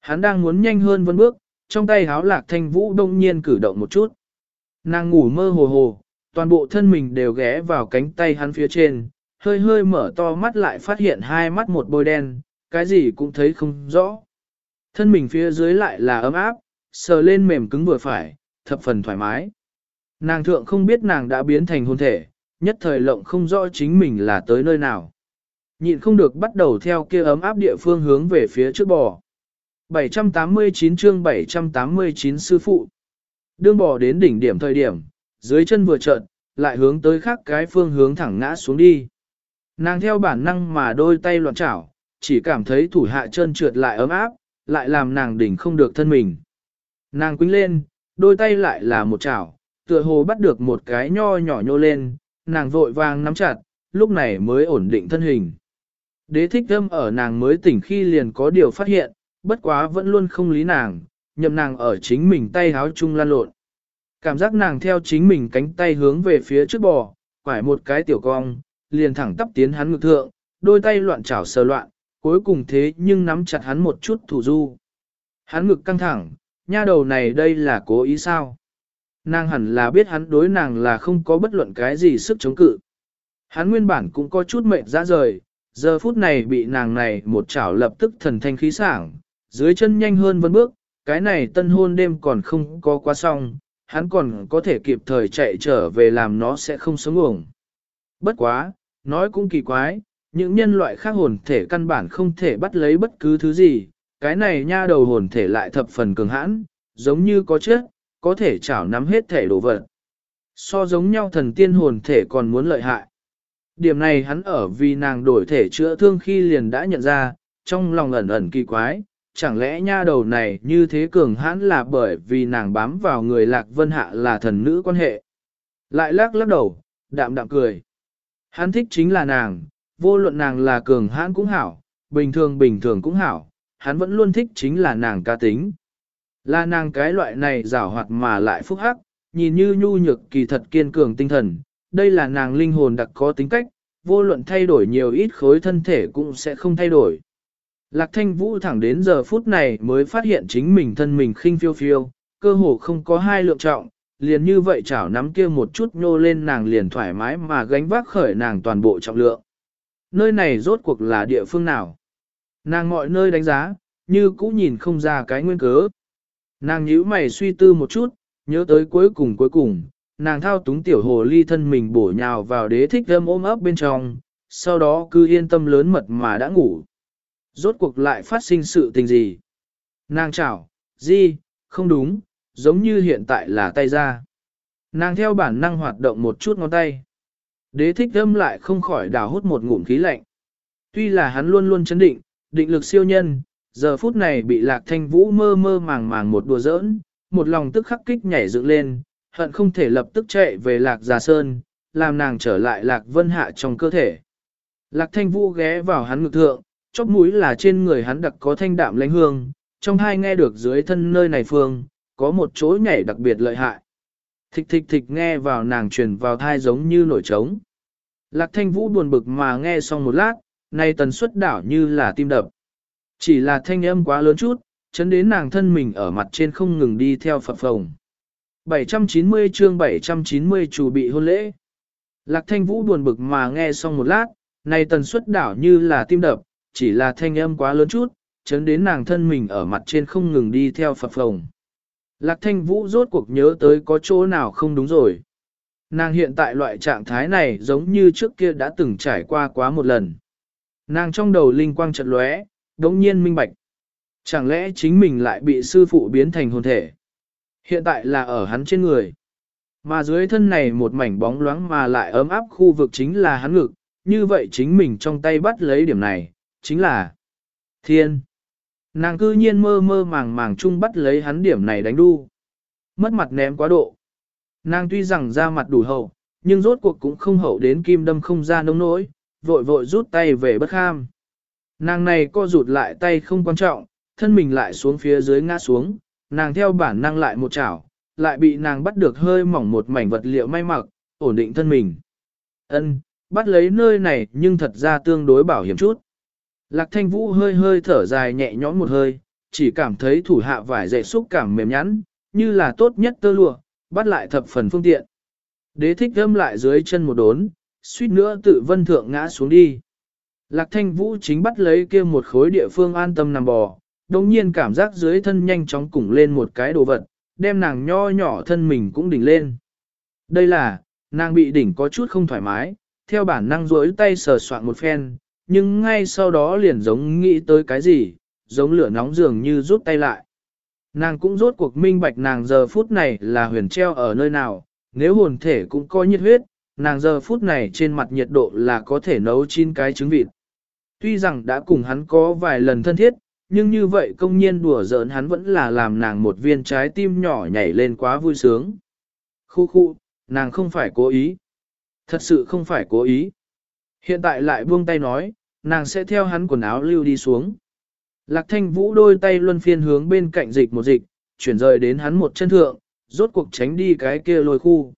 A: Hắn đang muốn nhanh hơn vân bước, trong tay háo lạc thanh vũ đông nhiên cử động một chút. Nàng ngủ mơ hồ hồ, toàn bộ thân mình đều ghé vào cánh tay hắn phía trên, hơi hơi mở to mắt lại phát hiện hai mắt một bôi đen, cái gì cũng thấy không rõ. Thân mình phía dưới lại là ấm áp, sờ lên mềm cứng vừa phải, thập phần thoải mái. Nàng thượng không biết nàng đã biến thành hôn thể, nhất thời lộng không rõ chính mình là tới nơi nào. Nhịn không được bắt đầu theo kia ấm áp địa phương hướng về phía trước bò. 789 chương 789 sư phụ. Đương bò đến đỉnh điểm thời điểm, dưới chân vừa trợn, lại hướng tới khác cái phương hướng thẳng ngã xuống đi. Nàng theo bản năng mà đôi tay loạn chảo, chỉ cảm thấy thủ hạ chân trượt lại ấm áp, lại làm nàng đỉnh không được thân mình. Nàng quính lên, đôi tay lại là một chảo, tựa hồ bắt được một cái nho nhỏ nhô lên, nàng vội vàng nắm chặt, lúc này mới ổn định thân hình. Đế thích thâm ở nàng mới tỉnh khi liền có điều phát hiện, bất quá vẫn luôn không lý nàng, nhậm nàng ở chính mình tay háo chung lan lộn. Cảm giác nàng theo chính mình cánh tay hướng về phía trước bò, quải một cái tiểu cong, liền thẳng tắp tiến hắn ngực thượng, đôi tay loạn chảo sờ loạn, cuối cùng thế nhưng nắm chặt hắn một chút thủ du. Hắn ngực căng thẳng, nha đầu này đây là cố ý sao? Nàng hẳn là biết hắn đối nàng là không có bất luận cái gì sức chống cự. Hắn nguyên bản cũng có chút mệt ra rời, giờ phút này bị nàng này một chảo lập tức thần thanh khí sảng, dưới chân nhanh hơn vân bước, cái này tân hôn đêm còn không có quá xong, hắn còn có thể kịp thời chạy trở về làm nó sẽ không sống uổng. Bất quá, nói cũng kỳ quái, những nhân loại khác hồn thể căn bản không thể bắt lấy bất cứ thứ gì, cái này nha đầu hồn thể lại thập phần cường hãn, giống như có chết, có thể chảo nắm hết thể đồ vật. So giống nhau thần tiên hồn thể còn muốn lợi hại. Điểm này hắn ở vì nàng đổi thể chữa thương khi liền đã nhận ra, trong lòng ẩn ẩn kỳ quái, chẳng lẽ nha đầu này như thế cường hãn là bởi vì nàng bám vào người lạc vân hạ là thần nữ quan hệ. Lại lắc lắc đầu, đạm đạm cười. Hắn thích chính là nàng, vô luận nàng là cường hãn cũng hảo, bình thường bình thường cũng hảo, hắn vẫn luôn thích chính là nàng ca tính. Là nàng cái loại này rảo hoạt mà lại phúc hắc, nhìn như nhu nhược kỳ thật kiên cường tinh thần, đây là nàng linh hồn đặc có tính cách, vô luận thay đổi nhiều ít khối thân thể cũng sẽ không thay đổi. Lạc thanh vũ thẳng đến giờ phút này mới phát hiện chính mình thân mình khinh phiêu phiêu, cơ hồ không có hai lượng trọng, liền như vậy chảo nắm kia một chút nhô lên nàng liền thoải mái mà gánh vác khởi nàng toàn bộ trọng lượng. Nơi này rốt cuộc là địa phương nào? Nàng mọi nơi đánh giá, như cũ nhìn không ra cái nguyên cớ. Nàng nhíu mày suy tư một chút, nhớ tới cuối cùng cuối cùng, nàng thao túng tiểu hồ ly thân mình bổ nhào vào đế thích thơm ôm ấp bên trong, sau đó cứ yên tâm lớn mật mà đã ngủ. Rốt cuộc lại phát sinh sự tình gì? Nàng chảo, gì, không đúng, giống như hiện tại là tay ra. Nàng theo bản năng hoạt động một chút ngón tay. Đế thích thâm lại không khỏi đào hút một ngụm khí lạnh. Tuy là hắn luôn luôn chấn định, định lực siêu nhân, giờ phút này bị lạc thanh vũ mơ mơ màng màng một đùa giỡn, một lòng tức khắc kích nhảy dựng lên, hận không thể lập tức chạy về lạc già sơn, làm nàng trở lại lạc vân hạ trong cơ thể. Lạc thanh vũ ghé vào hắn ngực thượng, chóp mũi là trên người hắn đặc có thanh đạm lãnh hương, trong hai nghe được dưới thân nơi này phương, có một chỗ nhảy đặc biệt lợi hại. Thịch thịch thịch nghe vào nàng truyền vào thai giống như nổi trống. Lạc thanh vũ buồn bực mà nghe xong một lát, nay tần suất đảo như là tim đập. Chỉ là thanh âm quá lớn chút, chấn đến nàng thân mình ở mặt trên không ngừng đi theo phập phồng. 790 chương 790 chủ bị hôn lễ. Lạc thanh vũ buồn bực mà nghe xong một lát, này tần suất đảo như là tim đập, chỉ là thanh âm quá lớn chút, chấn đến nàng thân mình ở mặt trên không ngừng đi theo phập phồng. Lạc thanh vũ rốt cuộc nhớ tới có chỗ nào không đúng rồi. Nàng hiện tại loại trạng thái này giống như trước kia đã từng trải qua quá một lần. Nàng trong đầu linh quang chợt lóe, đống nhiên minh bạch. Chẳng lẽ chính mình lại bị sư phụ biến thành hồn thể? Hiện tại là ở hắn trên người. Mà dưới thân này một mảnh bóng loáng mà lại ấm áp khu vực chính là hắn ngực, như vậy chính mình trong tay bắt lấy điểm này, chính là thiên. Nàng cư nhiên mơ mơ màng màng chung bắt lấy hắn điểm này đánh đu. Mất mặt ném quá độ. Nàng tuy rằng ra mặt đủ hậu, nhưng rốt cuộc cũng không hậu đến kim đâm không ra nông nỗi, vội vội rút tay về bất kham. Nàng này co rụt lại tay không quan trọng, thân mình lại xuống phía dưới ngã xuống, nàng theo bản năng lại một chảo, lại bị nàng bắt được hơi mỏng một mảnh vật liệu may mặc, ổn định thân mình. Ân, bắt lấy nơi này nhưng thật ra tương đối bảo hiểm chút. Lạc thanh vũ hơi hơi thở dài nhẹ nhõm một hơi, chỉ cảm thấy thủ hạ vải dệt xúc cảm mềm nhắn, như là tốt nhất tơ lụa, bắt lại thập phần phương tiện. Đế thích gâm lại dưới chân một đốn, suýt nữa tự vân thượng ngã xuống đi. Lạc thanh vũ chính bắt lấy kia một khối địa phương an tâm nằm bò, đồng nhiên cảm giác dưới thân nhanh chóng củng lên một cái đồ vật, đem nàng nho nhỏ thân mình cũng đỉnh lên. Đây là, nàng bị đỉnh có chút không thoải mái, theo bản năng duỗi tay sờ soạn một phen, nhưng ngay sau đó liền giống nghĩ tới cái gì, giống lửa nóng dường như rút tay lại. Nàng cũng rốt cuộc minh bạch nàng giờ phút này là huyền treo ở nơi nào, nếu hồn thể cũng có nhiệt huyết, nàng giờ phút này trên mặt nhiệt độ là có thể nấu chín cái trứng vịt. Tuy rằng đã cùng hắn có vài lần thân thiết, nhưng như vậy công nhiên đùa giỡn hắn vẫn là làm nàng một viên trái tim nhỏ nhảy lên quá vui sướng. Khu khu, nàng không phải cố ý. Thật sự không phải cố ý. Hiện tại lại buông tay nói, nàng sẽ theo hắn quần áo lưu đi xuống. Lạc thanh vũ đôi tay luân phiên hướng bên cạnh dịch một dịch, chuyển rời đến hắn một chân thượng, rốt cuộc tránh đi cái kia lôi khu.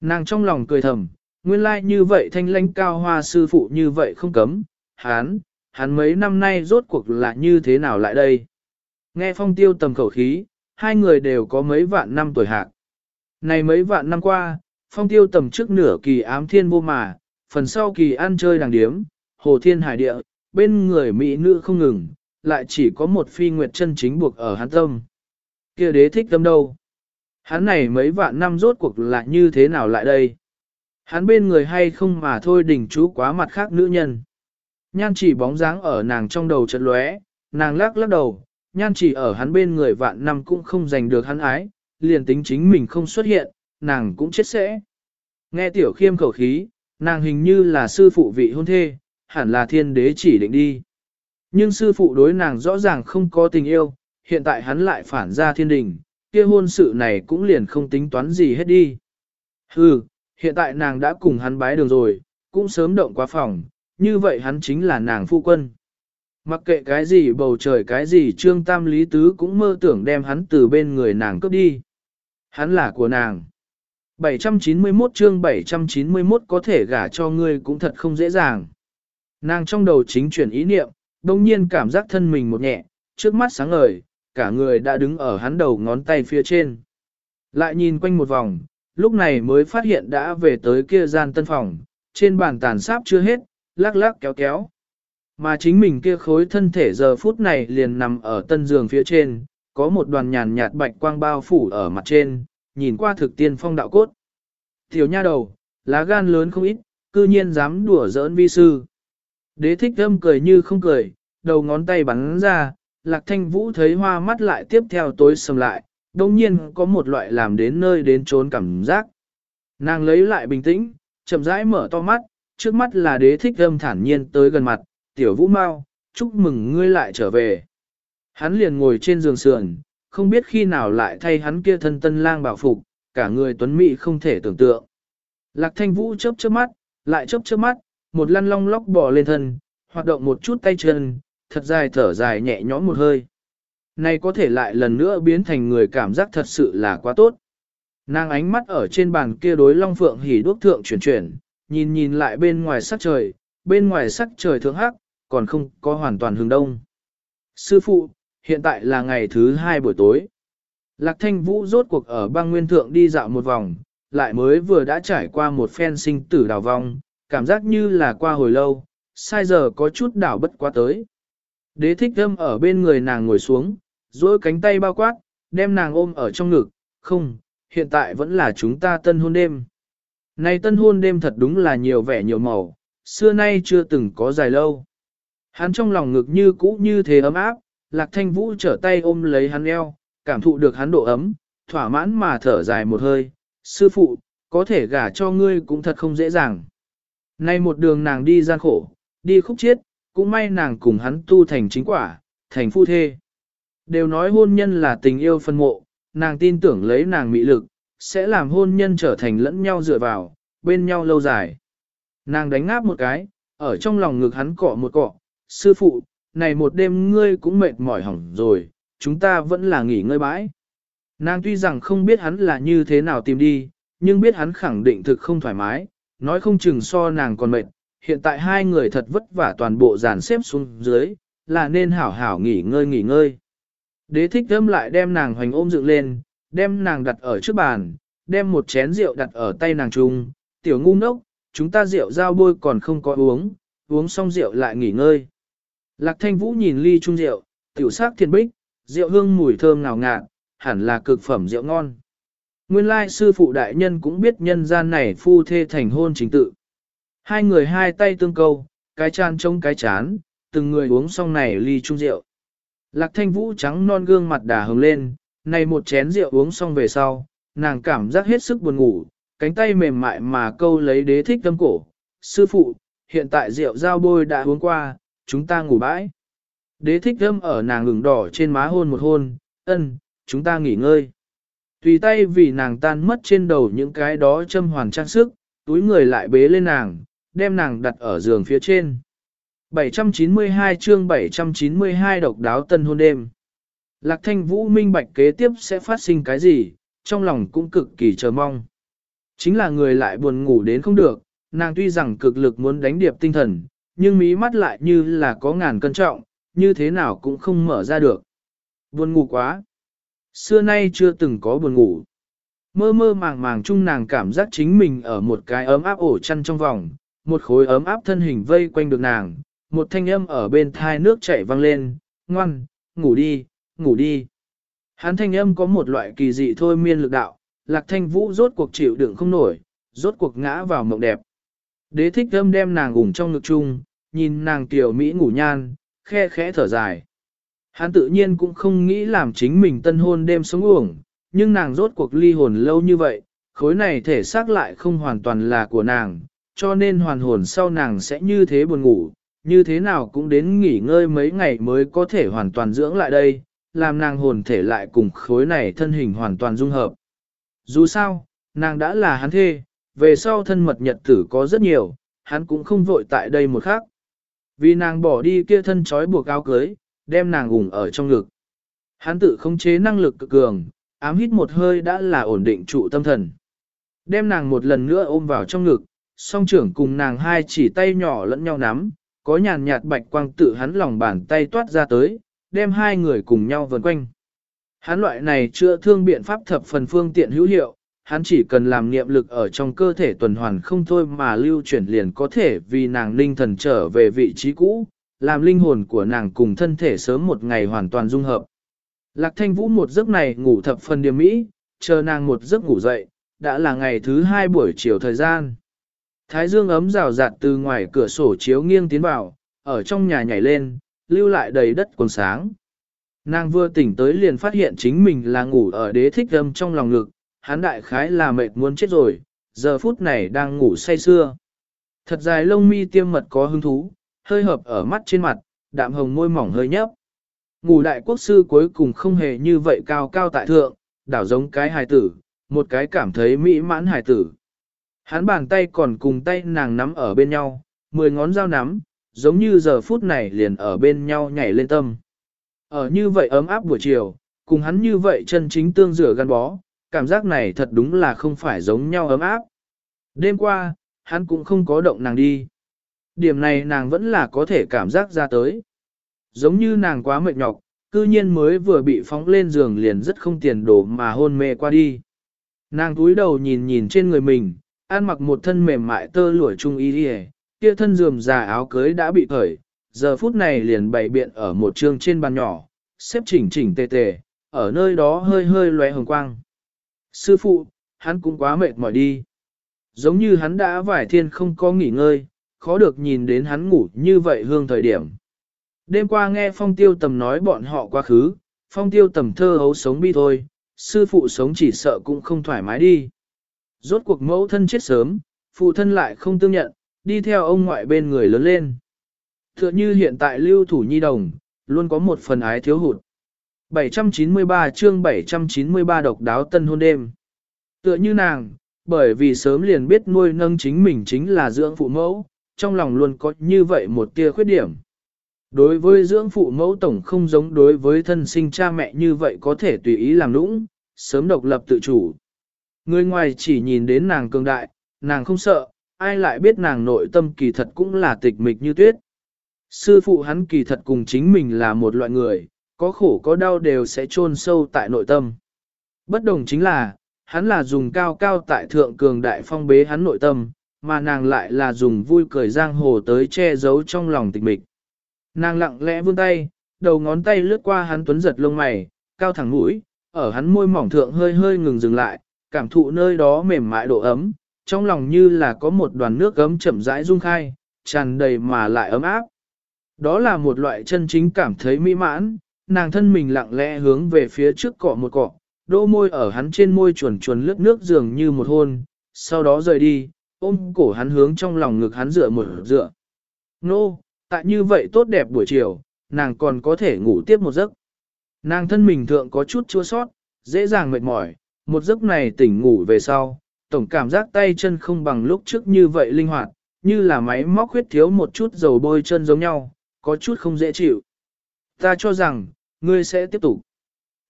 A: Nàng trong lòng cười thầm, nguyên lai like như vậy thanh lãnh cao hoa sư phụ như vậy không cấm, hắn, hắn mấy năm nay rốt cuộc là như thế nào lại đây. Nghe phong tiêu tầm khẩu khí, hai người đều có mấy vạn năm tuổi hạc. Này mấy vạn năm qua, phong tiêu tầm trước nửa kỳ ám thiên vô mà, phần sau kỳ ăn chơi đàng điếm, hồ thiên hải địa, bên người mỹ nữ không ngừng, lại chỉ có một phi nguyệt chân chính buộc ở hắn tâm. kia đế thích tâm đâu? Hắn này mấy vạn năm rốt cuộc là như thế nào lại đây? Hắn bên người hay không mà thôi đỉnh chú quá mặt khác nữ nhân. Nhan chỉ bóng dáng ở nàng trong đầu chợt lóe, nàng lắc lắc đầu, nhan chỉ ở hắn bên người vạn năm cũng không giành được hắn ái, liền tính chính mình không xuất hiện, nàng cũng chết sẽ. Nghe tiểu khiêm khẩu khí, nàng hình như là sư phụ vị hôn thê, hẳn là thiên đế chỉ định đi. Nhưng sư phụ đối nàng rõ ràng không có tình yêu, hiện tại hắn lại phản ra thiên đình, kia hôn sự này cũng liền không tính toán gì hết đi. Hừ, hiện tại nàng đã cùng hắn bái đường rồi, cũng sớm động qua phòng, như vậy hắn chính là nàng phu quân. Mặc kệ cái gì bầu trời cái gì trương tam lý tứ cũng mơ tưởng đem hắn từ bên người nàng cướp đi. Hắn là của nàng. 791 chương 791 có thể gả cho ngươi cũng thật không dễ dàng. Nàng trong đầu chính chuyển ý niệm, đồng nhiên cảm giác thân mình một nhẹ, trước mắt sáng ngời, cả người đã đứng ở hắn đầu ngón tay phía trên. Lại nhìn quanh một vòng, lúc này mới phát hiện đã về tới kia gian tân phòng, trên bàn tàn sáp chưa hết, lắc lắc kéo kéo. Mà chính mình kia khối thân thể giờ phút này liền nằm ở tân giường phía trên, có một đoàn nhàn nhạt bạch quang bao phủ ở mặt trên, nhìn qua thực tiên phong đạo cốt. Tiểu nha đầu, lá gan lớn không ít, cư nhiên dám đùa giỡn vi sư. Đế thích âm cười như không cười, đầu ngón tay bắn ra, lạc thanh vũ thấy hoa mắt lại tiếp theo tối sầm lại, đồng nhiên có một loại làm đến nơi đến trốn cảm giác. Nàng lấy lại bình tĩnh, chậm rãi mở to mắt, trước mắt là đế thích âm thản nhiên tới gần mặt, tiểu vũ mau, chúc mừng ngươi lại trở về. Hắn liền ngồi trên giường sườn, không biết khi nào lại thay hắn kia thân tân lang bảo phục, cả người tuấn mỹ không thể tưởng tượng. Lạc thanh vũ chớp chớp mắt, lại chớp chớp mắt, một lăn long lóc bò lên thân, hoạt động một chút tay chân, thật dài thở dài nhẹ nhõm một hơi. Này có thể lại lần nữa biến thành người cảm giác thật sự là quá tốt. Nàng ánh mắt ở trên bàn kia đối long phượng hỉ đuốc thượng chuyển chuyển, nhìn nhìn lại bên ngoài sắc trời, bên ngoài sắc trời thượng hắc, còn không có hoàn toàn hướng đông. Sư phụ, hiện tại là ngày thứ hai buổi tối. Lạc thanh vũ rốt cuộc ở băng nguyên thượng đi dạo một vòng, lại mới vừa đã trải qua một phen sinh tử đào vong, cảm giác như là qua hồi lâu, sai giờ có chút đảo bất quá tới. Đế thích thâm ở bên người nàng ngồi xuống, duỗi cánh tay bao quát, đem nàng ôm ở trong ngực, không, hiện tại vẫn là chúng ta tân hôn đêm. Này tân hôn đêm thật đúng là nhiều vẻ nhiều màu, xưa nay chưa từng có dài lâu. Hắn trong lòng ngực như cũ như thế ấm áp, lạc thanh vũ trở tay ôm lấy hắn eo, cảm thụ được hắn độ ấm, thỏa mãn mà thở dài một hơi, sư phụ, có thể gả cho ngươi cũng thật không dễ dàng. Nay một đường nàng đi gian khổ, đi khúc chiết, cũng may nàng cùng hắn tu thành chính quả, thành phu thê. Đều nói hôn nhân là tình yêu phân mộ, nàng tin tưởng lấy nàng mị lực, sẽ làm hôn nhân trở thành lẫn nhau dựa vào, bên nhau lâu dài. Nàng đánh ngáp một cái, ở trong lòng ngực hắn cọ một cọ, sư phụ, này một đêm ngươi cũng mệt mỏi hỏng rồi, chúng ta vẫn là nghỉ ngơi bãi. Nàng tuy rằng không biết hắn là như thế nào tìm đi, nhưng biết hắn khẳng định thực không thoải mái, nói không chừng so nàng còn mệt, hiện tại hai người thật vất vả toàn bộ dàn xếp xuống dưới, là nên hảo hảo nghỉ ngơi nghỉ ngơi. Đế thích thơm lại đem nàng hoành ôm dựng lên, đem nàng đặt ở trước bàn, đem một chén rượu đặt ở tay nàng trung, tiểu ngu ngốc, chúng ta rượu giao bôi còn không có uống, uống xong rượu lại nghỉ ngơi. Lạc thanh vũ nhìn ly trung rượu, tiểu sắc thiên bích, rượu hương mùi thơm ngào ngạt, hẳn là cực phẩm rượu ngon. Nguyên lai sư phụ đại nhân cũng biết nhân gian này phu thê thành hôn chính tự. Hai người hai tay tương câu, cái chan trông cái chán, từng người uống xong này ly chung rượu. Lạc thanh vũ trắng non gương mặt đà hồng lên, này một chén rượu uống xong về sau, nàng cảm giác hết sức buồn ngủ, cánh tay mềm mại mà câu lấy đế thích tâm cổ. Sư phụ, hiện tại rượu giao bôi đã uống qua, chúng ta ngủ bãi. Đế thích thâm ở nàng ngừng đỏ trên má hôn một hôn, ân, chúng ta nghỉ ngơi. Tùy tay vì nàng tan mất trên đầu những cái đó châm hoàn trang sức, túi người lại bế lên nàng, đem nàng đặt ở giường phía trên. 792 chương 792 độc đáo tân hôn đêm. Lạc thanh vũ minh bạch kế tiếp sẽ phát sinh cái gì, trong lòng cũng cực kỳ chờ mong. Chính là người lại buồn ngủ đến không được, nàng tuy rằng cực lực muốn đánh điệp tinh thần, nhưng mí mắt lại như là có ngàn cân trọng, như thế nào cũng không mở ra được. Buồn ngủ quá. Xưa nay chưa từng có buồn ngủ. Mơ mơ màng màng chung nàng cảm giác chính mình ở một cái ấm áp ổ chăn trong vòng, một khối ấm áp thân hình vây quanh được nàng, một thanh âm ở bên thai nước chảy vang lên, ngoan, ngủ đi, ngủ đi. Hắn thanh âm có một loại kỳ dị thôi miên lực đạo, lạc thanh vũ rốt cuộc chịu đựng không nổi, rốt cuộc ngã vào mộng đẹp. Đế thích âm đem nàng ủng trong ngực chung, nhìn nàng tiểu Mỹ ngủ nhan, khe khẽ thở dài. Hắn tự nhiên cũng không nghĩ làm chính mình tân hôn đêm sống uổng, nhưng nàng rốt cuộc ly hồn lâu như vậy, khối này thể xác lại không hoàn toàn là của nàng, cho nên hoàn hồn sau nàng sẽ như thế buồn ngủ, như thế nào cũng đến nghỉ ngơi mấy ngày mới có thể hoàn toàn dưỡng lại đây, làm nàng hồn thể lại cùng khối này thân hình hoàn toàn dung hợp. Dù sao, nàng đã là hắn thê, về sau thân mật nhật tử có rất nhiều, hắn cũng không vội tại đây một khắc. Vì nàng bỏ đi kia thân trói buộc áo cưới, đem nàng ủng ở trong ngực. Hắn tự khống chế năng lực cực cường, ám hít một hơi đã là ổn định trụ tâm thần. Đem nàng một lần nữa ôm vào trong ngực, song trưởng cùng nàng hai chỉ tay nhỏ lẫn nhau nắm, có nhàn nhạt bạch quang tự hắn lòng bàn tay toát ra tới, đem hai người cùng nhau vần quanh. Hắn loại này chữa thương biện pháp thập phần phương tiện hữu hiệu, hắn chỉ cần làm niệm lực ở trong cơ thể tuần hoàn không thôi mà lưu chuyển liền có thể vì nàng linh thần trở về vị trí cũ, làm linh hồn của nàng cùng thân thể sớm một ngày hoàn toàn dung hợp. Lạc thanh vũ một giấc này ngủ thập phần điểm mỹ, chờ nàng một giấc ngủ dậy, đã là ngày thứ hai buổi chiều thời gian. Thái dương ấm rào rạt từ ngoài cửa sổ chiếu nghiêng tiến vào, ở trong nhà nhảy lên, lưu lại đầy đất quần sáng. Nàng vừa tỉnh tới liền phát hiện chính mình là ngủ ở đế thích âm trong lòng ngực, hắn đại khái là mệt muốn chết rồi, giờ phút này đang ngủ say sưa. Thật dài lông mi tiêm mật có hứng thú, hơi hợp ở mắt trên mặt, đạm hồng môi mỏng hơi nhấp. Ngủ đại quốc sư cuối cùng không hề như vậy cao cao tại thượng, đảo giống cái hài tử, một cái cảm thấy mỹ mãn hài tử. Hắn bàn tay còn cùng tay nàng nắm ở bên nhau, mười ngón dao nắm, giống như giờ phút này liền ở bên nhau nhảy lên tâm. Ở như vậy ấm áp buổi chiều, cùng hắn như vậy chân chính tương rửa gắn bó, cảm giác này thật đúng là không phải giống nhau ấm áp. Đêm qua, hắn cũng không có động nàng đi. Điểm này nàng vẫn là có thể cảm giác ra tới. Giống như nàng quá mệt nhọc, cư nhiên mới vừa bị phóng lên giường liền rất không tiền đổ mà hôn mê qua đi. Nàng túi đầu nhìn nhìn trên người mình, ăn mặc một thân mềm mại tơ lụa trung y đi kia thân dườm già áo cưới đã bị cởi, giờ phút này liền bày biện ở một trường trên bàn nhỏ, xếp chỉnh chỉnh tề tề, ở nơi đó hơi hơi lóe hồng quang. Sư phụ, hắn cũng quá mệt mỏi đi. Giống như hắn đã vải thiên không có nghỉ ngơi, khó được nhìn đến hắn ngủ như vậy hương thời điểm. Đêm qua nghe phong tiêu tầm nói bọn họ quá khứ, phong tiêu tầm thơ hấu sống bi thôi, sư phụ sống chỉ sợ cũng không thoải mái đi. Rốt cuộc mẫu thân chết sớm, phụ thân lại không tương nhận, đi theo ông ngoại bên người lớn lên. Thựa như hiện tại lưu thủ nhi đồng, luôn có một phần ái thiếu hụt. 793 chương 793 độc đáo tân hôn đêm. Tựa như nàng, bởi vì sớm liền biết nuôi nâng chính mình chính là dưỡng phụ mẫu, trong lòng luôn có như vậy một tia khuyết điểm. Đối với dưỡng phụ mẫu tổng không giống đối với thân sinh cha mẹ như vậy có thể tùy ý làm lũng, sớm độc lập tự chủ. Người ngoài chỉ nhìn đến nàng cường đại, nàng không sợ, ai lại biết nàng nội tâm kỳ thật cũng là tịch mịch như tuyết. Sư phụ hắn kỳ thật cùng chính mình là một loại người, có khổ có đau đều sẽ chôn sâu tại nội tâm. Bất đồng chính là, hắn là dùng cao cao tại thượng cường đại phong bế hắn nội tâm, mà nàng lại là dùng vui cười giang hồ tới che giấu trong lòng tịch mịch. Nàng lặng lẽ vươn tay, đầu ngón tay lướt qua hắn tuấn giật lông mày, cao thẳng mũi, ở hắn môi mỏng thượng hơi hơi ngừng dừng lại, cảm thụ nơi đó mềm mại độ ấm, trong lòng như là có một đoàn nước gấm chậm rãi rung khai, tràn đầy mà lại ấm áp. Đó là một loại chân chính cảm thấy mỹ mãn, nàng thân mình lặng lẽ hướng về phía trước cọ một cọ, đỗ môi ở hắn trên môi chuồn chuồn lướt nước dường như một hôn, sau đó rời đi, ôm cổ hắn hướng trong lòng ngực hắn dựa một dựa. Nô, tại như vậy tốt đẹp buổi chiều, nàng còn có thể ngủ tiếp một giấc. Nàng thân mình thượng có chút chua sót, dễ dàng mệt mỏi, một giấc này tỉnh ngủ về sau, tổng cảm giác tay chân không bằng lúc trước như vậy linh hoạt, như là máy móc huyết thiếu một chút dầu bôi chân giống nhau, có chút không dễ chịu. Ta cho rằng, ngươi sẽ tiếp tục.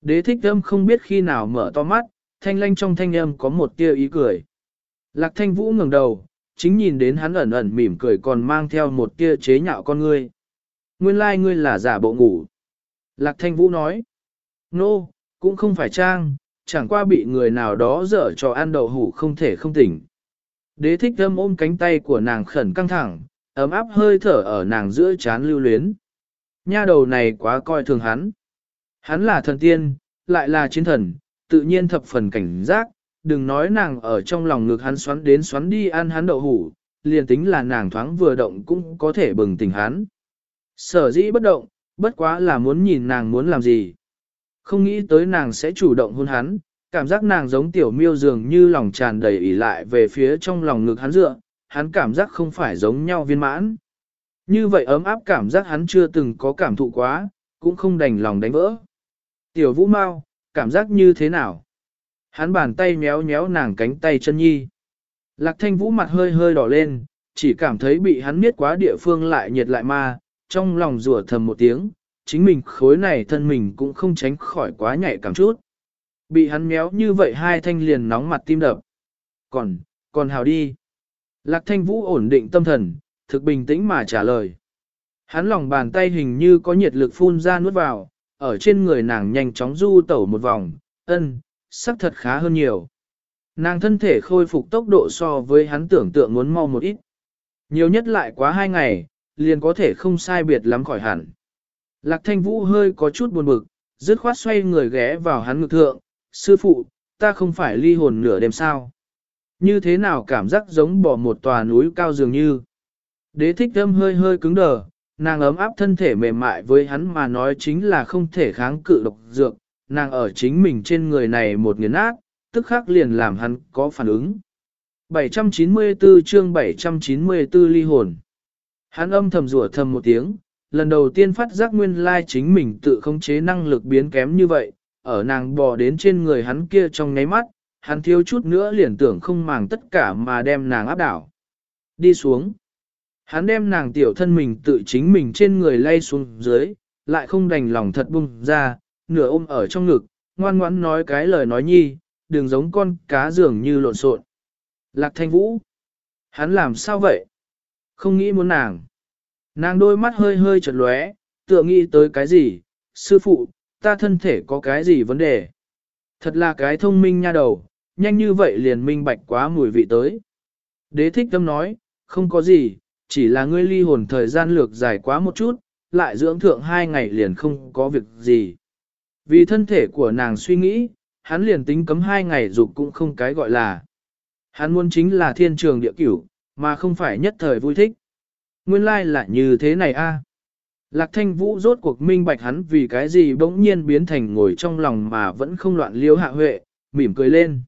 A: Đế thích âm không biết khi nào mở to mắt, thanh lanh trong thanh âm có một tia ý cười. Lạc thanh vũ ngẩng đầu, chính nhìn đến hắn ẩn ẩn mỉm cười còn mang theo một tia chế nhạo con ngươi. Nguyên lai like ngươi là giả bộ ngủ. Lạc thanh vũ nói. Nô, no, cũng không phải trang, chẳng qua bị người nào đó dở cho ăn đậu hủ không thể không tỉnh. Đế thích thâm ôm cánh tay của nàng khẩn căng thẳng, ấm áp hơi thở ở nàng giữa chán lưu luyến. Nha đầu này quá coi thường hắn. Hắn là thần tiên, lại là chiến thần, tự nhiên thập phần cảnh giác, đừng nói nàng ở trong lòng ngực hắn xoắn đến xoắn đi ăn hắn đậu hủ, liền tính là nàng thoáng vừa động cũng có thể bừng tỉnh hắn. Sở dĩ bất động, bất quá là muốn nhìn nàng muốn làm gì. Không nghĩ tới nàng sẽ chủ động hôn hắn, cảm giác nàng giống tiểu miêu dường như lòng tràn đầy ỉ lại về phía trong lòng ngực hắn dựa, hắn cảm giác không phải giống nhau viên mãn. Như vậy ấm áp cảm giác hắn chưa từng có cảm thụ quá, cũng không đành lòng đánh vỡ. Tiểu vũ mau, cảm giác như thế nào? Hắn bàn tay méo méo nàng cánh tay chân nhi. Lạc thanh vũ mặt hơi hơi đỏ lên, chỉ cảm thấy bị hắn miết quá địa phương lại nhiệt lại ma, trong lòng rủa thầm một tiếng, chính mình khối này thân mình cũng không tránh khỏi quá nhạy cảm chút. Bị hắn méo như vậy hai thanh liền nóng mặt tim đập. Còn, còn hào đi. Lạc thanh vũ ổn định tâm thần, thực bình tĩnh mà trả lời. Hắn lòng bàn tay hình như có nhiệt lực phun ra nuốt vào, ở trên người nàng nhanh chóng du tẩu một vòng, ân, sắc thật khá hơn nhiều. Nàng thân thể khôi phục tốc độ so với hắn tưởng tượng muốn mau một ít. Nhiều nhất lại quá hai ngày, liền có thể không sai biệt lắm khỏi hẳn. Lạc thanh vũ hơi có chút buồn bực, dứt khoát xoay người ghé vào hắn ngực thượng, sư phụ, ta không phải ly hồn nửa đêm sao. Như thế nào cảm giác giống bỏ một tòa núi cao dường như. Đế thích thâm hơi hơi cứng đờ, nàng ấm áp thân thể mềm mại với hắn mà nói chính là không thể kháng cự độc dược, nàng ở chính mình trên người này một nghiền nát, tức khắc liền làm hắn có phản ứng. 794 chương 794 ly hồn. Hắn âm thầm rủa thầm một tiếng, lần đầu tiên phát giác nguyên lai chính mình tự khống chế năng lực biến kém như vậy, ở nàng bò đến trên người hắn kia trong nháy mắt, hắn thiếu chút nữa liền tưởng không màng tất cả mà đem nàng áp đảo. Đi xuống. Hắn đem nàng tiểu thân mình tự chính mình trên người lay xuống dưới, lại không đành lòng thật bung ra, nửa ôm ở trong ngực, ngoan ngoãn nói cái lời nói nhi, đừng giống con cá dường như lộn xộn. Lạc thanh vũ. Hắn làm sao vậy? Không nghĩ muốn nàng. Nàng đôi mắt hơi hơi chật lóe, tựa nghĩ tới cái gì, sư phụ, ta thân thể có cái gì vấn đề. Thật là cái thông minh nha đầu, nhanh như vậy liền minh bạch quá mùi vị tới. Đế thích tâm nói, không có gì, chỉ là ngươi ly hồn thời gian lược dài quá một chút, lại dưỡng thượng hai ngày liền không có việc gì. Vì thân thể của nàng suy nghĩ, hắn liền tính cấm hai ngày dục cũng không cái gọi là. Hắn muốn chính là thiên trường địa cửu, mà không phải nhất thời vui thích. Nguyên lai like là như thế này a. Lạc thanh vũ rốt cuộc minh bạch hắn vì cái gì bỗng nhiên biến thành ngồi trong lòng mà vẫn không loạn liếu hạ huệ, mỉm cười lên.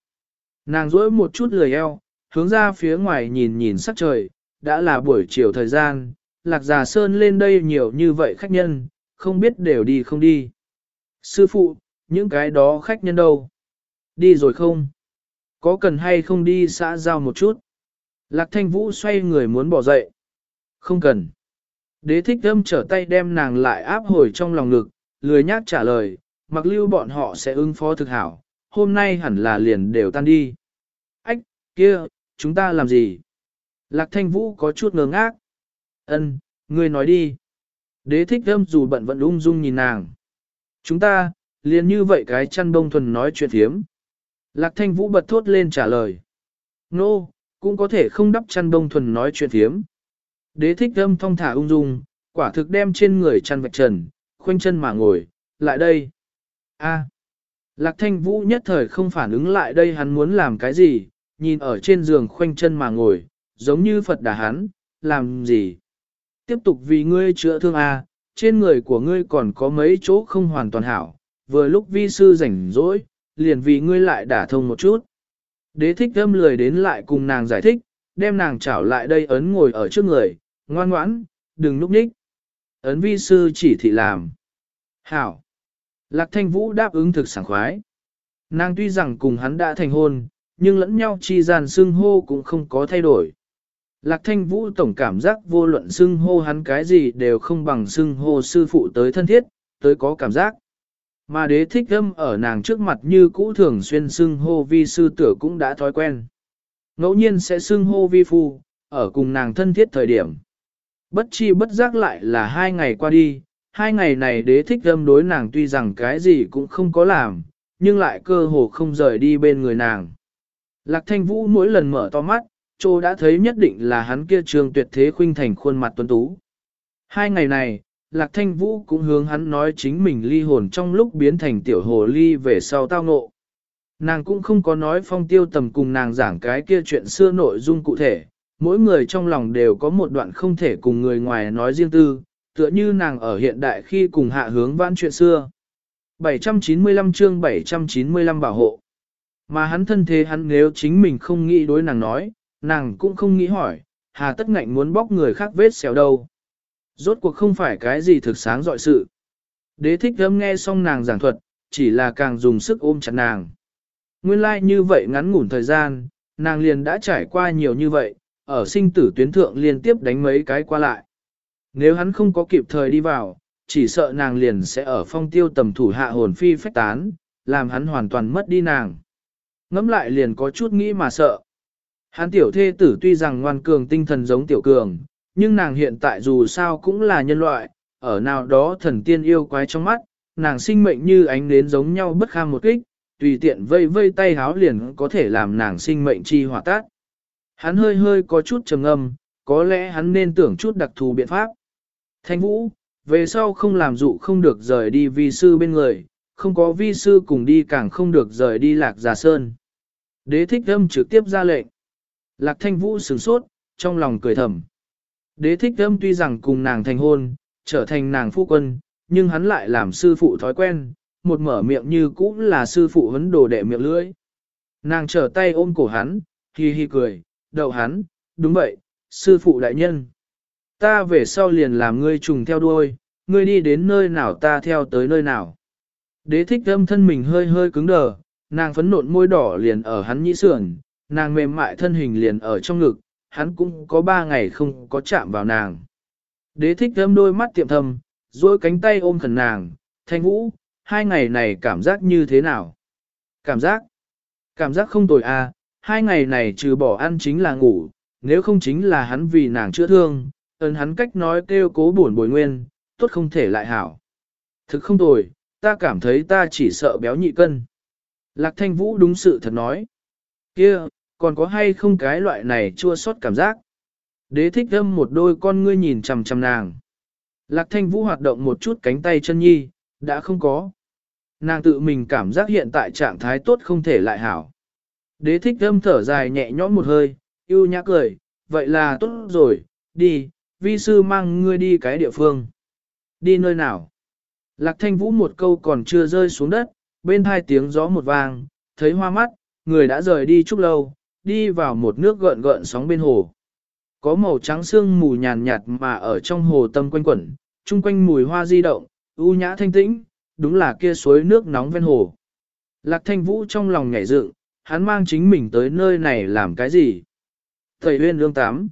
A: Nàng rỗi một chút lười eo, hướng ra phía ngoài nhìn nhìn sắc trời, đã là buổi chiều thời gian, lạc già sơn lên đây nhiều như vậy khách nhân, không biết đều đi không đi. Sư phụ, những cái đó khách nhân đâu? Đi rồi không? Có cần hay không đi xã giao một chút? Lạc thanh vũ xoay người muốn bỏ dậy. Không cần. Đế thích âm trở tay đem nàng lại áp hồi trong lòng ngực, lười nhác trả lời, mặc lưu bọn họ sẽ ứng phó thực hảo, hôm nay hẳn là liền đều tan đi. Ách, kia, chúng ta làm gì? Lạc thanh vũ có chút ngơ ngác. Ân, ngươi nói đi. Đế thích âm dù bận vẫn ung dung nhìn nàng. Chúng ta, liền như vậy cái chăn bông thuần nói chuyện thiếm. Lạc thanh vũ bật thốt lên trả lời. Nô, no, cũng có thể không đắp chăn bông thuần nói chuyện thiếm. Đế thích âm thong thả ung dung, quả thực đem trên người chăn vạch trần, khoanh chân mà ngồi, lại đây. A. À. Lạc thanh vũ nhất thời không phản ứng lại đây hắn muốn làm cái gì, nhìn ở trên giường khoanh chân mà ngồi, giống như Phật đà hắn, làm gì. Tiếp tục vì ngươi chữa thương A, trên người của ngươi còn có mấy chỗ không hoàn toàn hảo, vừa lúc vi sư rảnh rỗi, liền vì ngươi lại đả thông một chút. Đế thích âm lười đến lại cùng nàng giải thích, đem nàng chảo lại đây ấn ngồi ở trước người, ngoan ngoãn, đừng núp nhích. Ấn vi sư chỉ thị làm. Hảo. Lạc thanh vũ đáp ứng thực sảng khoái. Nàng tuy rằng cùng hắn đã thành hôn, nhưng lẫn nhau chi gian xưng hô cũng không có thay đổi. Lạc thanh vũ tổng cảm giác vô luận xưng hô hắn cái gì đều không bằng xưng hô sư phụ tới thân thiết, tới có cảm giác. Mà đế thích âm ở nàng trước mặt như cũ thường xuyên xưng hô vi sư tử cũng đã thói quen. Ngẫu nhiên sẽ xưng hô vi phu, ở cùng nàng thân thiết thời điểm. Bất chi bất giác lại là hai ngày qua đi, hai ngày này đế thích âm đối nàng tuy rằng cái gì cũng không có làm, nhưng lại cơ hồ không rời đi bên người nàng. Lạc thanh vũ mỗi lần mở to mắt, Trô đã thấy nhất định là hắn kia trường tuyệt thế khuynh thành khuôn mặt tuấn tú. Hai ngày này, Lạc Thanh Vũ cũng hướng hắn nói chính mình ly hồn trong lúc biến thành tiểu hồ ly về sau tao ngộ. Nàng cũng không có nói phong tiêu tầm cùng nàng giảng cái kia chuyện xưa nội dung cụ thể, mỗi người trong lòng đều có một đoạn không thể cùng người ngoài nói riêng tư, tựa như nàng ở hiện đại khi cùng hạ hướng vãn chuyện xưa. 795 chương 795 bảo hộ. Mà hắn thân thế hắn nếu chính mình không nghĩ đối nàng nói, nàng cũng không nghĩ hỏi, hà tất ngạnh muốn bóc người khác vết xéo đâu. Rốt cuộc không phải cái gì thực sáng dọi sự. Đế thích thơm nghe xong nàng giảng thuật, chỉ là càng dùng sức ôm chặt nàng. Nguyên lai like như vậy ngắn ngủn thời gian, nàng liền đã trải qua nhiều như vậy, ở sinh tử tuyến thượng liên tiếp đánh mấy cái qua lại. Nếu hắn không có kịp thời đi vào, chỉ sợ nàng liền sẽ ở phong tiêu tầm thủ hạ hồn phi phách tán, làm hắn hoàn toàn mất đi nàng. Ngẫm lại liền có chút nghĩ mà sợ. Hắn tiểu thê tử tuy rằng ngoan cường tinh thần giống tiểu cường, nhưng nàng hiện tại dù sao cũng là nhân loại, ở nào đó thần tiên yêu quái trong mắt, nàng sinh mệnh như ánh nến giống nhau bất kham một kích, tùy tiện vây vây tay háo liền có thể làm nàng sinh mệnh chi hỏa tát. Hắn hơi hơi có chút trầm âm, có lẽ hắn nên tưởng chút đặc thù biện pháp. Thanh vũ, về sau không làm dụ không được rời đi vi sư bên người, không có vi sư cùng đi càng không được rời đi lạc giả sơn. Đế thích âm trực tiếp ra lệnh. Lạc thanh vũ sửng sốt, trong lòng cười thầm. Đế thích âm tuy rằng cùng nàng thành hôn, trở thành nàng phu quân, nhưng hắn lại làm sư phụ thói quen, một mở miệng như cũng là sư phụ vấn đồ đệ miệng lưỡi. Nàng trở tay ôm cổ hắn, hi hi cười, đậu hắn, đúng vậy, sư phụ đại nhân. Ta về sau liền làm ngươi trùng theo đuôi, ngươi đi đến nơi nào ta theo tới nơi nào. Đế thích âm thân mình hơi hơi cứng đờ, nàng phấn nộn môi đỏ liền ở hắn nhĩ sườn, nàng mềm mại thân hình liền ở trong ngực, hắn cũng có ba ngày không có chạm vào nàng. Đế thích âm đôi mắt tiệm thầm, duỗi cánh tay ôm khẩn nàng, thanh vũ, hai ngày này cảm giác như thế nào? Cảm giác? Cảm giác không tồi à, hai ngày này trừ bỏ ăn chính là ngủ, nếu không chính là hắn vì nàng chữa thương, ơn hắn cách nói kêu cố buồn bồi nguyên, tốt không thể lại hảo. Thực không tồi, ta cảm thấy ta chỉ sợ béo nhị cân. Lạc thanh vũ đúng sự thật nói. kia còn có hay không cái loại này chua xót cảm giác. Đế thích âm một đôi con ngươi nhìn chằm chằm nàng. Lạc thanh vũ hoạt động một chút cánh tay chân nhi, đã không có. Nàng tự mình cảm giác hiện tại trạng thái tốt không thể lại hảo. Đế thích âm thở dài nhẹ nhõm một hơi, yêu nhã cười, vậy là tốt rồi, đi, vi sư mang ngươi đi cái địa phương. Đi nơi nào? Lạc thanh vũ một câu còn chưa rơi xuống đất, bên hai tiếng gió một vang, thấy hoa mắt, người đã rời đi chút lâu, đi vào một nước gợn gợn sóng bên hồ. Có màu trắng sương mù nhàn nhạt mà ở trong hồ tâm quanh quẩn, chung quanh mùi hoa di động, u nhã thanh tĩnh, đúng là kia suối nước nóng ven hồ. Lạc thanh vũ trong lòng nhảy dựng, hắn mang chính mình tới nơi này làm cái gì? Thầy huyên lương tám.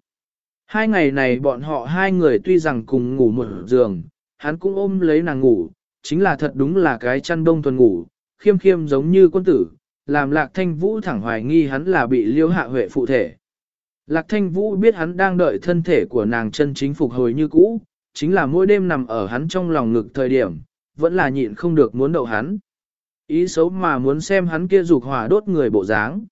A: Hai ngày này bọn họ hai người tuy rằng cùng ngủ một giường, hắn cũng ôm lấy nàng ngủ, chính là thật đúng là cái chăn đông thuần ngủ, khiêm khiêm giống như quân tử, làm lạc thanh vũ thẳng hoài nghi hắn là bị liêu hạ huệ phụ thể. Lạc thanh vũ biết hắn đang đợi thân thể của nàng chân chính phục hồi như cũ, chính là mỗi đêm nằm ở hắn trong lòng ngực thời điểm, vẫn là nhịn không được muốn đậu hắn. Ý xấu mà muốn xem hắn kia dục hỏa đốt người bộ dáng.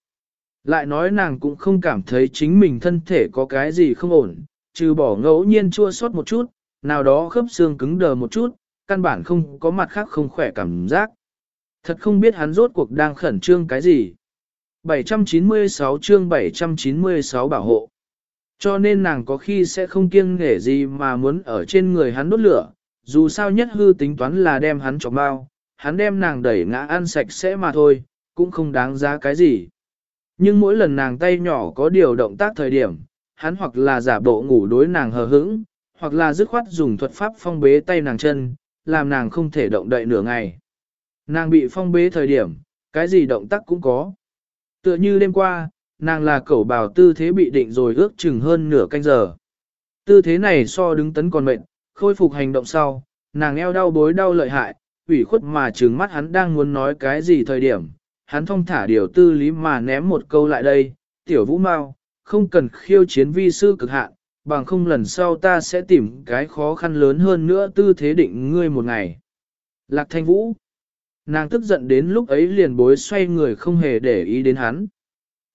A: Lại nói nàng cũng không cảm thấy chính mình thân thể có cái gì không ổn, trừ bỏ ngẫu nhiên chua sót một chút, nào đó khớp xương cứng đờ một chút, căn bản không có mặt khác không khỏe cảm giác. Thật không biết hắn rốt cuộc đang khẩn trương cái gì. 796 chương 796 bảo hộ. Cho nên nàng có khi sẽ không kiêng nghể gì mà muốn ở trên người hắn đốt lửa, dù sao nhất hư tính toán là đem hắn chọc bao, hắn đem nàng đẩy ngã ăn sạch sẽ mà thôi, cũng không đáng giá cái gì. Nhưng mỗi lần nàng tay nhỏ có điều động tác thời điểm, hắn hoặc là giả bộ ngủ đối nàng hờ hững, hoặc là dứt khoát dùng thuật pháp phong bế tay nàng chân, làm nàng không thể động đậy nửa ngày. Nàng bị phong bế thời điểm, cái gì động tác cũng có. Tựa như đêm qua, nàng là cẩu bào tư thế bị định rồi ước chừng hơn nửa canh giờ. Tư thế này so đứng tấn còn mệnh, khôi phục hành động sau, nàng eo đau bối đau lợi hại, ủy khuất mà trừng mắt hắn đang muốn nói cái gì thời điểm, hắn thông thả điều tư lý mà ném một câu lại đây, tiểu vũ mau, không cần khiêu chiến vi sư cực hạn, bằng không lần sau ta sẽ tìm cái khó khăn lớn hơn nữa tư thế định ngươi một ngày. Lạc thanh vũ, nàng tức giận đến lúc ấy liền bối xoay người không hề để ý đến hắn.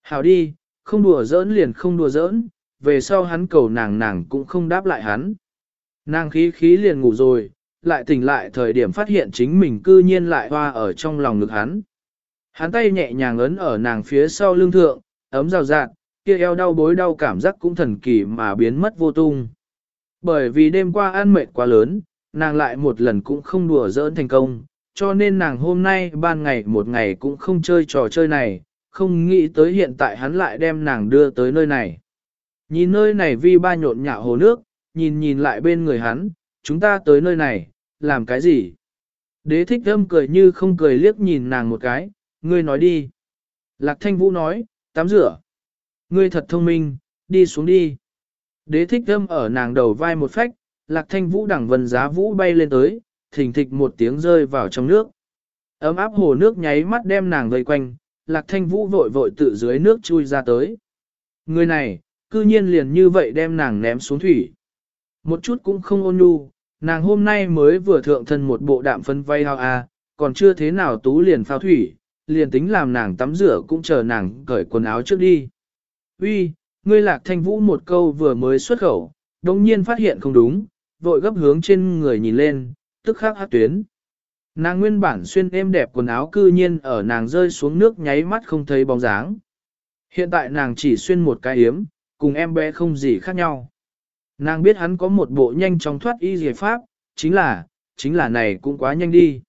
A: Hào đi, không đùa giỡn liền không đùa giỡn, về sau hắn cầu nàng nàng cũng không đáp lại hắn. Nàng khí khí liền ngủ rồi, lại tỉnh lại thời điểm phát hiện chính mình cư nhiên lại hoa ở trong lòng ngực hắn. Hắn tay nhẹ nhàng ấn ở nàng phía sau lưng thượng, ấm rào rạt, kia eo đau bối đau cảm giác cũng thần kỳ mà biến mất vô tung. Bởi vì đêm qua ăn mệt quá lớn, nàng lại một lần cũng không đùa giỡn thành công, cho nên nàng hôm nay ban ngày một ngày cũng không chơi trò chơi này, không nghĩ tới hiện tại hắn lại đem nàng đưa tới nơi này. Nhìn nơi này vi ba nhộn nhạo hồ nước, nhìn nhìn lại bên người hắn, chúng ta tới nơi này, làm cái gì? Đế thích âm cười như không cười liếc nhìn nàng một cái, ngươi nói đi. Lạc thanh vũ nói, tắm rửa. Ngươi thật thông minh, đi xuống đi. Đế thích âm ở nàng đầu vai một phách, lạc thanh vũ đẳng vần giá vũ bay lên tới, thình thịch một tiếng rơi vào trong nước. Ấm áp hồ nước nháy mắt đem nàng vây quanh, lạc thanh vũ vội vội tự dưới nước chui ra tới. Người này, cư nhiên liền như vậy đem nàng ném xuống thủy. Một chút cũng không ôn nhu, nàng hôm nay mới vừa thượng thân một bộ đạm phân vay hao a, còn chưa thế nào tú liền phao thủy, liền tính làm nàng tắm rửa cũng chờ nàng cởi quần áo trước đi. Uy, ngươi lạc thanh vũ một câu vừa mới xuất khẩu, đồng nhiên phát hiện không đúng, vội gấp hướng trên người nhìn lên, tức khắc hát tuyến. Nàng nguyên bản xuyên êm đẹp quần áo cư nhiên ở nàng rơi xuống nước nháy mắt không thấy bóng dáng. Hiện tại nàng chỉ xuyên một cái yếm, cùng em bé không gì khác nhau. Nàng biết hắn có một bộ nhanh chóng thoát y giải pháp, chính là, chính là này cũng quá nhanh đi.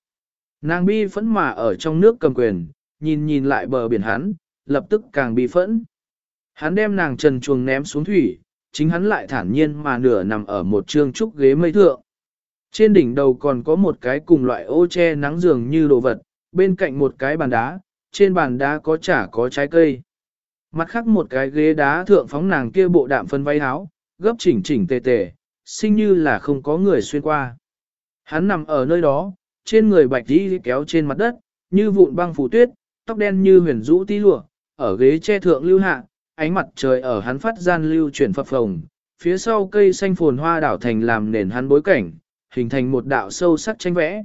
A: Nàng bi phẫn mà ở trong nước cầm quyền, nhìn nhìn lại bờ biển hắn, lập tức càng bi phẫn. Hắn đem nàng trần chuồng ném xuống thủy, chính hắn lại thản nhiên mà nửa nằm ở một trương trúc ghế mây thượng. Trên đỉnh đầu còn có một cái cùng loại ô che nắng giường như đồ vật, bên cạnh một cái bàn đá, trên bàn đá có chả có trái cây. Mặt khác một cái ghế đá thượng phóng nàng kia bộ đạm phân váy áo, gấp chỉnh chỉnh tề tề, sinh như là không có người xuyên qua. Hắn nằm ở nơi đó, trên người bạch đi kéo trên mặt đất, như vụn băng phủ tuyết, tóc đen như huyền rũ tí lụa, ở ghế che thượng lưu hạ, ánh mặt trời ở hắn phát gian lưu chuyển phập phồng, phía sau cây xanh phồn hoa đảo thành làm nền hắn bối cảnh, hình thành một đạo sâu sắc tranh vẽ.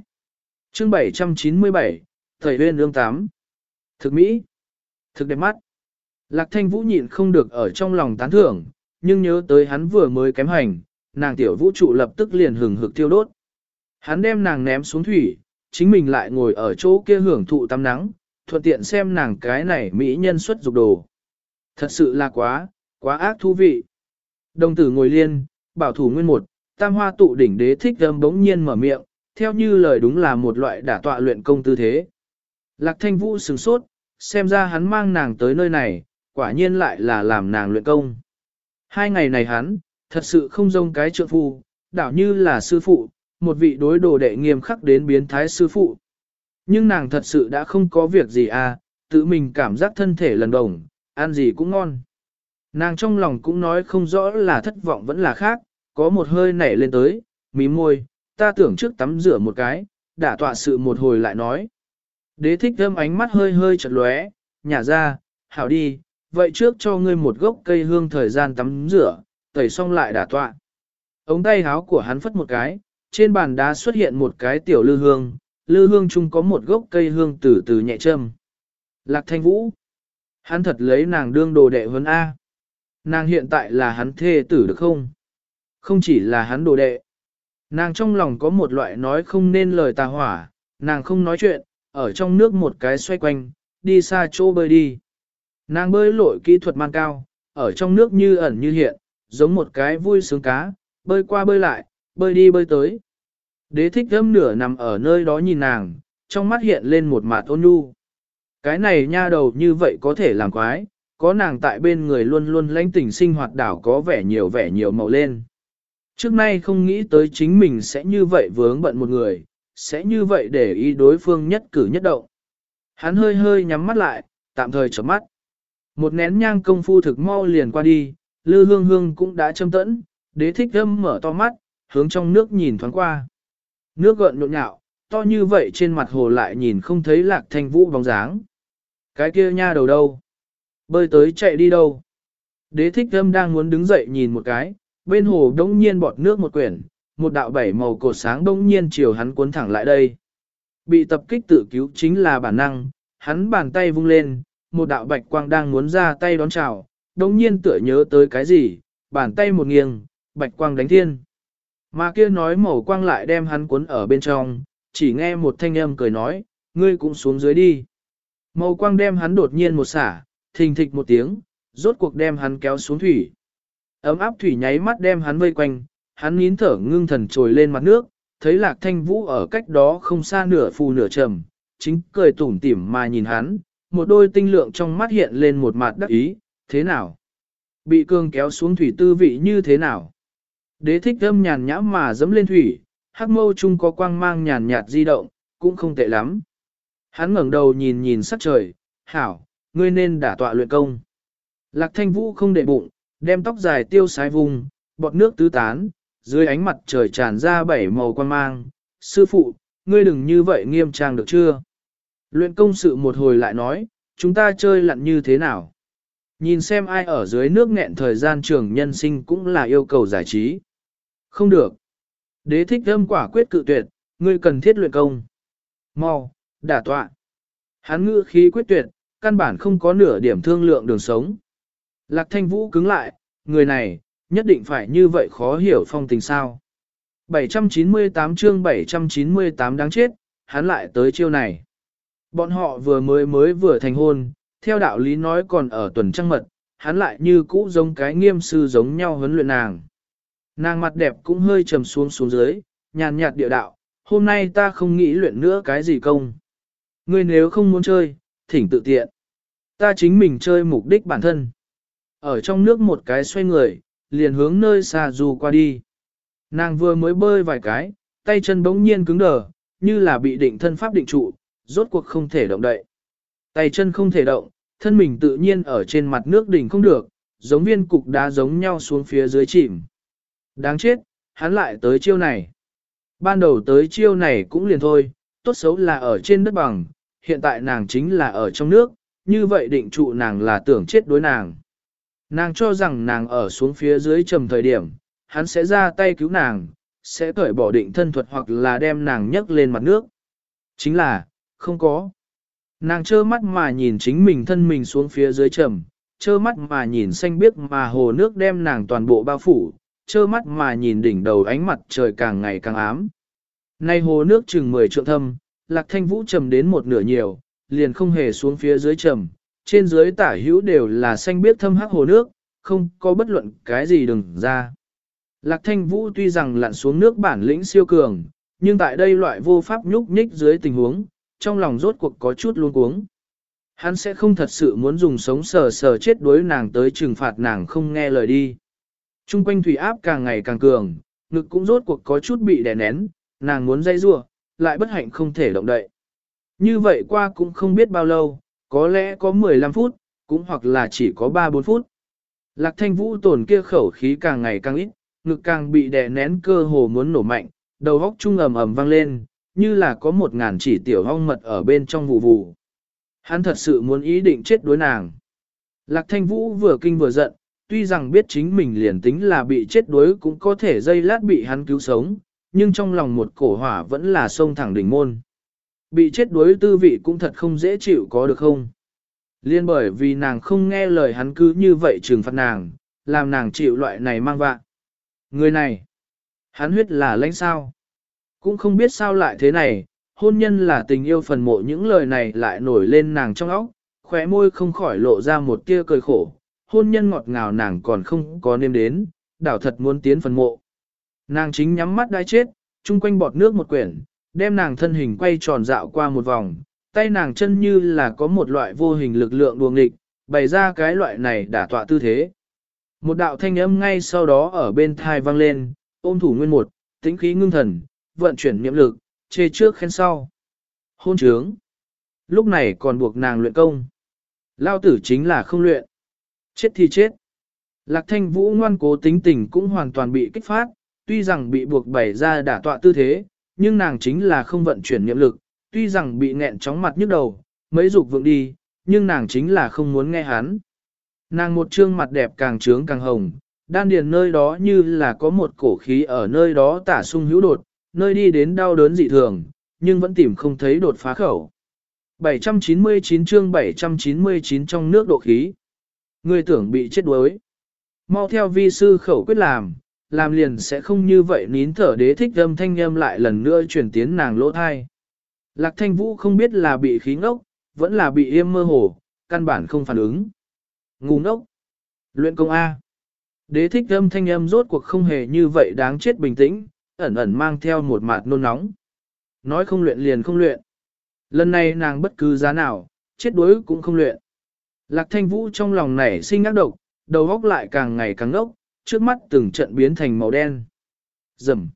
A: Chương 797, Thời huyên lương 8 Thực Mỹ Thực đẹp mắt Lạc thanh vũ nhịn không được ở trong lòng tán thưởng, nhưng nhớ tới hắn vừa mới kém hành, nàng tiểu vũ trụ lập tức liền hừng hực tiêu đốt. Hắn đem nàng ném xuống thủy, chính mình lại ngồi ở chỗ kia hưởng thụ tắm nắng, thuận tiện xem nàng cái này mỹ nhân xuất dục đồ. Thật sự là quá, quá ác thú vị. Đồng tử ngồi liên, bảo thủ nguyên một, tam hoa tụ đỉnh đế thích âm bỗng nhiên mở miệng, theo như lời đúng là một loại đả tọa luyện công tư thế. Lạc thanh vũ sửng sốt, xem ra hắn mang nàng tới nơi này, quả nhiên lại là làm nàng luyện công. Hai ngày này hắn, thật sự không dông cái trượng phu, đảo như là sư phụ, một vị đối đồ đệ nghiêm khắc đến biến thái sư phụ. Nhưng nàng thật sự đã không có việc gì à, tự mình cảm giác thân thể lần đồng, ăn gì cũng ngon. Nàng trong lòng cũng nói không rõ là thất vọng vẫn là khác, có một hơi nảy lên tới, mí môi, ta tưởng trước tắm rửa một cái, đã tọa sự một hồi lại nói. Đế thích thơm ánh mắt hơi hơi chật lóe, nhả ra, hảo đi, vậy trước cho ngươi một gốc cây hương thời gian tắm rửa, tẩy xong lại đả tọa. Ống tay háo của hắn phất một cái, trên bàn đá xuất hiện một cái tiểu lư hương, lư hương chung có một gốc cây hương từ từ nhẹ châm. Lạc thanh vũ. Hắn thật lấy nàng đương đồ đệ huấn A. Nàng hiện tại là hắn thê tử được không? Không chỉ là hắn đồ đệ. Nàng trong lòng có một loại nói không nên lời tà hỏa, nàng không nói chuyện, ở trong nước một cái xoay quanh, đi xa chỗ bơi đi. Nàng bơi lội kỹ thuật man cao, ở trong nước như ẩn như hiện, giống một cái vui sướng cá, bơi qua bơi lại, bơi đi bơi tới. Đế thích thâm nửa nằm ở nơi đó nhìn nàng, trong mắt hiện lên một mặt ôn nhu. Cái này nha đầu như vậy có thể làm quái, có nàng tại bên người luôn luôn lãnh tình sinh hoạt đảo có vẻ nhiều vẻ nhiều màu lên. Trước nay không nghĩ tới chính mình sẽ như vậy vướng bận một người, sẽ như vậy để ý đối phương nhất cử nhất động. Hắn hơi hơi nhắm mắt lại, tạm thời chấm mắt. Một nén nhang công phu thực mau liền qua đi, lư hương hương cũng đã châm tẫn, đế thích âm mở to mắt, hướng trong nước nhìn thoáng qua. Nước gợn nhộn nhạo, to như vậy trên mặt hồ lại nhìn không thấy lạc thanh vũ bóng dáng. Cái kia nha đầu đâu? Bơi tới chạy đi đâu? Đế thích âm đang muốn đứng dậy nhìn một cái, bên hồ đống nhiên bọt nước một quyển, một đạo bảy màu cột sáng đống nhiên chiều hắn cuốn thẳng lại đây. Bị tập kích tự cứu chính là bản năng, hắn bàn tay vung lên, một đạo bạch quang đang muốn ra tay đón chào, đồng nhiên tựa nhớ tới cái gì, bàn tay một nghiêng, bạch quang đánh thiên. Mà kia nói màu quang lại đem hắn cuốn ở bên trong, chỉ nghe một thanh âm cười nói, ngươi cũng xuống dưới đi. Màu quang đem hắn đột nhiên một xả, thình thịch một tiếng, rốt cuộc đem hắn kéo xuống thủy. Ấm áp thủy nháy mắt đem hắn vây quanh, hắn nín thở ngưng thần trồi lên mặt nước, thấy lạc thanh vũ ở cách đó không xa nửa phù nửa trầm, chính cười tủm tỉm mà nhìn hắn, một đôi tinh lượng trong mắt hiện lên một mặt đắc ý, thế nào? Bị cương kéo xuống thủy tư vị như thế nào? Đế thích âm nhàn nhã mà dẫm lên thủy, hắc mâu chung có quang mang nhàn nhạt di động, cũng không tệ lắm. Hắn ngẩng đầu nhìn nhìn sắc trời, hảo, ngươi nên đả tọa luyện công. Lạc thanh vũ không để bụng, đem tóc dài tiêu sái vùng, bọt nước tứ tán, dưới ánh mặt trời tràn ra bảy màu quang mang. Sư phụ, ngươi đừng như vậy nghiêm trang được chưa? Luyện công sự một hồi lại nói, chúng ta chơi lặn như thế nào? Nhìn xem ai ở dưới nước nghẹn thời gian trường nhân sinh cũng là yêu cầu giải trí. Không được. Đế thích âm quả quyết cự tuyệt, ngươi cần thiết luyện công. Mau, đả tọa. Hán ngữ khí quyết tuyệt, căn bản không có nửa điểm thương lượng đường sống. Lạc thanh vũ cứng lại, người này, nhất định phải như vậy khó hiểu phong tình sao. 798 chương 798 đáng chết, hắn lại tới chiêu này. Bọn họ vừa mới mới vừa thành hôn, theo đạo lý nói còn ở tuần trăng mật, hắn lại như cũ giống cái nghiêm sư giống nhau huấn luyện nàng. Nàng mặt đẹp cũng hơi trầm xuống xuống dưới, nhàn nhạt địa đạo, hôm nay ta không nghĩ luyện nữa cái gì công. Ngươi nếu không muốn chơi, thỉnh tự tiện. Ta chính mình chơi mục đích bản thân. Ở trong nước một cái xoay người, liền hướng nơi xa dù qua đi. Nàng vừa mới bơi vài cái, tay chân bỗng nhiên cứng đờ, như là bị định thân pháp định trụ, rốt cuộc không thể động đậy. Tay chân không thể động, thân mình tự nhiên ở trên mặt nước đỉnh không được, giống viên cục đá giống nhau xuống phía dưới chìm. Đáng chết, hắn lại tới chiêu này. Ban đầu tới chiêu này cũng liền thôi, tốt xấu là ở trên đất bằng, hiện tại nàng chính là ở trong nước, như vậy định trụ nàng là tưởng chết đối nàng. Nàng cho rằng nàng ở xuống phía dưới trầm thời điểm, hắn sẽ ra tay cứu nàng, sẽ cởi bỏ định thân thuật hoặc là đem nàng nhấc lên mặt nước. Chính là, không có. Nàng trơ mắt mà nhìn chính mình thân mình xuống phía dưới trầm, trơ mắt mà nhìn xanh biếc mà hồ nước đem nàng toàn bộ bao phủ, trơ mắt mà nhìn đỉnh đầu ánh mặt trời càng ngày càng ám. Nay hồ nước chừng 10 trượng thâm, lạc thanh vũ trầm đến một nửa nhiều, liền không hề xuống phía dưới trầm, trên dưới tả hữu đều là xanh biếc thâm hắc hồ nước, không có bất luận cái gì đừng ra. Lạc thanh vũ tuy rằng lặn xuống nước bản lĩnh siêu cường, nhưng tại đây loại vô pháp nhúc nhích dưới tình huống, trong lòng rốt cuộc có chút luống cuống. Hắn sẽ không thật sự muốn dùng sống sờ sờ chết đuối nàng tới trừng phạt nàng không nghe lời đi. Trung quanh thủy áp càng ngày càng cường, ngực cũng rốt cuộc có chút bị đè nén, nàng muốn dây rua, lại bất hạnh không thể động đậy. Như vậy qua cũng không biết bao lâu, có lẽ có 15 phút, cũng hoặc là chỉ có 3-4 phút. Lạc thanh vũ tổn kia khẩu khí càng ngày càng ít, ngực càng bị đè nén cơ hồ muốn nổ mạnh, đầu góc trung ầm ầm vang lên, như là có một ngàn chỉ tiểu hong mật ở bên trong vụ vụ. Hắn thật sự muốn ý định chết đối nàng. Lạc thanh vũ vừa kinh vừa giận, tuy rằng biết chính mình liền tính là bị chết đuối cũng có thể dây lát bị hắn cứu sống, nhưng trong lòng một cổ hỏa vẫn là sông thẳng đỉnh môn. Bị chết đuối tư vị cũng thật không dễ chịu có được không? Liên bởi vì nàng không nghe lời hắn cứ như vậy trừng phạt nàng, làm nàng chịu loại này mang vạ. Người này, hắn huyết là lãnh sao? Cũng không biết sao lại thế này, hôn nhân là tình yêu phần mộ những lời này lại nổi lên nàng trong óc, khóe môi không khỏi lộ ra một tia cười khổ, hôn nhân ngọt ngào nàng còn không có nêm đến, đảo thật muốn tiến phần mộ. Nàng chính nhắm mắt đai chết, chung quanh bọt nước một quyển, đem nàng thân hình quay tròn dạo qua một vòng, tay nàng chân như là có một loại vô hình lực lượng đuồng nghịch, bày ra cái loại này đả tọa tư thế. Một đạo thanh âm ngay sau đó ở bên thai vang lên, ôm thủ nguyên một, tĩnh khí ngưng thần, vận chuyển niệm lực, chê trước khen sau. Hôn trướng. Lúc này còn buộc nàng luyện công. Lao tử chính là không luyện. Chết thì chết. Lạc thanh vũ ngoan cố tính tình cũng hoàn toàn bị kích phát, tuy rằng bị buộc bày ra đả tọa tư thế, nhưng nàng chính là không vận chuyển niệm lực, tuy rằng bị nghẹn chóng mặt nhức đầu, mấy dục vượng đi, nhưng nàng chính là không muốn nghe hắn. Nàng một trương mặt đẹp càng trướng càng hồng, đan điền nơi đó như là có một cổ khí ở nơi đó tả sung hữu đột, nơi đi đến đau đớn dị thường, nhưng vẫn tìm không thấy đột phá khẩu. 799 chương 799 trong nước độ khí. Người tưởng bị chết đuối. Mau theo vi sư khẩu quyết làm, làm liền sẽ không như vậy nín thở đế thích âm thanh âm lại lần nữa chuyển tiến nàng lỗ thai. Lạc thanh vũ không biết là bị khí ngốc, vẫn là bị yêm mơ hồ, căn bản không phản ứng. Ngu ngốc. Luyện công A. Đế thích âm thanh âm rốt cuộc không hề như vậy đáng chết bình tĩnh, ẩn ẩn mang theo một mạt nôn nóng. Nói không luyện liền không luyện. Lần này nàng bất cứ giá nào, chết đuối cũng không luyện. Lạc thanh vũ trong lòng nảy sinh ác độc, đầu góc lại càng ngày càng ngốc, trước mắt từng trận biến thành màu đen. Rầm.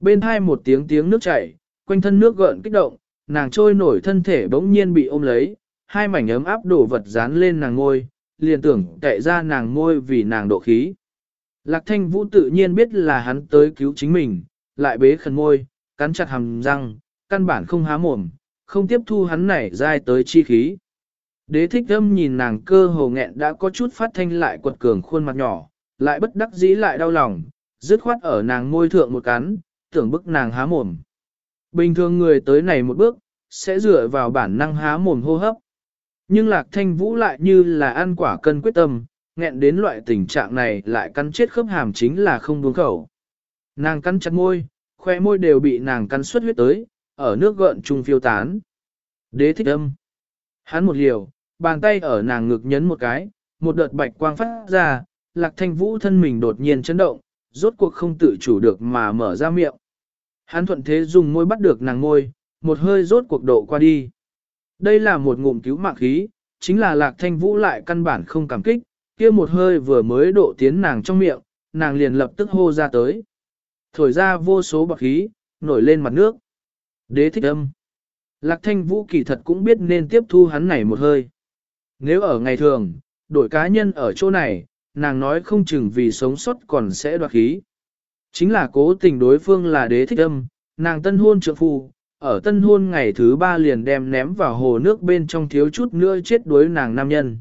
A: Bên hai một tiếng tiếng nước chảy, quanh thân nước gợn kích động, nàng trôi nổi thân thể bỗng nhiên bị ôm lấy, hai mảnh ấm áp đổ vật dán lên nàng ngôi, liền tưởng cậy ra nàng ngôi vì nàng độ khí. Lạc thanh vũ tự nhiên biết là hắn tới cứu chính mình, lại bế khẩn môi, cắn chặt hàm răng, căn bản không há mồm, không tiếp thu hắn nảy dai tới chi khí. Đế thích âm nhìn nàng cơ hồ nghẹn đã có chút phát thanh lại quật cường khuôn mặt nhỏ, lại bất đắc dĩ lại đau lòng, dứt khoát ở nàng môi thượng một cắn, tưởng bức nàng há mồm. Bình thường người tới này một bước, sẽ dựa vào bản năng há mồm hô hấp. Nhưng lạc thanh vũ lại như là ăn quả cân quyết tâm, nghẹn đến loại tình trạng này lại cắn chết khớp hàm chính là không buông khẩu. Nàng cắn chặt môi, khoe môi đều bị nàng cắn xuất huyết tới, ở nước gợn trung phiêu tán. Đế thích âm. Hắn một liều, bàn tay ở nàng ngực nhấn một cái, một đợt bạch quang phát ra, lạc thanh vũ thân mình đột nhiên chấn động, rốt cuộc không tự chủ được mà mở ra miệng. Hắn thuận thế dùng môi bắt được nàng môi, một hơi rốt cuộc độ qua đi. Đây là một ngụm cứu mạng khí, chính là lạc thanh vũ lại căn bản không cảm kích, kia một hơi vừa mới độ tiến nàng trong miệng, nàng liền lập tức hô ra tới. Thổi ra vô số bạc khí, nổi lên mặt nước. Đế thích âm. Lạc thanh vũ kỳ thật cũng biết nên tiếp thu hắn này một hơi. Nếu ở ngày thường, đổi cá nhân ở chỗ này, nàng nói không chừng vì sống sót còn sẽ đoạt khí. Chính là cố tình đối phương là đế thích âm, nàng tân hôn trượng phu, ở tân hôn ngày thứ ba liền đem ném vào hồ nước bên trong thiếu chút nữa chết đuối nàng nam nhân.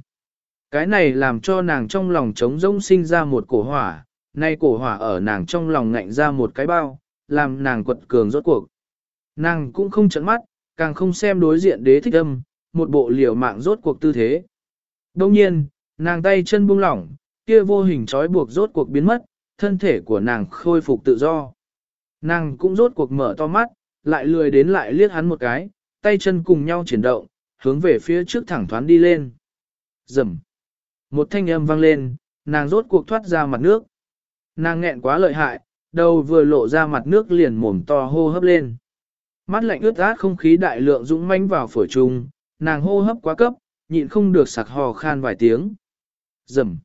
A: Cái này làm cho nàng trong lòng trống rỗng sinh ra một cổ hỏa, nay cổ hỏa ở nàng trong lòng ngạnh ra một cái bao, làm nàng quật cường rốt cuộc. Nàng cũng không chấn mắt, càng không xem đối diện đế thích âm, một bộ liều mạng rốt cuộc tư thế. Đồng nhiên, nàng tay chân buông lỏng, kia vô hình trói buộc rốt cuộc biến mất, thân thể của nàng khôi phục tự do. Nàng cũng rốt cuộc mở to mắt, lại lười đến lại liếc hắn một cái, tay chân cùng nhau chuyển động, hướng về phía trước thẳng thoán đi lên. dầm. Một thanh âm vang lên, nàng rốt cuộc thoát ra mặt nước. nàng nghẹn quá lợi hại, đầu vừa lộ ra mặt nước liền mồm to hô hấp lên. Mắt lạnh ướt át không khí đại lượng dũng manh vào phổi trung, nàng hô hấp quá cấp, nhịn không được sặc hò khan vài tiếng. Rầm.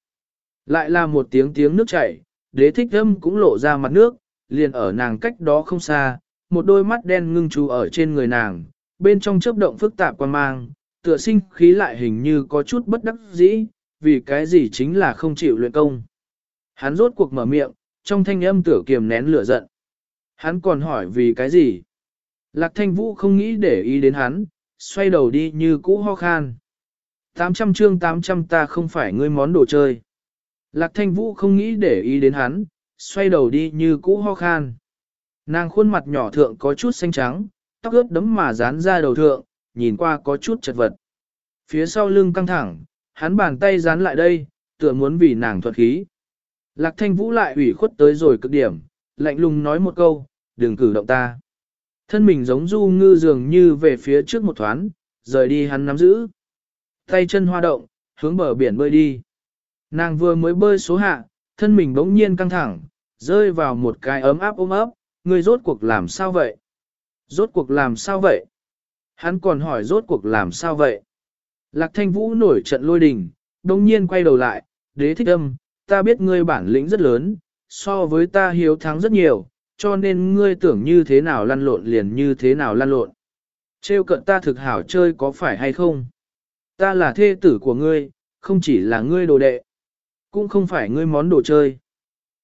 A: Lại là một tiếng tiếng nước chảy, đế thích âm cũng lộ ra mặt nước, liền ở nàng cách đó không xa, một đôi mắt đen ngưng chú ở trên người nàng, bên trong chớp động phức tạp quan mang, tựa sinh khí lại hình như có chút bất đắc dĩ, vì cái gì chính là không chịu luyện công. Hắn rốt cuộc mở miệng, trong thanh âm tựa kiềm nén lửa giận. Hắn còn hỏi vì cái gì? Lạc thanh vũ không nghĩ để ý đến hắn, xoay đầu đi như cũ ho khan. 800 chương 800 ta không phải ngươi món đồ chơi. Lạc thanh vũ không nghĩ để ý đến hắn, xoay đầu đi như cũ ho khan. Nàng khuôn mặt nhỏ thượng có chút xanh trắng, tóc ướt đấm mà dán ra đầu thượng, nhìn qua có chút chật vật. Phía sau lưng căng thẳng, hắn bàn tay dán lại đây, tựa muốn vì nàng thuật khí. Lạc thanh vũ lại ủy khuất tới rồi cực điểm, lạnh lùng nói một câu, đừng cử động ta. Thân mình giống du ngư dường như về phía trước một thoáng, rời đi hắn nắm giữ. Tay chân hoa động, hướng bờ biển bơi đi. Nàng vừa mới bơi số hạ, thân mình bỗng nhiên căng thẳng, rơi vào một cái ấm áp ôm ấp, người rốt cuộc làm sao vậy? Rốt cuộc làm sao vậy? Hắn còn hỏi rốt cuộc làm sao vậy? Lạc thanh vũ nổi trận lôi đình, đồng nhiên quay đầu lại, đế thích âm, ta biết ngươi bản lĩnh rất lớn, so với ta hiếu thắng rất nhiều, cho nên ngươi tưởng như thế nào lăn lộn liền như thế nào lăn lộn. Trêu cận ta thực hảo chơi có phải hay không? Ta là thê tử của ngươi, không chỉ là ngươi đồ đệ, cũng không phải ngươi món đồ chơi.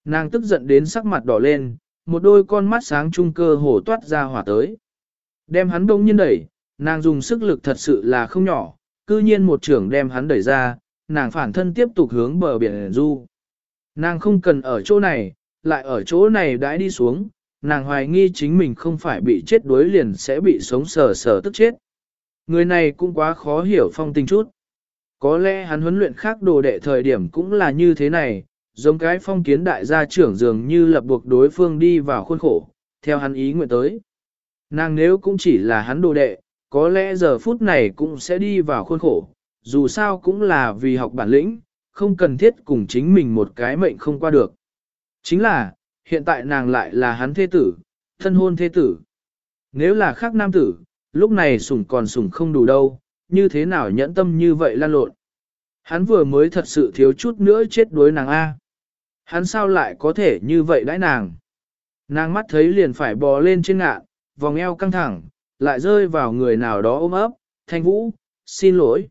A: Nàng tức giận đến sắc mặt đỏ lên, một đôi con mắt sáng trung cơ hổ toát ra hỏa tới. Đem hắn đông nhiên đẩy, nàng dùng sức lực thật sự là không nhỏ, cư nhiên một trưởng đem hắn đẩy ra, nàng phản thân tiếp tục hướng bờ biển du. Nàng không cần ở chỗ này, lại ở chỗ này đãi đi xuống, nàng hoài nghi chính mình không phải bị chết đuối liền sẽ bị sống sờ sờ tức chết. Người này cũng quá khó hiểu phong tình chút. Có lẽ hắn huấn luyện khác đồ đệ thời điểm cũng là như thế này, giống cái phong kiến đại gia trưởng dường như lập buộc đối phương đi vào khuôn khổ, theo hắn ý nguyện tới. Nàng nếu cũng chỉ là hắn đồ đệ, có lẽ giờ phút này cũng sẽ đi vào khuôn khổ, dù sao cũng là vì học bản lĩnh, không cần thiết cùng chính mình một cái mệnh không qua được. Chính là, hiện tại nàng lại là hắn thế tử, thân hôn thế tử. Nếu là khác nam tử, lúc này sủng còn sủng không đủ đâu, như thế nào nhẫn tâm như vậy lan lộn. Hắn vừa mới thật sự thiếu chút nữa chết đuối nàng A. Hắn sao lại có thể như vậy đãi nàng. Nàng mắt thấy liền phải bò lên trên ngạn, vòng eo căng thẳng, lại rơi vào người nào đó ôm ấp, thanh vũ, xin lỗi.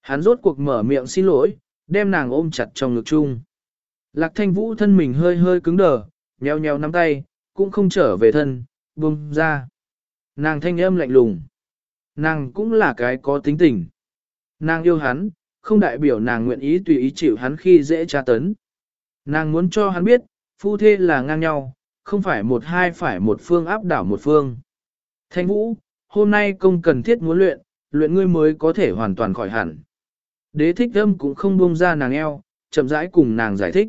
A: Hắn rốt cuộc mở miệng xin lỗi, đem nàng ôm chặt trong ngực chung. Lạc thanh vũ thân mình hơi hơi cứng đờ, nheo nheo nắm tay, cũng không trở về thân, buông ra. Nàng thanh âm lạnh lùng. Nàng cũng là cái có tính tình. Nàng yêu hắn, không đại biểu nàng nguyện ý tùy ý chịu hắn khi dễ tra tấn. Nàng muốn cho hắn biết, phu thê là ngang nhau, không phải một hai phải một phương áp đảo một phương. Thanh vũ, hôm nay công cần thiết muốn luyện, luyện ngươi mới có thể hoàn toàn khỏi hẳn. Đế thích âm cũng không buông ra nàng eo, chậm rãi cùng nàng giải thích.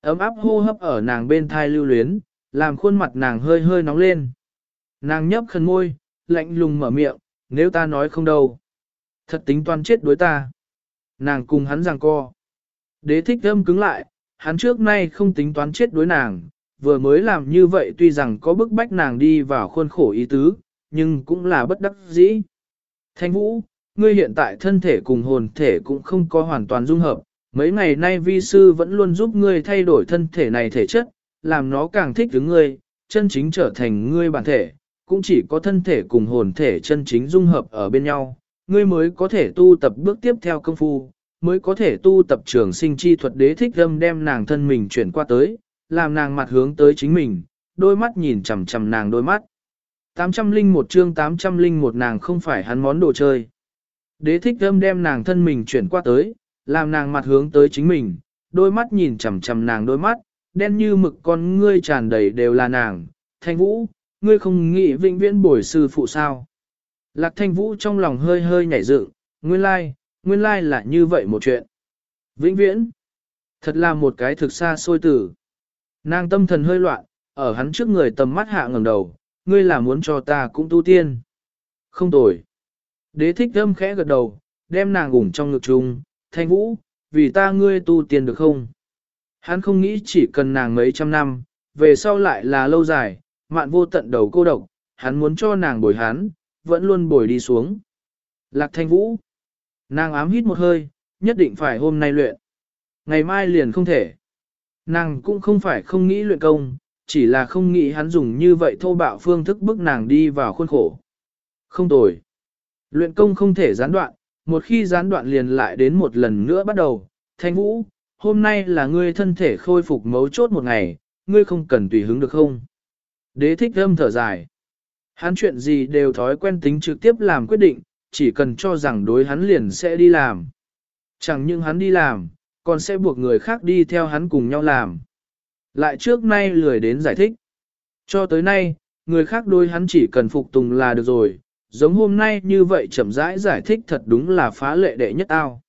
A: Ấm áp hô hấp ở nàng bên thai lưu luyến, làm khuôn mặt nàng hơi hơi nóng lên. Nàng nhấp khẩn môi, lạnh lùng mở miệng, nếu ta nói không đâu. Thật tính toan chết đối ta. Nàng cùng hắn giằng co. Đế thích âm cứng lại, hắn trước nay không tính toán chết đối nàng, vừa mới làm như vậy tuy rằng có bức bách nàng đi vào khuôn khổ ý tứ, nhưng cũng là bất đắc dĩ. Thanh Vũ, ngươi hiện tại thân thể cùng hồn thể cũng không có hoàn toàn dung hợp, mấy ngày nay vi sư vẫn luôn giúp ngươi thay đổi thân thể này thể chất, làm nó càng thích với ngươi, chân chính trở thành ngươi bản thể, cũng chỉ có thân thể cùng hồn thể chân chính dung hợp ở bên nhau, ngươi mới có thể tu tập bước tiếp theo công phu, mới có thể tu tập trường sinh chi thuật đế thích âm đem nàng thân mình chuyển qua tới, làm nàng mặt hướng tới chính mình, đôi mắt nhìn chằm chằm nàng đôi mắt. 801 chương 801 nàng không phải hắn món đồ chơi. Đế thích âm đem nàng thân mình chuyển qua tới, làm nàng mặt hướng tới chính mình, đôi mắt nhìn chằm chằm nàng đôi mắt, đen như mực con ngươi tràn đầy đều là nàng. Thanh Vũ, ngươi không nghĩ vĩnh viễn bồi sư phụ sao? Lạc Thanh Vũ trong lòng hơi hơi nhảy dựng, nguyên lai, nguyên lai là như vậy một chuyện. Vĩnh viễn, thật là một cái thực xa xôi tử. Nàng tâm thần hơi loạn, ở hắn trước người tầm mắt hạ ngẩng đầu, ngươi là muốn cho ta cũng tu tiên. Không tồi. Đế thích thâm khẽ gật đầu, đem nàng ủng trong ngực chung, thanh vũ, vì ta ngươi tu tiên được không? Hắn không nghĩ chỉ cần nàng mấy trăm năm, về sau lại là lâu dài, mạn vô tận đầu cô độc, hắn muốn cho nàng bồi hắn, vẫn luôn bồi đi xuống. Lạc thanh vũ. Nàng ám hít một hơi, nhất định phải hôm nay luyện. Ngày mai liền không thể. Nàng cũng không phải không nghĩ luyện công, chỉ là không nghĩ hắn dùng như vậy thô bạo phương thức bức nàng đi vào khuôn khổ. Không tồi. Luyện công không thể gián đoạn, một khi gián đoạn liền lại đến một lần nữa bắt đầu. Thanh Vũ, hôm nay là ngươi thân thể khôi phục mấu chốt một ngày, ngươi không cần tùy hứng được không? Đế thích âm thở dài. Hắn chuyện gì đều thói quen tính trực tiếp làm quyết định, chỉ cần cho rằng đối hắn liền sẽ đi làm. Chẳng những hắn đi làm, còn sẽ buộc người khác đi theo hắn cùng nhau làm. Lại trước nay lười đến giải thích. Cho tới nay, người khác đối hắn chỉ cần phục tùng là được rồi, giống hôm nay như vậy chậm rãi giải thích thật đúng là phá lệ đệ nhất ao.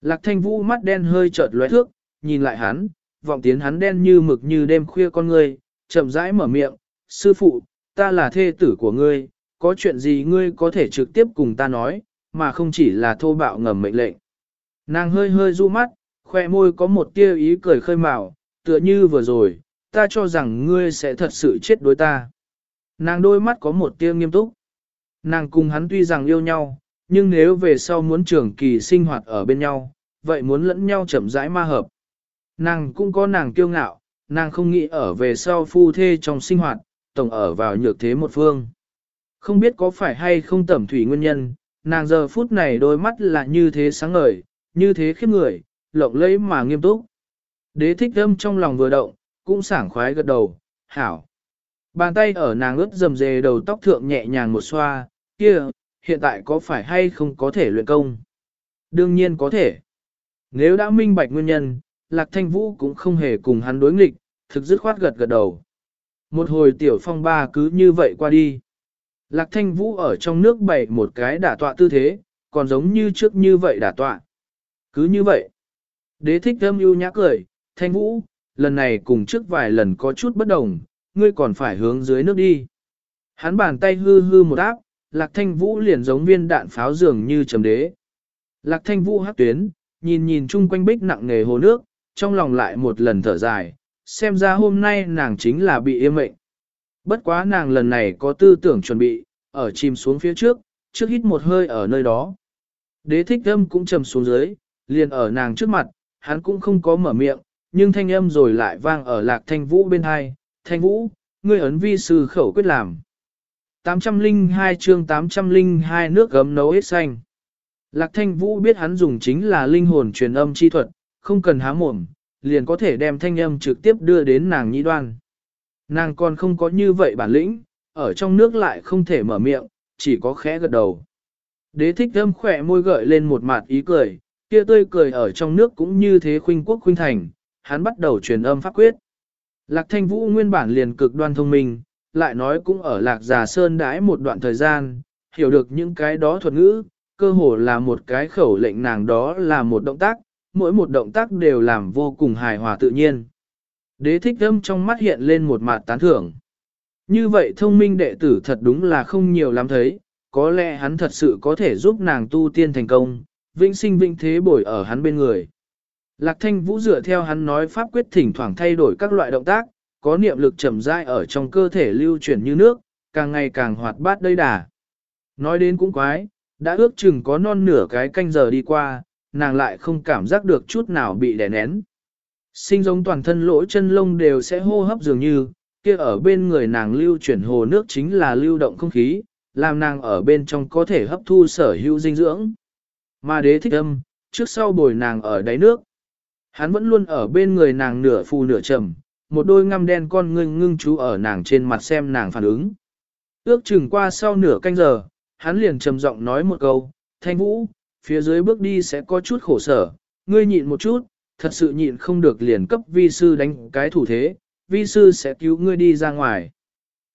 A: Lạc thanh vũ mắt đen hơi chợt lóe thước, nhìn lại hắn, vọng tiến hắn đen như mực như đêm khuya con ngươi, chậm rãi mở miệng, sư phụ, ta là thê tử của ngươi, có chuyện gì ngươi có thể trực tiếp cùng ta nói, mà không chỉ là thô bạo ngầm mệnh lệnh. Nàng hơi hơi du mắt, khoe môi có một tia ý cười khơi mào, tựa như vừa rồi, ta cho rằng ngươi sẽ thật sự chết đối ta. Nàng đôi mắt có một tia nghiêm túc. Nàng cùng hắn tuy rằng yêu nhau, nhưng nếu về sau muốn trường kỳ sinh hoạt ở bên nhau, vậy muốn lẫn nhau chậm rãi ma hợp. Nàng cũng có nàng kiêu ngạo, nàng không nghĩ ở về sau phu thê trong sinh hoạt, tổng ở vào nhược thế một phương. Không biết có phải hay không tẩm thủy nguyên nhân, nàng giờ phút này đôi mắt là như thế sáng ngời, như thế khiếp người, lộng lẫy mà nghiêm túc. Đế thích âm trong lòng vừa động, cũng sảng khoái gật đầu, hảo. Bàn tay ở nàng ướt dầm dề đầu tóc thượng nhẹ nhàng một xoa, kia, hiện tại có phải hay không có thể luyện công? Đương nhiên có thể. Nếu đã minh bạch nguyên nhân, Lạc Thanh Vũ cũng không hề cùng hắn đối nghịch, thực dứt khoát gật gật đầu. Một hồi tiểu phong ba cứ như vậy qua đi. Lạc Thanh Vũ ở trong nước bày một cái đả tọa tư thế, còn giống như trước như vậy đả tọa. Cứ như vậy. Đế thích thâm ưu nhã cười, Thanh Vũ, lần này cùng trước vài lần có chút bất đồng, ngươi còn phải hướng dưới nước đi. Hắn bàn tay hư hư một áp, Lạc Thanh Vũ liền giống viên đạn pháo dường như trầm đế. Lạc Thanh Vũ hát tuyến, nhìn nhìn chung quanh bích nặng nề hồ nước, trong lòng lại một lần thở dài, xem ra hôm nay nàng chính là bị yêm mệnh. Bất quá nàng lần này có tư tưởng chuẩn bị, ở chìm xuống phía trước, trước hít một hơi ở nơi đó. Đế thích âm cũng trầm xuống dưới, liền ở nàng trước mặt, hắn cũng không có mở miệng, nhưng thanh âm rồi lại vang ở lạc thanh vũ bên hai. Thanh vũ, ngươi ấn vi sư khẩu quyết làm. 802 chương 802 nước gấm nấu hết xanh. Lạc thanh vũ biết hắn dùng chính là linh hồn truyền âm chi thuật, không cần há mồm, liền có thể đem thanh âm trực tiếp đưa đến nàng nhĩ đoan. Nàng còn không có như vậy bản lĩnh, ở trong nước lại không thể mở miệng, chỉ có khẽ gật đầu. Đế thích âm khỏe môi gợi lên một mặt ý cười, kia tươi cười ở trong nước cũng như thế khuynh quốc khuynh thành, hắn bắt đầu truyền âm pháp quyết. Lạc thanh vũ nguyên bản liền cực đoan thông minh, lại nói cũng ở lạc già sơn đãi một đoạn thời gian, hiểu được những cái đó thuật ngữ, cơ hồ là một cái khẩu lệnh nàng đó là một động tác, mỗi một động tác đều làm vô cùng hài hòa tự nhiên. Đế thích âm trong mắt hiện lên một mặt tán thưởng. Như vậy thông minh đệ tử thật đúng là không nhiều lắm thấy, có lẽ hắn thật sự có thể giúp nàng tu tiên thành công, vĩnh sinh vĩnh thế bồi ở hắn bên người. Lạc thanh vũ dựa theo hắn nói pháp quyết thỉnh thoảng thay đổi các loại động tác, có niệm lực chậm rãi ở trong cơ thể lưu chuyển như nước, càng ngày càng hoạt bát đầy đà. Nói đến cũng quái, đã ước chừng có non nửa cái canh giờ đi qua, nàng lại không cảm giác được chút nào bị đè nén. Sinh giống toàn thân lỗ chân lông đều sẽ hô hấp dường như, kia ở bên người nàng lưu chuyển hồ nước chính là lưu động không khí, làm nàng ở bên trong có thể hấp thu sở hữu dinh dưỡng. Mà đế thích âm, trước sau bồi nàng ở đáy nước. Hắn vẫn luôn ở bên người nàng nửa phù nửa trầm, một đôi ngăm đen con ngưng ngưng chú ở nàng trên mặt xem nàng phản ứng. Ước chừng qua sau nửa canh giờ, hắn liền trầm giọng nói một câu, thanh vũ, phía dưới bước đi sẽ có chút khổ sở, ngươi nhịn một chút, thật sự nhịn không được liền cấp vi sư đánh cái thủ thế, vi sư sẽ cứu ngươi đi ra ngoài.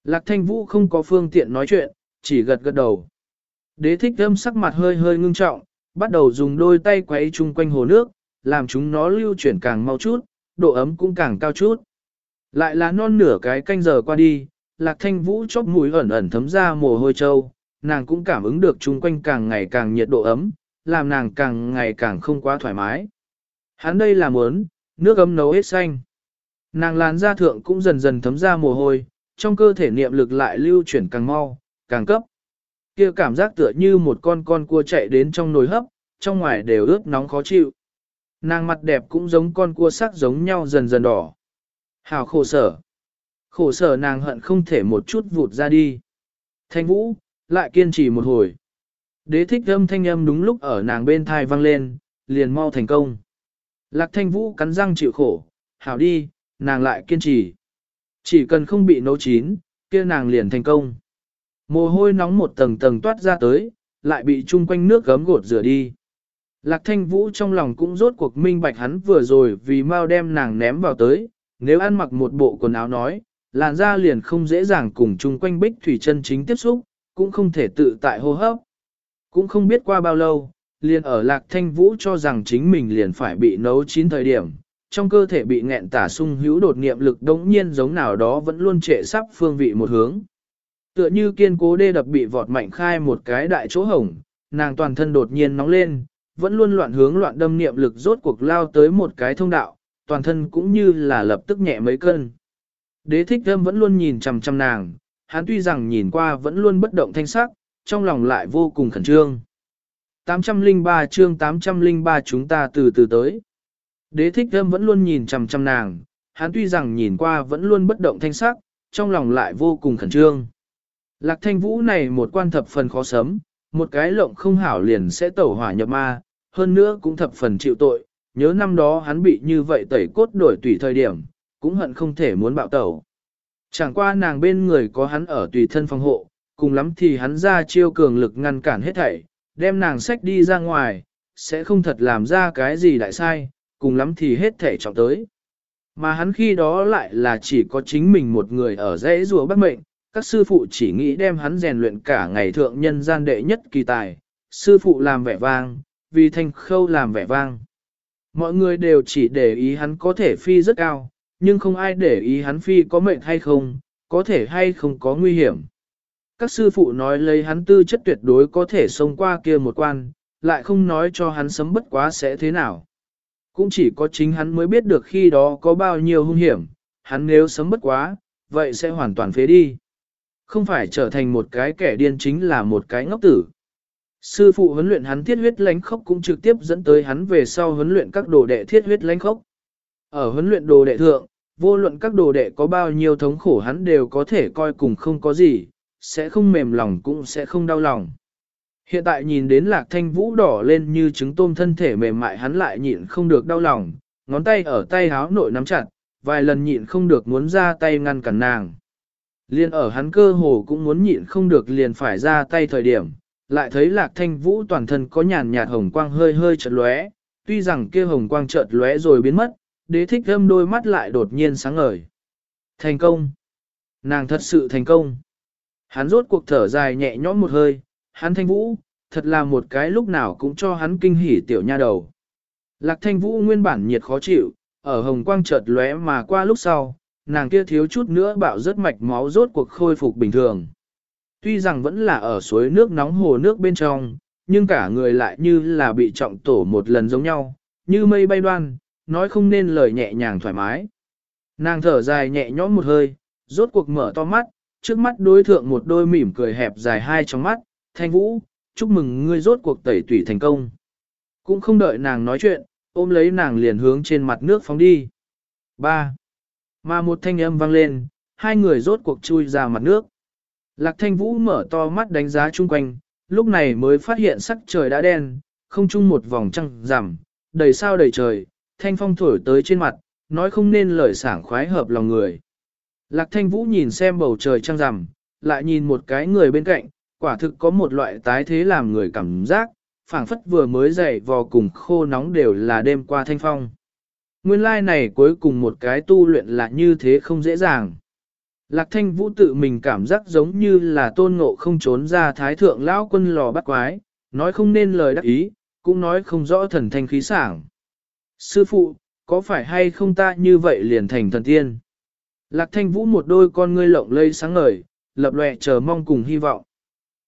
A: Lạc thanh vũ không có phương tiện nói chuyện, chỉ gật gật đầu. Đế thích âm sắc mặt hơi hơi ngưng trọng, bắt đầu dùng đôi tay quấy chung quanh hồ nước, làm chúng nó lưu chuyển càng mau chút, độ ấm cũng càng cao chút. Lại là non nửa cái canh giờ qua đi, lạc thanh vũ chóp mũi ẩn ẩn thấm ra mồ hôi trâu, nàng cũng cảm ứng được chung quanh càng ngày càng nhiệt độ ấm, làm nàng càng ngày càng không quá thoải mái. Hắn đây là muốn, nước ấm nấu hết xanh. Nàng làn da thượng cũng dần dần thấm ra mồ hôi, trong cơ thể niệm lực lại lưu chuyển càng mau, càng cấp kia cảm giác tựa như một con con cua chạy đến trong nồi hấp, trong ngoài đều ướt nóng khó chịu. Nàng mặt đẹp cũng giống con cua sắc giống nhau dần dần đỏ. Hào khổ sở. Khổ sở nàng hận không thể một chút vụt ra đi. Thanh vũ, lại kiên trì một hồi. Đế thích âm thanh âm đúng lúc ở nàng bên thai vang lên, liền mau thành công. Lạc thanh vũ cắn răng chịu khổ, hảo đi, nàng lại kiên trì. Chỉ cần không bị nấu chín, kia nàng liền thành công. Mồ hôi nóng một tầng tầng toát ra tới, lại bị chung quanh nước gấm gột rửa đi. Lạc thanh vũ trong lòng cũng rốt cuộc minh bạch hắn vừa rồi vì mau đem nàng ném vào tới, nếu ăn mặc một bộ quần áo nói, làn da liền không dễ dàng cùng chung quanh bích thủy chân chính tiếp xúc, cũng không thể tự tại hô hấp. Cũng không biết qua bao lâu, liền ở lạc thanh vũ cho rằng chính mình liền phải bị nấu chín thời điểm, trong cơ thể bị nghẹn tả sung hữu đột niệm lực đống nhiên giống nào đó vẫn luôn trệ sắp phương vị một hướng. Tựa như kiên cố đê đập bị vọt mạnh khai một cái đại chỗ hổng, nàng toàn thân đột nhiên nóng lên, vẫn luôn loạn hướng loạn đâm niệm lực rốt cuộc lao tới một cái thông đạo, toàn thân cũng như là lập tức nhẹ mấy cân. Đế thích thâm vẫn luôn nhìn chằm chằm nàng, hắn tuy rằng nhìn qua vẫn luôn bất động thanh sắc, trong lòng lại vô cùng khẩn trương. 803 chương 803 chúng ta từ từ tới. Đế thích thâm vẫn luôn nhìn chằm chằm nàng, hắn tuy rằng nhìn qua vẫn luôn bất động thanh sắc, trong lòng lại vô cùng khẩn trương. Lạc thanh vũ này một quan thập phần khó sấm, một cái lộng không hảo liền sẽ tẩu hỏa nhập ma, hơn nữa cũng thập phần chịu tội, nhớ năm đó hắn bị như vậy tẩy cốt đổi tùy thời điểm, cũng hận không thể muốn bạo tẩu. Chẳng qua nàng bên người có hắn ở tùy thân phòng hộ, cùng lắm thì hắn ra chiêu cường lực ngăn cản hết thảy, đem nàng sách đi ra ngoài, sẽ không thật làm ra cái gì đại sai, cùng lắm thì hết thảy trọng tới. Mà hắn khi đó lại là chỉ có chính mình một người ở dãy rùa bắt mệnh, các sư phụ chỉ nghĩ đem hắn rèn luyện cả ngày thượng nhân gian đệ nhất kỳ tài, sư phụ làm vẻ vang, vì thanh khâu làm vẻ vang. Mọi người đều chỉ để ý hắn có thể phi rất cao, nhưng không ai để ý hắn phi có mệnh hay không, có thể hay không có nguy hiểm. Các sư phụ nói lấy hắn tư chất tuyệt đối có thể xông qua kia một quan, lại không nói cho hắn sấm bất quá sẽ thế nào. Cũng chỉ có chính hắn mới biết được khi đó có bao nhiêu hung hiểm, hắn nếu sấm bất quá, vậy sẽ hoàn toàn phế đi. Không phải trở thành một cái kẻ điên chính là một cái ngốc tử. Sư phụ huấn luyện hắn thiết huyết lánh khốc cũng trực tiếp dẫn tới hắn về sau huấn luyện các đồ đệ thiết huyết lánh khốc. Ở huấn luyện đồ đệ thượng, vô luận các đồ đệ có bao nhiêu thống khổ hắn đều có thể coi cùng không có gì, sẽ không mềm lòng cũng sẽ không đau lòng. Hiện tại nhìn đến lạc thanh vũ đỏ lên như trứng tôm thân thể mềm mại hắn lại nhịn không được đau lòng, ngón tay ở tay háo nội nắm chặt, vài lần nhịn không được muốn ra tay ngăn cản nàng. Liên ở hắn cơ hồ cũng muốn nhịn không được liền phải ra tay thời điểm, lại thấy lạc thanh vũ toàn thân có nhàn nhạt hồng quang hơi hơi chợt lóe, tuy rằng kia hồng quang chợt lóe rồi biến mất, đế thích thâm đôi mắt lại đột nhiên sáng ngời. Thành công! Nàng thật sự thành công! Hắn rốt cuộc thở dài nhẹ nhõm một hơi, hắn thanh vũ, thật là một cái lúc nào cũng cho hắn kinh hỉ tiểu nha đầu. Lạc thanh vũ nguyên bản nhiệt khó chịu, ở hồng quang chợt lóe mà qua lúc sau, nàng kia thiếu chút nữa bạo rất mạch máu rốt cuộc khôi phục bình thường. Tuy rằng vẫn là ở suối nước nóng hồ nước bên trong, nhưng cả người lại như là bị trọng tổ một lần giống nhau, như mây bay đoan, nói không nên lời nhẹ nhàng thoải mái. Nàng thở dài nhẹ nhõm một hơi, rốt cuộc mở to mắt, trước mắt đối thượng một đôi mỉm cười hẹp dài hai trong mắt, thanh vũ, chúc mừng ngươi rốt cuộc tẩy tủy thành công. Cũng không đợi nàng nói chuyện, ôm lấy nàng liền hướng trên mặt nước phóng đi. 3. Mà một thanh âm vang lên, hai người rốt cuộc chui ra mặt nước. Lạc thanh vũ mở to mắt đánh giá chung quanh, lúc này mới phát hiện sắc trời đã đen, không chung một vòng trăng rằm, đầy sao đầy trời, thanh phong thổi tới trên mặt, nói không nên lời sảng khoái hợp lòng người. Lạc thanh vũ nhìn xem bầu trời trăng rằm, lại nhìn một cái người bên cạnh, quả thực có một loại tái thế làm người cảm giác, phảng phất vừa mới dậy vò cùng khô nóng đều là đêm qua thanh phong. Nguyên lai like này cuối cùng một cái tu luyện là như thế không dễ dàng. Lạc thanh vũ tự mình cảm giác giống như là tôn ngộ không trốn ra thái thượng lão quân lò bắt quái, nói không nên lời đắc ý, cũng nói không rõ thần thanh khí sảng. Sư phụ, có phải hay không ta như vậy liền thành thần tiên? Lạc thanh vũ một đôi con ngươi lộng lây sáng ngời, lập lòe chờ mong cùng hy vọng.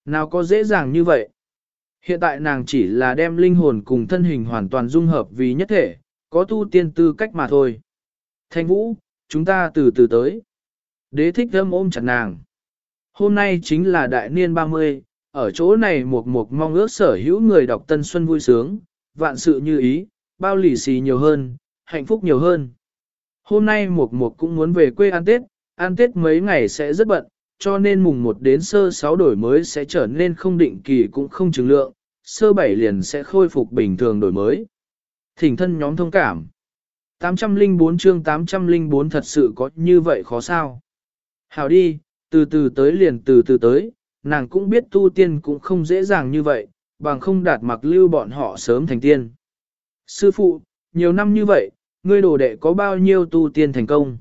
A: Nào có dễ dàng như vậy? Hiện tại nàng chỉ là đem linh hồn cùng thân hình hoàn toàn dung hợp vì nhất thể, có tu tiên tư cách mà thôi. Thanh vũ, chúng ta từ từ tới. Đế thích thâm ôm chặt nàng. Hôm nay chính là đại niên 30, ở chỗ này một một mong ước sở hữu người đọc tân xuân vui sướng, vạn sự như ý, bao lì xì nhiều hơn, hạnh phúc nhiều hơn. Hôm nay một một cũng muốn về quê ăn Tết, ăn Tết mấy ngày sẽ rất bận, cho nên mùng 1 đến sơ 6 đổi mới sẽ trở nên không định kỳ cũng không chứng lượng, sơ 7 liền sẽ khôi phục bình thường đổi mới. Thỉnh thân nhóm thông cảm. 804 chương 804 thật sự có như vậy khó sao? Hào đi, từ từ tới liền từ từ tới, nàng cũng biết tu tiên cũng không dễ dàng như vậy, bằng không đạt mặc lưu bọn họ sớm thành tiên. Sư phụ, nhiều năm như vậy, ngươi đồ đệ có bao nhiêu tu tiên thành công?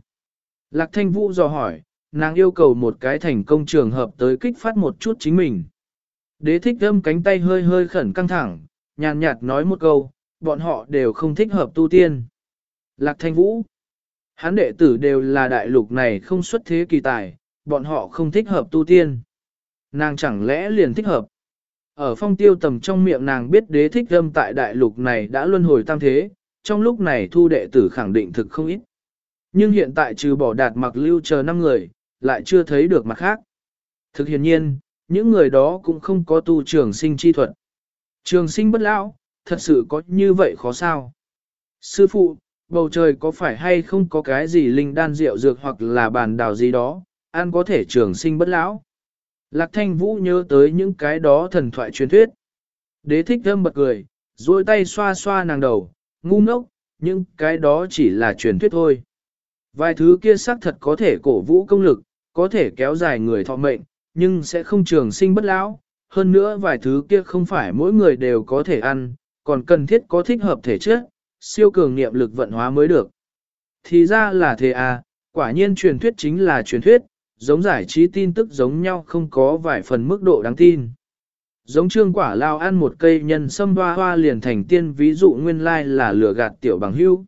A: Lạc thanh vũ dò hỏi, nàng yêu cầu một cái thành công trường hợp tới kích phát một chút chính mình. Đế thích âm cánh tay hơi hơi khẩn căng thẳng, nhàn nhạt nói một câu, bọn họ đều không thích hợp tu tiên. Lạc thanh vũ, hắn đệ tử đều là đại lục này không xuất thế kỳ tài, bọn họ không thích hợp tu tiên. Nàng chẳng lẽ liền thích hợp. Ở phong tiêu tầm trong miệng nàng biết đế thích âm tại đại lục này đã luân hồi tam thế, trong lúc này thu đệ tử khẳng định thực không ít. Nhưng hiện tại trừ bỏ đạt mặc lưu chờ 5 người, lại chưa thấy được mặt khác. Thực hiện nhiên, những người đó cũng không có tu trường sinh chi thuật. Trường sinh bất lão, thật sự có như vậy khó sao? Sư phụ, bầu trời có phải hay không có cái gì linh đan rượu dược hoặc là bàn đào gì đó, ăn có thể trường sinh bất lão? Lạc thanh vũ nhớ tới những cái đó thần thoại truyền thuyết. Đế thích thơm bật cười, duỗi tay xoa xoa nàng đầu, ngu ngốc, nhưng cái đó chỉ là truyền thuyết thôi. Vài thứ kia xác thật có thể cổ vũ công lực, có thể kéo dài người thọ mệnh, nhưng sẽ không trường sinh bất lão. Hơn nữa vài thứ kia không phải mỗi người đều có thể ăn, còn cần thiết có thích hợp thể chất, siêu cường niệm lực vận hóa mới được. Thì ra là thế à, quả nhiên truyền thuyết chính là truyền thuyết, giống giải trí tin tức giống nhau không có vài phần mức độ đáng tin. Giống trương quả lao ăn một cây nhân sâm hoa hoa liền thành tiên ví dụ nguyên lai là lừa gạt tiểu bằng hưu.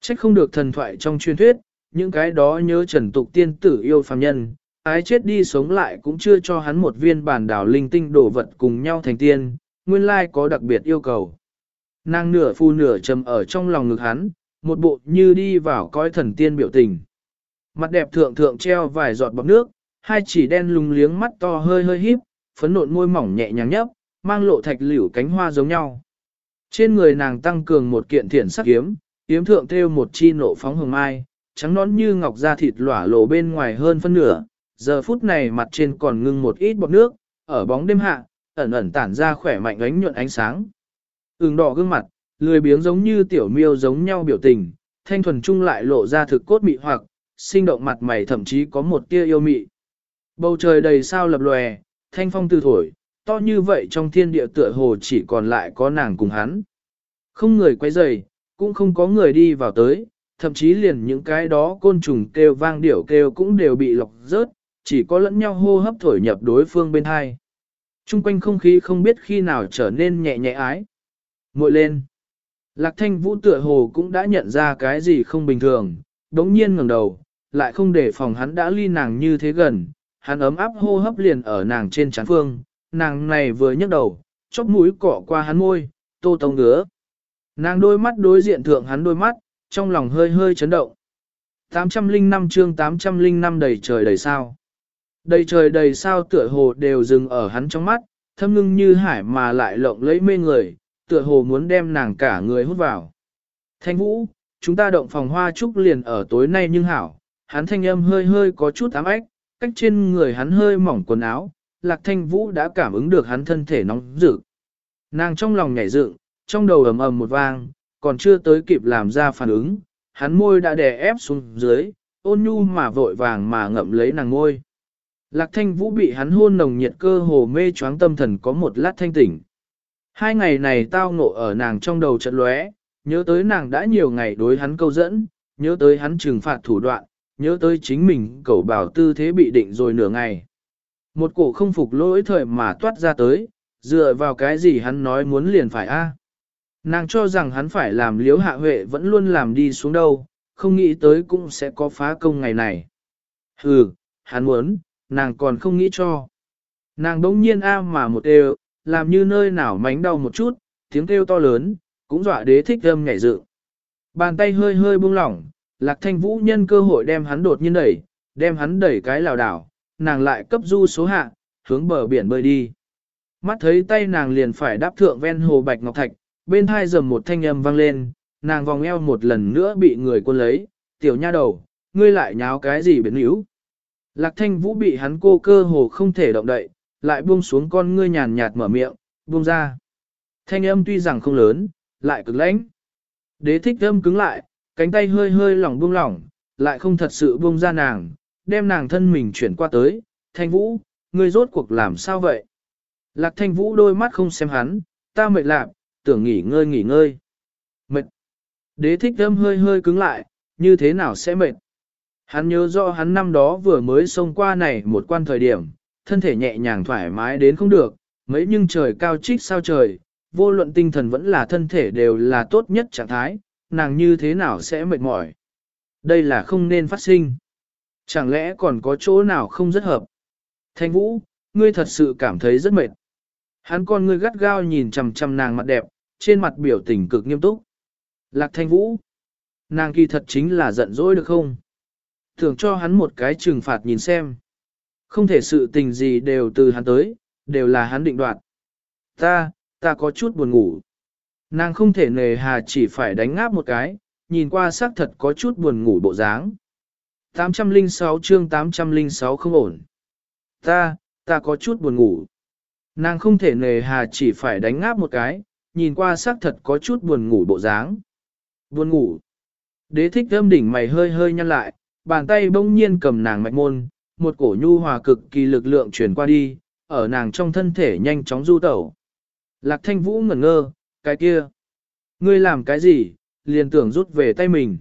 A: Trách không được thần thoại trong truyền thuyết, những cái đó nhớ trần tục tiên tử yêu phàm nhân, ái chết đi sống lại cũng chưa cho hắn một viên bản đảo linh tinh đổ vật cùng nhau thành tiên, nguyên lai có đặc biệt yêu cầu. Nàng nửa phu nửa trầm ở trong lòng ngực hắn, một bộ như đi vào coi thần tiên biểu tình. Mặt đẹp thượng thượng treo vài giọt bọt nước, hai chỉ đen lùng liếng mắt to hơi hơi híp, phấn nộn môi mỏng nhẹ nhàng nhấp, mang lộ thạch liễu cánh hoa giống nhau. Trên người nàng tăng cường một kiện thiển sắc kiếm, kiếm thượng thêu một chi nộ phóng hồng mai, trắng nón như ngọc da thịt lỏa lộ bên ngoài hơn phân nửa, giờ phút này mặt trên còn ngưng một ít bọt nước, ở bóng đêm hạ, ẩn ẩn tản ra khỏe mạnh ánh nhuận ánh sáng. Ứng đỏ gương mặt, lười biếng giống như tiểu miêu giống nhau biểu tình, thanh thuần trung lại lộ ra thực cốt mị hoặc, sinh động mặt mày thậm chí có một tia yêu mị. Bầu trời đầy sao lập lòe, thanh phong từ thổi, to như vậy trong thiên địa tựa hồ chỉ còn lại có nàng cùng hắn. Không người quay rầy, cũng không có người đi vào tới, thậm chí liền những cái đó côn trùng kêu vang điểu kêu cũng đều bị lọc rớt, chỉ có lẫn nhau hô hấp thổi nhập đối phương bên hai. Trung quanh không khí không biết khi nào trở nên nhẹ nhẹ ái muội lên. Lạc thanh vũ tựa hồ cũng đã nhận ra cái gì không bình thường, đống nhiên ngẩng đầu, lại không để phòng hắn đã ly nàng như thế gần, hắn ấm áp hô hấp liền ở nàng trên trán phương, nàng này vừa nhấc đầu, chóp mũi cọ qua hắn môi, tô tông ngứa. Nàng đôi mắt đối diện thượng hắn đôi mắt, trong lòng hơi hơi chấn động. 805 chương 805 đầy trời đầy sao. Đầy trời đầy sao tựa hồ đều dừng ở hắn trong mắt, thâm ngưng như hải mà lại lộng lẫy mê người, tựa hồ muốn đem nàng cả người hút vào. Thanh vũ, chúng ta động phòng hoa trúc liền ở tối nay nhưng hảo, hắn thanh âm hơi hơi có chút ám ách, cách trên người hắn hơi mỏng quần áo, lạc thanh vũ đã cảm ứng được hắn thân thể nóng rực. Nàng trong lòng nhảy dựng, trong đầu ầm ầm một vang, còn chưa tới kịp làm ra phản ứng, hắn môi đã đè ép xuống dưới, ôn nhu mà vội vàng mà ngậm lấy nàng môi. Lạc thanh vũ bị hắn hôn nồng nhiệt cơ hồ mê choáng tâm thần có một lát thanh tỉnh. Hai ngày này tao ngộ ở nàng trong đầu trận lóe, nhớ tới nàng đã nhiều ngày đối hắn câu dẫn, nhớ tới hắn trừng phạt thủ đoạn, nhớ tới chính mình cầu bảo tư thế bị định rồi nửa ngày. Một cổ không phục lỗi thời mà toát ra tới, dựa vào cái gì hắn nói muốn liền phải a Nàng cho rằng hắn phải làm liếu hạ huệ vẫn luôn làm đi xuống đâu, không nghĩ tới cũng sẽ có phá công ngày này. Hừ, hắn muốn, nàng còn không nghĩ cho. Nàng đống nhiên a mà một đều, làm như nơi nào mánh đau một chút, tiếng kêu to lớn, cũng dọa đế thích âm nhảy dự. Bàn tay hơi hơi buông lỏng, lạc thanh vũ nhân cơ hội đem hắn đột nhiên đẩy, đem hắn đẩy cái lào đảo, nàng lại cấp du số hạ, hướng bờ biển bơi đi. Mắt thấy tay nàng liền phải đáp thượng ven hồ bạch ngọc thạch, bên hai dầm một thanh âm vang lên, nàng vòng eo một lần nữa bị người quân lấy, tiểu nha đầu, ngươi lại nháo cái gì biến yếu. Lạc thanh vũ bị hắn cô cơ hồ không thể động đậy, lại buông xuống con ngươi nhàn nhạt mở miệng, buông ra. Thanh âm tuy rằng không lớn, lại cực lãnh. Đế thích âm cứng lại, cánh tay hơi hơi lỏng buông lỏng, lại không thật sự buông ra nàng, đem nàng thân mình chuyển qua tới, thanh vũ, ngươi rốt cuộc làm sao vậy? Lạc thanh vũ đôi mắt không xem hắn, ta mệt lạc, tưởng nghỉ ngơi nghỉ ngơi. Mệt. Đế thích âm hơi hơi cứng lại, như thế nào sẽ mệt? Hắn nhớ rõ hắn năm đó vừa mới xông qua này một quan thời điểm, thân thể nhẹ nhàng thoải mái đến không được, mấy nhưng trời cao trích sao trời, vô luận tinh thần vẫn là thân thể đều là tốt nhất trạng thái, nàng như thế nào sẽ mệt mỏi. Đây là không nên phát sinh. Chẳng lẽ còn có chỗ nào không rất hợp? Thanh Vũ, ngươi thật sự cảm thấy rất mệt. Hắn con ngươi gắt gao nhìn chằm chằm nàng mặt đẹp, trên mặt biểu tình cực nghiêm túc. Lạc Thanh Vũ, nàng kỳ thật chính là giận dỗi được không? Thường cho hắn một cái trừng phạt nhìn xem. Không thể sự tình gì đều từ hắn tới, đều là hắn định đoạt. Ta, ta có chút buồn ngủ. Nàng không thể nề hà chỉ phải đánh ngáp một cái, nhìn qua xác thật có chút buồn ngủ bộ dáng. 806 chương 806 không ổn. Ta, ta có chút buồn ngủ. Nàng không thể nề hà chỉ phải đánh ngáp một cái, nhìn qua xác thật có chút buồn ngủ bộ dáng. Buồn ngủ. Đế thích thơm đỉnh mày hơi hơi nhăn lại, bàn tay bỗng nhiên cầm nàng mạch môn, một cổ nhu hòa cực kỳ lực lượng truyền qua đi, ở nàng trong thân thể nhanh chóng du tẩu. Lạc thanh vũ ngẩn ngơ, cái kia. Ngươi làm cái gì, liền tưởng rút về tay mình.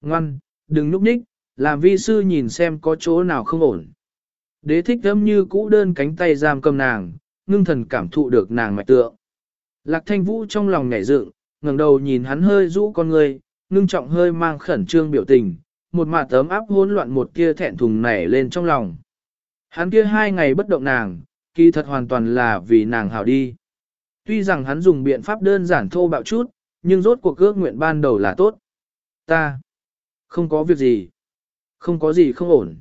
A: Ngoan, đừng núp ních, làm vi sư nhìn xem có chỗ nào không ổn. Đế thích âm như cũ đơn cánh tay giam cầm nàng, ngưng thần cảm thụ được nàng mạch tượng. Lạc thanh vũ trong lòng nhảy dựng, ngẩng đầu nhìn hắn hơi rũ con người, ngưng trọng hơi mang khẩn trương biểu tình, một mạt tấm áp hỗn loạn một kia thẹn thùng nảy lên trong lòng. Hắn kia hai ngày bất động nàng, kỳ thật hoàn toàn là vì nàng hảo đi. Tuy rằng hắn dùng biện pháp đơn giản thô bạo chút, nhưng rốt cuộc ước nguyện ban đầu là tốt. Ta, không có việc gì, không có gì không ổn.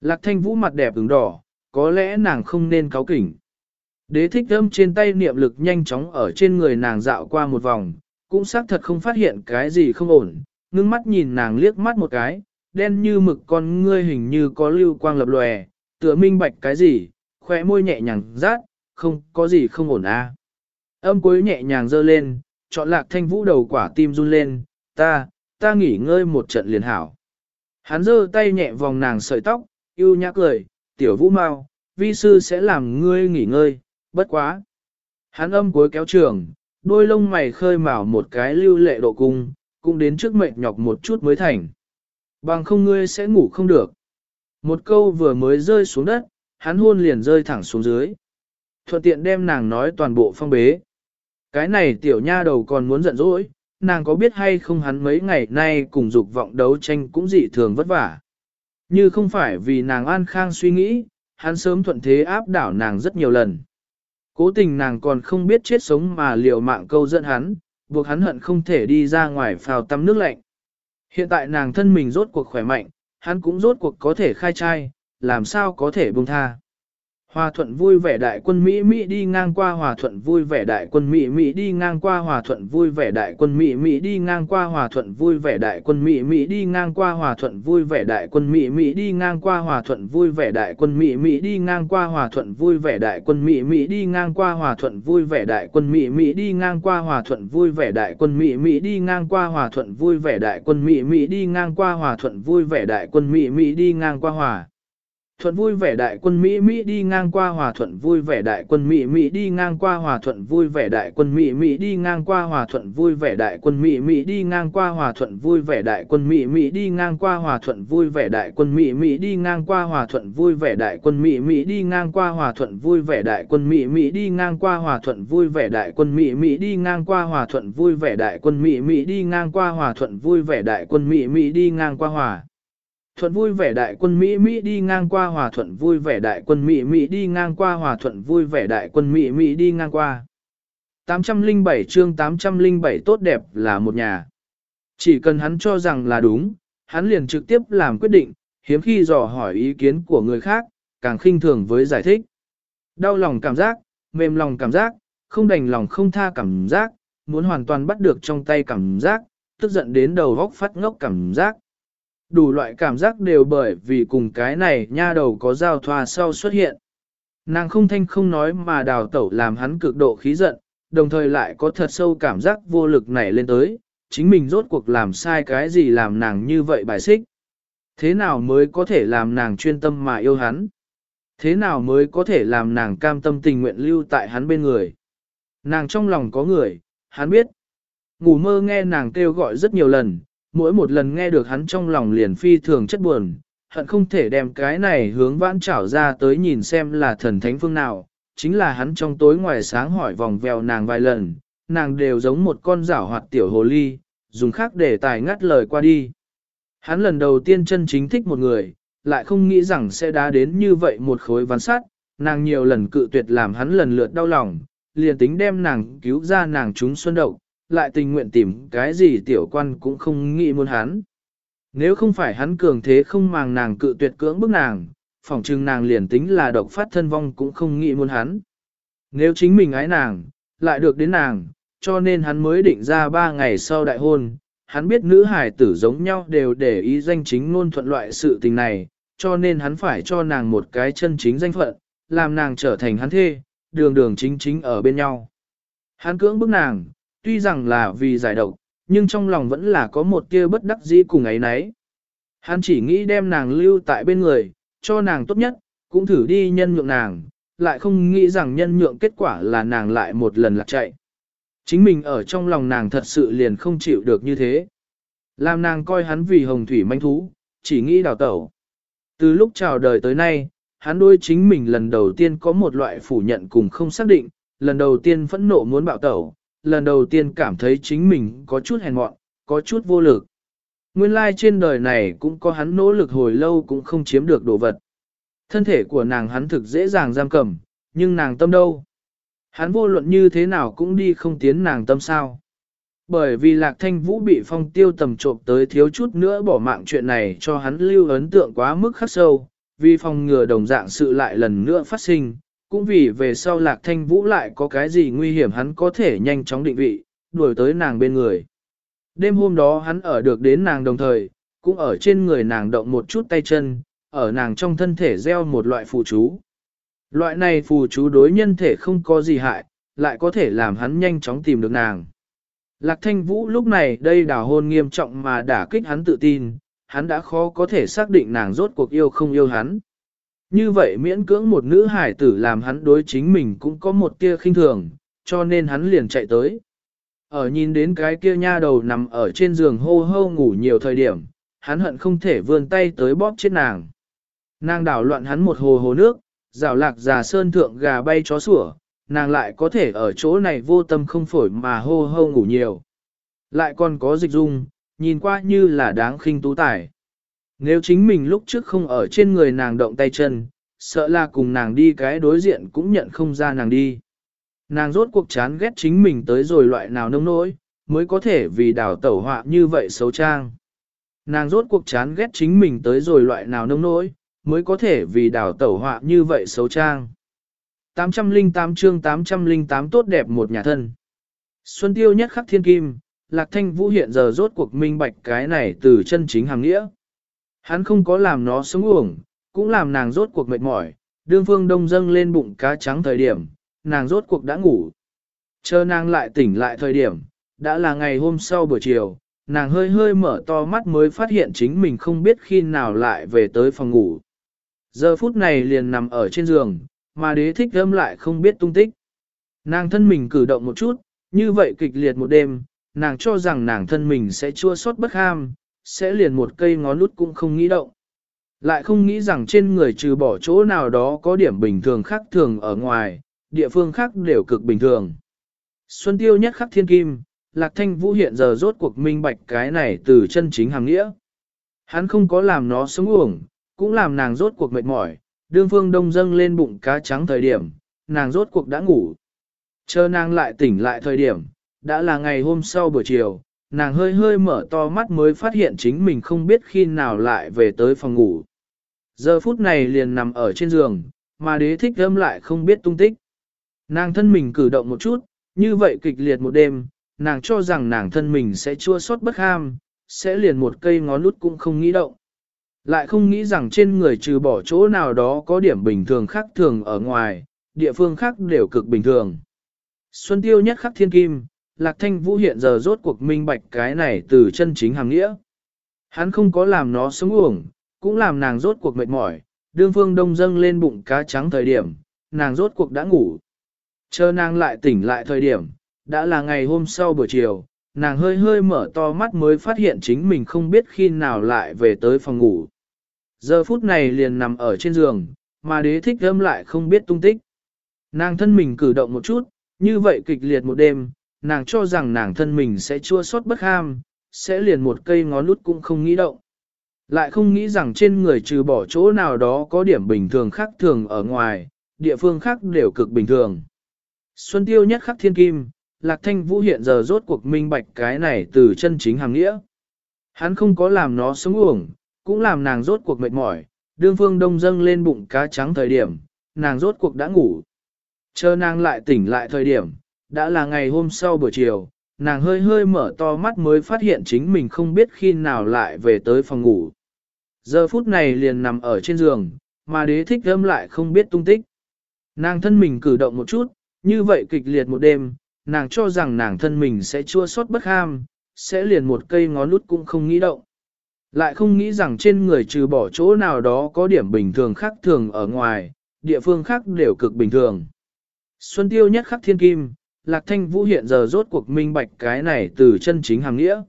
A: Lạc thanh vũ mặt đẹp ứng đỏ, có lẽ nàng không nên cáo kỉnh. Đế thích âm trên tay niệm lực nhanh chóng ở trên người nàng dạo qua một vòng, cũng xác thật không phát hiện cái gì không ổn, ngưng mắt nhìn nàng liếc mắt một cái, đen như mực con ngươi hình như có lưu quang lập lòe, tựa minh bạch cái gì, khóe môi nhẹ nhàng rát, không có gì không ổn à. Âm cuối nhẹ nhàng dơ lên, chọn lạc thanh vũ đầu quả tim run lên, ta, ta nghỉ ngơi một trận liền hảo. Hắn giơ tay nhẹ vòng nàng sợi tóc, yêu nhã cười, tiểu vũ mau, vi sư sẽ làm ngươi nghỉ ngơi, bất quá. Hắn âm cuối kéo trường, đôi lông mày khơi mào một cái lưu lệ độ cung, cũng đến trước mệt nhọc một chút mới thành. Bằng không ngươi sẽ ngủ không được. Một câu vừa mới rơi xuống đất, hắn hôn liền rơi thẳng xuống dưới. Thuận tiện đem nàng nói toàn bộ phong bế. Cái này tiểu nha đầu còn muốn giận dỗi, nàng có biết hay không hắn mấy ngày nay cùng dục vọng đấu tranh cũng dị thường vất vả. Như không phải vì nàng an khang suy nghĩ, hắn sớm thuận thế áp đảo nàng rất nhiều lần. Cố tình nàng còn không biết chết sống mà liều mạng câu dẫn hắn, buộc hắn hận không thể đi ra ngoài phào tắm nước lạnh. Hiện tại nàng thân mình rốt cuộc khỏe mạnh, hắn cũng rốt cuộc có thể khai trai, làm sao có thể buông tha. Hòa thuận vui vẻ đại quân Mỹ Mỹ đi ngang qua hòa thuận vui vẻ đại quân Mỹ Mỹ đi ngang qua hòa thuận vui vẻ đại quân Mỹ Mỹ đi ngang qua hòa thuận vui vẻ đại quân Mỹ Mỹ đi ngang qua hòa thuận vui vẻ đại quân Mỹ Mỹ đi ngang qua hòa thuận vui vẻ đại quân Mỹ Mỹ đi ngang qua hòa thuận vui vẻ đại quân Mỹ Mỹ đi ngang qua hòa thuận vui vẻ đại quân Mỹ Mỹ đi ngang qua hòa thuận vui vẻ đại quân Mỹ Mỹ đi ngang qua hòa thuận vui vẻ đại quân Mỹ Mỹ đi ngang qua hòa thuận vui vẻ đại quân Mỹ Mỹ đi ngang qua hòa thuận vui vẻ đại quân Mỹ Mỹ đi ngang qua hòa thuận vui vẻ đại quân Mỹ Mỹ đi ngang qua hòa thuận vui vẻ đại quân Mỹ Mỹ đi ngang qua hòa thuận vui vẻ đại quân Mỹ Mỹ đi ngang qua hòa thuận vui vẻ đại quân Mỹ Mỹ đi ngang qua hòa thuận vui vẻ đại quân Mỹ Mỹ đi ngang qua hòa thuận vui vẻ đại quân Mỹ Mỹ đi ngang qua hòa thuận vui vẻ đại quân Mỹ Mỹ đi ngang qua hòa thuận vui vẻ đại quân Mỹ Mỹ đi ngang qua hòa thuận vui vẻ đại quân Mỹ Mỹ đi ngang qua hòa thuận vui vẻ đại quân Mỹ Mỹ đi ngang qua hòa Thuận vui vẻ đại quân Mỹ Mỹ đi ngang qua hòa thuận vui vẻ đại quân Mỹ Mỹ đi ngang qua hòa thuận vui vẻ đại quân Mỹ Mỹ đi ngang qua. 807 chương 807 tốt đẹp là một nhà. Chỉ cần hắn cho rằng là đúng, hắn liền trực tiếp làm quyết định, hiếm khi dò hỏi ý kiến của người khác, càng khinh thường với giải thích. Đau lòng cảm giác, mềm lòng cảm giác, không đành lòng không tha cảm giác, muốn hoàn toàn bắt được trong tay cảm giác, tức giận đến đầu góc phát ngốc cảm giác. Đủ loại cảm giác đều bởi vì cùng cái này nha đầu có giao thoa sau xuất hiện. Nàng không thanh không nói mà đào tẩu làm hắn cực độ khí giận, đồng thời lại có thật sâu cảm giác vô lực nảy lên tới, chính mình rốt cuộc làm sai cái gì làm nàng như vậy bài xích. Thế nào mới có thể làm nàng chuyên tâm mà yêu hắn? Thế nào mới có thể làm nàng cam tâm tình nguyện lưu tại hắn bên người? Nàng trong lòng có người, hắn biết. Ngủ mơ nghe nàng kêu gọi rất nhiều lần, mỗi một lần nghe được hắn trong lòng liền phi thường chất buồn, hận không thể đem cái này hướng vãn trảo ra tới nhìn xem là thần thánh phương nào, chính là hắn trong tối ngoài sáng hỏi vòng vèo nàng vài lần, nàng đều giống một con rảo hoạt tiểu hồ ly, dùng khác để tài ngắt lời qua đi. Hắn lần đầu tiên chân chính thích một người, lại không nghĩ rằng sẽ đá đến như vậy một khối ván sắt, nàng nhiều lần cự tuyệt làm hắn lần lượt đau lòng, liền tính đem nàng cứu ra nàng chúng xuân đậu, lại tình nguyện tìm cái gì tiểu quan cũng không nghĩ muốn hắn. Nếu không phải hắn cường thế không màng nàng cự tuyệt cưỡng bức nàng, phỏng chừng nàng liền tính là độc phát thân vong cũng không nghĩ muốn hắn. Nếu chính mình ái nàng, lại được đến nàng, cho nên hắn mới định ra ba ngày sau đại hôn. Hắn biết nữ hải tử giống nhau đều để ý danh chính ngôn thuận loại sự tình này, cho nên hắn phải cho nàng một cái chân chính danh phận, làm nàng trở thành hắn thê, đường đường chính chính ở bên nhau. Hắn cưỡng bức nàng, tuy rằng là vì giải độc, nhưng trong lòng vẫn là có một tia bất đắc dĩ cùng ấy nấy. Hắn chỉ nghĩ đem nàng lưu tại bên người, cho nàng tốt nhất, cũng thử đi nhân nhượng nàng, lại không nghĩ rằng nhân nhượng kết quả là nàng lại một lần lạc chạy. Chính mình ở trong lòng nàng thật sự liền không chịu được như thế. Làm nàng coi hắn vì hồng thủy manh thú, chỉ nghĩ đào tẩu. Từ lúc chào đời tới nay, hắn đôi chính mình lần đầu tiên có một loại phủ nhận cùng không xác định, lần đầu tiên phẫn nộ muốn bạo tẩu, lần đầu tiên cảm thấy chính mình có chút hèn mọn, có chút vô lực. Nguyên lai trên đời này cũng có hắn nỗ lực hồi lâu cũng không chiếm được đồ vật. Thân thể của nàng hắn thực dễ dàng giam cầm, nhưng nàng tâm đâu? Hắn vô luận như thế nào cũng đi không tiến nàng tâm sao. Bởi vì lạc thanh vũ bị phong tiêu tầm trộm tới thiếu chút nữa bỏ mạng chuyện này cho hắn lưu ấn tượng quá mức khắc sâu, vì phòng ngừa đồng dạng sự lại lần nữa phát sinh, cũng vì về sau lạc thanh vũ lại có cái gì nguy hiểm hắn có thể nhanh chóng định vị, đuổi tới nàng bên người. Đêm hôm đó hắn ở được đến nàng đồng thời, cũng ở trên người nàng động một chút tay chân, ở nàng trong thân thể gieo một loại phù chú. Loại này phù chú đối nhân thể không có gì hại, lại có thể làm hắn nhanh chóng tìm được nàng. Lạc thanh vũ lúc này đây đào hôn nghiêm trọng mà đả kích hắn tự tin, hắn đã khó có thể xác định nàng rốt cuộc yêu không yêu hắn. Như vậy miễn cưỡng một nữ hải tử làm hắn đối chính mình cũng có một tia khinh thường, cho nên hắn liền chạy tới. Ở nhìn đến cái kia nha đầu nằm ở trên giường hô hô ngủ nhiều thời điểm, hắn hận không thể vươn tay tới bóp chết nàng. Nàng đảo loạn hắn một hồ hồ nước, rào lạc già sơn thượng gà bay chó sủa, nàng lại có thể ở chỗ này vô tâm không phổi mà hô hô ngủ nhiều. Lại còn có dịch dung, nhìn qua như là đáng khinh tú tài. Nếu chính mình lúc trước không ở trên người nàng động tay chân, sợ là cùng nàng đi cái đối diện cũng nhận không ra nàng đi. Nàng rốt cuộc chán ghét chính mình tới rồi loại nào nông nỗi, mới có thể vì đảo tẩu họa như vậy xấu trang. Nàng rốt cuộc chán ghét chính mình tới rồi loại nào nông nỗi, mới có thể vì đảo tẩu họa như vậy xấu trang. 808 chương 808 tốt đẹp một nhà thân. Xuân tiêu nhất khắc thiên kim, Lạc Thanh Vũ hiện giờ rốt cuộc minh bạch cái này từ chân chính hàng nghĩa. Hắn không có làm nó sống uổng, cũng làm nàng rốt cuộc mệt mỏi, đương phương đông dâng lên bụng cá trắng thời điểm, nàng rốt cuộc đã ngủ. Chờ nàng lại tỉnh lại thời điểm, đã là ngày hôm sau buổi chiều, nàng hơi hơi mở to mắt mới phát hiện chính mình không biết khi nào lại về tới phòng ngủ. Giờ phút này liền nằm ở trên giường, mà đế thích âm lại không biết tung tích. Nàng thân mình cử động một chút, như vậy kịch liệt một đêm, nàng cho rằng nàng thân mình sẽ chua xót bất ham, sẽ liền một cây ngón lút cũng không nghĩ động. Lại không nghĩ rằng trên người trừ bỏ chỗ nào đó có điểm bình thường khác thường ở ngoài, địa phương khác đều cực bình thường. Xuân tiêu nhất khắc thiên kim, lạc thanh vũ hiện giờ rốt cuộc minh bạch cái này từ chân chính hàng nghĩa. Hắn không có làm nó sống uổng, cũng làm nàng rốt cuộc mệt mỏi, đương phương đông dâng lên bụng cá trắng thời điểm, nàng rốt cuộc đã ngủ. Chờ nàng lại tỉnh lại thời điểm, đã là ngày hôm sau buổi chiều, nàng hơi hơi mở to mắt mới phát hiện chính mình không biết khi nào lại về tới phòng ngủ. Giờ phút này liền nằm ở trên giường, mà đế thích âm lại không biết tung tích. Nàng thân mình cử động một chút, như vậy kịch liệt một đêm, nàng cho rằng nàng thân mình sẽ chua xót bất ham, sẽ liền một cây ngón lút cũng không nghĩ động. Lại không nghĩ rằng trên người trừ bỏ chỗ nào đó có điểm bình thường khác thường ở ngoài, địa phương khác đều cực bình thường. Xuân tiêu nhất khắc thiên kim, Lạc Thanh Vũ hiện giờ rốt cuộc minh bạch cái này từ chân chính hàng nghĩa. Hắn không có làm nó sống uổng, cũng làm nàng rốt cuộc mệt mỏi, đương phương đông dâng lên bụng cá trắng thời điểm, nàng rốt cuộc đã ngủ. Chờ nàng lại tỉnh lại thời điểm, đã là ngày hôm sau buổi chiều, nàng hơi hơi mở to mắt mới phát hiện chính mình không biết khi nào lại về tới phòng ngủ. Giờ phút này liền nằm ở trên giường, mà đế thích âm lại không biết tung tích. Nàng thân mình cử động một chút, như vậy kịch liệt một đêm, nàng cho rằng nàng thân mình sẽ chua xót bất ham, sẽ liền một cây ngón lút cũng không nghĩ động. Lại không nghĩ rằng trên người trừ bỏ chỗ nào đó có điểm bình thường khác thường ở ngoài, địa phương khác đều cực bình thường. Xuân tiêu nhất khắc thiên kim, Lạc Thanh Vũ hiện giờ rốt cuộc minh bạch cái này từ chân chính hàng nghĩa. Hắn không có làm nó sống uổng, cũng làm nàng rốt cuộc mệt mỏi, đương phương đông dâng lên bụng cá trắng thời điểm, nàng rốt cuộc đã ngủ. Chờ nàng lại tỉnh lại thời điểm, đã là ngày hôm sau buổi chiều, nàng hơi hơi mở to mắt mới phát hiện chính mình không biết khi nào lại về tới phòng ngủ. Giờ phút này liền nằm ở trên giường, mà đế thích âm lại không biết tung tích. Nàng thân mình cử động một chút, như vậy kịch liệt một đêm, nàng cho rằng nàng thân mình sẽ chua xót bất ham, sẽ liền một cây ngón lút cũng không nghĩ động. Lại không nghĩ rằng trên người trừ bỏ chỗ nào đó có điểm bình thường khác thường ở ngoài, địa phương khác đều cực bình thường. Xuân tiêu nhất khắc thiên kim, Lạc Thanh Vũ hiện giờ rốt cuộc minh bạch cái này từ chân chính hàng nghĩa.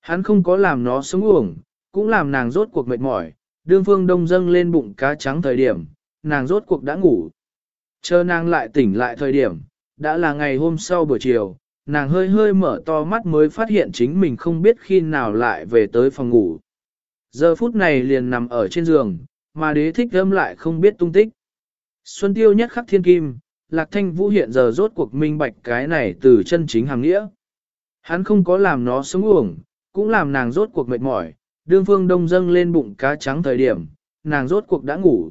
A: Hắn không có làm nó sống uổng, cũng làm nàng rốt cuộc mệt mỏi, đương phương đông dâng lên bụng cá trắng thời điểm, nàng rốt cuộc đã ngủ. Chờ nàng lại tỉnh lại thời điểm, đã là ngày hôm sau buổi chiều, nàng hơi hơi mở to mắt mới phát hiện chính mình không biết khi nào lại về tới phòng ngủ. Giờ phút này liền nằm ở trên giường, mà đế thích âm lại không biết tung tích. Xuân tiêu nhất khắc thiên kim, Lạc Thanh Vũ hiện giờ rốt cuộc minh bạch cái này từ chân chính hàng nghĩa. Hắn không có làm nó sống uổng, cũng làm nàng rốt cuộc mệt mỏi, đương phương đông dâng lên bụng cá trắng thời điểm, nàng rốt cuộc đã ngủ.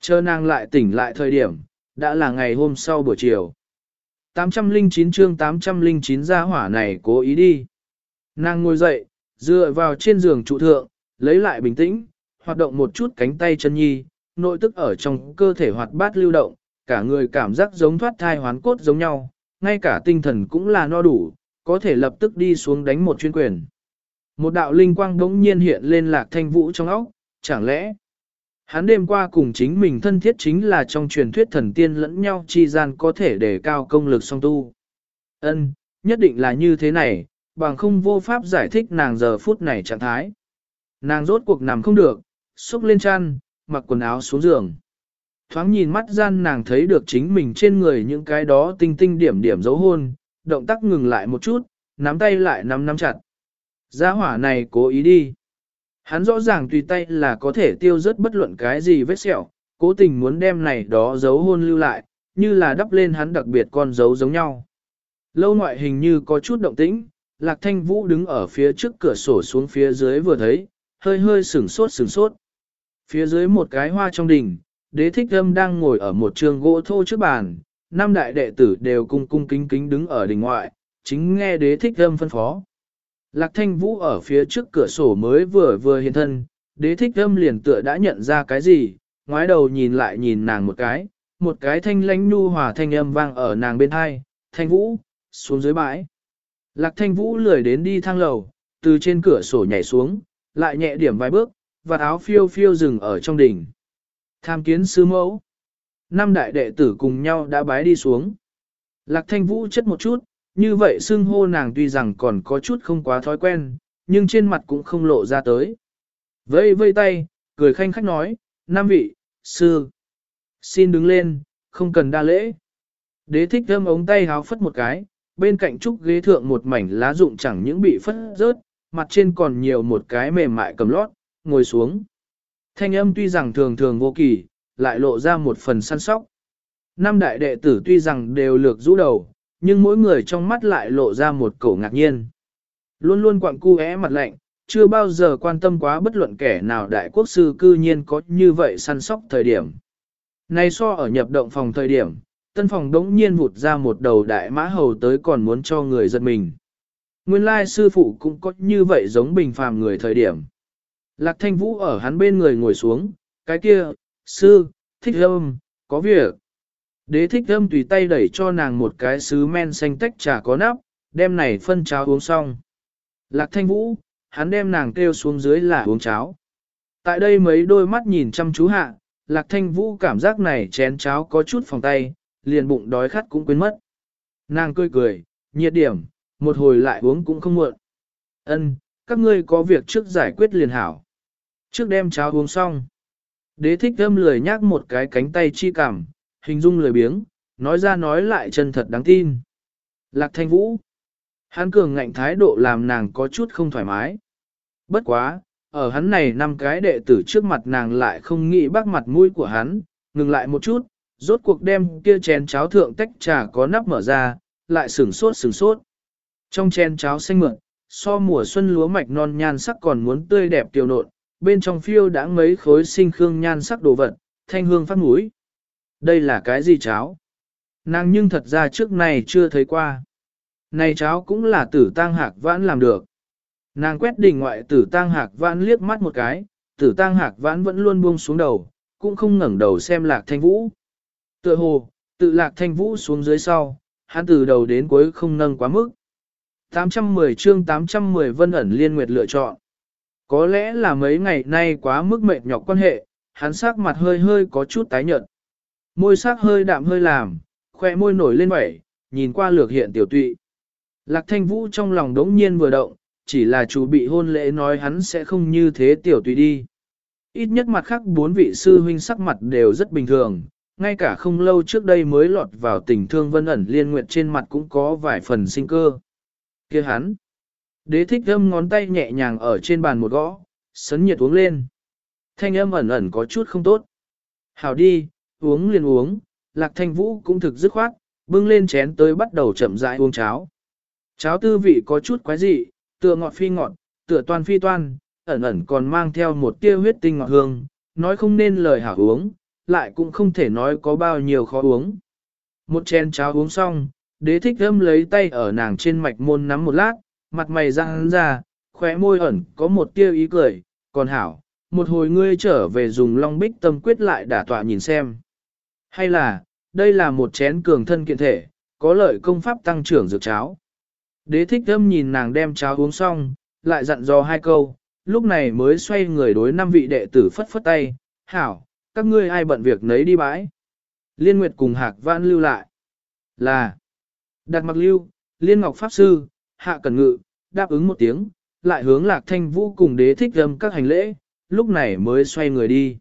A: Chờ nàng lại tỉnh lại thời điểm, đã là ngày hôm sau buổi chiều. 809 chương 809 gia hỏa này cố ý đi. Nàng ngồi dậy, dựa vào trên giường trụ thượng, lấy lại bình tĩnh, hoạt động một chút cánh tay chân nhi, nội tức ở trong cơ thể hoạt bát lưu động, cả người cảm giác giống thoát thai hoán cốt giống nhau, ngay cả tinh thần cũng là no đủ, có thể lập tức đi xuống đánh một chuyên quyền. Một đạo linh quang đống nhiên hiện lên lạc thanh vũ trong óc, chẳng lẽ hắn đêm qua cùng chính mình thân thiết chính là trong truyền thuyết thần tiên lẫn nhau chi gian có thể để cao công lực song tu. Ân, nhất định là như thế này, bằng không vô pháp giải thích nàng giờ phút này trạng thái. Nàng rốt cuộc nằm không được, xúc lên chăn, mặc quần áo xuống giường. Thoáng nhìn mắt gian nàng thấy được chính mình trên người những cái đó tinh tinh điểm điểm dấu hôn, động tác ngừng lại một chút, nắm tay lại nắm nắm chặt. Gia hỏa này cố ý đi. Hắn rõ ràng tùy tay là có thể tiêu rất bất luận cái gì vết sẹo, cố tình muốn đem này đó dấu hôn lưu lại, như là đắp lên hắn đặc biệt con dấu giống nhau. Lâu ngoại hình như có chút động tĩnh, Lạc Thanh Vũ đứng ở phía trước cửa sổ xuống phía dưới vừa thấy, hơi hơi sửng sốt sửng sốt. Phía dưới một cái hoa trong đỉnh, đế thích âm đang ngồi ở một trường gỗ thô trước bàn, năm đại đệ tử đều cung cung kính kính đứng ở đỉnh ngoại, chính nghe đế thích âm phân phó. Lạc thanh vũ ở phía trước cửa sổ mới vừa vừa hiện thân, đế thích âm liền tựa đã nhận ra cái gì, ngoái đầu nhìn lại nhìn nàng một cái, một cái thanh lánh nu hòa thanh âm vang ở nàng bên hai, thanh vũ, xuống dưới bãi. Lạc thanh vũ lười đến đi thang lầu, từ trên cửa sổ nhảy xuống, lại nhẹ điểm vài bước, và áo phiêu phiêu dừng ở trong đỉnh. Tham kiến sư mẫu. Năm đại đệ tử cùng nhau đã bái đi xuống. Lạc thanh vũ chất một chút, như vậy xưng hô nàng tuy rằng còn có chút không quá thói quen, nhưng trên mặt cũng không lộ ra tới. Vây vây tay, cười khanh khách nói, năm vị, sư. Xin đứng lên, không cần đa lễ. Đế thích thơm ống tay háo phất một cái, bên cạnh trúc ghế thượng một mảnh lá rụng chẳng những bị phất rớt, mặt trên còn nhiều một cái mềm mại cầm lót, ngồi xuống. Thanh âm tuy rằng thường thường vô kỳ, lại lộ ra một phần săn sóc. Năm đại đệ tử tuy rằng đều lược rũ đầu, nhưng mỗi người trong mắt lại lộ ra một cổ ngạc nhiên. Luôn luôn quặng cu é mặt lạnh, chưa bao giờ quan tâm quá bất luận kẻ nào đại quốc sư cư nhiên có như vậy săn sóc thời điểm. Này so ở nhập động phòng thời điểm, tân phòng đống nhiên vụt ra một đầu đại mã hầu tới còn muốn cho người giật mình. Nguyên lai sư phụ cũng có như vậy giống bình phàm người thời điểm. Lạc thanh vũ ở hắn bên người ngồi xuống, cái kia, sư, thích âm, có việc. Đế thích âm tùy tay đẩy cho nàng một cái sứ men xanh tách trà có nắp, đem này phân cháo uống xong. Lạc thanh vũ, hắn đem nàng kêu xuống dưới là uống cháo. Tại đây mấy đôi mắt nhìn chăm chú hạ, lạc thanh vũ cảm giác này chén cháo có chút phòng tay, liền bụng đói khát cũng quên mất. Nàng cười cười, nhiệt điểm, một hồi lại uống cũng không muộn. Ân, các ngươi có việc trước giải quyết liền hảo. Trước đem cháo uống xong. Đế thích thơm lười nhác một cái cánh tay chi cảm, hình dung lười biếng, nói ra nói lại chân thật đáng tin. Lạc thanh vũ. Hắn cường ngạnh thái độ làm nàng có chút không thoải mái. Bất quá, ở hắn này năm cái đệ tử trước mặt nàng lại không nghĩ bác mặt mũi của hắn, ngừng lại một chút, rốt cuộc đem kia chén cháo thượng tách trà có nắp mở ra, lại sửng sốt sửng sốt. Trong chén cháo xanh mượn, so mùa xuân lúa mạch non nhan sắc còn muốn tươi đẹp tiêu nộn, bên trong phiêu đã mấy khối sinh khương nhan sắc đồ vật, thanh hương phát mũi. Đây là cái gì cháo? Nàng nhưng thật ra trước này chưa thấy qua. Này cháo cũng là tử tang hạc vãn làm được. Nàng quét đỉnh ngoại tử tang hạc vãn liếc mắt một cái, tử tang hạc vãn vẫn luôn buông xuống đầu, cũng không ngẩng đầu xem lạc thanh vũ. Tựa hồ, tự lạc thanh vũ xuống dưới sau, hắn từ đầu đến cuối không nâng quá mức. 810 chương 810 vân ẩn liên nguyệt lựa chọn. Có lẽ là mấy ngày nay quá mức mệt nhọc quan hệ, hắn sắc mặt hơi hơi có chút tái nhợt. Môi sắc hơi đạm hơi làm, khoe môi nổi lên vẩy, nhìn qua lược hiện tiểu tụy. Lạc thanh vũ trong lòng đống nhiên vừa động, chỉ là chủ bị hôn lễ nói hắn sẽ không như thế tiểu tụy đi. Ít nhất mặt khác bốn vị sư huynh sắc mặt đều rất bình thường, ngay cả không lâu trước đây mới lọt vào tình thương vân ẩn liên nguyệt trên mặt cũng có vài phần sinh cơ. kia hắn, đế thích âm ngón tay nhẹ nhàng ở trên bàn một gõ, sấn nhiệt uống lên. Thanh âm ẩn ẩn có chút không tốt. Hảo đi, uống liền uống, lạc thanh vũ cũng thực dứt khoát, bưng lên chén tới bắt đầu chậm rãi uống cháo. Cháo tư vị có chút quái dị, tựa ngọt phi ngọt, tựa toan phi toan, ẩn ẩn còn mang theo một tia huyết tinh ngọt hương, nói không nên lời hảo uống, lại cũng không thể nói có bao nhiêu khó uống. Một chén cháo uống xong, đế thích âm lấy tay ở nàng trên mạch môn nắm một lát, mặt mày răng ra, khóe môi ẩn có một tia ý cười, còn hảo, một hồi ngươi trở về dùng long bích tâm quyết lại đả tọa nhìn xem. Hay là, đây là một chén cường thân kiện thể, có lợi công pháp tăng trưởng dược cháo. Đế thích thâm nhìn nàng đem cháo uống xong, lại dặn dò hai câu, lúc này mới xoay người đối năm vị đệ tử phất phất tay, hảo, các ngươi ai bận việc nấy đi bãi. Liên Nguyệt cùng Hạc Vãn lưu lại. Là Đạt Mặc Lưu, Liên Ngọc Pháp Sư, Hạ Cần Ngự, đáp ứng một tiếng, lại hướng Lạc Thanh Vũ cùng đế thích âm các hành lễ, lúc này mới xoay người đi.